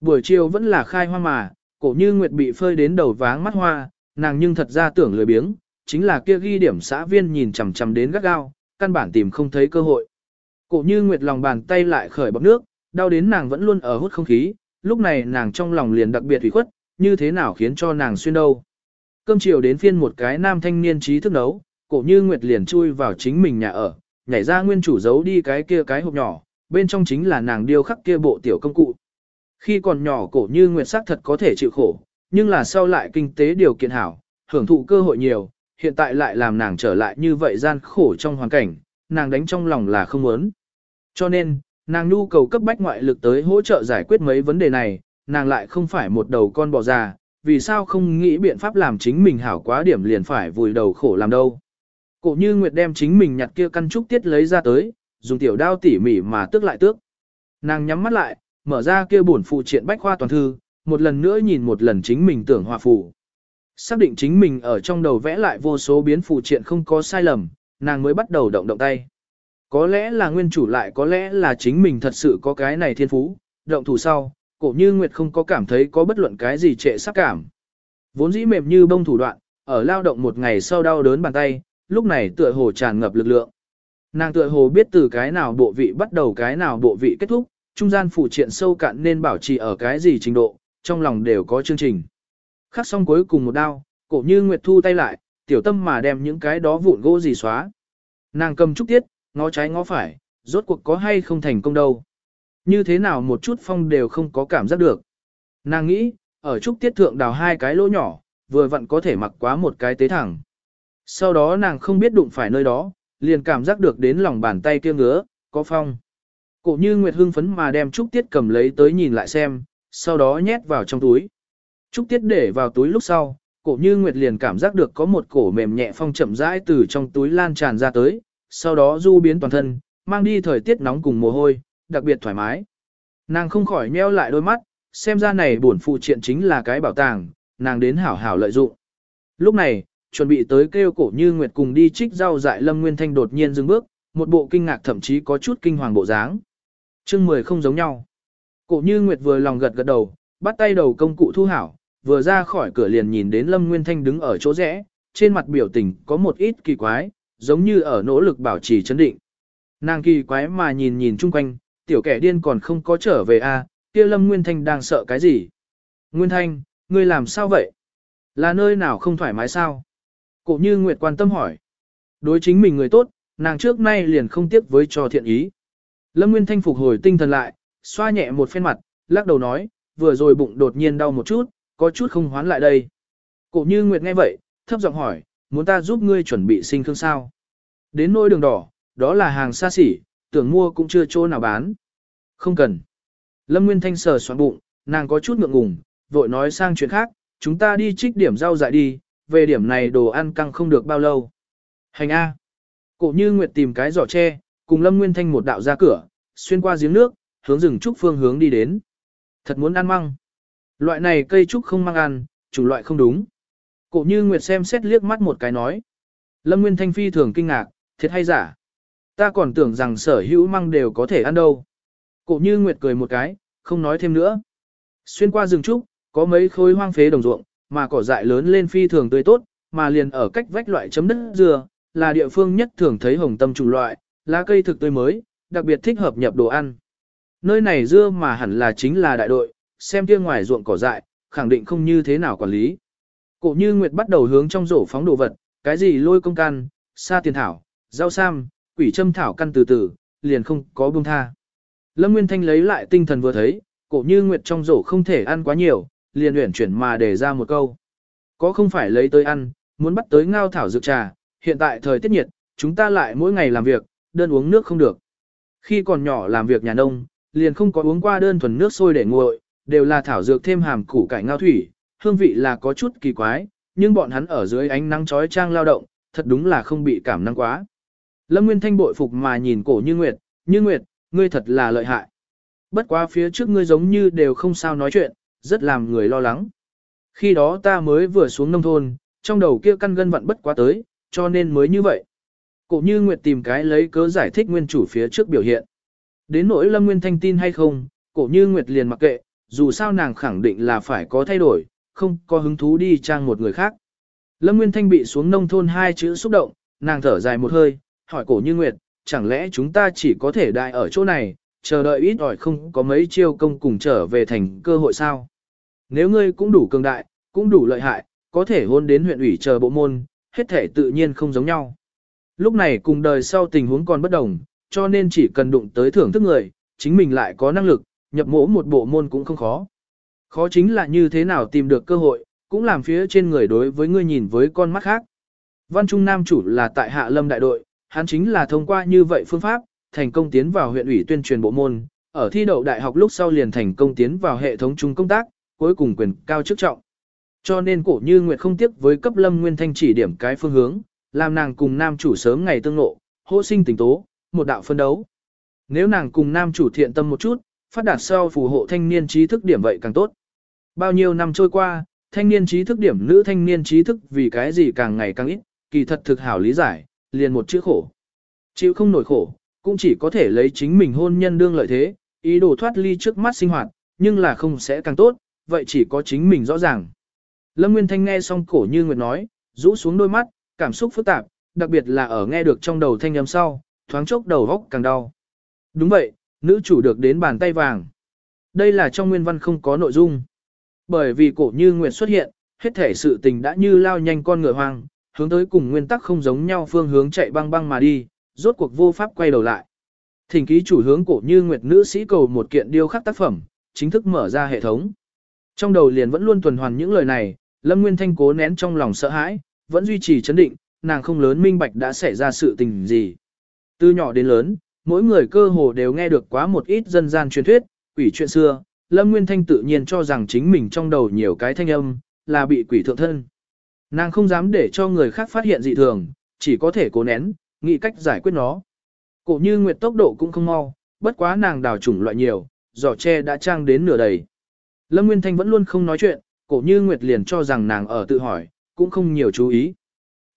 Buổi chiều vẫn là khai hoa mà, cổ như Nguyệt bị phơi đến đầu váng mắt hoa, nàng nhưng thật ra tưởng lười biếng, chính là kia ghi điểm xã viên nhìn chằm chằm đến gắt gao, căn bản tìm không thấy cơ hội. Cổ như Nguyệt lòng bàn tay lại khởi bọc nước, đau đến nàng vẫn luôn ở hút không khí, lúc này nàng trong lòng liền đặc biệt thủy khuất, như thế nào khiến cho nàng xuyên đâu. Cơm chiều đến phiên một cái nam thanh niên trí thức nấu, cổ như Nguyệt liền chui vào chính mình nhà ở, nhảy ra nguyên chủ giấu đi cái kia cái hộp nhỏ, bên trong chính là nàng điêu khắc kia bộ tiểu công cụ. Khi còn nhỏ cổ như Nguyệt sắc thật có thể chịu khổ, nhưng là sau lại kinh tế điều kiện hảo, hưởng thụ cơ hội nhiều, hiện tại lại làm nàng trở lại như vậy gian khổ trong hoàn cảnh, nàng đánh trong lòng là không muốn. Cho nên, nàng nhu cầu cấp bách ngoại lực tới hỗ trợ giải quyết mấy vấn đề này, nàng lại không phải một đầu con bò già, vì sao không nghĩ biện pháp làm chính mình hảo quá điểm liền phải vùi đầu khổ làm đâu. Cổ như Nguyệt đem chính mình nhặt kia căn trúc tiết lấy ra tới, dùng tiểu đao tỉ mỉ mà tước lại tước. Nàng nhắm mắt lại, mở ra kia bổn phụ triện bách khoa toàn thư, một lần nữa nhìn một lần chính mình tưởng hòa phù. Xác định chính mình ở trong đầu vẽ lại vô số biến phụ triện không có sai lầm, nàng mới bắt đầu động động tay. Có lẽ là nguyên chủ lại có lẽ là chính mình thật sự có cái này thiên phú, động thủ sau, cổ như Nguyệt không có cảm thấy có bất luận cái gì trệ sắc cảm, Vốn dĩ mềm như bông thủ đoạn, ở lao động một ngày sau đau đớn bàn tay, lúc này tựa hồ tràn ngập lực lượng. Nàng tựa hồ biết từ cái nào bộ vị bắt đầu cái nào bộ vị kết thúc, trung gian phụ triện sâu cạn nên bảo trì ở cái gì trình độ, trong lòng đều có chương trình. Khắc xong cuối cùng một đao, cổ như Nguyệt thu tay lại, tiểu tâm mà đem những cái đó vụn gỗ gì xóa. Nàng cầm trúc tiết, ngó trái ngó phải, rốt cuộc có hay không thành công đâu. Như thế nào một chút phong đều không có cảm giác được. Nàng nghĩ, ở trúc tiết thượng đào hai cái lỗ nhỏ, vừa vặn có thể mặc quá một cái tế thẳng. Sau đó nàng không biết đụng phải nơi đó, liền cảm giác được đến lòng bàn tay kia ngứa, có phong. Cổ như Nguyệt hưng phấn mà đem trúc tiết cầm lấy tới nhìn lại xem, sau đó nhét vào trong túi. Trúc tiết để vào túi lúc sau, cổ như Nguyệt liền cảm giác được có một cổ mềm nhẹ phong chậm rãi từ trong túi lan tràn ra tới, sau đó du biến toàn thân, mang đi thời tiết nóng cùng mồ hôi, đặc biệt thoải mái. Nàng không khỏi nheo lại đôi mắt, xem ra này bổn phụ triện chính là cái bảo tàng, nàng đến hảo hảo lợi dụng. Lúc này, chuẩn bị tới kêu cổ như Nguyệt cùng đi trích rau dại Lâm Nguyên Thanh đột nhiên dừng bước, một bộ kinh ngạc thậm chí có chút kinh hoàng bộ dáng. Chương 10 không giống nhau. Cổ như Nguyệt vừa lòng gật gật đầu, bắt tay đầu công cụ thu hảo, vừa ra khỏi cửa liền nhìn đến Lâm Nguyên Thanh đứng ở chỗ rẽ, trên mặt biểu tình có một ít kỳ quái, giống như ở nỗ lực bảo trì chấn định. Nàng kỳ quái mà nhìn nhìn chung quanh, tiểu kẻ điên còn không có trở về a, à, kia Lâm Nguyên Thanh đang sợ cái gì? Nguyên Thanh, ngươi làm sao vậy? Là nơi nào không thoải mái sao? Cổ như Nguyệt quan tâm hỏi. Đối chính mình người tốt, nàng trước nay liền không tiếc với cho thiện ý. Lâm Nguyên Thanh phục hồi tinh thần lại, xoa nhẹ một phen mặt, lắc đầu nói, vừa rồi bụng đột nhiên đau một chút, có chút không hoán lại đây. Cổ như Nguyệt nghe vậy, thấp giọng hỏi, muốn ta giúp ngươi chuẩn bị sinh thương sao? Đến nỗi đường đỏ, đó là hàng xa xỉ, tưởng mua cũng chưa chỗ nào bán. Không cần. Lâm Nguyên Thanh sờ soạn bụng, nàng có chút ngượng ngùng, vội nói sang chuyện khác, chúng ta đi trích điểm rau dại đi, về điểm này đồ ăn căng không được bao lâu. Hành A. Cổ như Nguyệt tìm cái giỏ tre, cùng Lâm Nguyên Thanh một đạo ra cửa, xuyên qua giếng nước, hướng rừng trúc phương hướng đi đến. Thật muốn ăn măng. Loại này cây trúc không mang ăn, chủ loại không đúng. Cổ như Nguyệt xem xét liếc mắt một cái nói. Lâm Nguyên Thanh phi thường kinh ngạc, thiệt hay giả. Ta còn tưởng rằng sở hữu măng đều có thể ăn đâu. Cổ như Nguyệt cười một cái, không nói thêm nữa. Xuyên qua rừng trúc, có mấy khối hoang phế đồng ruộng, mà cỏ dại lớn lên phi thường tươi tốt, mà liền ở cách vách loại chấm đất dừa, là địa phương nhất thường thấy hồng tâm chủng loại, lá cây thực tươi mới, đặc biệt thích hợp nhập đồ ăn. Nơi này dưa mà hẳn là chính là đại đội, xem kia ngoài ruộng cỏ dại, khẳng định không như thế nào quản lý. Cổ như Nguyệt bắt đầu hướng trong rổ phóng đồ vật, cái gì lôi công can, sa tiền thảo, rau sam, quỷ châm thảo căn từ từ, liền không có buông tha. Lâm Nguyên Thanh lấy lại tinh thần vừa thấy, cổ như Nguyệt trong rổ không thể ăn quá nhiều, liền uyển chuyển mà để ra một câu. Có không phải lấy tới ăn, muốn bắt tới ngao thảo dược trà, hiện tại thời tiết nhiệt, chúng ta lại mỗi ngày làm việc, đơn uống nước không được. Khi còn nhỏ làm việc nhà nông, liền không có uống qua đơn thuần nước sôi để nguội, đều là thảo dược thêm hàm củ cải ngao thủy, hương vị là có chút kỳ quái, nhưng bọn hắn ở dưới ánh nắng chói chang lao động, thật đúng là không bị cảm năng quá. Lâm Nguyên Thanh bội phục mà nhìn cổ như Nguyệt, như Nguyệt, ngươi thật là lợi hại. Bất quá phía trước ngươi giống như đều không sao nói chuyện, rất làm người lo lắng. Khi đó ta mới vừa xuống nông thôn, trong đầu kia căn gân vặn bất quá tới, cho nên mới như vậy. Cổ như Nguyệt tìm cái lấy cớ giải thích nguyên chủ phía trước biểu hiện. Đến nỗi Lâm Nguyên Thanh tin hay không, cổ như Nguyệt liền mặc kệ, dù sao nàng khẳng định là phải có thay đổi, không có hứng thú đi trang một người khác. Lâm Nguyên Thanh bị xuống nông thôn hai chữ xúc động, nàng thở dài một hơi, hỏi cổ như Nguyệt, chẳng lẽ chúng ta chỉ có thể đại ở chỗ này, chờ đợi ít ỏi không có mấy chiêu công cùng trở về thành cơ hội sao? Nếu ngươi cũng đủ cường đại, cũng đủ lợi hại, có thể hôn đến huyện ủy chờ bộ môn, hết thể tự nhiên không giống nhau. Lúc này cùng đời sau tình huống còn bất đồng, cho nên chỉ cần đụng tới thưởng thức người, chính mình lại có năng lực, nhập mỗ một bộ môn cũng không khó. Khó chính là như thế nào tìm được cơ hội, cũng làm phía trên người đối với ngươi nhìn với con mắt khác. Văn Trung Nam chủ là tại Hạ Lâm đại đội, hắn chính là thông qua như vậy phương pháp, thành công tiến vào huyện ủy tuyên truyền bộ môn, ở thi đậu đại học lúc sau liền thành công tiến vào hệ thống trung công tác, cuối cùng quyền cao chức trọng. Cho nên cổ như Nguyệt không tiếc với cấp Lâm Nguyên Thanh chỉ điểm cái phương hướng, làm nàng cùng nam chủ sớm ngày tương ngộ, hô sinh tình tố, một đạo phân đấu. Nếu nàng cùng nam chủ thiện tâm một chút, phát đạt sau phù hộ thanh niên trí thức điểm vậy càng tốt. Bao nhiêu năm trôi qua, thanh niên trí thức điểm nữ thanh niên trí thức vì cái gì càng ngày càng ít, kỳ thật thực hảo lý giải, liền một chữ khổ. Chịu không nổi khổ, cũng chỉ có thể lấy chính mình hôn nhân đương lợi thế, ý đồ thoát ly trước mắt sinh hoạt, nhưng là không sẽ càng tốt, vậy chỉ có chính mình rõ ràng. Lâm Nguyên Thanh nghe xong cổ như Nguyệt nói, rũ xuống đôi mắt, cảm xúc phức tạp, đặc biệt là ở nghe được trong đầu thanh âm sau, thoáng chốc đầu góc càng đau. Đúng vậy, nữ chủ được đến bàn tay vàng. Đây là trong nguyên văn không có nội dung. Bởi vì cổ như Nguyệt xuất hiện, hết thể sự tình đã như lao nhanh con ngựa hoang, hướng tới cùng nguyên tắc không giống nhau phương hướng chạy băng băng mà đi, rốt cuộc vô pháp quay đầu lại. Thỉnh ký chủ hướng cổ như Nguyệt nữ sĩ cầu một kiện điêu khắc tác phẩm, chính thức mở ra hệ thống. Trong đầu liền vẫn luôn tuần hoàn những lời này, Lâm Nguyên Thanh cố nén trong lòng sợ hãi, vẫn duy trì chấn định, nàng không lớn minh bạch đã xảy ra sự tình gì. Từ nhỏ đến lớn, mỗi người cơ hồ đều nghe được quá một ít dân gian truyền thuyết, quỷ chuyện xưa, Lâm Nguyên Thanh tự nhiên cho rằng chính mình trong đầu nhiều cái thanh âm, là bị quỷ thượng thân. Nàng không dám để cho người khác phát hiện dị thường, chỉ có thể cố nén, nghĩ cách giải quyết nó. Cổ như nguyệt tốc độ cũng không mau, bất quá nàng đào chủng loại nhiều, giỏ tre đã trang đến nửa đầy. Lâm Nguyên Thanh vẫn luôn không nói chuyện, cổ như nguyệt liền cho rằng nàng ở tự hỏi, cũng không nhiều chú ý.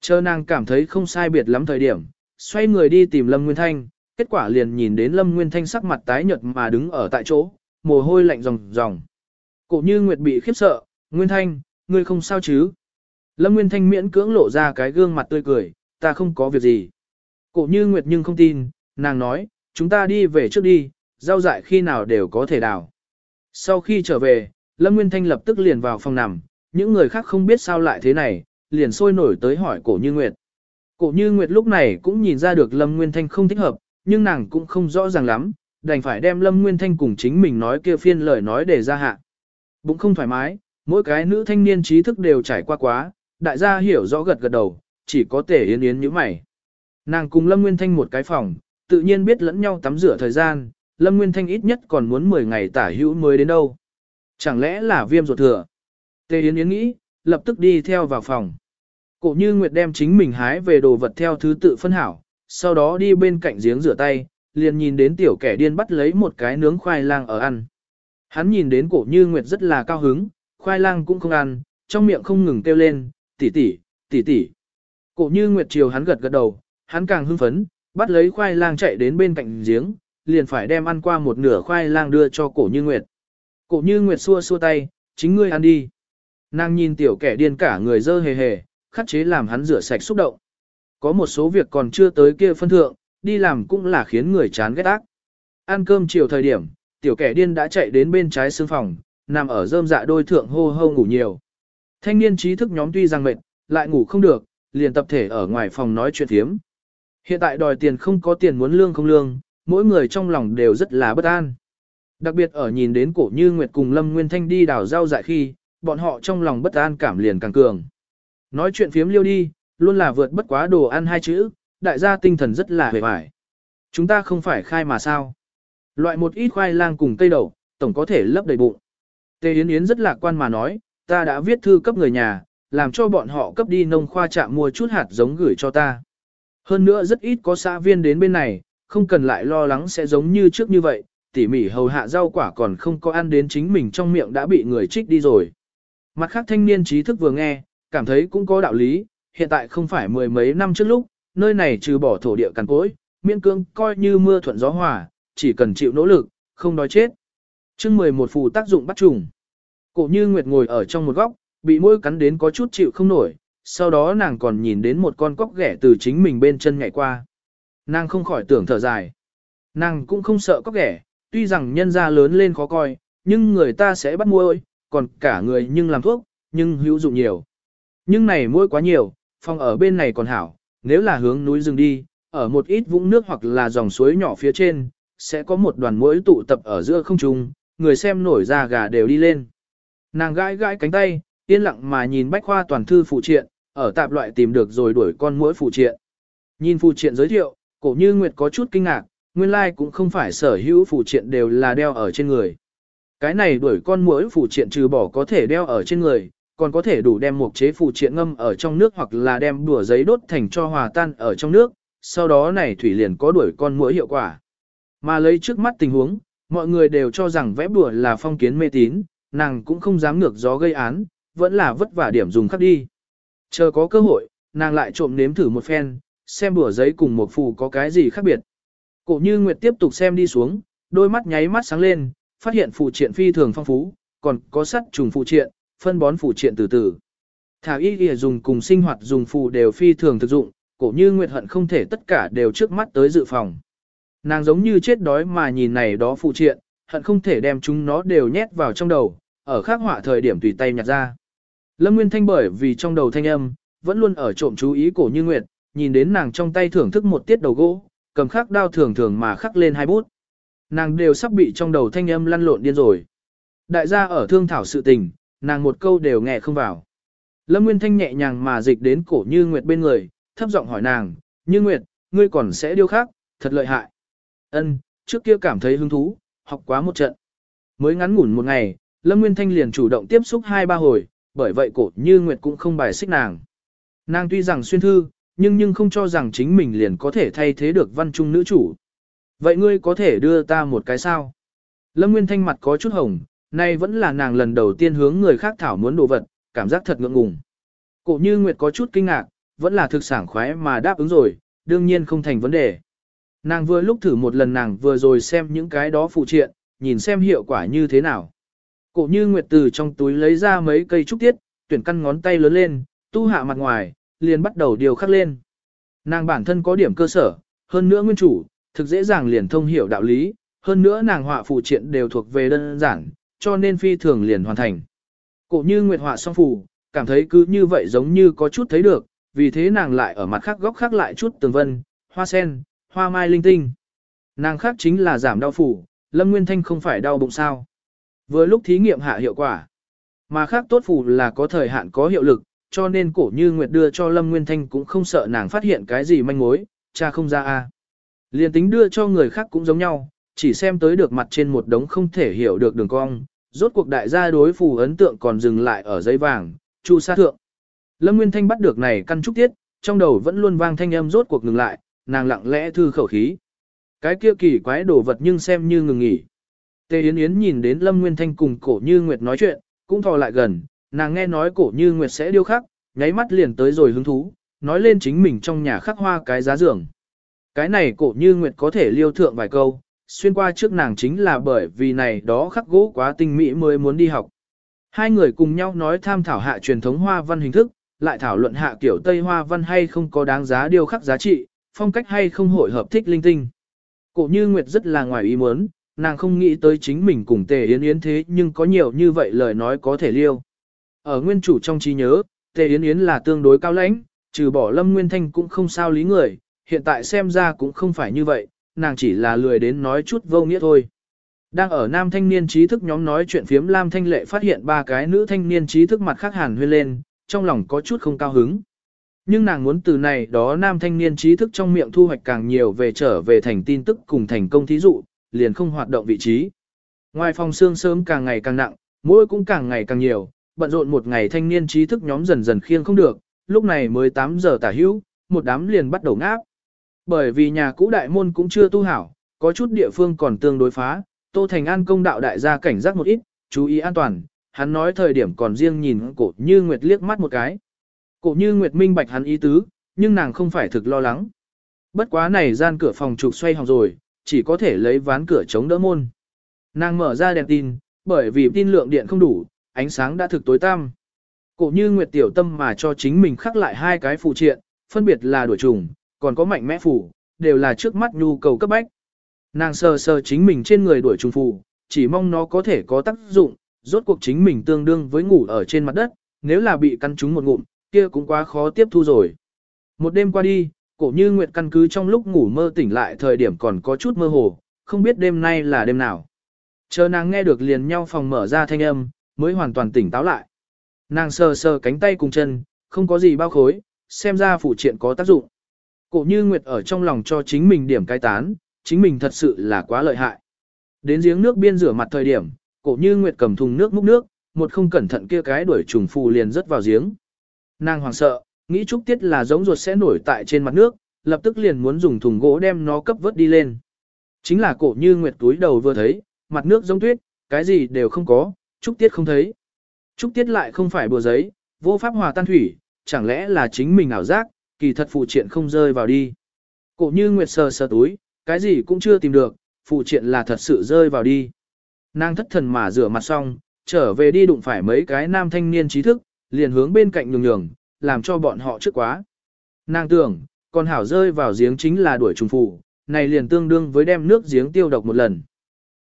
Chờ nàng cảm thấy không sai biệt lắm thời điểm, xoay người đi tìm Lâm Nguyên Thanh, kết quả liền nhìn đến Lâm Nguyên Thanh sắc mặt tái nhợt mà đứng ở tại chỗ, mồ hôi lạnh ròng ròng. Cổ như Nguyệt bị khiếp sợ, Nguyên Thanh, ngươi không sao chứ? Lâm Nguyên Thanh miễn cưỡng lộ ra cái gương mặt tươi cười, ta không có việc gì. Cổ như Nguyệt nhưng không tin, nàng nói, chúng ta đi về trước đi, rau dại khi nào đều có thể đào. Sau khi trở về, Lâm Nguyên Thanh lập tức liền vào phòng nằm, những người khác không biết sao lại thế này, liền sôi nổi tới hỏi cổ như Nguyệt. Cổ như Nguyệt lúc này cũng nhìn ra được Lâm Nguyên Thanh không thích hợp, nhưng nàng cũng không rõ ràng lắm, đành phải đem Lâm Nguyên Thanh cùng chính mình nói kia phiên lời nói để ra hạ. Bụng không thoải mái, mỗi cái nữ thanh niên trí thức đều trải qua quá, đại gia hiểu rõ gật gật đầu, chỉ có thể yến yến như mày. Nàng cùng Lâm Nguyên Thanh một cái phòng, tự nhiên biết lẫn nhau tắm rửa thời gian, Lâm Nguyên Thanh ít nhất còn muốn 10 ngày tả hữu mới đến đâu. Chẳng lẽ là viêm ruột thừa? Tề Yến Yến nghĩ, lập tức đi theo vào phòng. Cổ như Nguyệt đem chính mình hái về đồ vật theo thứ tự phân hảo, sau đó đi bên cạnh giếng rửa tay, liền nhìn đến tiểu kẻ điên bắt lấy một cái nướng khoai lang ở ăn. Hắn nhìn đến cổ như Nguyệt rất là cao hứng, khoai lang cũng không ăn, trong miệng không ngừng kêu lên, tỷ tỷ, tỷ tỷ. Cổ như Nguyệt chiều hắn gật gật đầu, hắn càng hưng phấn, bắt lấy khoai lang chạy đến bên cạnh giếng, liền phải đem ăn qua một nửa khoai lang đưa cho cổ như Nguyệt. Cổ như Nguyệt xua xua tay, chính ngươi ăn đi. Nàng nhìn tiểu kẻ điên cả người dơ hề hề, khắc chế làm hắn rửa sạch xúc động. Có một số việc còn chưa tới kia phân thượng, đi làm cũng là khiến người chán ghét ác. Ăn cơm chiều thời điểm, tiểu kẻ điên đã chạy đến bên trái xương phòng, nằm ở rơm dạ đôi thượng hô hô ngủ nhiều. Thanh niên trí thức nhóm tuy rằng mệt, lại ngủ không được, liền tập thể ở ngoài phòng nói chuyện thiếm. Hiện tại đòi tiền không có tiền muốn lương không lương, mỗi người trong lòng đều rất là bất an. Đặc biệt ở nhìn đến cổ như Nguyệt cùng Lâm Nguyên Thanh đi đào rau dại khi, bọn họ trong lòng bất an cảm liền càng cường. Nói chuyện phiếm liêu đi, luôn là vượt bất quá đồ ăn hai chữ, đại gia tinh thần rất là hề vải. Chúng ta không phải khai mà sao. Loại một ít khoai lang cùng cây đậu, tổng có thể lấp đầy bụng. Tề Yến Yến rất lạc quan mà nói, ta đã viết thư cấp người nhà, làm cho bọn họ cấp đi nông khoa trạm mua chút hạt giống gửi cho ta. Hơn nữa rất ít có xã viên đến bên này, không cần lại lo lắng sẽ giống như trước như vậy, tỉ mỉ hầu hạ rau quả còn không có ăn đến chính mình trong miệng đã bị người trích đi rồi. Mặt khác thanh niên trí thức vừa nghe, cảm thấy cũng có đạo lý, hiện tại không phải mười mấy năm trước lúc, nơi này trừ bỏ thổ địa cằn cỗi, miễn cương coi như mưa thuận gió hòa, chỉ cần chịu nỗ lực, không đói chết. chương 11 phù tác dụng bắt trùng. Cổ như Nguyệt ngồi ở trong một góc, bị môi cắn đến có chút chịu không nổi, sau đó nàng còn nhìn đến một con cóc ghẻ từ chính mình bên chân nhảy qua. Nàng không khỏi tưởng thở dài. Nàng cũng không sợ cóc ghẻ, tuy rằng nhân gia lớn lên khó coi, nhưng người ta sẽ bắt muỗi, còn cả người nhưng làm thuốc, nhưng hữu dụng nhiều. Nhưng này muỗi quá nhiều, phòng ở bên này còn hảo, nếu là hướng núi rừng đi, ở một ít vũng nước hoặc là dòng suối nhỏ phía trên, sẽ có một đoàn mũi tụ tập ở giữa không trung, người xem nổi ra gà đều đi lên. Nàng gãi gãi cánh tay, yên lặng mà nhìn bách khoa toàn thư phụ triện, ở tạp loại tìm được rồi đuổi con mũi phụ triện. Nhìn phụ triện giới thiệu, cổ như Nguyệt có chút kinh ngạc, nguyên lai cũng không phải sở hữu phụ triện đều là đeo ở trên người. Cái này đuổi con mũi phụ triện trừ bỏ có thể đeo ở trên người, còn có thể đủ đem một chế phụ triện ngâm ở trong nước hoặc là đem đùa giấy đốt thành cho hòa tan ở trong nước, sau đó này thủy liền có đuổi con mũi hiệu quả. Mà lấy trước mắt tình huống, mọi người đều cho rằng vẽ bùa là phong kiến mê tín, nàng cũng không dám ngược gió gây án, vẫn là vất vả điểm dùng khắc đi. Chờ có cơ hội, nàng lại trộm nếm thử một phen, xem bửa giấy cùng một phù có cái gì khác biệt. Cổ như Nguyệt tiếp tục xem đi xuống, đôi mắt nháy mắt sáng lên, phát hiện phụ triện phi thường phong phú, còn có sắt trùng phụ triện, phân bón phụ triện từ từ. Thảo y ghi dùng cùng sinh hoạt dùng phù đều phi thường thực dụng, cổ như nguyệt hận không thể tất cả đều trước mắt tới dự phòng. Nàng giống như chết đói mà nhìn này đó phụ triện, hận không thể đem chúng nó đều nhét vào trong đầu, ở khắc họa thời điểm tùy tay nhặt ra. Lâm Nguyên Thanh bởi vì trong đầu thanh âm, vẫn luôn ở trộm chú ý cổ như nguyệt, nhìn đến nàng trong tay thưởng thức một tiết đầu gỗ, cầm khắc đao thường thường mà khắc lên hai bút. Nàng đều sắp bị trong đầu thanh âm lăn lộn điên rồi. Đại gia ở thương thảo sự tình, nàng một câu đều nghe không vào. Lâm Nguyên Thanh nhẹ nhàng mà dịch đến cổ như nguyệt bên người, thấp giọng hỏi nàng, như nguyệt, ngươi còn sẽ điêu khắc, thật lợi hại. Ân, trước kia cảm thấy hứng thú, học quá một trận. Mới ngắn ngủn một ngày, Lâm Nguyên Thanh liền chủ động tiếp xúc hai ba hồi, bởi vậy cổ như nguyệt cũng không bài xích nàng. Nàng tuy rằng xuyên thư, nhưng nhưng không cho rằng chính mình liền có thể thay thế được văn trung nữ chủ. Vậy ngươi có thể đưa ta một cái sao? Lâm Nguyên Thanh mặt có chút hồng, nay vẫn là nàng lần đầu tiên hướng người khác thảo muốn đồ vật, cảm giác thật ngượng ngùng. Cổ như Nguyệt có chút kinh ngạc, vẫn là thực sản khoái mà đáp ứng rồi, đương nhiên không thành vấn đề. Nàng vừa lúc thử một lần nàng vừa rồi xem những cái đó phụ triện, nhìn xem hiệu quả như thế nào. Cổ như Nguyệt từ trong túi lấy ra mấy cây trúc tiết, tuyển căn ngón tay lớn lên, tu hạ mặt ngoài, liền bắt đầu điều khắc lên. Nàng bản thân có điểm cơ sở, hơn nữa nguyên chủ, thực dễ dàng liền thông hiểu đạo lý, hơn nữa nàng họa phụ triện đều thuộc về đơn giản, cho nên phi thường liền hoàn thành. Cổ như Nguyệt họa song phù, cảm thấy cứ như vậy giống như có chút thấy được, vì thế nàng lại ở mặt khác góc khác lại chút tường vân, hoa sen, hoa mai linh tinh. Nàng khác chính là giảm đau phủ, Lâm Nguyên Thanh không phải đau bụng sao. Vừa lúc thí nghiệm hạ hiệu quả, mà khác tốt phủ là có thời hạn có hiệu lực, cho nên cổ như Nguyệt đưa cho Lâm Nguyên Thanh cũng không sợ nàng phát hiện cái gì manh mối, cha không ra a. Liên tính đưa cho người khác cũng giống nhau, chỉ xem tới được mặt trên một đống không thể hiểu được đường cong, rốt cuộc đại gia đối phù ấn tượng còn dừng lại ở giấy vàng, chu sa thượng. Lâm Nguyên Thanh bắt được này căn trúc tiết, trong đầu vẫn luôn vang thanh âm rốt cuộc ngừng lại, nàng lặng lẽ thư khẩu khí. Cái kia kỳ quái đồ vật nhưng xem như ngừng nghỉ. Tề Yến Yến nhìn đến Lâm Nguyên Thanh cùng cổ như Nguyệt nói chuyện, cũng thò lại gần, nàng nghe nói cổ như Nguyệt sẽ điêu khắc, nháy mắt liền tới rồi hứng thú, nói lên chính mình trong nhà khắc hoa cái giá giường. Cái này cổ như Nguyệt có thể liêu thượng vài câu, xuyên qua trước nàng chính là bởi vì này đó khắc gỗ quá tinh mỹ mới muốn đi học. Hai người cùng nhau nói tham thảo hạ truyền thống hoa văn hình thức, lại thảo luận hạ kiểu Tây hoa văn hay không có đáng giá điêu khắc giá trị, phong cách hay không hội hợp thích linh tinh. Cổ như Nguyệt rất là ngoài ý muốn, nàng không nghĩ tới chính mình cùng Tề Yến Yến thế nhưng có nhiều như vậy lời nói có thể liêu. Ở nguyên chủ trong trí nhớ, Tề Yến Yến là tương đối cao lãnh, trừ bỏ Lâm Nguyên Thanh cũng không sao lý người, hiện tại xem ra cũng không phải như vậy, nàng chỉ là lười đến nói chút vô nghĩa thôi. Đang ở nam thanh niên trí thức nhóm nói chuyện phiếm Lam Thanh Lệ phát hiện ba cái nữ thanh niên trí thức mặt khác hẳn huyên lên, trong lòng có chút không cao hứng. Nhưng nàng muốn từ này đó nam thanh niên trí thức trong miệng thu hoạch càng nhiều về trở về thành tin tức cùng thành công thí dụ, liền không hoạt động vị trí. Ngoài phòng xương sớm càng ngày càng nặng, mỗi cũng càng ngày càng nhiều, bận rộn một ngày thanh niên trí thức nhóm dần dần khiêng không được, lúc này mới 8 giờ tả hữu, một đám liền bắt đầu ngáp. Bởi vì nhà cũ đại môn cũng chưa tu hảo, có chút địa phương còn tương đối phá, Tô Thành An công đạo đại gia cảnh giác một ít, chú ý an toàn, hắn nói thời điểm còn riêng nhìn cổ như Nguyệt liếc mắt một cái. Cổ như Nguyệt minh bạch hắn ý tứ, nhưng nàng không phải thực lo lắng. Bất quá này gian cửa phòng trục xoay hỏng rồi, chỉ có thể lấy ván cửa chống đỡ môn. Nàng mở ra đèn tin, bởi vì tin lượng điện không đủ, ánh sáng đã thực tối tăm. Cổ như Nguyệt tiểu tâm mà cho chính mình khắc lại hai cái phụ triện, phân biệt là đuổi trùng, còn có mạnh mẽ phủ, đều là trước mắt nhu cầu cấp bách. Nàng sờ sờ chính mình trên người đuổi trùng phù, chỉ mong nó có thể có tác dụng, rốt cuộc chính mình tương đương với ngủ ở trên mặt đất, nếu là bị căn trúng một ngụm, kia cũng quá khó tiếp thu rồi. Một đêm qua đi, cổ như Nguyệt căn cứ trong lúc ngủ mơ tỉnh lại thời điểm còn có chút mơ hồ, không biết đêm nay là đêm nào. Chờ nàng nghe được liền nhau phòng mở ra thanh âm, mới hoàn toàn tỉnh táo lại. Nàng sờ sờ cánh tay cùng chân, không có gì bao khối, xem ra phụ triện có tác dụng. Cổ như Nguyệt ở trong lòng cho chính mình điểm cai tán, chính mình thật sự là quá lợi hại. Đến giếng nước biên rửa mặt thời điểm, cổ như Nguyệt cầm thùng nước múc nước, một không cẩn thận kia cái đuổi trùng phù liền rớt vào giếng. Nàng hoàng sợ, nghĩ trúc tiết là giống ruột sẽ nổi tại trên mặt nước, lập tức liền muốn dùng thùng gỗ đem nó cấp vớt đi lên. Chính là cổ như Nguyệt túi đầu vừa thấy, mặt nước giống tuyết, cái gì đều không có, trúc tiết không thấy. Trúc tiết lại không phải bùa giấy, vô pháp hòa tan thủy, chẳng lẽ là chính mình ảo giác, kỳ thật phụ triện không rơi vào đi. Cổ như Nguyệt sờ sờ túi, cái gì cũng chưa tìm được, phụ triện là thật sự rơi vào đi. Nàng thất thần mà rửa mặt xong, trở về đi đụng phải mấy cái nam thanh niên trí thức, liền hướng bên cạnh nhường nhường, làm cho bọn họ trước quá. Nàng tưởng, còn hảo rơi vào giếng chính là đuổi trùng phụ, này liền tương đương với đem nước giếng tiêu độc một lần.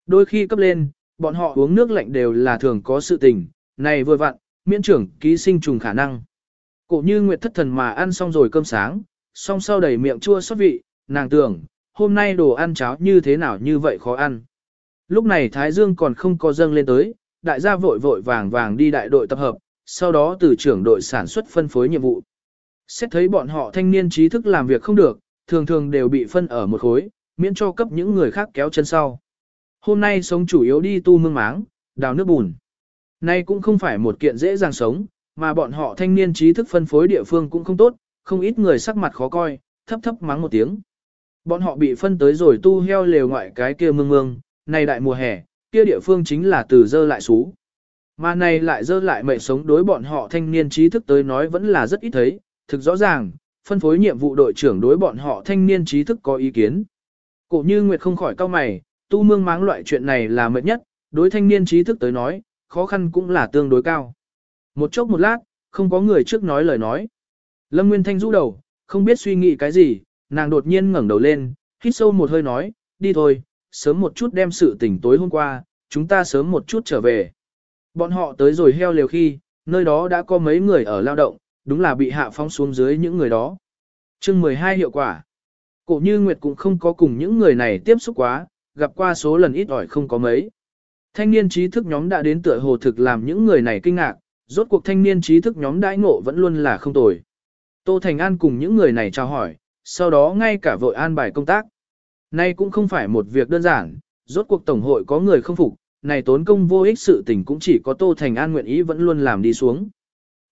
Đôi khi cấp lên, bọn họ uống nước lạnh đều là thường có sự tình, này vừa vặn, miễn trưởng ký sinh trùng khả năng. Cổ như Nguyệt thất thần mà ăn xong rồi cơm sáng, xong sau đầy miệng chua xót vị, nàng tưởng, hôm nay đồ ăn cháo như thế nào như vậy khó ăn. Lúc này Thái Dương còn không có dâng lên tới, đại gia vội vội vàng vàng đi đại đội tập hợp, sau đó từ trưởng đội sản xuất phân phối nhiệm vụ. Xét thấy bọn họ thanh niên trí thức làm việc không được, thường thường đều bị phân ở một khối, miễn cho cấp những người khác kéo chân sau. Hôm nay sống chủ yếu đi tu mương máng, đào nước bùn. Nay cũng không phải một kiện dễ dàng sống, mà bọn họ thanh niên trí thức phân phối địa phương cũng không tốt, không ít người sắc mặt khó coi, thấp thấp mắng một tiếng. Bọn họ bị phân tới rồi tu heo lều ngoại cái kia mương mương, này đại mùa hè, kia địa phương chính là từ dơ lại xú. Mà này lại dơ lại mệnh sống đối bọn họ thanh niên trí thức tới nói vẫn là rất ít thấy, thực rõ ràng, phân phối nhiệm vụ đội trưởng đối bọn họ thanh niên trí thức có ý kiến. Cổ như Nguyệt không khỏi cao mày, tu mương máng loại chuyện này là mệt nhất, đối thanh niên trí thức tới nói, khó khăn cũng là tương đối cao. Một chốc một lát, không có người trước nói lời nói. Lâm Nguyên Thanh rũ đầu, không biết suy nghĩ cái gì, nàng đột nhiên ngẩng đầu lên, hít sâu một hơi nói, đi thôi, sớm một chút đem sự tỉnh tối hôm qua, chúng ta sớm một chút trở về. Bọn họ tới rồi heo liều khi, nơi đó đã có mấy người ở lao động, đúng là bị hạ phóng xuống dưới những người đó. chương 12 hiệu quả. Cổ như Nguyệt cũng không có cùng những người này tiếp xúc quá, gặp qua số lần ít ỏi không có mấy. Thanh niên trí thức nhóm đã đến tựa hồ thực làm những người này kinh ngạc, rốt cuộc thanh niên trí thức nhóm đãi ngộ vẫn luôn là không tồi. Tô Thành An cùng những người này chào hỏi, sau đó ngay cả vội an bài công tác. Nay cũng không phải một việc đơn giản, rốt cuộc tổng hội có người không phục, này tốn công vô ích sự tình cũng chỉ có Tô Thành An nguyện ý vẫn luôn làm đi xuống.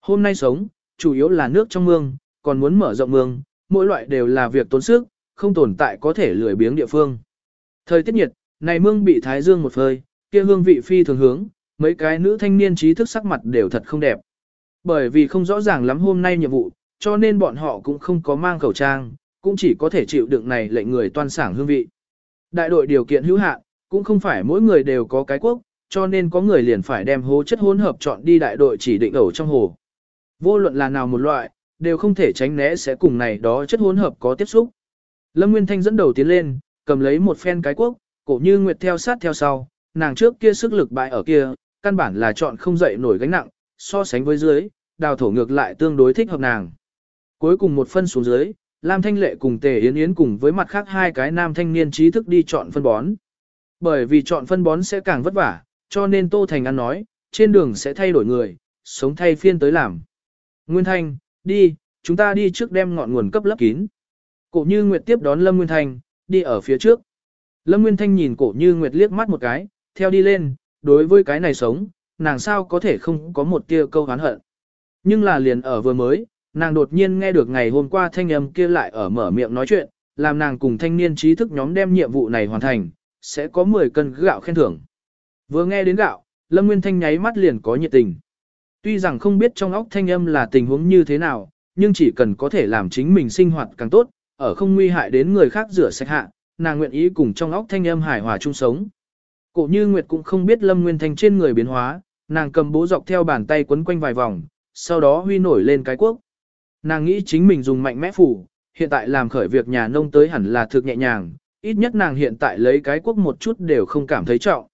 Hôm nay sống, chủ yếu là nước trong mương, còn muốn mở rộng mương, mỗi loại đều là việc tốn sức, không tồn tại có thể lười biếng địa phương. Thời tiết nhiệt, này mương bị thái dương một phơi, kia hương vị phi thường hướng, mấy cái nữ thanh niên trí thức sắc mặt đều thật không đẹp. Bởi vì không rõ ràng lắm hôm nay nhiệm vụ, cho nên bọn họ cũng không có mang khẩu trang, cũng chỉ có thể chịu đựng này lệnh người toan sảng hương vị. Đại đội điều kiện hữu hạn, cũng không phải mỗi người đều có cái quốc, cho nên có người liền phải đem hố chất hỗn hợp chọn đi đại đội chỉ định ẩu trong hồ. Vô luận là nào một loại, đều không thể tránh né sẽ cùng này đó chất hỗn hợp có tiếp xúc. Lâm Nguyên Thanh dẫn đầu tiến lên, cầm lấy một phen cái quốc, cổ như Nguyệt theo sát theo sau, nàng trước kia sức lực bại ở kia, căn bản là chọn không dậy nổi gánh nặng, so sánh với dưới, đào thổ ngược lại tương đối thích hợp nàng. Cuối cùng một phân xuống dưới, Lam Thanh Lệ cùng Tề Yến Yến cùng với mặt khác hai cái nam thanh niên trí thức đi chọn phân bón. Bởi vì chọn phân bón sẽ càng vất vả, cho nên Tô Thành ăn nói, trên đường sẽ thay đổi người, sống thay phiên tới làm. Nguyên Thanh, đi, chúng ta đi trước đem ngọn nguồn cấp lấp kín. Cổ Như Nguyệt tiếp đón Lâm Nguyên Thanh, đi ở phía trước. Lâm Nguyên Thanh nhìn Cổ Như Nguyệt liếc mắt một cái, theo đi lên, đối với cái này sống, nàng sao có thể không có một tia câu hán hận. Nhưng là liền ở vừa mới, nàng đột nhiên nghe được ngày hôm qua thanh âm kia lại ở mở miệng nói chuyện, làm nàng cùng thanh niên trí thức nhóm đem nhiệm vụ này hoàn thành, sẽ có 10 cân gạo khen thưởng. Vừa nghe đến gạo, Lâm Nguyên Thanh nháy mắt liền có nhiệt tình. Tuy rằng không biết trong óc thanh âm là tình huống như thế nào, nhưng chỉ cần có thể làm chính mình sinh hoạt càng tốt, ở không nguy hại đến người khác rửa sạch hạ, nàng nguyện ý cùng trong óc thanh âm hài hòa chung sống. Cổ như Nguyệt cũng không biết Lâm Nguyên Thanh trên người biến hóa, nàng cầm bố dọc theo bàn tay quấn quanh vài vòng, sau đó huy nổi lên cái quốc. Nàng nghĩ chính mình dùng mạnh mẽ phủ, hiện tại làm khởi việc nhà nông tới hẳn là thực nhẹ nhàng, ít nhất nàng hiện tại lấy cái quốc một chút đều không cảm thấy trọng.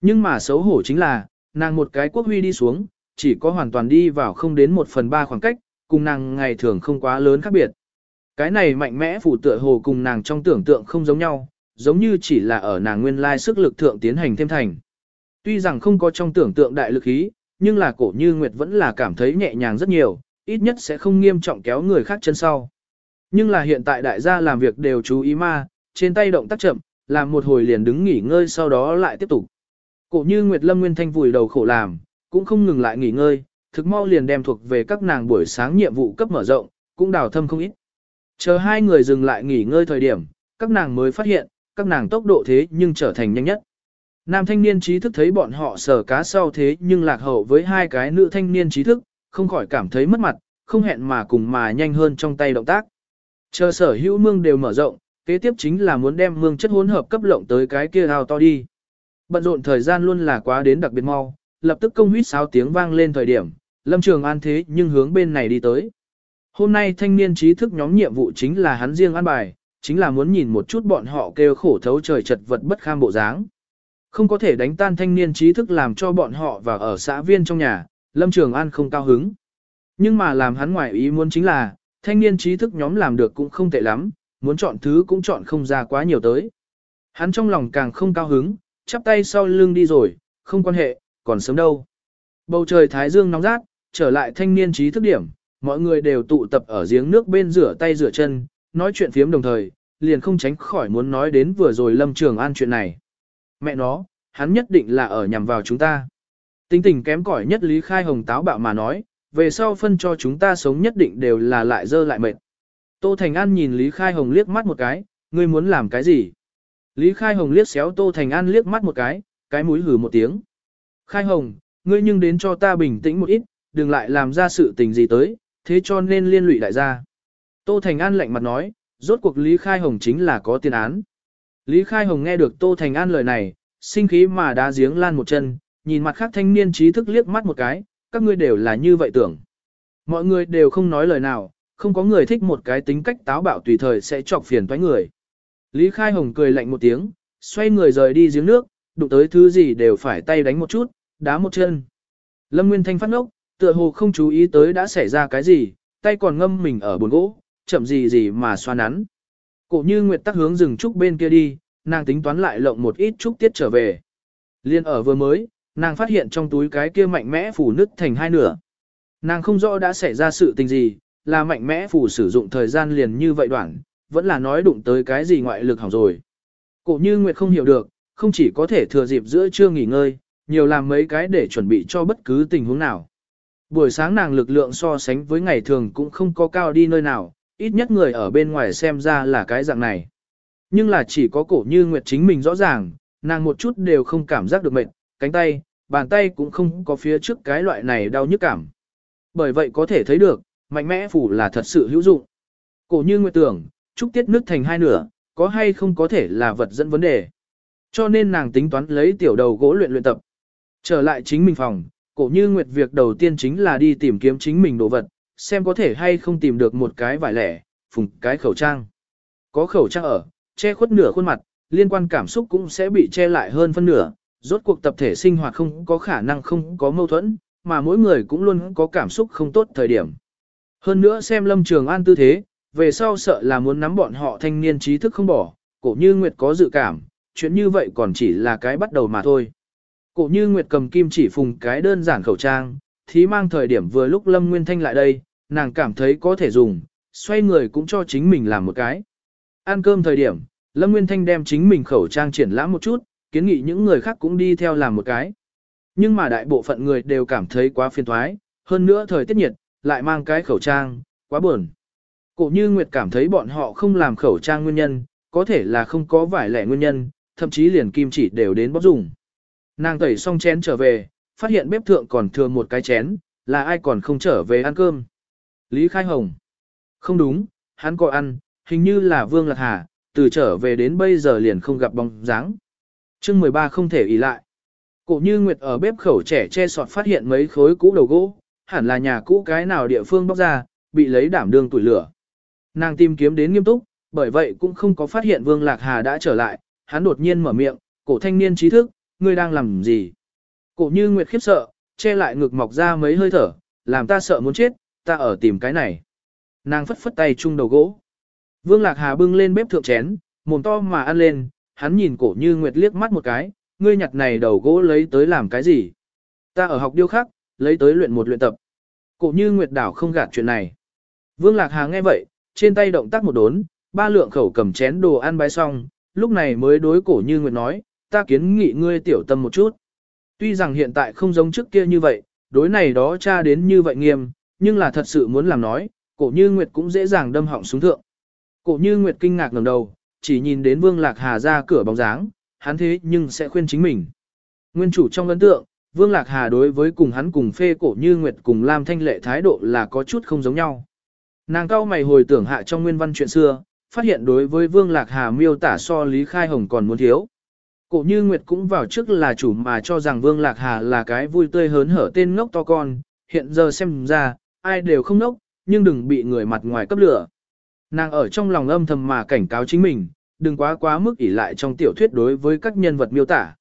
Nhưng mà xấu hổ chính là, nàng một cái quốc huy đi xuống, chỉ có hoàn toàn đi vào không đến một phần ba khoảng cách, cùng nàng ngày thường không quá lớn khác biệt. Cái này mạnh mẽ phủ tựa hồ cùng nàng trong tưởng tượng không giống nhau, giống như chỉ là ở nàng nguyên lai sức lực thượng tiến hành thêm thành. Tuy rằng không có trong tưởng tượng đại lực khí, nhưng là cổ như Nguyệt vẫn là cảm thấy nhẹ nhàng rất nhiều, ít nhất sẽ không nghiêm trọng kéo người khác chân sau. Nhưng là hiện tại đại gia làm việc đều chú ý ma, trên tay động tác chậm, làm một hồi liền đứng nghỉ ngơi sau đó lại tiếp tục. Cổ như Nguyệt Lâm Nguyên Thanh vùi đầu khổ làm, cũng không ngừng lại nghỉ ngơi, thực mau liền đem thuộc về các nàng buổi sáng nhiệm vụ cấp mở rộng, cũng đào thâm không ít. Chờ hai người dừng lại nghỉ ngơi thời điểm, các nàng mới phát hiện, các nàng tốc độ thế nhưng trở thành nhanh nhất. Nam thanh niên trí thức thấy bọn họ sở cá sau thế nhưng lạc hậu với hai cái nữ thanh niên trí thức, không khỏi cảm thấy mất mặt, không hẹn mà cùng mà nhanh hơn trong tay động tác. Chờ sở hữu mương đều mở rộng, kế tiếp chính là muốn đem mương chất hỗn hợp cấp lộng tới cái kia ao to đi. Bận rộn thời gian luôn là quá đến đặc biệt mau, lập tức công huyết sáo tiếng vang lên thời điểm, Lâm Trường An thế nhưng hướng bên này đi tới. Hôm nay thanh niên trí thức nhóm nhiệm vụ chính là hắn riêng an bài, chính là muốn nhìn một chút bọn họ kêu khổ thấu trời chật vật bất kham bộ dáng. Không có thể đánh tan thanh niên trí thức làm cho bọn họ và ở xã viên trong nhà, Lâm Trường An không cao hứng. Nhưng mà làm hắn ngoài ý muốn chính là, thanh niên trí thức nhóm làm được cũng không tệ lắm, muốn chọn thứ cũng chọn không ra quá nhiều tới. Hắn trong lòng càng không cao hứng, chắp tay sau lưng đi rồi, không quan hệ, còn sớm đâu. Bầu trời thái dương nóng rát, trở lại thanh niên trí thức điểm, mọi người đều tụ tập ở giếng nước bên rửa tay rửa chân, nói chuyện phiếm đồng thời, liền không tránh khỏi muốn nói đến vừa rồi Lâm Trường An chuyện này. Mẹ nó, hắn nhất định là ở nhằm vào chúng ta. Tính tình kém cỏi nhất Lý Khai Hồng táo bạo mà nói, về sau phân cho chúng ta sống nhất định đều là lại dơ lại mệt. Tô Thành An nhìn Lý Khai Hồng liếc mắt một cái, ngươi muốn làm cái gì? Lý Khai Hồng liếc xéo Tô Thành An liếc mắt một cái, cái mũi hử một tiếng. Khai Hồng, ngươi nhưng đến cho ta bình tĩnh một ít, đừng lại làm ra sự tình gì tới, thế cho nên liên lụy đại gia. Tô Thành An lạnh mặt nói, rốt cuộc Lý Khai Hồng chính là có tiền án. Lý Khai Hồng nghe được Tô Thành An lời này, sinh khí mà đá giếng lan một chân, nhìn mặt khác thanh niên trí thức liếc mắt một cái, các ngươi đều là như vậy tưởng. Mọi người đều không nói lời nào, không có người thích một cái tính cách táo bạo tùy thời sẽ chọc phiền toái người. Lý Khai Hồng cười lạnh một tiếng, xoay người rời đi giếng nước, đụng tới thứ gì đều phải tay đánh một chút, đá một chân. Lâm Nguyên Thanh phát ngốc, tựa hồ không chú ý tới đã xảy ra cái gì, tay còn ngâm mình ở bồn gỗ, chậm gì gì mà xoa nắn. Cổ như Nguyệt tắc hướng rừng trúc bên kia đi, nàng tính toán lại lộng một ít trúc tiết trở về. Liên ở vừa mới, nàng phát hiện trong túi cái kia mạnh mẽ phủ nứt thành hai nửa. Nàng không rõ đã xảy ra sự tình gì, là mạnh mẽ phủ sử dụng thời gian liền như vậy đoạn, vẫn là nói đụng tới cái gì ngoại lực hỏng rồi. Cổ như Nguyệt không hiểu được, không chỉ có thể thừa dịp giữa trưa nghỉ ngơi, nhiều làm mấy cái để chuẩn bị cho bất cứ tình huống nào. Buổi sáng nàng lực lượng so sánh với ngày thường cũng không có cao đi nơi nào, ít nhất người ở bên ngoài xem ra là cái dạng này. Nhưng là chỉ có cổ như Nguyệt chính mình rõ ràng, nàng một chút đều không cảm giác được mệt, cánh tay, bàn tay cũng không có phía trước cái loại này đau nhức cảm. Bởi vậy có thể thấy được, mạnh mẽ phủ là thật sự hữu dụng. Cổ như Nguyệt tưởng, trúc tiết nước thành hai nửa, có hay không có thể là vật dẫn vấn đề. Cho nên nàng tính toán lấy tiểu đầu gỗ luyện luyện tập. Trở lại chính mình phòng, cổ như Nguyệt việc đầu tiên chính là đi tìm kiếm chính mình đồ vật, xem có thể hay không tìm được một cái vải lẻ, phùng cái khẩu trang. Có khẩu trang ở, che khuất nửa khuôn mặt, liên quan cảm xúc cũng sẽ bị che lại hơn phân nửa, rốt cuộc tập thể sinh hoạt không có khả năng không có mâu thuẫn, mà mỗi người cũng luôn có cảm xúc không tốt thời điểm. Hơn nữa xem Lâm Trường An tư thế, về sau sợ là muốn nắm bọn họ thanh niên trí thức không bỏ, cổ như Nguyệt có dự cảm, chuyện như vậy còn chỉ là cái bắt đầu mà thôi. Cổ như Nguyệt cầm kim chỉ phùng cái đơn giản khẩu trang, thí mang thời điểm vừa lúc Lâm Nguyên Thanh lại đây, nàng cảm thấy có thể dùng, xoay người cũng cho chính mình làm một cái. Ăn cơm thời điểm, Lâm Nguyên Thanh đem chính mình khẩu trang triển lãm một chút, kiến nghị những người khác cũng đi theo làm một cái. Nhưng mà đại bộ phận người đều cảm thấy quá phiền thoái, hơn nữa thời tiết nhiệt, lại mang cái khẩu trang, quá buồn. Cổ như Nguyệt cảm thấy bọn họ không làm khẩu trang nguyên nhân, có thể là không có vải lẻ nguyên nhân, thậm chí liền kim chỉ đều đến bóc dùng. Nàng tẩy xong chén trở về, phát hiện bếp thượng còn thừa một cái chén, là ai còn không trở về ăn cơm. Lý Khai Hồng. Không đúng, hắn có ăn, hình như là Vương Lạc Hà, từ trở về đến bây giờ liền không gặp bóng dáng. chương 13 không thể ý lại. Cổ như Nguyệt ở bếp khẩu trẻ che sọt phát hiện mấy khối cũ đầu gỗ, hẳn là nhà cũ cái nào địa phương bóc ra, bị lấy đảm đương tuổi lửa. Nàng tìm kiếm đến nghiêm túc, bởi vậy cũng không có phát hiện Vương Lạc Hà đã trở lại, hắn đột nhiên mở miệng, cổ thanh niên trí thức, ngươi đang làm gì? Cổ như Nguyệt khiếp sợ, che lại ngực mọc ra mấy hơi thở, làm ta sợ muốn chết, ta ở tìm cái này. Nàng phất phất tay chung đầu gỗ. Vương Lạc Hà bưng lên bếp thượng chén, mồm to mà ăn lên, hắn nhìn cổ như Nguyệt liếc mắt một cái, ngươi nhặt này đầu gỗ lấy tới làm cái gì? Ta ở học điêu khắc, lấy tới luyện một luyện tập. Cổ như Nguyệt đảo không gạt chuyện này. Vương Lạc Hà nghe vậy, trên tay động tác một đốn, ba lượng khẩu cầm chén đồ ăn bái xong, lúc này mới đối cổ như Nguyệt nói, ta kiến nghị ngươi tiểu tâm một chút. Tuy rằng hiện tại không giống trước kia như vậy, đối này đó cha đến như vậy nghiêm, nhưng là thật sự muốn làm nói, cổ như Nguyệt cũng dễ dàng đâm họng xuống thượng. Cổ như Nguyệt kinh ngạc ngẩng đầu, chỉ nhìn đến Vương Lạc Hà ra cửa bóng dáng, hắn thế nhưng sẽ khuyên chính mình. Nguyên chủ trong ấn tượng, Vương Lạc Hà đối với cùng hắn cùng phê cổ như Nguyệt cùng Lam Thanh Lệ thái độ là có chút không giống nhau. Nàng cao mày hồi tưởng hạ trong nguyên văn chuyện xưa, phát hiện đối với Vương Lạc Hà miêu tả so Lý Khai Hồng còn muốn thiếu. Cổ như Nguyệt cũng vào trước là chủ mà cho rằng Vương Lạc Hà là cái vui tươi hớn hở tên ngốc to con, hiện giờ xem ra, ai đều không nốc, nhưng đừng bị người mặt ngoài cấp lửa. Nàng ở trong lòng âm thầm mà cảnh cáo chính mình, đừng quá quá mức ỷ lại trong tiểu thuyết đối với các nhân vật miêu tả.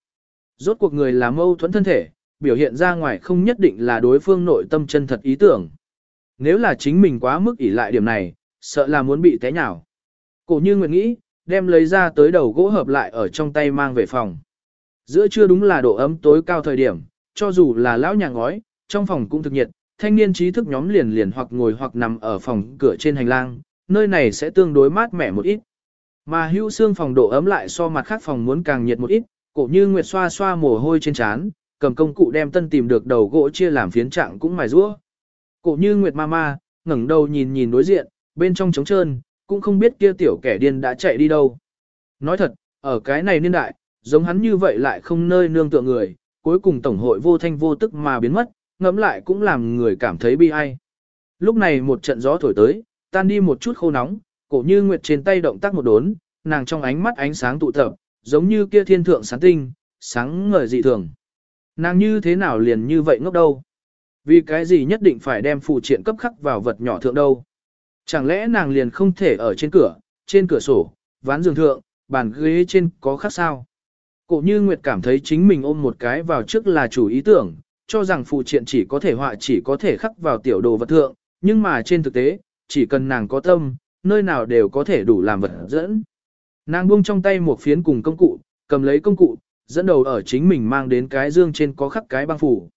Rốt cuộc người là mâu thuẫn thân thể, biểu hiện ra ngoài không nhất định là đối phương nội tâm chân thật ý tưởng. Nếu là chính mình quá mức ỷ lại điểm này, sợ là muốn bị té nhào. Cổ như Nguyệt nghĩ, đem lấy ra tới đầu gỗ hợp lại ở trong tay mang về phòng. Giữa trưa đúng là độ ấm tối cao thời điểm, cho dù là lão nhà ngói, trong phòng cũng thực nhiệt, thanh niên trí thức nhóm liền liền hoặc ngồi hoặc nằm ở phòng cửa trên hành lang, nơi này sẽ tương đối mát mẻ một ít. Mà hưu xương phòng độ ấm lại so mặt khác phòng muốn càng nhiệt một ít, cổ như Nguyệt xoa xoa mồ hôi trên trán, cầm công cụ đem tân tìm được đầu gỗ chia làm phiến trạng cũng mài rũa. Cổ như Nguyệt ma ma ngẩng đầu nhìn nhìn đối diện, bên trong trống trơn, cũng không biết kia tiểu kẻ điên đã chạy đi đâu. Nói thật, ở cái này niên đại, giống hắn như vậy lại không nơi nương tựa người, cuối cùng tổng hội vô thanh vô tức mà biến mất, ngẫm lại cũng làm người cảm thấy bi ai. Lúc này một trận gió thổi tới, tan đi một chút khô nóng, cổ như nguyệt trên tay động tác một đốn, nàng trong ánh mắt ánh sáng tụ tập, giống như kia thiên thượng sáng tinh, sáng ngời dị thường. Nàng như thế nào liền như vậy ngốc đâu? Vì cái gì nhất định phải đem phụ triện cấp khắc vào vật nhỏ thượng đâu? Chẳng lẽ nàng liền không thể ở trên cửa, trên cửa sổ, ván giường thượng, bàn ghế trên có khác sao? Cổ như Nguyệt cảm thấy chính mình ôm một cái vào trước là chủ ý tưởng, cho rằng phụ triện chỉ có thể họa chỉ có thể khắc vào tiểu đồ vật thượng, nhưng mà trên thực tế, chỉ cần nàng có tâm, nơi nào đều có thể đủ làm vật dẫn. Nàng buông trong tay một phiến cùng công cụ, cầm lấy công cụ, dẫn đầu ở chính mình mang đến cái dương trên có khắc cái băng phủ.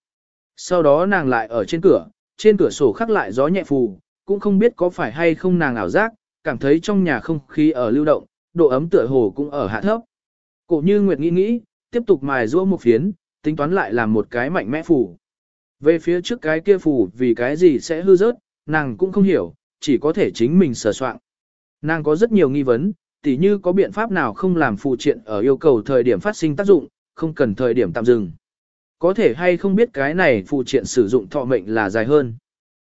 Sau đó nàng lại ở trên cửa, trên cửa sổ khắc lại gió nhẹ phù, cũng không biết có phải hay không nàng ảo giác, cảm thấy trong nhà không khí ở lưu động, độ ấm tựa hồ cũng ở hạ thấp. Cổ như Nguyệt nghĩ nghĩ, tiếp tục mài rũa một phiến, tính toán lại làm một cái mạnh mẽ phủ. Về phía trước cái kia phủ vì cái gì sẽ hư rớt, nàng cũng không hiểu, chỉ có thể chính mình sờ soạn. Nàng có rất nhiều nghi vấn, tỉ như có biện pháp nào không làm phụ triện ở yêu cầu thời điểm phát sinh tác dụng, không cần thời điểm tạm dừng. Có thể hay không biết cái này phụ triện sử dụng thọ mệnh là dài hơn.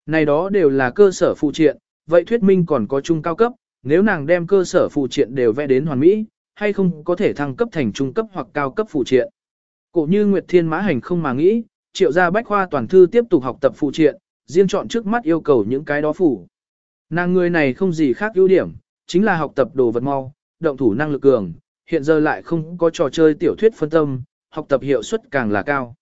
Này đó đều là cơ sở phụ triện, vậy thuyết minh còn có trung cao cấp, nếu nàng đem cơ sở phụ triện đều vẽ đến hoàn mỹ, hay không có thể thăng cấp thành trung cấp hoặc cao cấp phụ triện. Cổ như Nguyệt Thiên Mã Hành không mà nghĩ, triệu gia bách khoa toàn thư tiếp tục học tập phụ triện, riêng chọn trước mắt yêu cầu những cái đó phủ. Nàng người này không gì khác ưu điểm, chính là học tập đồ vật mau, động thủ năng lực cường, hiện giờ lại không có trò chơi tiểu thuyết phân tâm, học tập hiệu suất càng là cao.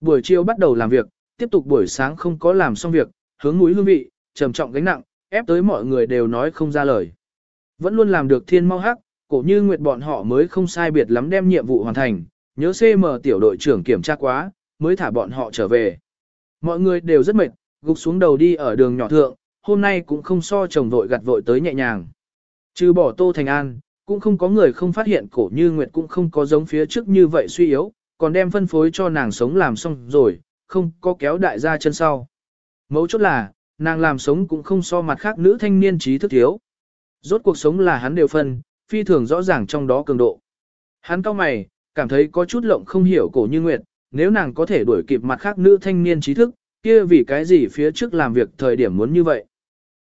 Buổi chiều bắt đầu làm việc, tiếp tục buổi sáng không có làm xong việc, hướng mũi hương vị, trầm trọng gánh nặng, ép tới mọi người đều nói không ra lời. Vẫn luôn làm được thiên mau hắc, cổ như nguyệt bọn họ mới không sai biệt lắm đem nhiệm vụ hoàn thành, nhớ CM tiểu đội trưởng kiểm tra quá, mới thả bọn họ trở về. Mọi người đều rất mệt, gục xuống đầu đi ở đường nhỏ thượng, hôm nay cũng không so chồng vội gặt vội tới nhẹ nhàng. Trừ bỏ Tô Thành An, cũng không có người không phát hiện cổ như Nguyệt cũng không có giống phía trước như vậy suy yếu, còn đem phân phối cho nàng sống làm xong rồi, không có kéo đại gia chân sau. Mấu chốt là, nàng làm sống cũng không so mặt khác nữ thanh niên trí thức thiếu. Rốt cuộc sống là hắn đều phân, phi thường rõ ràng trong đó cường độ. Hắn cao mày, cảm thấy có chút lộng không hiểu cổ như Nguyệt, nếu nàng có thể đuổi kịp mặt khác nữ thanh niên trí thức, kia vì cái gì phía trước làm việc thời điểm muốn như vậy.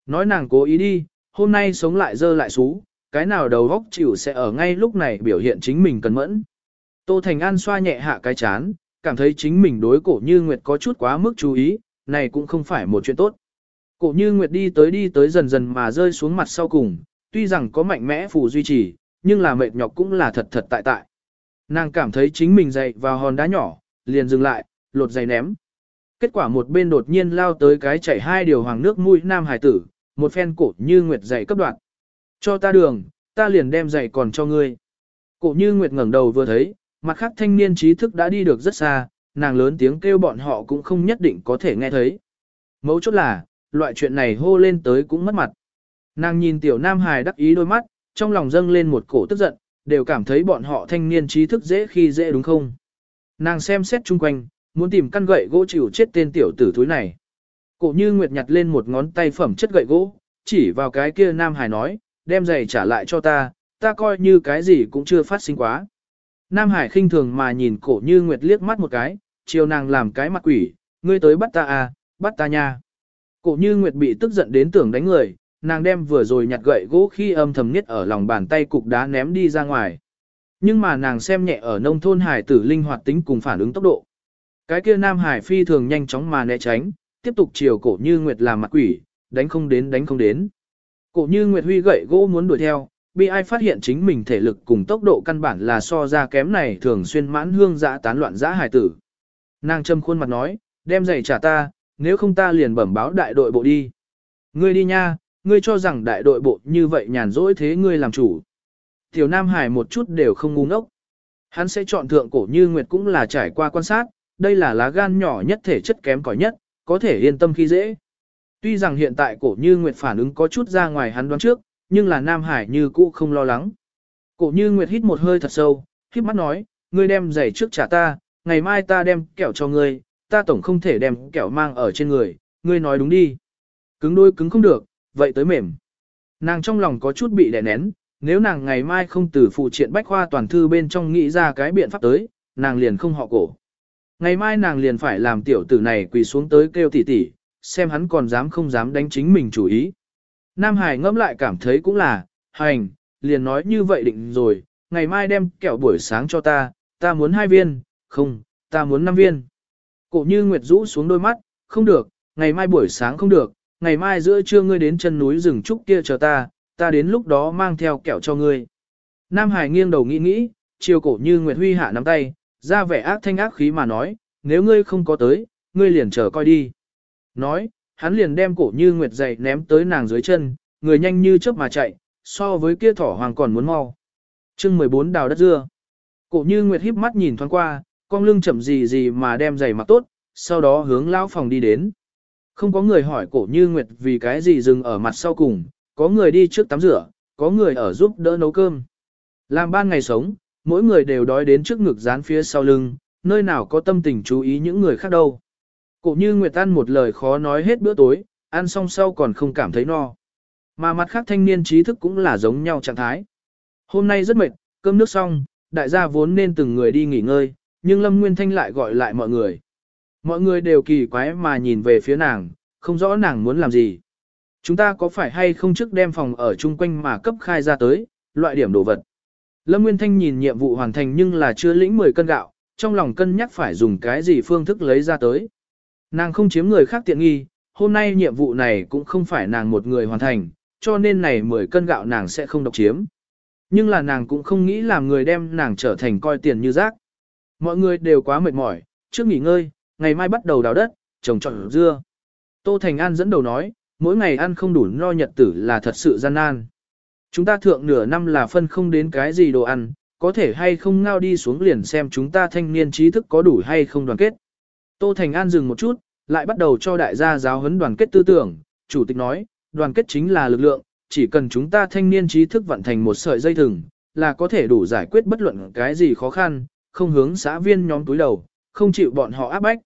Nói nàng cố ý đi, hôm nay sống lại dơ lại xú, cái nào đầu góc chịu sẽ ở ngay lúc này biểu hiện chính mình cần mẫn. Tô Thành An xoa nhẹ hạ cái chán, cảm thấy chính mình đối cổ như Nguyệt có chút quá mức chú ý, này cũng không phải một chuyện tốt. Cổ như Nguyệt đi tới đi tới dần dần mà rơi xuống mặt sau cùng, tuy rằng có mạnh mẽ phù duy trì, nhưng là mệt nhọc cũng là thật thật tại tại. Nàng cảm thấy chính mình dậy vào hòn đá nhỏ, liền dừng lại, lột giày ném. Kết quả một bên đột nhiên lao tới cái chảy hai điều hoàng nước mũi nam hải tử, một phen cổ như Nguyệt giày cấp đoạn. Cho ta đường, ta liền đem giày còn cho ngươi. Cổ như Nguyệt ngẩng đầu vừa thấy, mặt khác thanh niên trí thức đã đi được rất xa, nàng lớn tiếng kêu bọn họ cũng không nhất định có thể nghe thấy. Mấu chốt là, loại chuyện này hô lên tới cũng mất mặt. Nàng nhìn tiểu nam hài đắc ý đôi mắt, trong lòng dâng lên một cổ tức giận, đều cảm thấy bọn họ thanh niên trí thức dễ khi dễ đúng không. Nàng xem xét chung quanh, muốn tìm căn gậy gỗ chịu chết tên tiểu tử thúi này. Cổ như Nguyệt nhặt lên một ngón tay phẩm chất gậy gỗ, chỉ vào cái kia nam hài nói, đem giày trả lại cho ta, ta coi như cái gì cũng chưa phát sinh quá. Nam Hải khinh thường mà nhìn cổ như Nguyệt liếc mắt một cái, chiều nàng làm cái mặt quỷ, ngươi tới bắt ta à, bắt ta nha. Cổ như Nguyệt bị tức giận đến tưởng đánh người, nàng đem vừa rồi nhặt gậy gỗ khi âm thầm nhất ở lòng bàn tay cục đá ném đi ra ngoài. Nhưng mà nàng xem nhẹ ở nông thôn hải tử linh hoạt tính cùng phản ứng tốc độ. Cái kia Nam Hải phi thường nhanh chóng mà né tránh, tiếp tục chiều cổ như Nguyệt làm mặt quỷ, đánh không đến đánh không đến. Cổ như Nguyệt huy gậy gỗ muốn đuổi theo, bị ai phát hiện chính mình thể lực cùng tốc độ căn bản là so ra kém này thường xuyên mãn hương dã tán loạn dã Hải tử. Nàng châm khuôn mặt nói, đem giày trả ta, nếu không ta liền bẩm báo đại đội bộ đi. Ngươi đi nha, ngươi cho rằng đại đội bộ như vậy nhàn rỗi thế ngươi làm chủ. Tiểu Nam Hải một chút đều không ngu ngốc. Hắn sẽ chọn thượng cổ như Nguyệt cũng là trải qua quan sát, đây là lá gan nhỏ nhất thể chất kém cỏi nhất, có thể yên tâm khi dễ. Tuy rằng hiện tại cổ như Nguyệt phản ứng có chút ra ngoài hắn đoán trước, nhưng là Nam Hải như cũ không lo lắng. Cổ như Nguyệt hít một hơi thật sâu, hít mắt nói, ngươi đem giày trước trả ta, ngày mai ta đem kẹo cho ngươi, ta tổng không thể đem kẹo mang ở trên người, ngươi nói đúng đi. Cứng đôi cứng không được, vậy tới mềm. Nàng trong lòng có chút bị đè nén, nếu nàng ngày mai không từ phụ triện bách khoa toàn thư bên trong nghĩ ra cái biện pháp tới, nàng liền không họ cổ. Ngày mai nàng liền phải làm tiểu tử này quỳ xuống tới kêu tỉ tỉ, xem hắn còn dám không dám đánh chính mình chủ ý. Nam Hải ngẫm lại cảm thấy cũng là, hành, liền nói như vậy định rồi, ngày mai đem kẹo buổi sáng cho ta, ta muốn hai viên, không, ta muốn năm viên. Cổ như Nguyệt rũ xuống đôi mắt, không được, ngày mai buổi sáng không được, ngày mai giữa trưa ngươi đến chân núi rừng trúc kia chờ ta, ta đến lúc đó mang theo kẹo cho ngươi. Nam Hải nghiêng đầu nghĩ nghĩ, chiều cổ như Nguyệt Huy hạ nắm tay, ra vẻ ác thanh ác khí mà nói, nếu ngươi không có tới, ngươi liền chờ coi đi. Nói, hắn liền đem cổ như Nguyệt dậy ném tới nàng dưới chân, người nhanh như chớp mà chạy, so với kia thỏ hoàng còn muốn mau. chương 14 đào đất dưa. Cổ như Nguyệt híp mắt nhìn thoáng qua, con lưng chậm gì gì mà đem giày mặc tốt, sau đó hướng lão phòng đi đến. Không có người hỏi cổ như Nguyệt vì cái gì dừng ở mặt sau cùng, có người đi trước tắm rửa, có người ở giúp đỡ nấu cơm. Làm ban ngày sống, mỗi người đều đói đến trước ngực dán phía sau lưng, nơi nào có tâm tình chú ý những người khác đâu. Cổ như Nguyệt ăn một lời khó nói hết bữa tối, ăn xong sau còn không cảm thấy no. Mà mặt khác thanh niên trí thức cũng là giống nhau trạng thái. Hôm nay rất mệt, cơm nước xong, đại gia vốn nên từng người đi nghỉ ngơi, nhưng Lâm Nguyên Thanh lại gọi lại mọi người. Mọi người đều kỳ quái mà nhìn về phía nàng, không rõ nàng muốn làm gì. Chúng ta có phải hay không trước đem phòng ở chung quanh mà cấp khai ra tới, loại điểm đồ vật. Lâm Nguyên Thanh nhìn nhiệm vụ hoàn thành nhưng là chưa lĩnh 10 cân gạo, trong lòng cân nhắc phải dùng cái gì phương thức lấy ra tới. Nàng không chiếm người khác tiện nghi, hôm nay nhiệm vụ này cũng không phải nàng một người hoàn thành, cho nên này 10 cân gạo nàng sẽ không độc chiếm. Nhưng là nàng cũng không nghĩ làm người đem nàng trở thành coi tiền như rác. Mọi người đều quá mệt mỏi, trước nghỉ ngơi, ngày mai bắt đầu đào đất, trồng trọt dưa. Tô Thành An dẫn đầu nói, mỗi ngày ăn không đủ no nhật tử là thật sự gian nan. Chúng ta thượng nửa năm là phân không đến cái gì đồ ăn, có thể hay không ngao đi xuống liền xem chúng ta thanh niên trí thức có đủ hay không đoàn kết. Tô Thành An dừng một chút, lại bắt đầu cho đại gia giáo huấn đoàn kết tư tưởng, chủ tịch nói, đoàn kết chính là lực lượng, chỉ cần chúng ta thanh niên trí thức vận thành một sợi dây thừng, là có thể đủ giải quyết bất luận cái gì khó khăn, không hướng xã viên nhóm túi đầu, không chịu bọn họ áp bách.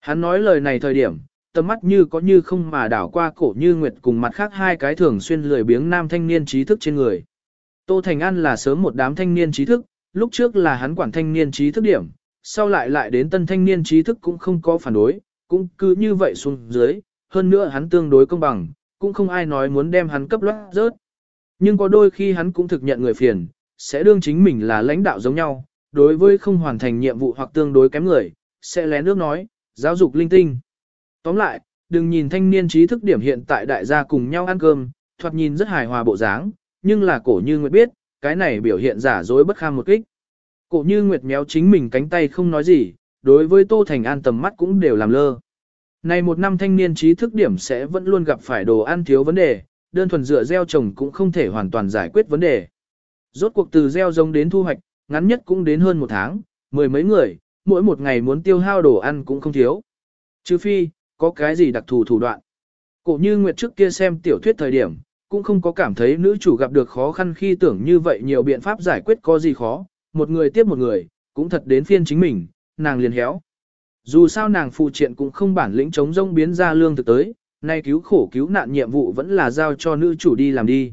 Hắn nói lời này thời điểm, tầm mắt như có như không mà đảo qua cổ như nguyệt cùng mặt khác hai cái thường xuyên lười biếng nam thanh niên trí thức trên người. Tô Thành An là sớm một đám thanh niên trí thức, lúc trước là hắn quản thanh niên trí thức điểm, sau lại lại đến tân thanh niên trí thức cũng không có phản đối, cũng cứ như vậy xuống dưới, hơn nữa hắn tương đối công bằng, cũng không ai nói muốn đem hắn cấp loát rớt. Nhưng có đôi khi hắn cũng thực nhận người phiền, sẽ đương chính mình là lãnh đạo giống nhau, đối với không hoàn thành nhiệm vụ hoặc tương đối kém người, sẽ lén nước nói, giáo dục linh tinh. Tóm lại, đừng nhìn thanh niên trí thức điểm hiện tại đại gia cùng nhau ăn cơm, thoạt nhìn rất hài hòa bộ dáng, nhưng là cổ như Nguyệt biết, cái này biểu hiện giả dối bất kham một kích. Cổ như Nguyệt méo chính mình cánh tay không nói gì, đối với Tô Thành An tầm mắt cũng đều làm lơ. Này một năm thanh niên trí thức điểm sẽ vẫn luôn gặp phải đồ ăn thiếu vấn đề, đơn thuần dựa gieo trồng cũng không thể hoàn toàn giải quyết vấn đề. Rốt cuộc từ gieo giống đến thu hoạch, ngắn nhất cũng đến hơn một tháng, mười mấy người, mỗi một ngày muốn tiêu hao đồ ăn cũng không thiếu. Trừ phi, có cái gì đặc thù thủ đoạn. Cổ như Nguyệt trước kia xem tiểu thuyết thời điểm, cũng không có cảm thấy nữ chủ gặp được khó khăn khi tưởng như vậy nhiều biện pháp giải quyết có gì khó, một người tiếp một người, cũng thật đến phiên chính mình, nàng liền héo. Dù sao nàng phụ triện cũng không bản lĩnh chống rông biến ra lương thực tới, nay cứu khổ cứu nạn nhiệm vụ vẫn là giao cho nữ chủ đi làm đi.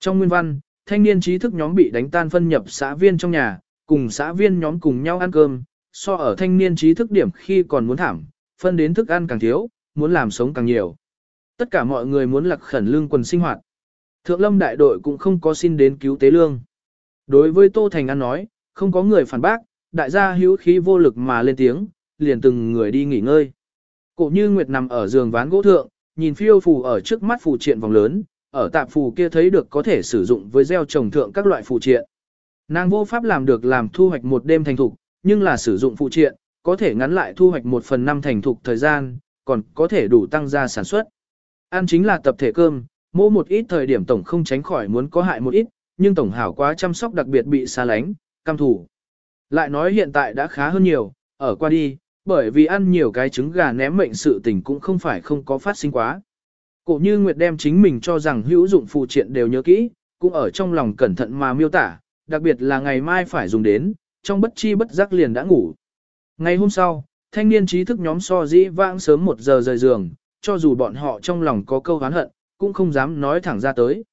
Trong nguyên văn, thanh niên trí thức nhóm bị đánh tan phân nhập xã viên trong nhà, cùng xã viên nhóm cùng nhau ăn cơm, so ở thanh niên trí thức điểm khi còn muốn thảm, phân đến thức ăn càng thiếu, muốn làm sống càng nhiều. Tất cả mọi người muốn lặc khẩn lương quần sinh hoạt. Thượng lâm đại đội cũng không có xin đến cứu tế lương. Đối với Tô Thành An nói, không có người phản bác, đại gia hữu khí vô lực mà lên tiếng, liền từng người đi nghỉ ngơi. Cổ như Nguyệt nằm ở giường ván gỗ thượng, nhìn phiêu phù ở trước mắt phù triện vòng lớn, ở tạp phù kia thấy được có thể sử dụng với gieo trồng thượng các loại phù triện. Nàng vô pháp làm được làm thu hoạch một đêm thành thục, nhưng là sử dụng phụ triện, có thể ngắn lại thu hoạch một phần năm thành thục thời gian, còn có thể đủ tăng gia sản xuất. Ăn chính là tập thể cơm, mỗi một ít thời điểm tổng không tránh khỏi muốn có hại một ít, nhưng tổng hảo quá chăm sóc đặc biệt bị xa lánh, cam thủ. Lại nói hiện tại đã khá hơn nhiều, ở qua đi, bởi vì ăn nhiều cái trứng gà ném mệnh sự tình cũng không phải không có phát sinh quá. Cổ như Nguyệt đem chính mình cho rằng hữu dụng phụ triện đều nhớ kỹ, cũng ở trong lòng cẩn thận mà miêu tả, đặc biệt là ngày mai phải dùng đến, trong bất chi bất giác liền đã ngủ. Ngày hôm sau, thanh niên trí thức nhóm so dĩ vãng sớm một giờ rời giường, cho dù bọn họ trong lòng có câu hán hận, cũng không dám nói thẳng ra tới.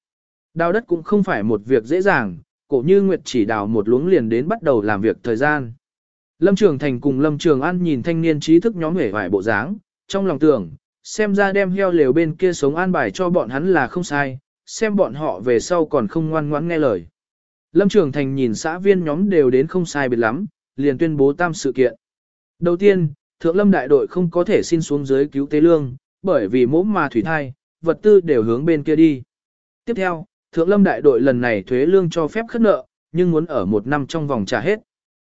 Đào đất cũng không phải một việc dễ dàng, cổ như Nguyệt chỉ đào một luống liền đến bắt đầu làm việc thời gian. Lâm Trường Thành cùng Lâm Trường An nhìn thanh niên trí thức nhóm hể vải bộ dáng, trong lòng tưởng, xem ra đem heo lều bên kia sống an bài cho bọn hắn là không sai, xem bọn họ về sau còn không ngoan ngoãn nghe lời. Lâm Trường Thành nhìn xã viên nhóm đều đến không sai biệt lắm, liền tuyên bố tam sự kiện. Đầu tiên, Thượng Lâm đại đội không có thể xin xuống dưới cứu tế lương, bởi vì mốm mà thủy thai, vật tư đều hướng bên kia đi. Tiếp theo, Thượng Lâm đại đội lần này thuế lương cho phép khất nợ, nhưng muốn ở một năm trong vòng trả hết.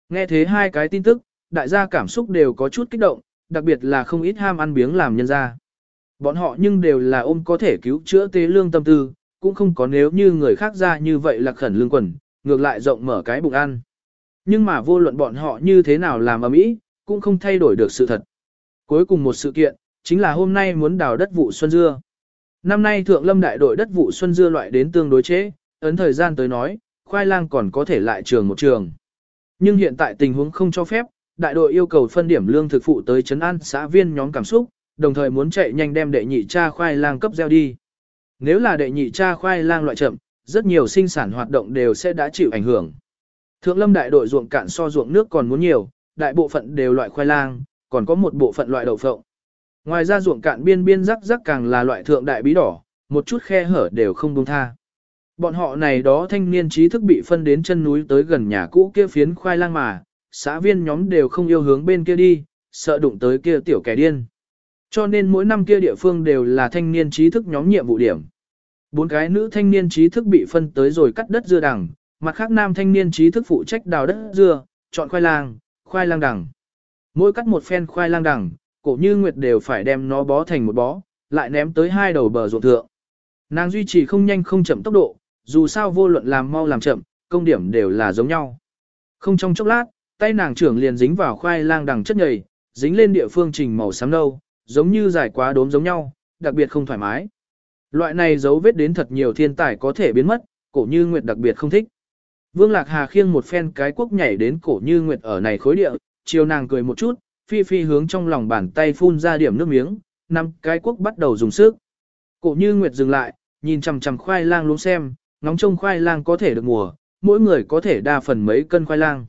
Nghe thế hai cái tin tức, đại gia cảm xúc đều có chút kích động, đặc biệt là không ít ham ăn biếng làm nhân ra. Bọn họ nhưng đều là ôm có thể cứu chữa tế lương tâm tư, cũng không có nếu như người khác ra như vậy là khẩn lương quần, ngược lại rộng mở cái bụng ăn. Nhưng mà vô luận bọn họ như thế nào làm ở mỹ, cũng không thay đổi được sự thật. Cuối cùng một sự kiện, chính là hôm nay muốn đào đất vụ xuân dưa. Năm nay thượng lâm đại đội đất vụ xuân dưa loại đến tương đối chế, ấn thời gian tới nói, khoai lang còn có thể lại trường một trường. Nhưng hiện tại tình huống không cho phép, đại đội yêu cầu phân điểm lương thực phụ tới chấn an xã viên nhóm cảm xúc, đồng thời muốn chạy nhanh đem đệ nhị cha khoai lang cấp gieo đi. Nếu là đệ nhị cha khoai lang loại chậm, rất nhiều sinh sản hoạt động đều sẽ đã chịu ảnh hưởng. Thượng lâm đại đội ruộng cạn so ruộng nước còn muốn nhiều, đại bộ phận đều loại khoai lang, còn có một bộ phận loại đậu phộng. Ngoài ra ruộng cạn biên biên rắc rắc càng là loại thượng đại bí đỏ, một chút khe hở đều không buông tha. Bọn họ này đó thanh niên trí thức bị phân đến chân núi tới gần nhà cũ kia phiến khoai lang mà, xã viên nhóm đều không yêu hướng bên kia đi, sợ đụng tới kia tiểu kẻ điên. Cho nên mỗi năm kia địa phương đều là thanh niên trí thức nhóm nhiệm vụ điểm. Bốn cái nữ thanh niên trí thức bị phân tới rồi cắt đất dưa đằng, mặt khác nam thanh niên trí thức phụ trách đào đất dưa, chọn khoai lang, khoai lang đằng. Mỗi cắt một phen khoai lang đằng, cổ như nguyệt đều phải đem nó bó thành một bó, lại ném tới hai đầu bờ ruộng thượng. Nàng duy trì không nhanh không chậm tốc độ, dù sao vô luận làm mau làm chậm, công điểm đều là giống nhau. Không trong chốc lát, tay nàng trưởng liền dính vào khoai lang đằng chất nhầy, dính lên địa phương trình màu xám nâu, giống như dài quá đốm giống nhau, đặc biệt không thoải mái. Loại này dấu vết đến thật nhiều thiên tài có thể biến mất, cổ như nguyệt đặc biệt không thích. Vương Lạc Hà khiêng một phen cái quốc nhảy đến cổ như nguyệt ở này khối địa, chiều nàng cười một chút, phi phi hướng trong lòng bàn tay phun ra điểm nước miếng, năm cái quốc bắt đầu dùng sức. Cổ như nguyệt dừng lại, nhìn chằm chằm khoai lang luôn xem, ngóng trông khoai lang có thể được mùa, mỗi người có thể đa phần mấy cân khoai lang.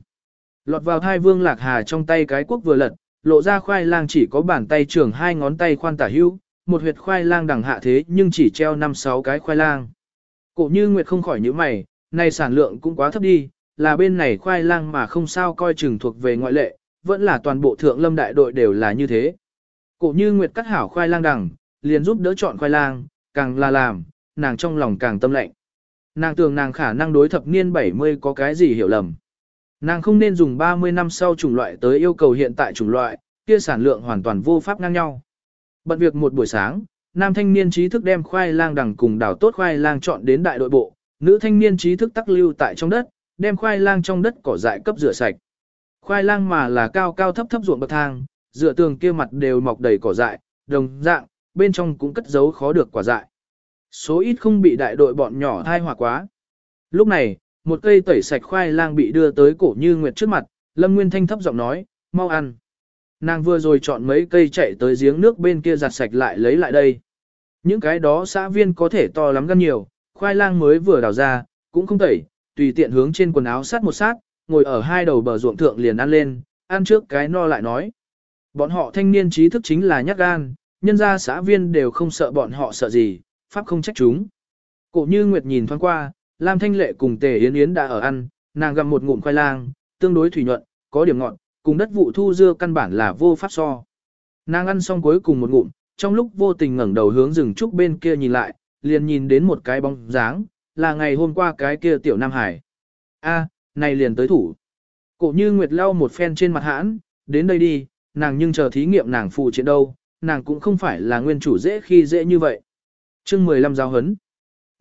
Lọt vào hai vương lạc hà trong tay cái quốc vừa lật, lộ ra khoai lang chỉ có bàn tay trưởng hai ngón tay khoan tả hữu, một huyệt khoai lang đằng hạ thế nhưng chỉ treo 5-6 cái khoai lang. Cổ như Nguyệt không khỏi những mày, này sản lượng cũng quá thấp đi, là bên này khoai lang mà không sao coi chừng thuộc về ngoại lệ, vẫn là toàn bộ thượng lâm đại đội đều là như thế. Cổ như Nguyệt cắt hảo khoai lang đằng, liền giúp đỡ chọn khoai lang, càng là làm, nàng trong lòng càng tâm lạnh. Nàng tưởng nàng khả năng đối thập niên 70 có cái gì hiểu lầm. Nàng không nên dùng 30 năm sau chủng loại tới yêu cầu hiện tại chủng loại, kia sản lượng hoàn toàn vô pháp ngang nhau. Bận việc một buổi sáng, nam thanh niên trí thức đem khoai lang đằng cùng đào tốt khoai lang chọn đến đại đội bộ, nữ thanh niên trí thức tắc lưu tại trong đất, đem khoai lang trong đất cỏ dại cấp rửa sạch. Khoai lang mà là cao cao thấp thấp ruộng bậc thang, dựa tường kia mặt đều mọc đầy cỏ dại, đồng dạng, bên trong cũng cất giấu khó được quả dại. Số ít không bị đại đội bọn nhỏ thai hòa quá. Lúc này, một cây tẩy sạch khoai lang bị đưa tới cổ như nguyệt trước mặt, Lâm Nguyên Thanh thấp giọng nói, mau ăn. Nàng vừa rồi chọn mấy cây chạy tới giếng nước bên kia giặt sạch lại lấy lại đây. Những cái đó xã viên có thể to lắm gan nhiều, khoai lang mới vừa đào ra, cũng không tẩy, tùy tiện hướng trên quần áo sát một sát, ngồi ở hai đầu bờ ruộng thượng liền ăn lên, ăn trước cái no lại nói. Bọn họ thanh niên trí thức chính là nhát gan, nhân gia xã viên đều không sợ bọn họ sợ gì, pháp không trách chúng. Cổ như Nguyệt nhìn thoáng qua, Lam Thanh Lệ cùng Tề Yến Yến đã ở ăn, nàng gặm một ngụm khoai lang, tương đối thủy nhuận, có điểm ngọt, cùng đất vụ thu dưa căn bản là vô pháp so. Nàng ăn xong cuối cùng một ngụm, trong lúc vô tình ngẩng đầu hướng rừng trúc bên kia nhìn lại, liền nhìn đến một cái bóng dáng, là ngày hôm qua cái kia tiểu Nam Hải. A, này liền tới thủ. Cổ như Nguyệt lau một phen trên mặt hãn, đến đây đi, nàng nhưng chờ thí nghiệm nàng phụ chuyện đâu, nàng cũng không phải là nguyên chủ dễ khi dễ như vậy. chương 15 giáo hấn.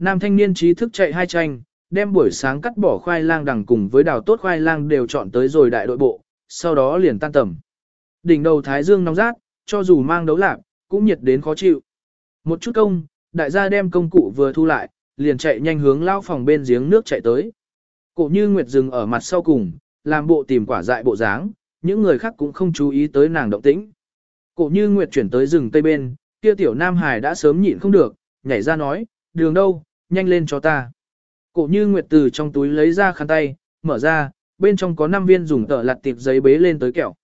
Nam thanh niên trí thức chạy hai tranh, đem buổi sáng cắt bỏ khoai lang đằng cùng với đào tốt khoai lang đều chọn tới rồi đại đội bộ, sau đó liền tan tầm. Đỉnh đầu thái dương nóng rát, cho dù mang đấu lạc, cũng nhiệt đến khó chịu. Một chút công, đại gia đem công cụ vừa thu lại, liền chạy nhanh hướng lao phòng bên giếng nước chạy tới. Cổ như Nguyệt dừng ở mặt sau cùng, làm bộ tìm quả dại bộ dáng, những người khác cũng không chú ý tới nàng động tĩnh. Cổ như Nguyệt chuyển tới rừng tây bên, kia tiểu Nam Hải đã sớm nhịn không được, nhảy ra nói, đường đâu, nhanh lên cho ta. Cổ như Nguyệt từ trong túi lấy ra khăn tay, mở ra, bên trong có 5 viên dùng tờ lặt tiệp giấy bế lên tới kẹo.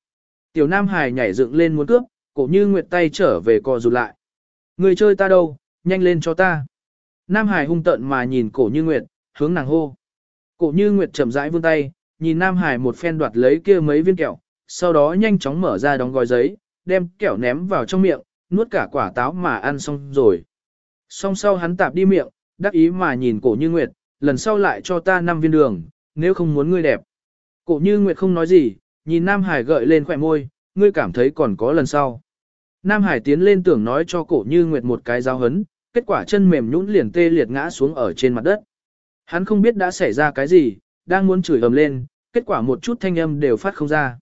Tiểu Nam Hải nhảy dựng lên muốn cướp, cổ như Nguyệt tay trở về co rụt lại. Người chơi ta đâu, nhanh lên cho ta. Nam Hải hung tợn mà nhìn cổ như Nguyệt, hướng nàng hô. Cổ như Nguyệt chậm rãi vươn tay, nhìn Nam Hải một phen đoạt lấy kia mấy viên kẹo, sau đó nhanh chóng mở ra đóng gói giấy, đem kẹo ném vào trong miệng, nuốt cả quả táo mà ăn xong rồi. Xong sau hắn tạp đi miệng, đắc ý mà nhìn cổ như Nguyệt, lần sau lại cho ta 5 viên đường, nếu không muốn ngươi đẹp. Cổ như Nguyệt không nói gì, nhìn Nam Hải gợi lên khỏe môi, ngươi cảm thấy còn có lần sau. Nam Hải tiến lên tưởng nói cho cổ như Nguyệt một cái giáo hấn, kết quả chân mềm nhũn liền tê liệt ngã xuống ở trên mặt đất. Hắn không biết đã xảy ra cái gì, đang muốn chửi ầm lên, kết quả một chút thanh âm đều phát không ra.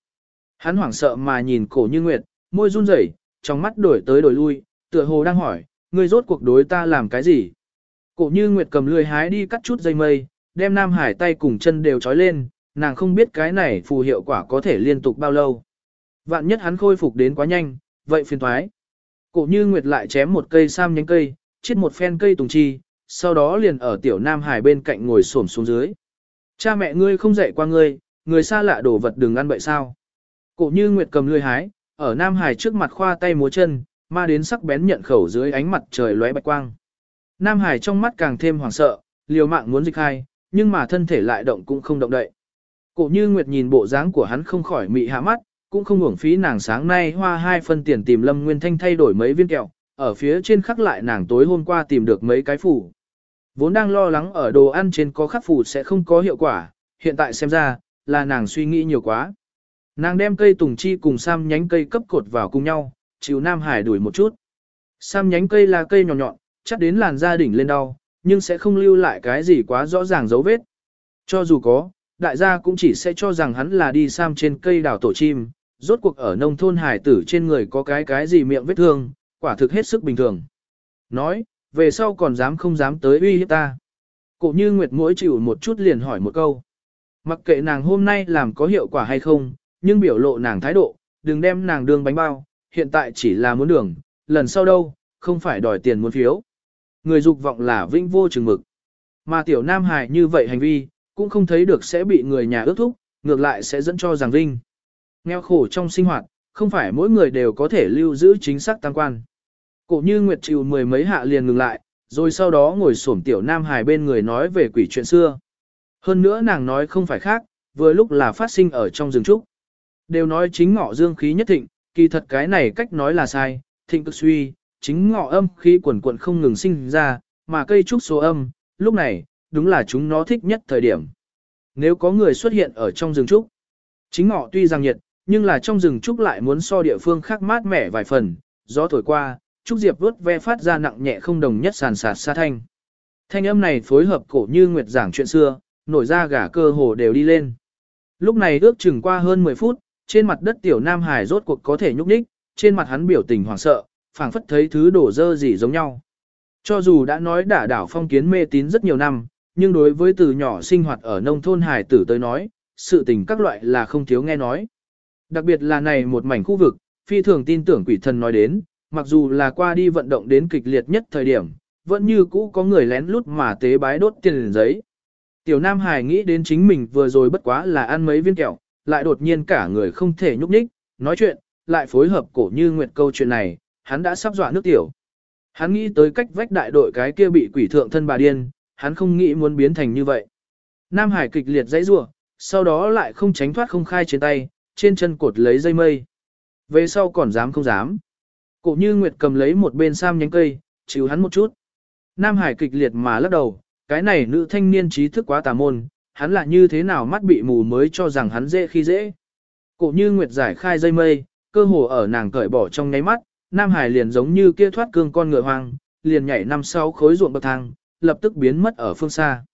Hắn hoảng sợ mà nhìn cổ như Nguyệt, môi run rẩy, trong mắt đổi tới đổi lui, tựa hồ đang hỏi, ngươi rốt cuộc đối ta làm cái gì? Cổ như Nguyệt cầm lười hái đi cắt chút dây mây, đem Nam Hải tay cùng chân đều trói lên, nàng không biết cái này phù hiệu quả có thể liên tục bao lâu. Vạn nhất hắn khôi phục đến quá nhanh, vậy phiền thoái. Cổ như Nguyệt lại chém một cây sam nhánh cây, chết một phen cây tùng chi, sau đó liền ở tiểu Nam Hải bên cạnh ngồi xổm xuống dưới. Cha mẹ ngươi không dạy qua ngươi, người xa lạ đổ vật đừng ăn bậy sao. Cổ như Nguyệt cầm lười hái, ở Nam Hải trước mặt khoa tay múa chân, ma đến sắc bén nhận khẩu dưới ánh mặt trời lóe bạch quang. Nam Hải trong mắt càng thêm hoảng sợ, liều mạng muốn dịch hai, nhưng mà thân thể lại động cũng không động đậy. Cổ như Nguyệt nhìn bộ dáng của hắn không khỏi mị hạ mắt, cũng không uổng phí nàng sáng nay hoa hai phân tiền tìm Lâm Nguyên Thanh thay đổi mấy viên kẹo, ở phía trên khắc lại nàng tối hôm qua tìm được mấy cái phủ. Vốn đang lo lắng ở đồ ăn trên có khắc phủ sẽ không có hiệu quả, hiện tại xem ra, là nàng suy nghĩ nhiều quá. Nàng đem cây tùng chi cùng sam nhánh cây cấp cột vào cùng nhau, chịu Nam Hải đuổi một chút. Sam nhánh cây là cây nhỏ nhọn, chắc đến làn da đỉnh lên đau, nhưng sẽ không lưu lại cái gì quá rõ ràng dấu vết. Cho dù có, đại gia cũng chỉ sẽ cho rằng hắn là đi sam trên cây đào tổ chim, rốt cuộc ở nông thôn hải tử trên người có cái cái gì miệng vết thương, quả thực hết sức bình thường. Nói, về sau còn dám không dám tới uy hiếp ta. Cổ như Nguyệt mỗi chịu một chút liền hỏi một câu. Mặc kệ nàng hôm nay làm có hiệu quả hay không, nhưng biểu lộ nàng thái độ, đừng đem nàng đường bánh bao, hiện tại chỉ là muốn đường, lần sau đâu, không phải đòi tiền muốn phiếu. Người dục vọng là vinh vô chừng mực. Mà tiểu nam hài như vậy hành vi, cũng không thấy được sẽ bị người nhà ước thúc, ngược lại sẽ dẫn cho rằng vinh. Nghèo khổ trong sinh hoạt, không phải mỗi người đều có thể lưu giữ chính xác tăng quan. Cổ như Nguyệt chịu mười mấy hạ liền ngừng lại, rồi sau đó ngồi xổm tiểu nam hài bên người nói về quỷ chuyện xưa. Hơn nữa nàng nói không phải khác, vừa lúc là phát sinh ở trong rừng trúc. Đều nói chính ngọ dương khí nhất thịnh, kỳ thật cái này cách nói là sai, thịnh cực suy, chính ngọ âm khí quần quận không ngừng sinh ra, mà cây trúc số âm, lúc này, đúng là chúng nó thích nhất thời điểm. Nếu có người xuất hiện ở trong rừng trúc, chính ngọ tuy rằng nhiệt, nhưng là trong rừng trúc lại muốn so địa phương khác mát mẻ vài phần, gió thổi qua, trúc diệp vớt ve phát ra nặng nhẹ không đồng nhất sàn sạt xa thanh. Thanh âm này phối hợp cổ như nguyệt giảng chuyện xưa, nổi ra gả cơ hồ đều đi lên. Lúc này ước chừng qua hơn 10 phút, trên mặt đất tiểu Nam Hải rốt cuộc có thể nhúc nhích, trên mặt hắn biểu tình hoảng sợ, phảng phất thấy thứ đổ dơ gì giống nhau. Cho dù đã nói đả đảo phong kiến mê tín rất nhiều năm, nhưng đối với từ nhỏ sinh hoạt ở nông thôn hải tử tới nói, sự tình các loại là không thiếu nghe nói. Đặc biệt là này một mảnh khu vực, phi thường tin tưởng quỷ thần nói đến, mặc dù là qua đi vận động đến kịch liệt nhất thời điểm, vẫn như cũ có người lén lút mà tế bái đốt tiền giấy. Tiểu Nam Hải nghĩ đến chính mình vừa rồi bất quá là ăn mấy viên kẹo, lại đột nhiên cả người không thể nhúc nhích, nói chuyện, lại phối hợp cổ như nguyệt câu chuyện này, hắn đã sắp dọa nước tiểu. Hắn nghĩ tới cách vách đại đội cái kia bị quỷ thượng thân bà điên, hắn không nghĩ muốn biến thành như vậy. Nam Hải kịch liệt dãy rủa, sau đó lại không tránh thoát không khai trên tay, trên chân cột lấy dây mây. Về sau còn dám không dám. Cổ như Nguyệt cầm lấy một bên sam nhánh cây, chịu hắn một chút. Nam Hải kịch liệt mà lắc đầu, cái này nữ thanh niên trí thức quá tà môn, hắn là như thế nào mắt bị mù mới cho rằng hắn dễ khi dễ. Cổ như Nguyệt giải khai dây mây, cơ hồ ở nàng cởi bỏ trong nháy mắt, Nam Hải liền giống như kia thoát cương con ngựa hoang, liền nhảy năm sáu khối ruộng bậc thang, lập tức biến mất ở phương xa.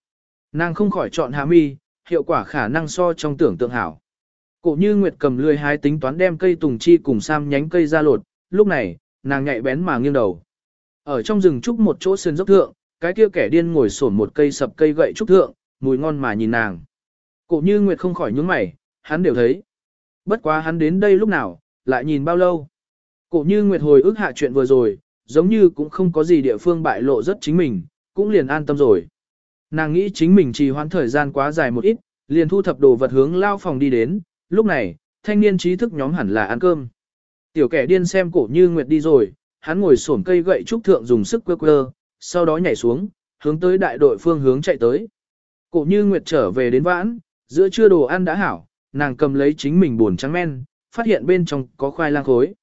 Nàng không khỏi chọn hạ mi, hiệu quả khả năng so trong tưởng tượng hảo. Cổ như Nguyệt cầm lười hái tính toán đem cây tùng chi cùng sam nhánh cây ra lột, lúc này, nàng nhạy bén mà nghiêng đầu. Ở trong rừng trúc một chỗ sườn dốc thượng, cái kia kẻ điên ngồi sổn một cây sập cây gậy trúc thượng, mùi ngon mà nhìn nàng. Cổ như Nguyệt không khỏi nhướng mày, hắn đều thấy. Bất quá hắn đến đây lúc nào, lại nhìn bao lâu. Cổ như Nguyệt hồi ức hạ chuyện vừa rồi, giống như cũng không có gì địa phương bại lộ rất chính mình, cũng liền an tâm rồi. Nàng nghĩ chính mình trì hoãn thời gian quá dài một ít, liền thu thập đồ vật hướng lao phòng đi đến, lúc này, thanh niên trí thức nhóm hẳn là ăn cơm. Tiểu kẻ điên xem cổ như Nguyệt đi rồi, hắn ngồi xổm cây gậy trúc thượng dùng sức quơ quơ, sau đó nhảy xuống, hướng tới đại đội phương hướng chạy tới. Cổ như Nguyệt trở về đến vãn, giữa trưa đồ ăn đã hảo, nàng cầm lấy chính mình buồn trắng men, phát hiện bên trong có khoai lang khối.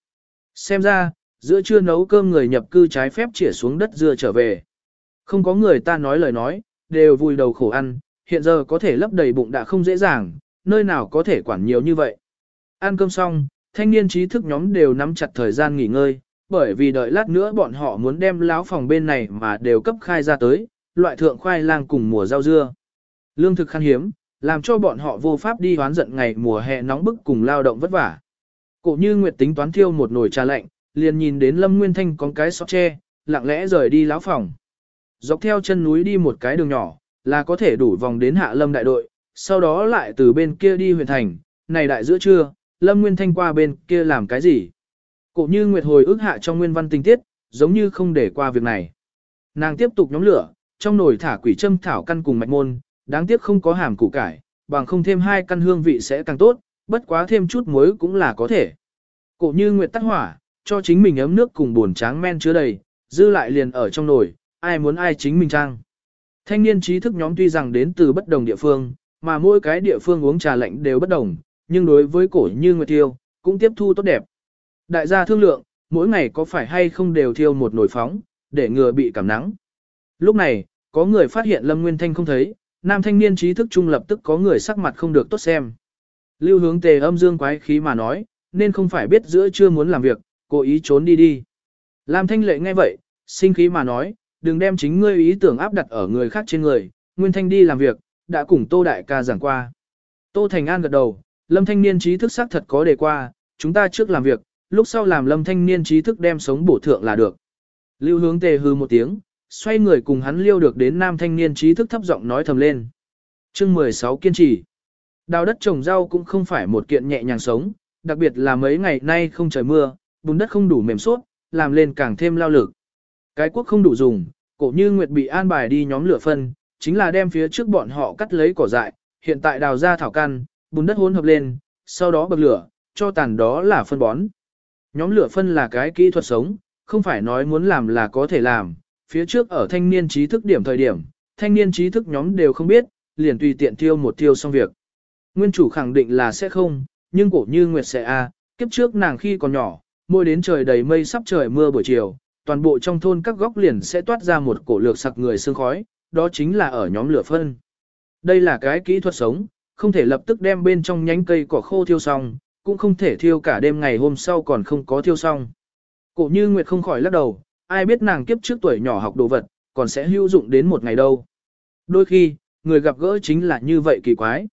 Xem ra, giữa trưa nấu cơm người nhập cư trái phép chĩa xuống đất dưa trở về. Không có người ta nói lời nói, đều vui đầu khổ ăn, hiện giờ có thể lấp đầy bụng đã không dễ dàng, nơi nào có thể quản nhiều như vậy. Ăn cơm xong, thanh niên trí thức nhóm đều nắm chặt thời gian nghỉ ngơi, bởi vì đợi lát nữa bọn họ muốn đem láo phòng bên này mà đều cấp khai ra tới, loại thượng khoai lang cùng mùa rau dưa. Lương thực khan hiếm, làm cho bọn họ vô pháp đi hoán giận ngày mùa hè nóng bức cùng lao động vất vả. Cổ như Nguyệt tính toán thiêu một nồi trà lạnh, liền nhìn đến Lâm Nguyên Thanh con cái sọt tre, lặng lẽ rời đi láo phòng. Dọc theo chân núi đi một cái đường nhỏ, là có thể đủ vòng đến hạ Lâm đại đội, sau đó lại từ bên kia đi huyện thành, này đại giữa trưa, Lâm Nguyên Thanh qua bên kia làm cái gì? Cổ như Nguyệt hồi ức hạ trong nguyên văn tình tiết, giống như không để qua việc này. Nàng tiếp tục nhóm lửa, trong nồi thả quỷ châm thảo căn cùng mạch môn, đáng tiếc không có hàm củ cải, bằng không thêm hai căn hương vị sẽ càng tốt, bất quá thêm chút muối cũng là có thể. Cổ như Nguyệt tắt hỏa, cho chính mình ấm nước cùng buồn tráng men chứa đầy, dư lại liền ở trong nồi, ai muốn ai chính mình trang. Thanh niên trí thức nhóm tuy rằng đến từ bất đồng địa phương, mà mỗi cái địa phương uống trà lạnh đều bất đồng, nhưng đối với cổ như Nguyệt Tiêu, cũng tiếp thu tốt đẹp. Đại gia thương lượng, mỗi ngày có phải hay không đều thiêu một nồi phóng, để ngừa bị cảm nắng. Lúc này, có người phát hiện Lâm Nguyên Thanh không thấy, nam thanh niên trí thức trung lập tức có người sắc mặt không được tốt xem. Lưu hướng tề âm dương quái khí mà nói, nên không phải biết giữa chưa muốn làm việc, cố ý trốn đi đi. Lam thanh lệ nghe vậy, sinh khí mà nói, đừng đem chính ngươi ý tưởng áp đặt ở người khác trên người, Nguyên Thanh đi làm việc, đã cùng Tô Đại ca giảng qua. Tô Thành An gật đầu, Lâm thanh niên trí thức xác thật có đề qua, chúng ta trước làm việc, lúc sau làm Lâm thanh niên trí thức đem sống bổ thượng là được. Lưu hướng tề hư một tiếng, xoay người cùng hắn liêu được đến nam thanh niên trí thức thấp giọng nói thầm lên. Chương 16 kiên trì. Đào đất trồng rau cũng không phải một kiện nhẹ nhàng sống, đặc biệt là mấy ngày nay không trời mưa, bùn đất không đủ mềm suốt, làm lên càng thêm lao lực. Cái quốc không đủ dùng, cổ như Nguyệt bị an bài đi nhóm lửa phân, chính là đem phía trước bọn họ cắt lấy cỏ dại, hiện tại đào ra thảo căn, bùn đất hỗn hợp lên, sau đó bật lửa, cho tàn đó là phân bón. Nhóm lửa phân là cái kỹ thuật sống, không phải nói muốn làm là có thể làm, phía trước ở thanh niên trí thức điểm thời điểm, thanh niên trí thức nhóm đều không biết, liền tùy tiện tiêu một tiêu xong việc. Nguyên chủ khẳng định là sẽ không, nhưng cổ như Nguyệt sẽ a, kiếp trước nàng khi còn nhỏ, môi đến trời đầy mây sắp trời mưa buổi chiều, toàn bộ trong thôn các góc liền sẽ toát ra một cổ lược sặc người sương khói, đó chính là ở nhóm lửa phân. Đây là cái kỹ thuật sống, không thể lập tức đem bên trong nhánh cây cỏ khô thiêu xong, cũng không thể thiêu cả đêm ngày hôm sau còn không có thiêu xong. Cổ như Nguyệt không khỏi lắc đầu, ai biết nàng kiếp trước tuổi nhỏ học đồ vật, còn sẽ hữu dụng đến một ngày đâu. Đôi khi, người gặp gỡ chính là như vậy kỳ quái.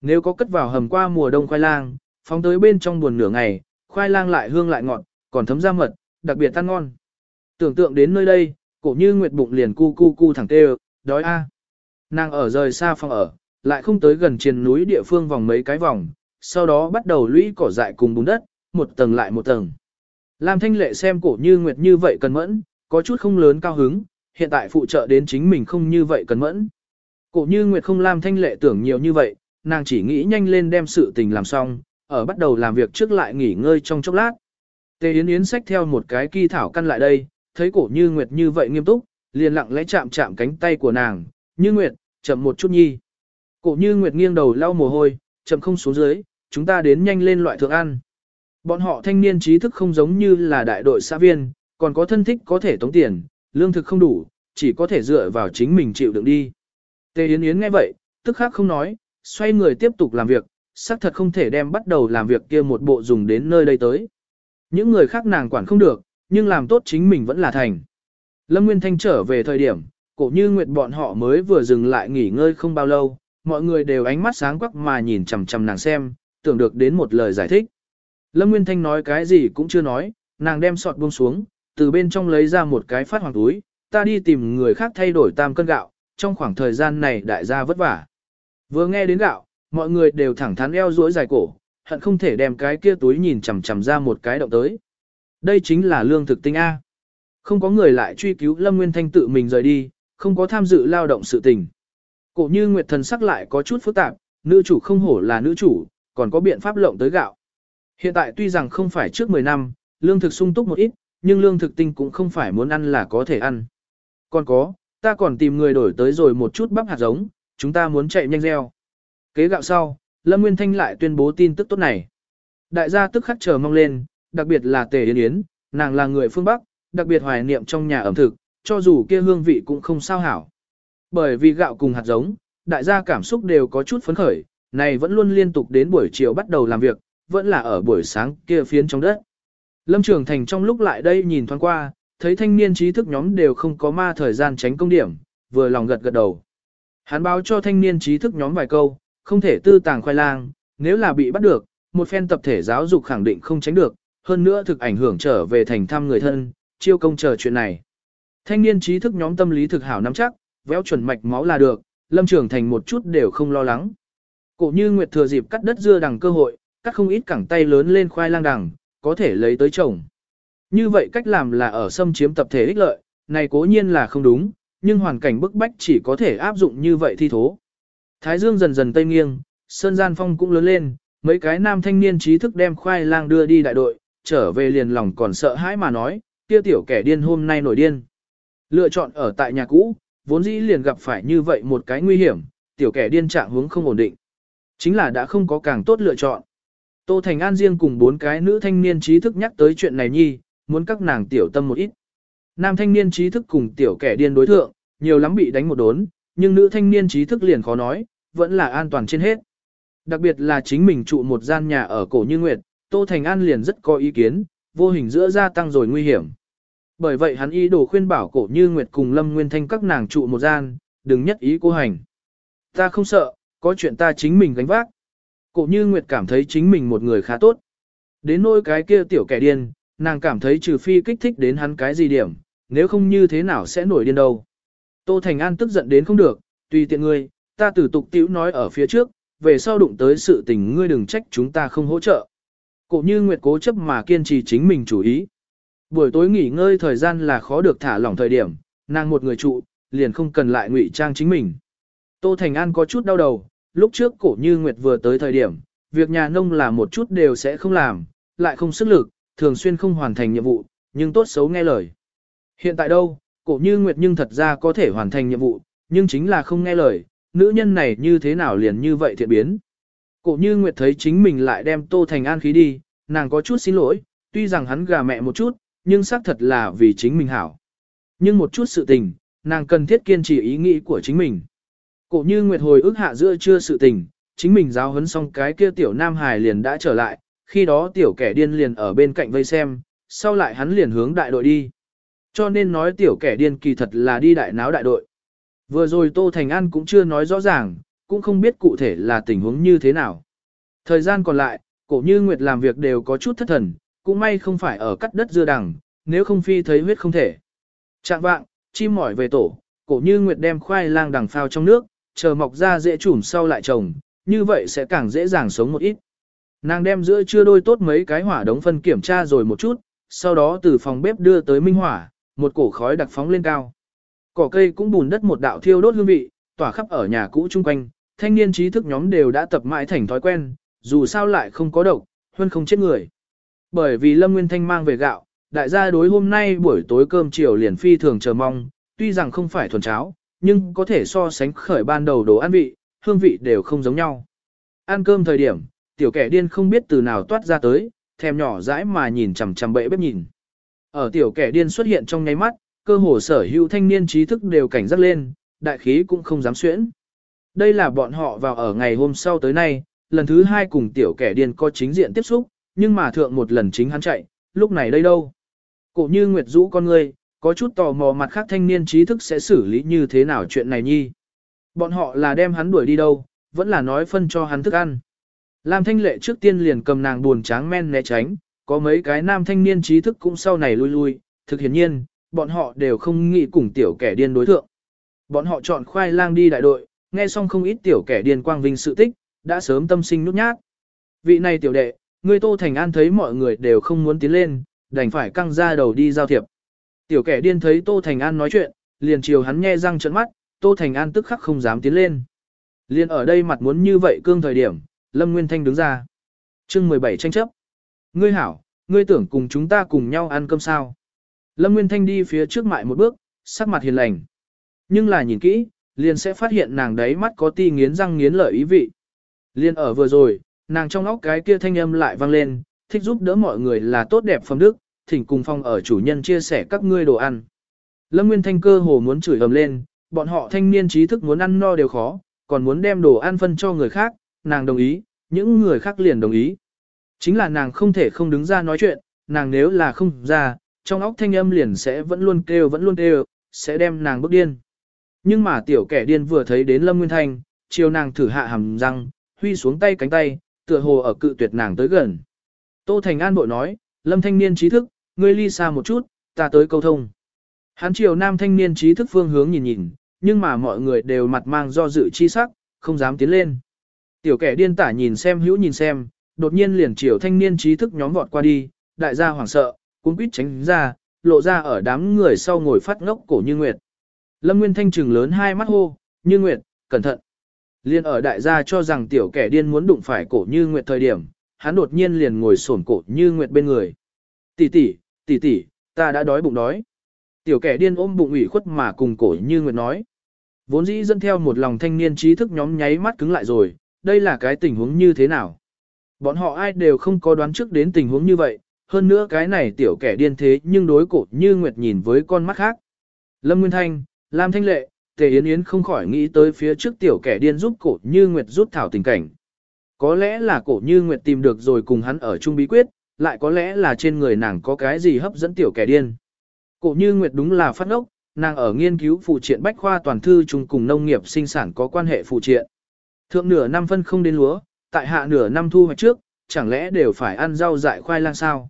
Nếu có cất vào hầm qua mùa đông khoai lang, phóng tới bên trong buồn nửa ngày, khoai lang lại hương lại ngọt, còn thấm ra mật, đặc biệt ăn ngon. Tưởng tượng đến nơi đây, cổ như nguyệt bụng liền cu cu cu thẳng tê đói a. Nàng ở rời xa phòng ở, lại không tới gần trên núi địa phương vòng mấy cái vòng, sau đó bắt đầu lũy cỏ dại cùng bùn đất, một tầng lại một tầng. Lam Thanh Lệ xem cổ như nguyệt như vậy cần mẫn, có chút không lớn cao hứng, hiện tại phụ trợ đến chính mình không như vậy cần mẫn. Cổ như nguyệt không Lam Thanh Lệ tưởng nhiều như vậy, nàng chỉ nghĩ nhanh lên đem sự tình làm xong, ở bắt đầu làm việc trước lại nghỉ ngơi trong chốc lát. Tề Yến Yến xách theo một cái kỳ thảo căn lại đây, thấy cổ như Nguyệt như vậy nghiêm túc, liền lặng lẽ chạm chạm cánh tay của nàng, như Nguyệt, chậm một chút nhi. Cổ như Nguyệt nghiêng đầu lau mồ hôi, chậm không xuống dưới, chúng ta đến nhanh lên loại thượng ăn. Bọn họ thanh niên trí thức không giống như là đại đội xã viên, còn có thân thích có thể tống tiền, lương thực không đủ, chỉ có thể dựa vào chính mình chịu đựng đi. Tề Yến Yến nghe vậy, tức khắc không nói, xoay người tiếp tục làm việc, xác thật không thể đem bắt đầu làm việc kia một bộ dùng đến nơi đây tới. Những người khác nàng quản không được, nhưng làm tốt chính mình vẫn là thành. Lâm Nguyên Thanh trở về thời điểm, cổ như nguyệt bọn họ mới vừa dừng lại nghỉ ngơi không bao lâu, mọi người đều ánh mắt sáng quắc mà nhìn chằm chằm nàng xem, tưởng được đến một lời giải thích. Lâm Nguyên Thanh nói cái gì cũng chưa nói, nàng đem sọt buông xuống, từ bên trong lấy ra một cái phát hoàng túi, ta đi tìm người khác thay đổi tam cân gạo, trong khoảng thời gian này đại gia vất vả. Vừa nghe đến gạo, mọi người đều thẳng thắn eo duỗi dài cổ, hận không thể đem cái kia túi nhìn chằm chằm ra một cái động tới. Đây chính là lương thực tinh A. Không có người lại truy cứu Lâm Nguyên Thanh tự mình rời đi, không có tham dự lao động sự tình. Cổ như Nguyệt thần sắc lại có chút phức tạp, nữ chủ không hổ là nữ chủ, còn có biện pháp lộng tới gạo. Hiện tại tuy rằng không phải trước 10 năm, lương thực sung túc một ít, nhưng lương thực tinh cũng không phải muốn ăn là có thể ăn. Còn có, ta còn tìm người đổi tới rồi một chút bắp hạt giống, chúng ta muốn chạy nhanh gieo. Kế gạo sau, Lâm Nguyên Thanh lại tuyên bố tin tức tốt này. Đại gia tức khắc chờ mong lên, đặc biệt là Tề Yến Yến, nàng là người phương Bắc, đặc biệt hoài niệm trong nhà ẩm thực, cho dù kia hương vị cũng không sao hảo. Bởi vì gạo cùng hạt giống, đại gia cảm xúc đều có chút phấn khởi, này vẫn luôn liên tục đến buổi chiều bắt đầu làm việc, vẫn là ở buổi sáng kia phiến trong đất. Lâm Trường Thành trong lúc lại đây nhìn thoáng qua, thấy thanh niên trí thức nhóm đều không có ma thời gian tránh công điểm, vừa lòng gật gật đầu. Hắn báo cho thanh niên trí thức nhóm vài câu, không thể tư tàng khoai lang, nếu là bị bắt được, một phen tập thể giáo dục khẳng định không tránh được, hơn nữa thực ảnh hưởng trở về thành thăm người thân, chiêu công chờ chuyện này. Thanh niên trí thức nhóm tâm lý thực hảo nắm chắc, véo chuẩn mạch máu là được, Lâm Trường Thành một chút đều không lo lắng. Cổ như Nguyệt thừa dịp cắt đất dưa đằng cơ hội, cắt không ít cẳng tay lớn lên khoai lang đằng, có thể lấy tới trồng. Như vậy cách làm là ở xâm chiếm tập thể ích lợi, này cố nhiên là không đúng, nhưng hoàn cảnh bức bách chỉ có thể áp dụng như vậy thi thố. Thái dương dần dần tây nghiêng, sơn gian phong cũng lớn lên, mấy cái nam thanh niên trí thức đem khoai lang đưa đi đại đội, trở về liền lòng còn sợ hãi mà nói, kia tiểu kẻ điên hôm nay nổi điên. Lựa chọn ở tại nhà cũ, vốn dĩ liền gặp phải như vậy một cái nguy hiểm, tiểu kẻ điên trạng hướng không ổn định. Chính là đã không có càng tốt lựa chọn. Tô Thành An riêng cùng bốn cái nữ thanh niên trí thức nhắc tới chuyện này nhi, muốn các nàng tiểu tâm một ít. Nam thanh niên trí thức cùng tiểu kẻ điên đối thượng, nhiều lắm bị đánh một đốn, nhưng nữ thanh niên trí thức liền khó nói, vẫn là an toàn trên hết. Đặc biệt là chính mình trụ một gian nhà ở cổ như nguyệt, Tô Thành An liền rất có ý kiến, vô hình giữa gia tăng rồi nguy hiểm. Bởi vậy hắn ý đồ khuyên bảo cổ như nguyệt cùng Lâm Nguyên Thanh các nàng trụ một gian, đừng nhất ý cô hành. Ta không sợ, có chuyện ta chính mình gánh vác. Cổ như nguyệt cảm thấy chính mình một người khá tốt. Đến nỗi cái kia tiểu kẻ điên, nàng cảm thấy trừ phi kích thích đến hắn cái gì điểm, nếu không như thế nào sẽ nổi điên đâu. Tô Thành An tức giận đến không được, tùy tiện ngươi, ta tử tục tiểu nói ở phía trước, về sau đụng tới sự tình ngươi đừng trách chúng ta không hỗ trợ. Cổ như Nguyệt cố chấp mà kiên trì chính mình chủ ý. Buổi tối nghỉ ngơi thời gian là khó được thả lỏng thời điểm, nàng một người trụ, liền không cần lại ngụy trang chính mình. Tô Thành An có chút đau đầu, lúc trước cổ như Nguyệt vừa tới thời điểm, việc nhà nông là một chút đều sẽ không làm, lại không sức lực, thường xuyên không hoàn thành nhiệm vụ, nhưng tốt xấu nghe lời. Hiện tại đâu, cổ như Nguyệt nhưng thật ra có thể hoàn thành nhiệm vụ, nhưng chính là không nghe lời, nữ nhân này như thế nào liền như vậy thiện biến. Cổ như Nguyệt thấy chính mình lại đem Tô Thành An khí đi, nàng có chút xin lỗi, tuy rằng hắn gà mẹ một chút, nhưng xác thật là vì chính mình hảo. Nhưng một chút sự tình, nàng cần thiết kiên trì ý nghĩ của chính mình. Cổ như Nguyệt hồi ức hạ giữa chưa sự tình, chính mình giáo huấn xong cái kia tiểu Nam Hải liền đã trở lại, khi đó tiểu kẻ điên liền ở bên cạnh vây xem, sau lại hắn liền hướng đại đội đi. Cho nên nói tiểu kẻ điên kỳ thật là đi đại náo đại đội. Vừa rồi Tô Thành An cũng chưa nói rõ ràng, cũng không biết cụ thể là tình huống như thế nào. Thời gian còn lại, cổ như Nguyệt làm việc đều có chút thất thần, cũng may không phải ở cắt đất dưa đằng, nếu không phi thấy huyết không thể. Trạng vạng, chim mỏi về tổ, cổ như Nguyệt đem khoai lang đằng phao trong nước, chờ mọc ra dễ trùm sau lại trồng, như vậy sẽ càng dễ dàng sống một ít. Nàng đem giữa chưa đôi tốt mấy cái hỏa đống phân kiểm tra rồi một chút, sau đó từ phòng bếp đưa tới minh hỏa, một cổ khói đặc phóng lên cao. Cỏ cây cũng bùn đất một đạo thiêu đốt hương vị, tỏa khắp ở nhà cũ chung quanh, thanh niên trí thức nhóm đều đã tập mãi thành thói quen, dù sao lại không có độc, hơn không chết người. Bởi vì Lâm Nguyên Thanh mang về gạo, đại gia đối hôm nay buổi tối cơm chiều liền phi thường chờ mong, tuy rằng không phải thuần cháo, nhưng có thể so sánh khởi ban đầu đồ ăn vị, hương vị đều không giống nhau. Ăn cơm thời điểm, tiểu kẻ điên không biết từ nào toát ra tới, thèm nhỏ dãi mà nhìn chằm chằm bệ bếp nhìn. Ở tiểu kẻ điên xuất hiện trong nháy mắt, cơ hồ sở hữu thanh niên trí thức đều cảnh giác lên, đại khí cũng không dám xuyễn. Đây là bọn họ vào ở ngày hôm sau tới nay, lần thứ hai cùng tiểu kẻ điên có chính diện tiếp xúc, nhưng mà thượng một lần chính hắn chạy, lúc này đây đâu. Cổ như Nguyệt rũ con người, có chút tò mò mặt khác thanh niên trí thức sẽ xử lý như thế nào chuyện này nhi. Bọn họ là đem hắn đuổi đi đâu, vẫn là nói phân cho hắn thức ăn. Lam Thanh Lệ trước tiên liền cầm nàng buồn tráng men né tránh, có mấy cái nam thanh niên trí thức cũng sau này lui lui, thực hiển nhiên, bọn họ đều không nghĩ cùng tiểu kẻ điên đối thượng. Bọn họ chọn khoai lang đi đại đội, nghe xong không ít tiểu kẻ điên quang vinh sự tích, đã sớm tâm sinh nút nhát. Vị này tiểu đệ, người Tô Thành An thấy mọi người đều không muốn tiến lên, đành phải căng ra đầu đi giao thiệp. Tiểu kẻ điên thấy Tô Thành An nói chuyện, liền chiều hắn nghe răng trợn mắt, Tô Thành An tức khắc không dám tiến lên. Liền ở đây mặt muốn như vậy cương thời điểm, Lâm Nguyên Thanh đứng ra. chương 17 tranh chấp. Ngươi hảo, ngươi tưởng cùng chúng ta cùng nhau ăn cơm sao. Lâm Nguyên Thanh đi phía trước mại một bước, sắc mặt hiền lành. Nhưng là nhìn kỹ, liền sẽ phát hiện nàng đấy mắt có ti nghiến răng nghiến lợi ý vị. Liên ở vừa rồi, nàng trong óc cái kia thanh âm lại vang lên, thích giúp đỡ mọi người là tốt đẹp phẩm đức, thỉnh cùng phong ở chủ nhân chia sẻ các ngươi đồ ăn. Lâm Nguyên Thanh cơ hồ muốn chửi ầm lên, bọn họ thanh niên trí thức muốn ăn no đều khó, còn muốn đem đồ ăn phân cho người khác, nàng đồng ý, những người khác liền đồng ý. Chính là nàng không thể không đứng ra nói chuyện, nàng nếu là không ra, trong óc thanh âm liền sẽ vẫn luôn kêu vẫn luôn kêu, sẽ đem nàng bức điên. Nhưng mà tiểu kẻ điên vừa thấy đến Lâm Nguyên Thanh, chiều nàng thử hạ hàm răng, huy xuống tay cánh tay, tựa hồ ở cự tuyệt nàng tới gần. Tô Thành An bội nói, Lâm thanh niên trí thức, ngươi ly xa một chút, ta tới câu thông. Hắn chiều nam thanh niên trí thức phương hướng nhìn nhìn, nhưng mà mọi người đều mặt mang do dự chi sắc, không dám tiến lên. Tiểu kẻ điên tả nhìn xem hữu nhìn xem, đột nhiên liền chiều thanh niên trí thức nhóm vọt qua đi, đại gia hoảng sợ, cuốn quýt tránh ra, lộ ra ở đám người sau ngồi phát ngốc cổ như nguyệt. Lâm Nguyên Thanh trừng lớn hai mắt hô, như nguyệt, cẩn thận. Liên ở đại gia cho rằng tiểu kẻ điên muốn đụng phải cổ như nguyệt thời điểm, hắn đột nhiên liền ngồi xổm cổ như nguyệt bên người. Tỷ tỷ, tỷ tỷ, ta đã đói bụng đói. Tiểu kẻ điên ôm bụng ủy khuất mà cùng cổ như nguyệt nói. Vốn dĩ dẫn theo một lòng thanh niên trí thức nhóm nháy mắt cứng lại rồi, đây là cái tình huống như thế nào? Bọn họ ai đều không có đoán trước đến tình huống như vậy, hơn nữa cái này tiểu kẻ điên thế nhưng đối cổ như nguyệt nhìn với con mắt khác. Lâm Nguyên Thanh, Lam Thanh Lệ, Tề Yến Yến không khỏi nghĩ tới phía trước tiểu kẻ điên giúp cổ như nguyệt rút thảo tình cảnh. Có lẽ là cổ như nguyệt tìm được rồi cùng hắn ở chung bí quyết, lại có lẽ là trên người nàng có cái gì hấp dẫn tiểu kẻ điên. Cổ như nguyệt đúng là phát ngốc, nàng ở nghiên cứu phụ triện bách khoa toàn thư chung cùng nông nghiệp sinh sản có quan hệ phụ triện. Thượng nửa năm phân không đến lúa, tại hạ nửa năm thu hoạch trước, chẳng lẽ đều phải ăn rau dại khoai lang sao?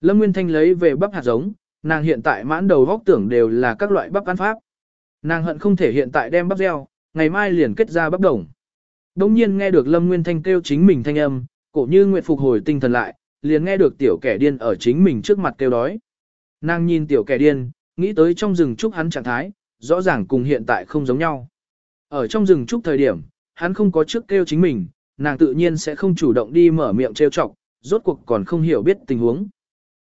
Lâm Nguyên Thanh lấy về bắp hạt giống, nàng hiện tại mãn đầu góc tưởng đều là các loại bắp ăn pháp. Nàng hận không thể hiện tại đem bắp gieo, ngày mai liền kết ra bắp đồng. Đống nhiên nghe được Lâm Nguyên Thanh kêu chính mình thanh âm, cổ như nguyện phục hồi tinh thần lại, liền nghe được tiểu kẻ điên ở chính mình trước mặt kêu đói. Nàng nhìn tiểu kẻ điên, nghĩ tới trong rừng trúc hắn trạng thái, rõ ràng cùng hiện tại không giống nhau. Ở trong rừng trúc thời điểm, hắn không có trước kêu chính mình, nàng tự nhiên sẽ không chủ động đi mở miệng trêu chọc, rốt cuộc còn không hiểu biết tình huống.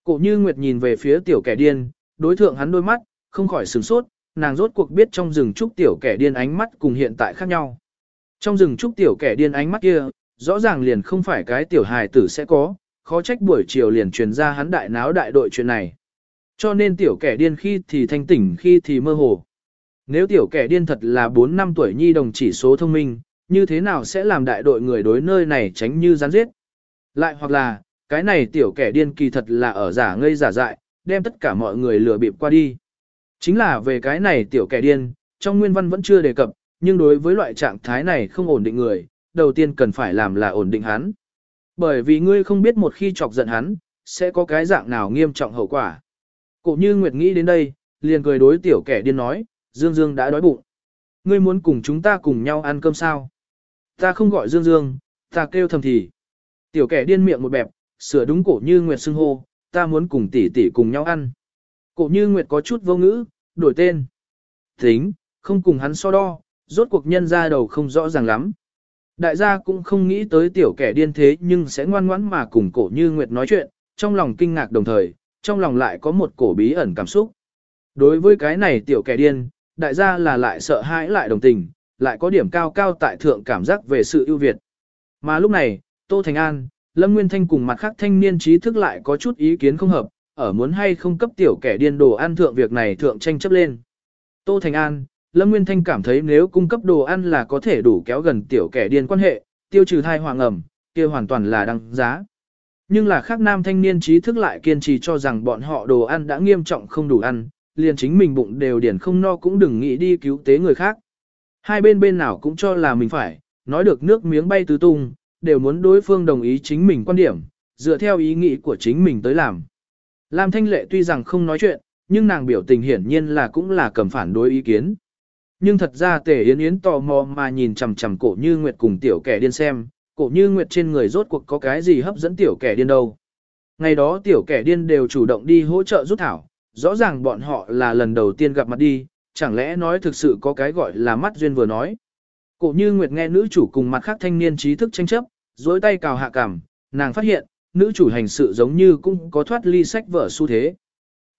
Cổ như Nguyệt nhìn về phía tiểu kẻ điên, đối thượng hắn đôi mắt, không khỏi sửng sốt, nàng rốt cuộc biết trong rừng trúc tiểu kẻ điên ánh mắt cùng hiện tại khác nhau. Trong rừng trúc tiểu kẻ điên ánh mắt kia, rõ ràng liền không phải cái tiểu hài tử sẽ có, khó trách buổi chiều liền truyền ra hắn đại náo đại đội chuyện này. Cho nên tiểu kẻ điên khi thì thanh tỉnh khi thì mơ hồ. Nếu tiểu kẻ điên thật là 4 năm tuổi nhi đồng chỉ số thông minh, như thế nào sẽ làm đại đội người đối nơi này tránh như gián giết? Lại hoặc là, cái này tiểu kẻ điên kỳ thật là ở giả ngây giả dại, đem tất cả mọi người lừa bịp qua đi. Chính là về cái này tiểu kẻ điên, trong nguyên văn vẫn chưa đề cập, nhưng đối với loại trạng thái này không ổn định người, đầu tiên cần phải làm là ổn định hắn. Bởi vì ngươi không biết một khi chọc giận hắn, sẽ có cái dạng nào nghiêm trọng hậu quả. Cổ như Nguyệt nghĩ đến đây, liền cười đối tiểu kẻ điên nói, Dương Dương đã đói bụng. Ngươi muốn cùng chúng ta cùng nhau ăn cơm sao? Ta không gọi Dương Dương, ta kêu thầm thì. Tiểu kẻ điên miệng một bẹp, sửa đúng cổ như Nguyệt xưng hô, ta muốn cùng tỷ tỷ cùng nhau ăn. Cổ như Nguyệt có chút vô ngữ, đổi tên. Tính, không cùng hắn so đo, rốt cuộc nhân ra đầu không rõ ràng lắm. Đại gia cũng không nghĩ tới tiểu kẻ điên thế nhưng sẽ ngoan ngoãn mà cùng cổ như Nguyệt nói chuyện, trong lòng kinh ngạc đồng thời, trong lòng lại có một cổ bí ẩn cảm xúc. Đối với cái này tiểu kẻ điên, đại gia là lại sợ hãi lại đồng tình, lại có điểm cao cao tại thượng cảm giác về sự ưu việt. Mà lúc này, Tô Thành An, Lâm Nguyên Thanh cùng mặt khác thanh niên trí thức lại có chút ý kiến không hợp, ở muốn hay không cấp tiểu kẻ điên đồ ăn thượng việc này thượng tranh chấp lên. Tô Thành An, Lâm Nguyên Thanh cảm thấy nếu cung cấp đồ ăn là có thể đủ kéo gần tiểu kẻ điên quan hệ, tiêu trừ thai hoàng ẩm, kia hoàn toàn là đăng giá. Nhưng là khác nam thanh niên trí thức lại kiên trì cho rằng bọn họ đồ ăn đã nghiêm trọng không đủ ăn, liền chính mình bụng đều điển không no cũng đừng nghĩ đi cứu tế người khác. Hai bên bên nào cũng cho là mình phải, nói được nước miếng bay tứ tung, đều muốn đối phương đồng ý chính mình quan điểm, dựa theo ý nghĩ của chính mình tới làm. Lam Thanh Lệ tuy rằng không nói chuyện, nhưng nàng biểu tình hiển nhiên là cũng là cầm phản đối ý kiến. Nhưng thật ra Tề Yến Yến tò mò mà nhìn chằm chằm cổ như Nguyệt cùng tiểu kẻ điên xem, cổ như Nguyệt trên người rốt cuộc có cái gì hấp dẫn tiểu kẻ điên đâu. Ngày đó tiểu kẻ điên đều chủ động đi hỗ trợ giúp thảo, rõ ràng bọn họ là lần đầu tiên gặp mặt đi, chẳng lẽ nói thực sự có cái gọi là mắt duyên vừa nói. Cổ như Nguyệt nghe nữ chủ cùng mặt khác thanh niên trí thức tranh chấp, dối tay cào hạ cảm, nàng phát hiện, nữ chủ hành sự giống như cũng có thoát ly sách vở xu thế.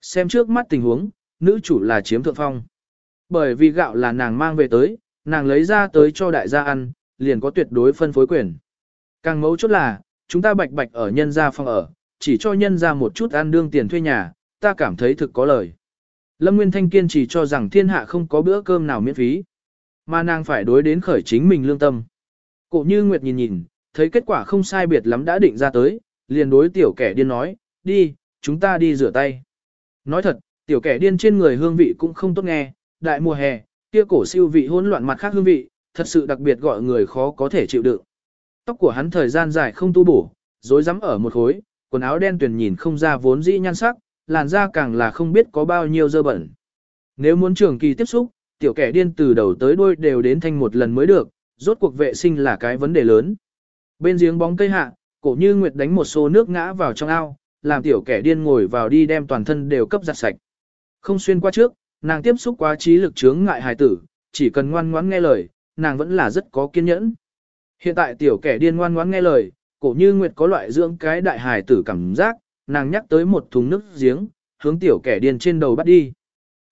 Xem trước mắt tình huống, nữ chủ là chiếm thượng phong. Bởi vì gạo là nàng mang về tới, nàng lấy ra tới cho đại gia ăn, liền có tuyệt đối phân phối quyền. Càng mấu chốt là, chúng ta bạch bạch ở nhân gia phòng ở, chỉ cho nhân gia một chút ăn đương tiền thuê nhà, ta cảm thấy thực có lời. Lâm Nguyên Thanh kiên chỉ cho rằng thiên hạ không có bữa cơm nào miễn phí, mà nàng phải đối đến khởi chính mình lương tâm. Cổ như Nguyệt nhìn nhìn, thấy kết quả không sai biệt lắm đã định ra tới, liền đối tiểu kẻ điên nói, đi, chúng ta đi rửa tay. Nói thật, tiểu kẻ điên trên người hương vị cũng không tốt nghe, đại mùa hè, kia cổ siêu vị hỗn loạn mặt khác hương vị, thật sự đặc biệt gọi người khó có thể chịu đựng. Tóc của hắn thời gian dài không tu bổ, rối rắm ở một khối, quần áo đen tuyền nhìn không ra vốn dĩ nhan sắc, làn da càng là không biết có bao nhiêu dơ bẩn. Nếu muốn trường kỳ tiếp xúc, tiểu kẻ điên từ đầu tới đuôi đều đến thanh một lần mới được, rốt cuộc vệ sinh là cái vấn đề lớn. Bên giếng bóng cây hạ, cổ như nguyệt đánh một xô nước ngã vào trong ao, làm tiểu kẻ điên ngồi vào đi đem toàn thân đều cấp giặt sạch. Không xuyên qua trước, nàng tiếp xúc quá trí lực chướng ngại hài tử, chỉ cần ngoan ngoãn nghe lời, nàng vẫn là rất có kiên nhẫn. Hiện tại tiểu kẻ điên ngoan ngoãn nghe lời, cổ như nguyệt có loại dưỡng cái đại hài tử cảm giác, nàng nhắc tới một thùng nước giếng, hướng tiểu kẻ điên trên đầu bắt đi.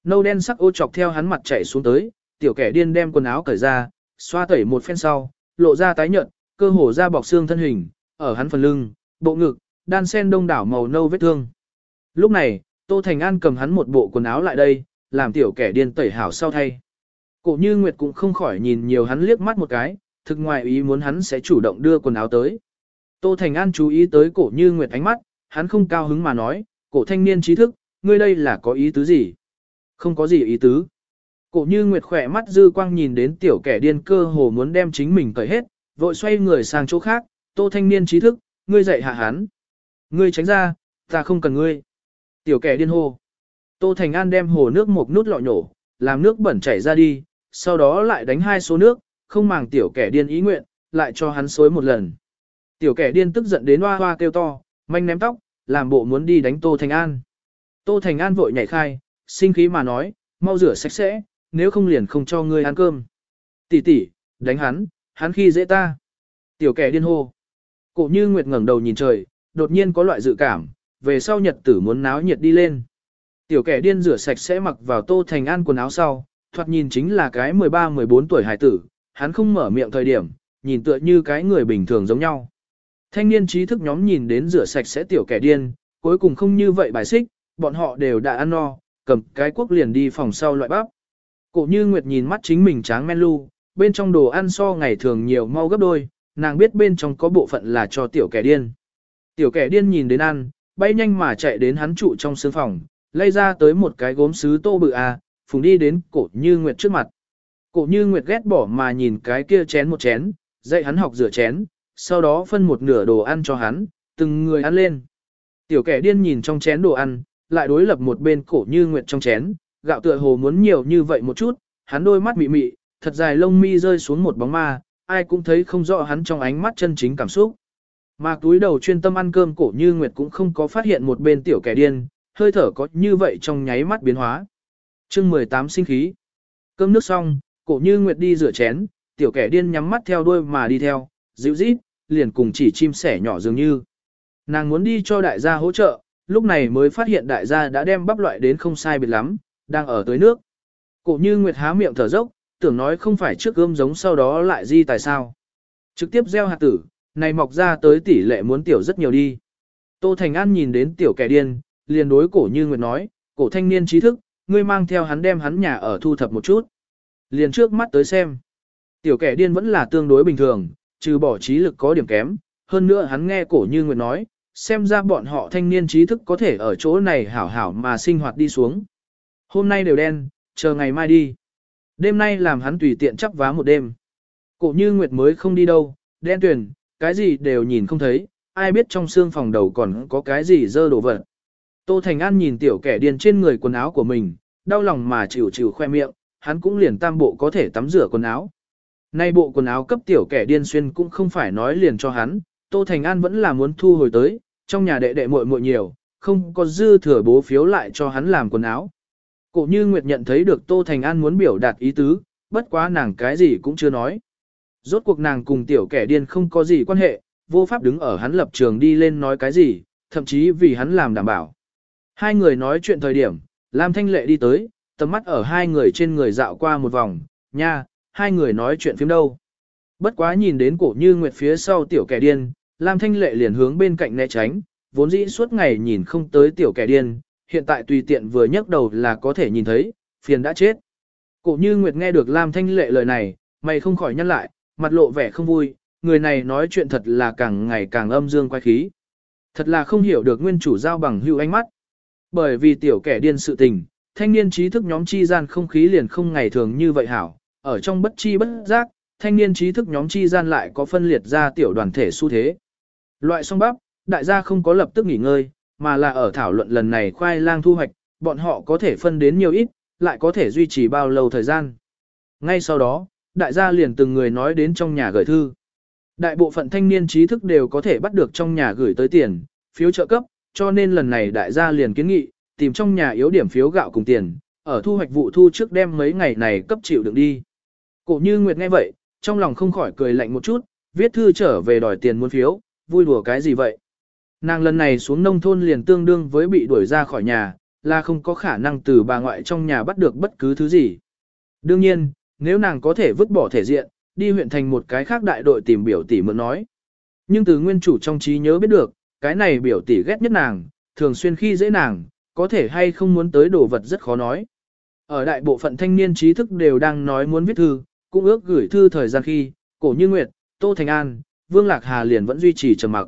Nâu đen sắc ô chọc theo hắn mặt chảy xuống tới, tiểu kẻ điên đem quần áo cởi ra, xoa tẩy một phen sau, lộ ra tái nhợt, cơ hồ ra bọc xương thân hình, ở hắn phần lưng, bộ ngực, đan sen đông đảo màu nâu vết thương. Lúc này, Tô Thành An cầm hắn một bộ quần áo lại đây, làm tiểu kẻ điên tẩy hảo sau thay. Cổ như Nguyệt cũng không khỏi nhìn nhiều hắn liếc mắt một cái, thực ngoài ý muốn hắn sẽ chủ động đưa quần áo tới. Tô Thành An chú ý tới cổ như Nguyệt ánh mắt, hắn không cao hứng mà nói, cổ thanh niên trí thức, ngươi đây là có ý tứ gì? Không có gì ý tứ. Cổ như Nguyệt khỏe mắt dư quang nhìn đến tiểu kẻ điên cơ hồ muốn đem chính mình cởi hết, vội xoay người sang chỗ khác, tô thanh niên trí thức, ngươi dạy hạ hắn. Ngươi tránh ra, ta không cần ngươi. Tiểu kẻ điên hô. Tô Thành An đem hồ nước một nút lọ nhổ, làm nước bẩn chảy ra đi, sau đó lại đánh hai số nước, không màng tiểu kẻ điên ý nguyện, lại cho hắn xối một lần. Tiểu kẻ điên tức giận đến hoa hoa kêu to, manh ném tóc, làm bộ muốn đi đánh Tô Thành An. Tô Thành An vội nhảy khai, sinh khí mà nói, mau rửa sạch sẽ, nếu không liền không cho ngươi ăn cơm. Tỷ tỷ, đánh hắn, hắn khi dễ ta. Tiểu kẻ điên hô. Cổ như Nguyệt ngẩng đầu nhìn trời, đột nhiên có loại dự cảm, về sau nhật tử muốn náo nhiệt đi lên. Tiểu kẻ điên rửa sạch sẽ mặc vào tô thành an quần áo sau, thoạt nhìn chính là cái 13-14 tuổi hải tử, hắn không mở miệng thời điểm, nhìn tựa như cái người bình thường giống nhau. Thanh niên trí thức nhóm nhìn đến rửa sạch sẽ tiểu kẻ điên, cuối cùng không như vậy bài xích, bọn họ đều đã ăn no, cầm cái quốc liền đi phòng sau loại bắp. Cổ như Nguyệt nhìn mắt chính mình tráng men lu, bên trong đồ ăn so ngày thường nhiều mau gấp đôi, nàng biết bên trong có bộ phận là cho tiểu kẻ điên. Tiểu kẻ điên nhìn đến ăn, bay nhanh mà chạy đến hắn trụ trong sương phòng, lây ra tới một cái gốm sứ tô bự à, phùng đi đến cổ như Nguyệt trước mặt. Cổ như Nguyệt ghét bỏ mà nhìn cái kia chén một chén, dạy hắn học rửa chén, sau đó phân một nửa đồ ăn cho hắn, từng người ăn lên. Tiểu kẻ điên nhìn trong chén đồ ăn, lại đối lập một bên cổ như Nguyệt trong chén, gạo tựa hồ muốn nhiều như vậy một chút, hắn đôi mắt mị mị, thật dài lông mi rơi xuống một bóng ma, ai cũng thấy không rõ hắn trong ánh mắt chân chính cảm xúc. Mà túi đầu chuyên tâm ăn cơm cổ như Nguyệt cũng không có phát hiện một bên tiểu kẻ điên, hơi thở có như vậy trong nháy mắt biến hóa. chương 18 sinh khí. Cơm nước xong, cổ như Nguyệt đi rửa chén, tiểu kẻ điên nhắm mắt theo đuôi mà đi theo, dịu dít, liền cùng chỉ chim sẻ nhỏ dường như. Nàng muốn đi cho đại gia hỗ trợ, lúc này mới phát hiện đại gia đã đem bắp loại đến không sai biệt lắm, đang ở tới nước. Cổ như Nguyệt há miệng thở dốc, tưởng nói không phải trước gươm giống sau đó lại di tại sao. Trực tiếp gieo hạt tử, này mọc ra tới tỷ lệ muốn tiểu rất nhiều đi. Tô Thành An nhìn đến tiểu kẻ điên, liền đối cổ như nguyệt nói, cổ thanh niên trí thức, ngươi mang theo hắn đem hắn nhà ở thu thập một chút. Liền trước mắt tới xem. Tiểu kẻ điên vẫn là tương đối bình thường, trừ bỏ trí lực có điểm kém, hơn nữa hắn nghe cổ như nguyệt nói, xem ra bọn họ thanh niên trí thức có thể ở chỗ này hảo hảo mà sinh hoạt đi xuống. Hôm nay đều đen, chờ ngày mai đi. Đêm nay làm hắn tùy tiện chắp vá một đêm. Cổ như nguyệt mới không đi đâu, đen tuyển, cái gì đều nhìn không thấy, ai biết trong xương phòng đầu còn có cái gì dơ đổ vật. Tô Thành An nhìn tiểu kẻ điên trên người quần áo của mình, đau lòng mà chịu chịu khoe miệng, hắn cũng liền tam bộ có thể tắm rửa quần áo. Nay bộ quần áo cấp tiểu kẻ điên xuyên cũng không phải nói liền cho hắn, Tô Thành An vẫn là muốn thu hồi tới, trong nhà đệ đệ muội muội nhiều, không có dư thừa bố phiếu lại cho hắn làm quần áo. Cổ như Nguyệt nhận thấy được Tô Thành An muốn biểu đạt ý tứ, bất quá nàng cái gì cũng chưa nói. Rốt cuộc nàng cùng tiểu kẻ điên không có gì quan hệ, vô pháp đứng ở hắn lập trường đi lên nói cái gì, thậm chí vì hắn làm đảm bảo. Hai người nói chuyện thời điểm, Lam Thanh Lệ đi tới, tầm mắt ở hai người trên người dạo qua một vòng, nha, hai người nói chuyện phim đâu. Bất quá nhìn đến cổ như nguyệt phía sau tiểu kẻ điên, Lam Thanh Lệ liền hướng bên cạnh né tránh, vốn dĩ suốt ngày nhìn không tới tiểu kẻ điên, hiện tại tùy tiện vừa nhấc đầu là có thể nhìn thấy, phiền đã chết. Cổ như nguyệt nghe được Lam Thanh Lệ lời này, mày không khỏi nhăn lại, mặt lộ vẻ không vui, người này nói chuyện thật là càng ngày càng âm dương quay khí. Thật là không hiểu được nguyên chủ giao bằng hưu ánh mắt. Bởi vì tiểu kẻ điên sự tình, thanh niên trí thức nhóm chi gian không khí liền không ngày thường như vậy hảo, ở trong bất chi bất giác, thanh niên trí thức nhóm chi gian lại có phân liệt ra tiểu đoàn thể xu thế. Loại song bắp, đại gia không có lập tức nghỉ ngơi, mà là ở thảo luận lần này khoai lang thu hoạch, bọn họ có thể phân đến nhiều ít, lại có thể duy trì bao lâu thời gian. Ngay sau đó, đại gia liền từng người nói đến trong nhà gửi thư. Đại bộ phận thanh niên trí thức đều có thể bắt được trong nhà gửi tới tiền, phiếu trợ cấp, cho nên lần này đại gia liền kiến nghị, tìm trong nhà yếu điểm phiếu gạo cùng tiền, ở thu hoạch vụ thu trước đem mấy ngày này cấp chịu đựng đi. Cổ như Nguyệt nghe vậy, trong lòng không khỏi cười lạnh một chút, viết thư trở về đòi tiền muốn phiếu, vui đùa cái gì vậy. Nàng lần này xuống nông thôn liền tương đương với bị đuổi ra khỏi nhà, là không có khả năng từ bà ngoại trong nhà bắt được bất cứ thứ gì. Đương nhiên, nếu nàng có thể vứt bỏ thể diện, đi huyện thành một cái khác đại đội tìm biểu tỷ mượn nói. Nhưng từ nguyên chủ trong trí nhớ biết được, cái này biểu tỷ ghét nhất nàng, thường xuyên khi dễ nàng, có thể hay không muốn tới đồ vật rất khó nói. Ở đại bộ phận thanh niên trí thức đều đang nói muốn viết thư, cũng ước gửi thư thời gian khi, cổ như Nguyệt, Tô Thành An, Vương Lạc Hà liền vẫn duy trì trầm mặc.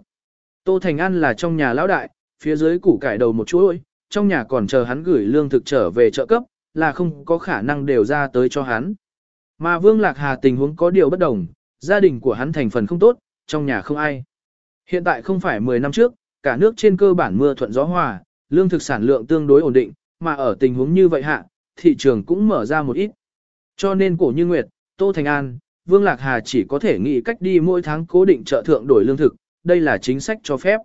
Tô Thành An là trong nhà lão đại, phía dưới củ cải đầu một chuỗi, trong nhà còn chờ hắn gửi lương thực trở về trợ cấp, là không có khả năng đều ra tới cho hắn. Mà Vương Lạc Hà tình huống có điều bất đồng, gia đình của hắn thành phần không tốt, trong nhà không ai. Hiện tại không phải 10 năm trước, cả nước trên cơ bản mưa thuận gió hòa, lương thực sản lượng tương đối ổn định, mà ở tình huống như vậy hạ, thị trường cũng mở ra một ít. Cho nên cổ như Nguyệt, Tô Thành An, Vương Lạc Hà chỉ có thể nghĩ cách đi mỗi tháng cố định chợ thượng đổi lương thực, đây là chính sách cho phép.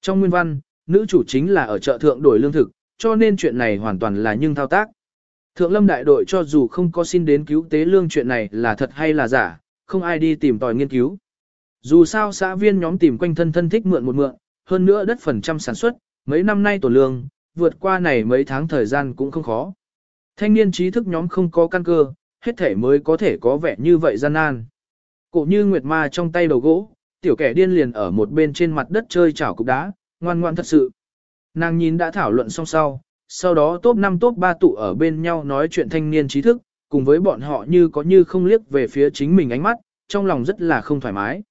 Trong nguyên văn, nữ chủ chính là ở chợ thượng đổi lương thực, cho nên chuyện này hoàn toàn là nhưng thao tác. Thượng lâm đại đội cho dù không có xin đến cứu tế lương chuyện này là thật hay là giả, không ai đi tìm tòi nghiên cứu. Dù sao xã viên nhóm tìm quanh thân thân thích mượn một mượn, hơn nữa đất phần trăm sản xuất, mấy năm nay tổ lương, vượt qua này mấy tháng thời gian cũng không khó. Thanh niên trí thức nhóm không có căn cơ, hết thể mới có thể có vẻ như vậy gian nan. Cổ như nguyệt ma trong tay đầu gỗ, tiểu kẻ điên liền ở một bên trên mặt đất chơi chảo cục đá, ngoan ngoan thật sự. Nàng nhìn đã thảo luận xong sau, sau đó top 5 top 3 tụ ở bên nhau nói chuyện thanh niên trí thức, cùng với bọn họ như có như không liếc về phía chính mình ánh mắt, trong lòng rất là không thoải mái.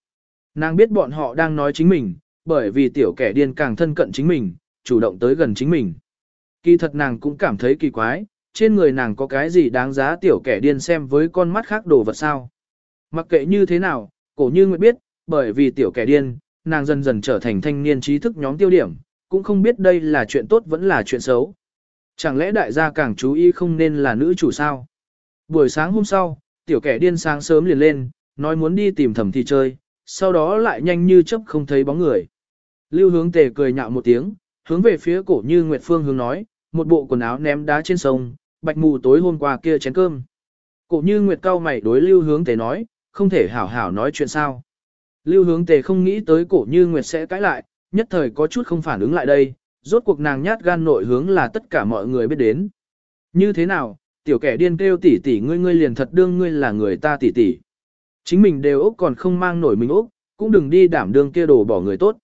Nàng biết bọn họ đang nói chính mình, bởi vì tiểu kẻ điên càng thân cận chính mình, chủ động tới gần chính mình. Kỳ thật nàng cũng cảm thấy kỳ quái, trên người nàng có cái gì đáng giá tiểu kẻ điên xem với con mắt khác đồ vật sao. Mặc kệ như thế nào, cổ như nguyện biết, bởi vì tiểu kẻ điên, nàng dần dần trở thành thanh niên trí thức nhóm tiêu điểm, cũng không biết đây là chuyện tốt vẫn là chuyện xấu. Chẳng lẽ đại gia càng chú ý không nên là nữ chủ sao? Buổi sáng hôm sau, tiểu kẻ điên sáng sớm liền lên, nói muốn đi tìm thẩm thì chơi, sau đó lại nhanh như chớp không thấy bóng người. Lưu hướng tề cười nhạo một tiếng, hướng về phía cổ như Nguyệt Phương hướng nói, một bộ quần áo ném đá trên sông, bạch mù tối hôm qua kia chén cơm. Cổ như Nguyệt cao mày đối lưu hướng tề nói, không thể hảo hảo nói chuyện sao. Lưu hướng tề không nghĩ tới cổ như Nguyệt sẽ cãi lại, nhất thời có chút không phản ứng lại đây, rốt cuộc nàng nhát gan nội hướng là tất cả mọi người biết đến. Như thế nào, tiểu kẻ điên kêu tỷ tỷ ngươi ngươi liền thật đương ngươi là người ta tỷ tỷ. Chính mình đều ốc còn không mang nổi mình ốc, cũng đừng đi đảm đương kia đồ bỏ người tốt.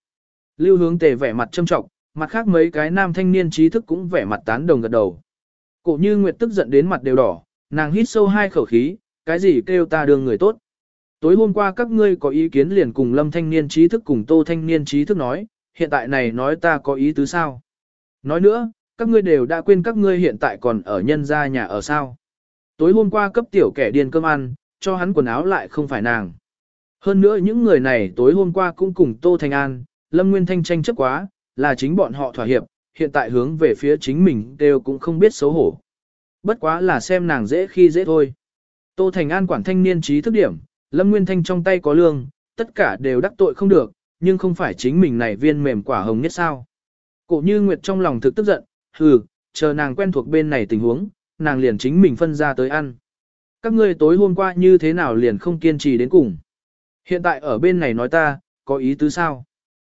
Lưu hướng tề vẻ mặt châm trọng, mặt khác mấy cái nam thanh niên trí thức cũng vẻ mặt tán đồng gật đầu. Cổ như Nguyệt tức giận đến mặt đều đỏ, nàng hít sâu hai khẩu khí, cái gì kêu ta đường người tốt. Tối hôm qua các ngươi có ý kiến liền cùng lâm thanh niên trí thức cùng tô thanh niên trí thức nói, hiện tại này nói ta có ý tứ sao. Nói nữa, các ngươi đều đã quên các ngươi hiện tại còn ở nhân gia nhà ở sao. Tối hôm qua cấp tiểu kẻ điên cơm ăn, cho hắn quần áo lại không phải nàng. Hơn nữa những người này tối hôm qua cũng cùng Tô Thanh An, Lâm Nguyên Thanh tranh chấp quá, là chính bọn họ thỏa hiệp, hiện tại hướng về phía chính mình đều cũng không biết xấu hổ. Bất quá là xem nàng dễ khi dễ thôi. Tô Thành An quản thanh niên trí thức điểm, Lâm Nguyên Thanh trong tay có lương, tất cả đều đắc tội không được, nhưng không phải chính mình này viên mềm quả hồng nhất sao. Cổ như Nguyệt trong lòng thực tức giận, hừ, chờ nàng quen thuộc bên này tình huống, nàng liền chính mình phân ra tới ăn. Các ngươi tối hôm qua như thế nào liền không kiên trì đến cùng. Hiện tại ở bên này nói ta, có ý tứ sao?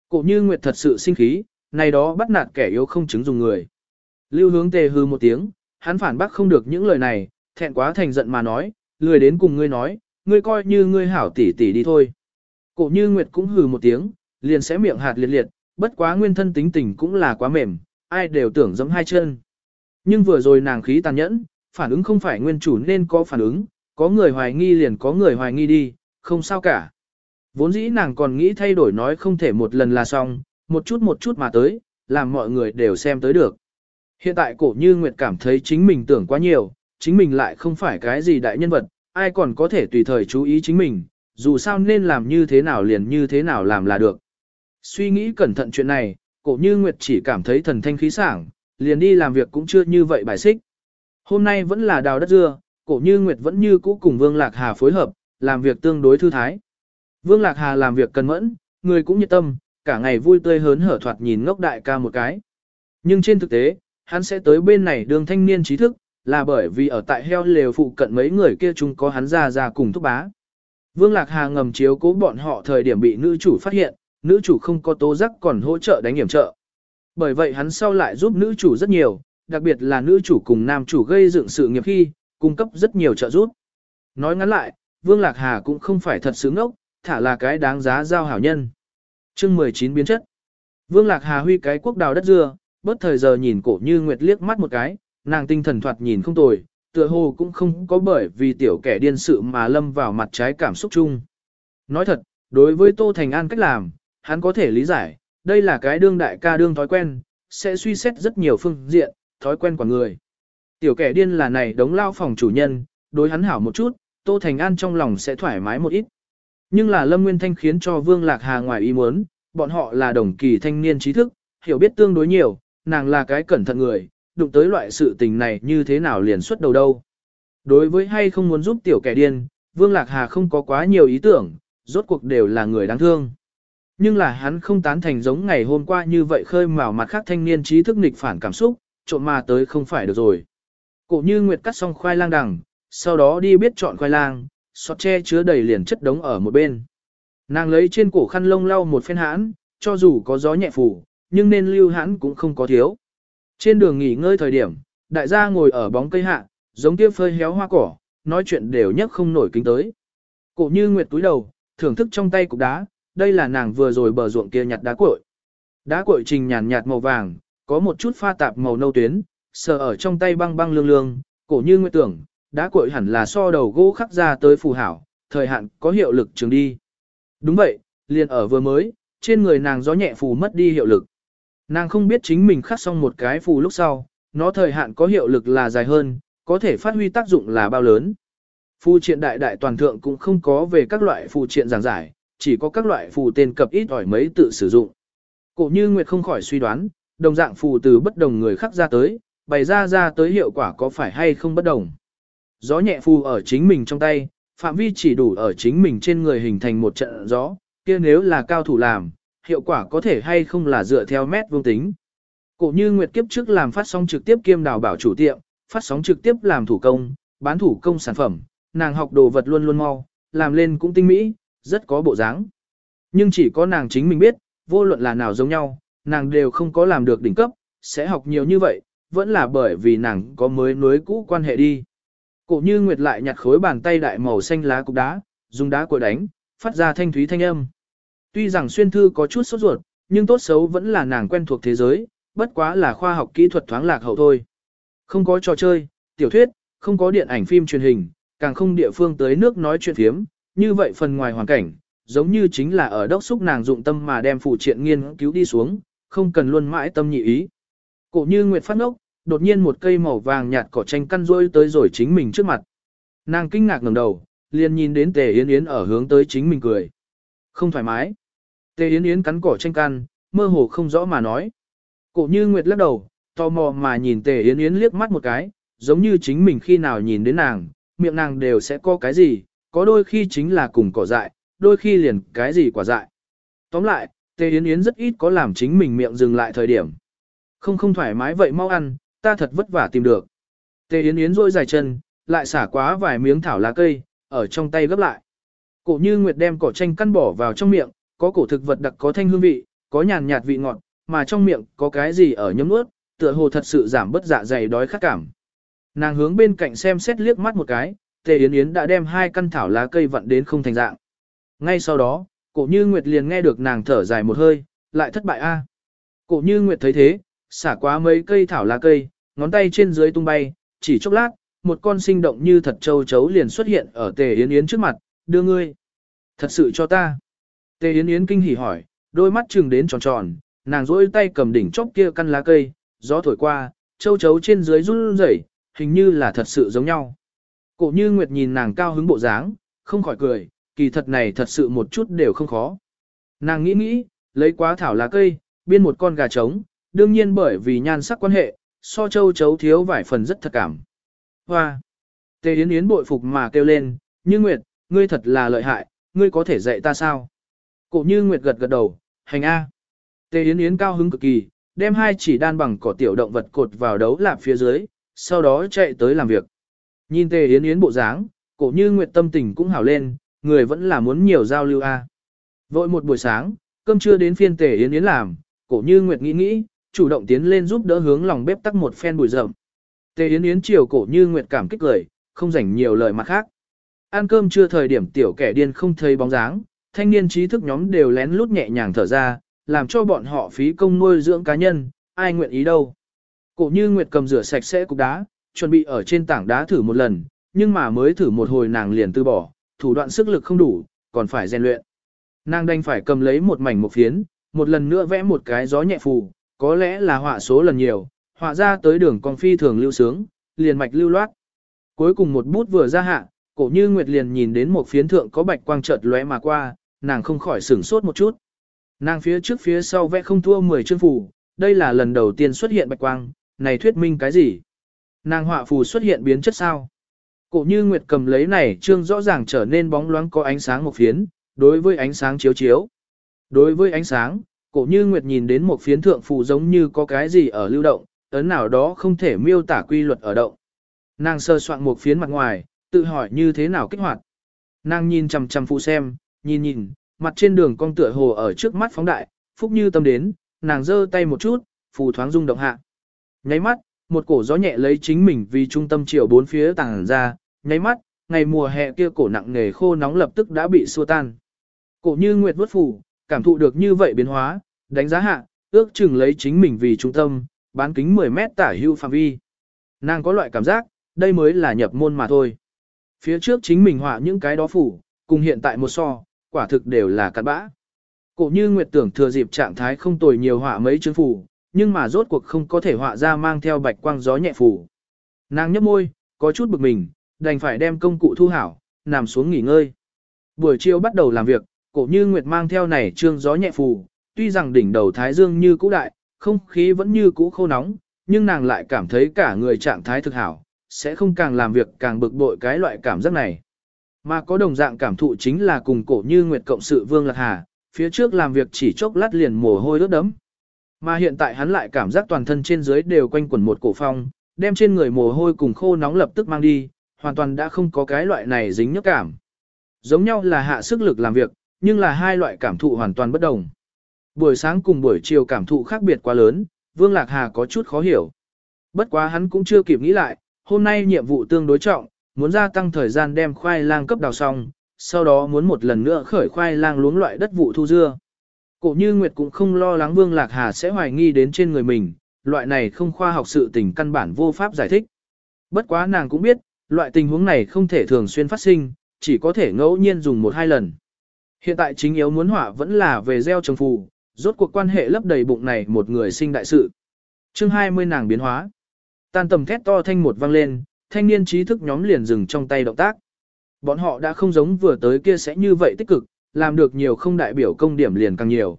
Cổ như Nguyệt thật sự sinh khí, này đó bắt nạt kẻ yếu không chứng dùng người. Lưu hướng tề hư một tiếng, hắn phản bác không được những lời này, thẹn quá thành giận mà nói, lười đến cùng ngươi nói, ngươi coi như ngươi hảo tỷ tỷ đi thôi. Cổ như Nguyệt cũng hừ một tiếng, liền sẽ miệng hạt liệt liệt, bất quá nguyên thân tính tình cũng là quá mềm, ai đều tưởng giống hai chân. Nhưng vừa rồi nàng khí tàn nhẫn, phản ứng không phải nguyên chủ nên có phản ứng, có người hoài nghi liền có người hoài nghi đi, không sao cả. Vốn dĩ nàng còn nghĩ thay đổi nói không thể một lần là xong, một chút một chút mà tới, làm mọi người đều xem tới được. Hiện tại cổ như Nguyệt cảm thấy chính mình tưởng quá nhiều, chính mình lại không phải cái gì đại nhân vật, ai còn có thể tùy thời chú ý chính mình, dù sao nên làm như thế nào liền như thế nào làm là được. Suy nghĩ cẩn thận chuyện này, cổ như Nguyệt chỉ cảm thấy thần thanh khí sảng, liền đi làm việc cũng chưa như vậy bài xích. Hôm nay vẫn là đào đất dưa, cổ như Nguyệt vẫn như cũ cùng Vương Lạc Hà phối hợp, làm việc tương đối thư thái. Vương Lạc Hà làm việc cẩn mẫn, người cũng nhiệt tâm, cả ngày vui tươi hớn hở thoạt nhìn ngốc đại ca một cái. Nhưng trên thực tế, hắn sẽ tới bên này đường thanh niên trí thức, là bởi vì ở tại heo lều phụ cận mấy người kia chúng có hắn ra ra cùng thúc bá. Vương Lạc Hà ngầm chiếu cố bọn họ thời điểm bị nữ chủ phát hiện, nữ chủ không có tố giác còn hỗ trợ đánh hiểm trợ. Bởi vậy hắn sau lại giúp nữ chủ rất nhiều, đặc biệt là nữ chủ cùng nam chủ gây dựng sự nghiệp khi, cung cấp rất nhiều trợ giúp. Nói ngắn lại, Vương Lạc Hà cũng không phải thật xứng ốc, thả là cái đáng giá giao hảo nhân chương 19 biến chất. Vương Lạc Hà huy cái quốc đào đất dưa, bớt thời giờ nhìn cổ như Nguyệt liếc mắt một cái, nàng tinh thần thoạt nhìn không tồi, tựa hồ cũng không có bởi vì tiểu kẻ điên sự mà lâm vào mặt trái cảm xúc chung. Nói thật, đối với Tô Thành An cách làm, hắn có thể lý giải, đây là cái đương đại ca đương thói quen, sẽ suy xét rất nhiều phương diện, thói quen của người. Tiểu kẻ điên là này đống lao phòng chủ nhân, đối hắn hảo một chút, Tô Thành An trong lòng sẽ thoải mái một ít. Nhưng là Lâm Nguyên Thanh khiến cho Vương Lạc Hà ngoài ý muốn, bọn họ là đồng kỳ thanh niên trí thức, hiểu biết tương đối nhiều, nàng là cái cẩn thận người, đụng tới loại sự tình này như thế nào liền xuất đầu đâu. Đối với hay không muốn giúp tiểu kẻ điên, Vương Lạc Hà không có quá nhiều ý tưởng, rốt cuộc đều là người đáng thương. Nhưng là hắn không tán thành giống ngày hôm qua như vậy khơi mào mặt khác thanh niên trí thức nghịch phản cảm xúc, trộm mà tới không phải được rồi. Cổ như Nguyệt cắt xong khoai lang đằng, sau đó đi biết chọn khoai lang, sọt tre chứa đầy liền chất đống ở một bên. Nàng lấy trên cổ khăn lông lau một phen hãn, cho dù có gió nhẹ phủ, nhưng nên lưu hãn cũng không có thiếu. Trên đường nghỉ ngơi thời điểm, đại gia ngồi ở bóng cây hạ, giống kia phơi héo hoa cỏ, nói chuyện đều nhất không nổi kính tới. Cổ như Nguyệt túi đầu, thưởng thức trong tay cục đá, đây là nàng vừa rồi bờ ruộng kia nhặt đá cội. Đá cội trình nhàn nhạt màu vàng, có một chút pha tạp màu nâu tuyến, sờ ở trong tay băng băng lương lương, cổ như nguyệt tưởng, đá cội hẳn là so đầu gỗ khắc ra tới phù hảo, thời hạn có hiệu lực trường đi. Đúng vậy, liền ở vừa mới, trên người nàng gió nhẹ phù mất đi hiệu lực. Nàng không biết chính mình khắc xong một cái phù lúc sau, nó thời hạn có hiệu lực là dài hơn, có thể phát huy tác dụng là bao lớn. Phù triện đại đại toàn thượng cũng không có về các loại phù triện giảng giải, chỉ có các loại phù tên cập ít ỏi mấy tự sử dụng. Cổ như Nguyệt không khỏi suy đoán, đồng dạng phù từ bất đồng người khắc ra tới, bày ra ra tới hiệu quả có phải hay không bất đồng. Gió nhẹ phù ở chính mình trong tay, phạm vi chỉ đủ ở chính mình trên người hình thành một trận gió, kia nếu là cao thủ làm, hiệu quả có thể hay không là dựa theo mét vuông tính. Cổ như Nguyệt kiếp trước làm phát sóng trực tiếp kiêm đào bảo chủ tiệm, phát sóng trực tiếp làm thủ công, bán thủ công sản phẩm, nàng học đồ vật luôn luôn mau, làm lên cũng tinh mỹ, rất có bộ dáng. Nhưng chỉ có nàng chính mình biết, vô luận là nào giống nhau, nàng đều không có làm được đỉnh cấp, sẽ học nhiều như vậy, vẫn là bởi vì nàng có mới nối cũ quan hệ đi. Cổ như Nguyệt lại nhặt khối bàn tay đại màu xanh lá cục đá, dùng đá cội đánh, phát ra thanh thúy thanh âm. Tuy rằng xuyên thư có chút sốt ruột, nhưng tốt xấu vẫn là nàng quen thuộc thế giới, bất quá là khoa học kỹ thuật thoáng lạc hậu thôi. Không có trò chơi, tiểu thuyết, không có điện ảnh phim truyền hình, càng không địa phương tới nước nói chuyện phiếm, như vậy phần ngoài hoàn cảnh, giống như chính là ở đốc xúc nàng dụng tâm mà đem phụ triện nghiên cứu đi xuống, không cần luôn mãi tâm nhị ý. Cổ như Nguyệt phát ngốc, đột nhiên một cây màu vàng nhạt cỏ tranh căn rôi tới rồi chính mình trước mặt. Nàng kinh ngạc ngẩng đầu, liền nhìn đến Tề Yến Yến ở hướng tới chính mình cười. Không thoải mái. Tề Yến Yến cắn cỏ tranh căn, mơ hồ không rõ mà nói. Cổ như Nguyệt lắc đầu, tò mò mà nhìn Tề Yến Yến liếc mắt một cái, giống như chính mình khi nào nhìn đến nàng, miệng nàng đều sẽ có cái gì, có đôi khi chính là cùng cỏ dại, đôi khi liền cái gì quả dại. Tóm lại, Tề Yến Yến rất ít có làm chính mình miệng dừng lại thời điểm. Không không thoải mái vậy mau ăn, ta thật vất vả tìm được. Tề Yến Yến rôi dài chân, lại xả quá vài miếng thảo lá cây, ở trong tay gấp lại. Cổ như Nguyệt đem cỏ tranh căn bỏ vào trong miệng, có cổ thực vật đặc có thanh hương vị, có nhàn nhạt vị ngọt, mà trong miệng có cái gì ở nhấm nuốt, tựa hồ thật sự giảm bất dạ dày đói khát cảm. Nàng hướng bên cạnh xem xét liếc mắt một cái, Tề Yến Yến đã đem hai căn thảo lá cây vặn đến không thành dạng. Ngay sau đó, cổ như Nguyệt liền nghe được nàng thở dài một hơi, lại thất bại a. Cổ như Nguyệt thấy thế, xả quá mấy cây thảo lá cây, ngón tay trên dưới tung bay, chỉ chốc lát, một con sinh động như thật châu chấu liền xuất hiện ở Tề Yến Yến trước mặt, đưa ngươi. Thật sự cho ta. Tề Yến Yến kinh hỉ hỏi, đôi mắt trừng đến tròn tròn, nàng rỗi tay cầm đỉnh chóp kia căn lá cây, gió thổi qua, châu chấu trên dưới run rẩy, hình như là thật sự giống nhau. Cổ như Nguyệt nhìn nàng cao hứng bộ dáng, không khỏi cười, kỳ thật này thật sự một chút đều không khó. Nàng nghĩ nghĩ, lấy quá thảo lá cây, biên một con gà trống, đương nhiên bởi vì nhan sắc quan hệ, so châu chấu thiếu vài phần rất thật cảm. Hoa! Tề Yến Yến bội phục mà kêu lên, như Nguyệt, ngươi thật là lợi hại, ngươi có thể dạy ta sao? Cổ như Nguyệt gật gật đầu, hành A. Tề Yến Yến cao hứng cực kỳ, đem hai chỉ đan bằng cỏ tiểu động vật cột vào đấu lạp phía dưới, sau đó chạy tới làm việc. Nhìn Tề Yến Yến bộ dáng, cổ như Nguyệt tâm tình cũng hảo lên, người vẫn là muốn nhiều giao lưu A. Vội một buổi sáng, cơm trưa đến phiên Tề Yến Yến làm, cổ như Nguyệt nghĩ nghĩ, chủ động tiến lên giúp đỡ hướng lòng bếp tắc một phen bụi rậm. Tề Yến Yến chiều cổ như Nguyệt cảm kích cười, không rảnh nhiều lời mặt khác. Ăn cơm chưa thời điểm tiểu kẻ điên không thấy bóng dáng, thanh niên trí thức nhóm đều lén lút nhẹ nhàng thở ra, làm cho bọn họ phí công nuôi dưỡng cá nhân, ai nguyện ý đâu. Cổ như Nguyệt cầm rửa sạch sẽ cục đá, chuẩn bị ở trên tảng đá thử một lần, nhưng mà mới thử một hồi nàng liền từ bỏ, thủ đoạn sức lực không đủ, còn phải rèn luyện. Nàng đành phải cầm lấy một mảnh một phiến, một lần nữa vẽ một cái gió nhẹ phù, có lẽ là họa số lần nhiều, họa ra tới đường con phi thường lưu sướng, liền mạch lưu loát. Cuối cùng một bút vừa ra hạ, cổ như Nguyệt liền nhìn đến một phiến thượng có bạch quang chợt lóe mà qua, nàng không khỏi sửng sốt một chút. Nàng phía trước phía sau vẽ không thua 10 chương phù, đây là lần đầu tiên xuất hiện bạch quang, này thuyết minh cái gì? Nàng họa phù xuất hiện biến chất sao? Cổ như Nguyệt cầm lấy này trương rõ ràng trở nên bóng loáng có ánh sáng một phiến, đối với ánh sáng chiếu chiếu. Đối với ánh sáng, cổ như Nguyệt nhìn đến một phiến thượng phù giống như có cái gì ở lưu động, ấn nào đó không thể miêu tả quy luật ở động. Nàng sơ soạn một phiến mặt ngoài, tự hỏi như thế nào kích hoạt. Nàng nhìn chằm chằm phụ xem, nhìn nhìn, mặt trên đường cong tựa hồ ở trước mắt phóng đại, phúc như tâm đến, nàng giơ tay một chút, phù thoáng rung động hạ. Nháy mắt, một cổ gió nhẹ lấy chính mình vì trung tâm chiều bốn phía tàng ra, nháy mắt, ngày mùa hè kia cổ nặng nghề khô nóng lập tức đã bị xua tan. Cổ như nguyệt vớt phù, cảm thụ được như vậy biến hóa, đánh giá hạ, ước chừng lấy chính mình vì trung tâm, bán kính 10 mét tả hưu phạm vi. Nàng có loại cảm giác, đây mới là nhập môn mà thôi. Phía trước chính mình họa những cái đó phủ, cùng hiện tại một so, quả thực đều là cặn bã. Cổ như Nguyệt tưởng thừa dịp trạng thái không tồi nhiều họa mấy chương phủ, nhưng mà rốt cuộc không có thể họa ra mang theo bạch quang gió nhẹ phủ. Nàng nhấp môi, có chút bực mình, đành phải đem công cụ thu hảo, nằm xuống nghỉ ngơi. Buổi chiều bắt đầu làm việc, cổ như Nguyệt mang theo này trương gió nhẹ phù, tuy rằng đỉnh đầu thái dương như cũ đại, không khí vẫn như cũ khô nóng, nhưng nàng lại cảm thấy cả người trạng thái thực hảo, sẽ không càng làm việc càng bực bội cái loại cảm giác này. Mà có đồng dạng cảm thụ chính là cùng cổ như Nguyệt Cộng sự Vương Lạc Hà, phía trước làm việc chỉ chốc lát liền mồ hôi ướt đấm. Mà hiện tại hắn lại cảm giác toàn thân trên dưới đều quanh quẩn một cổ phong, đem trên người mồ hôi cùng khô nóng lập tức mang đi, hoàn toàn đã không có cái loại này dính nhức cảm. Giống nhau là hạ sức lực làm việc, nhưng là hai loại cảm thụ hoàn toàn bất đồng. Buổi sáng cùng buổi chiều cảm thụ khác biệt quá lớn, Vương Lạc Hà có chút khó hiểu. Bất quá hắn cũng chưa kịp nghĩ lại, hôm nay nhiệm vụ tương đối trọng, muốn gia tăng thời gian đem khoai lang cấp đào xong, sau đó muốn một lần nữa khởi khoai lang luống loại đất vụ thu dưa, Cổ như Nguyệt cũng không lo lắng Vương Lạc Hà sẽ hoài nghi đến trên người mình, loại này không khoa học sự tình căn bản vô pháp giải thích. Bất quá nàng cũng biết, loại tình huống này không thể thường xuyên phát sinh, chỉ có thể ngẫu nhiên dùng một hai lần. Hiện tại chính yếu muốn hỏa vẫn là về gieo trồng phù, rốt cuộc quan hệ lấp đầy bụng này một người sinh đại sự. chương 20 nàng biến hóa. Tan tầm thét to thanh một vang lên, thanh niên trí thức nhóm liền dừng trong tay động tác. Bọn họ đã không giống vừa tới kia sẽ như vậy tích cực, làm được nhiều không đại biểu công điểm liền càng nhiều.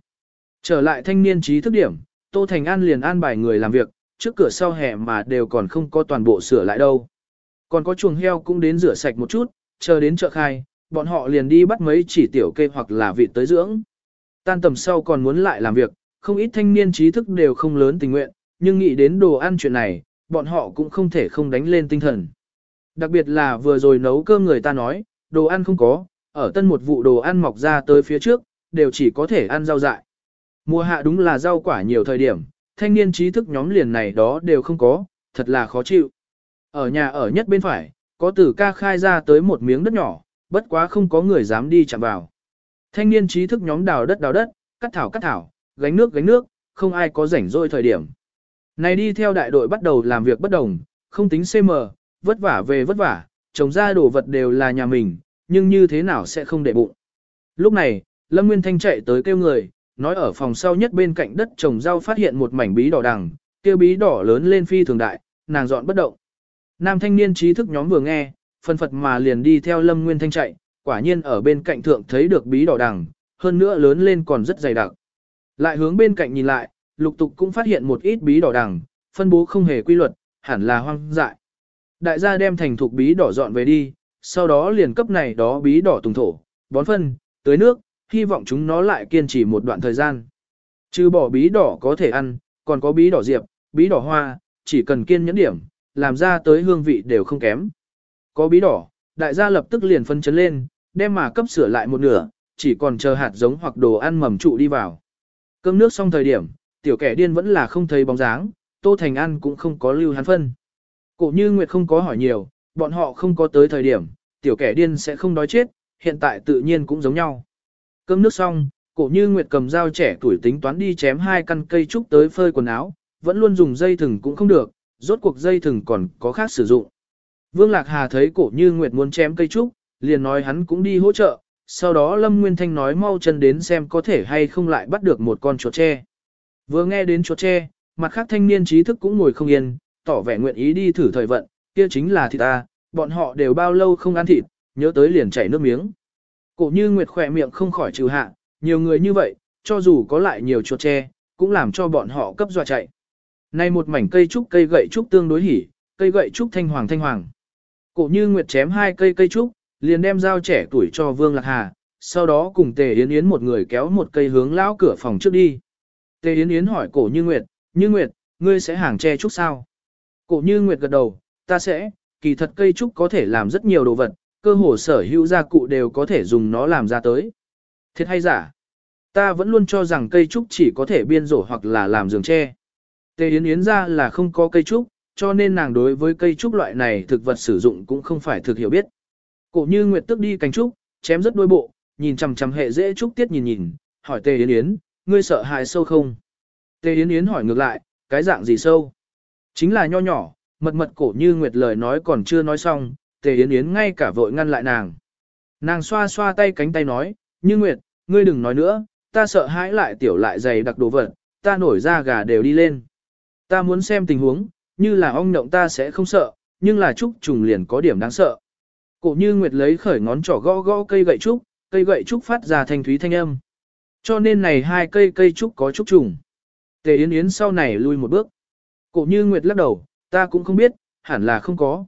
Trở lại thanh niên trí thức điểm, Tô Thành An liền an bài người làm việc, trước cửa sau hè mà đều còn không có toàn bộ sửa lại đâu. Còn có chuồng heo cũng đến rửa sạch một chút, chờ đến chợ khai, bọn họ liền đi bắt mấy chỉ tiểu kê hoặc là vịt tới dưỡng. Tan tầm sau còn muốn lại làm việc, không ít thanh niên trí thức đều không lớn tình nguyện, nhưng nghĩ đến đồ ăn chuyện này, bọn họ cũng không thể không đánh lên tinh thần. Đặc biệt là vừa rồi nấu cơm người ta nói, đồ ăn không có, ở tân một vụ đồ ăn mọc ra tới phía trước, đều chỉ có thể ăn rau dại. Mùa hạ đúng là rau quả nhiều thời điểm, thanh niên trí thức nhóm liền này đó đều không có, thật là khó chịu. Ở nhà ở nhất bên phải, có tử ca khai ra tới một miếng đất nhỏ, bất quá không có người dám đi chạm vào. Thanh niên trí thức nhóm đào đất đào đất, cắt thảo cắt thảo, gánh nước gánh nước, không ai có rảnh rỗi thời điểm. Này đi theo đại đội bắt đầu làm việc bất đồng, không tính CM, vất vả về vất vả, trồng ra đồ vật đều là nhà mình, nhưng như thế nào sẽ không để bụng. Lúc này, Lâm Nguyên Thanh chạy tới kêu người, nói ở phòng sau nhất bên cạnh đất trồng rau phát hiện một mảnh bí đỏ đằng, kêu bí đỏ lớn lên phi thường đại, nàng dọn bất động. Nam thanh niên trí thức nhóm vừa nghe, phân phật mà liền đi theo Lâm Nguyên Thanh chạy, quả nhiên ở bên cạnh thượng thấy được bí đỏ đằng, hơn nữa lớn lên còn rất dày đặc. Lại hướng bên cạnh nhìn lại, lục tục cũng phát hiện một ít bí đỏ đằng, phân bố không hề quy luật, hẳn là hoang dại. Đại gia đem thành thục bí đỏ dọn về đi, sau đó liền cấp này đó bí đỏ tùng thổ, bón phân, tưới nước, hy vọng chúng nó lại kiên trì một đoạn thời gian. Trừ bỏ bí đỏ có thể ăn, còn có bí đỏ diệp, bí đỏ hoa, chỉ cần kiên nhẫn điểm, làm ra tới hương vị đều không kém. Có bí đỏ, đại gia lập tức liền phân chấn lên, đem mà cấp sửa lại một nửa, chỉ còn chờ hạt giống hoặc đồ ăn mầm trụ đi vào. Cơm nước xong thời điểm, tiểu kẻ điên vẫn là không thấy bóng dáng, Tô Thành An cũng không có lưu hắn phân. Cổ như Nguyệt không có hỏi nhiều, bọn họ không có tới thời điểm, tiểu kẻ điên sẽ không đói chết, hiện tại tự nhiên cũng giống nhau. Cơm nước xong, cổ như Nguyệt cầm dao trẻ tuổi tính toán đi chém hai căn cây trúc tới phơi quần áo, vẫn luôn dùng dây thừng cũng không được, rốt cuộc dây thừng còn có khác sử dụng. Vương Lạc Hà thấy cổ như Nguyệt muốn chém cây trúc, liền nói hắn cũng đi hỗ trợ, sau đó Lâm Nguyên Thanh nói mau chân đến xem có thể hay không lại bắt được một con chuột tre. Vừa nghe đến chuột tre, mặt khác thanh niên trí thức cũng ngồi không yên, tỏ vẻ nguyện ý đi thử thời vận, kia chính là thịt ta, bọn họ đều bao lâu không ăn thịt, nhớ tới liền chảy nước miếng. Cổ như Nguyệt khỏe miệng không khỏi trừ hạ, nhiều người như vậy, cho dù có lại nhiều chuột tre, cũng làm cho bọn họ cấp dọa chạy. Nay một mảnh cây trúc cây gậy trúc tương đối hỉ, cây gậy trúc thanh hoàng thanh hoàng. Cổ như Nguyệt chém hai cây cây trúc, liền đem dao trẻ tuổi cho Vương Lạc Hà, sau đó cùng Tề Yến Yến một người kéo một cây hướng lão cửa phòng trước đi. Tề Yến Yến hỏi cổ như Nguyệt, như Nguyệt, ngươi sẽ hàng tre trúc sao? Cổ như Nguyệt gật đầu, ta sẽ, kỳ thật cây trúc có thể làm rất nhiều đồ vật, cơ hồ sở hữu gia cụ đều có thể dùng nó làm ra tới. Thiệt hay giả? Ta vẫn luôn cho rằng cây trúc chỉ có thể biên rổ hoặc là làm giường tre. Tề Yến Yến ra là không có cây trúc, cho nên nàng đối với cây trúc loại này thực vật sử dụng cũng không phải thực hiểu biết. Cổ như Nguyệt tức đi cánh trúc, chém rất đôi bộ, nhìn chằm chằm hệ dễ trúc tiết nhìn nhìn, hỏi Tề Yến Yến, ngươi sợ hại sâu không? Tề Yến Yến hỏi ngược lại, cái dạng gì sâu? Chính là nho nhỏ, mật mật cổ như Nguyệt lời nói còn chưa nói xong, Tề Yến Yến ngay cả vội ngăn lại nàng. Nàng xoa xoa tay cánh tay nói, như Nguyệt, ngươi đừng nói nữa, ta sợ hãi lại tiểu lại dày đặc đồ vật, ta nổi ra gà đều đi lên. Ta muốn xem tình huống, như là ong động ta sẽ không sợ, nhưng là trúc trùng liền có điểm đáng sợ. Cổ như Nguyệt lấy khởi ngón trỏ gõ gõ cây gậy trúc, cây gậy trúc phát ra thanh thúy thanh âm. Cho nên này hai cây cây trúc có trúc trùng. Tề Yến Yến sau này lui một bước. Cổ như Nguyệt lắc đầu, ta cũng không biết, hẳn là không có.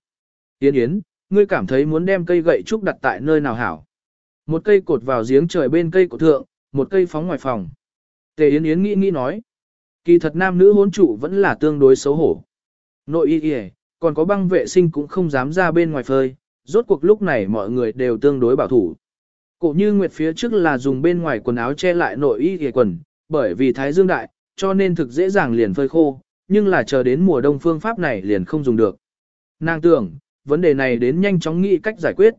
Yến Yến, ngươi cảm thấy muốn đem cây gậy trúc đặt tại nơi nào hảo. Một cây cột vào giếng trời bên cây của thượng, một cây phóng ngoài phòng. Tề Yến Yến nghĩ nghĩ nói. Kỳ thật nam nữ hôn trụ vẫn là tương đối xấu hổ. Nội y y, còn có băng vệ sinh cũng không dám ra bên ngoài phơi, rốt cuộc lúc này mọi người đều tương đối bảo thủ. Cổ như nguyệt phía trước là dùng bên ngoài quần áo che lại nội y y quần, bởi vì thái dương đại, cho nên thực dễ dàng liền phơi khô, nhưng là chờ đến mùa đông phương pháp này liền không dùng được. Nàng tưởng, vấn đề này đến nhanh chóng nghĩ cách giải quyết.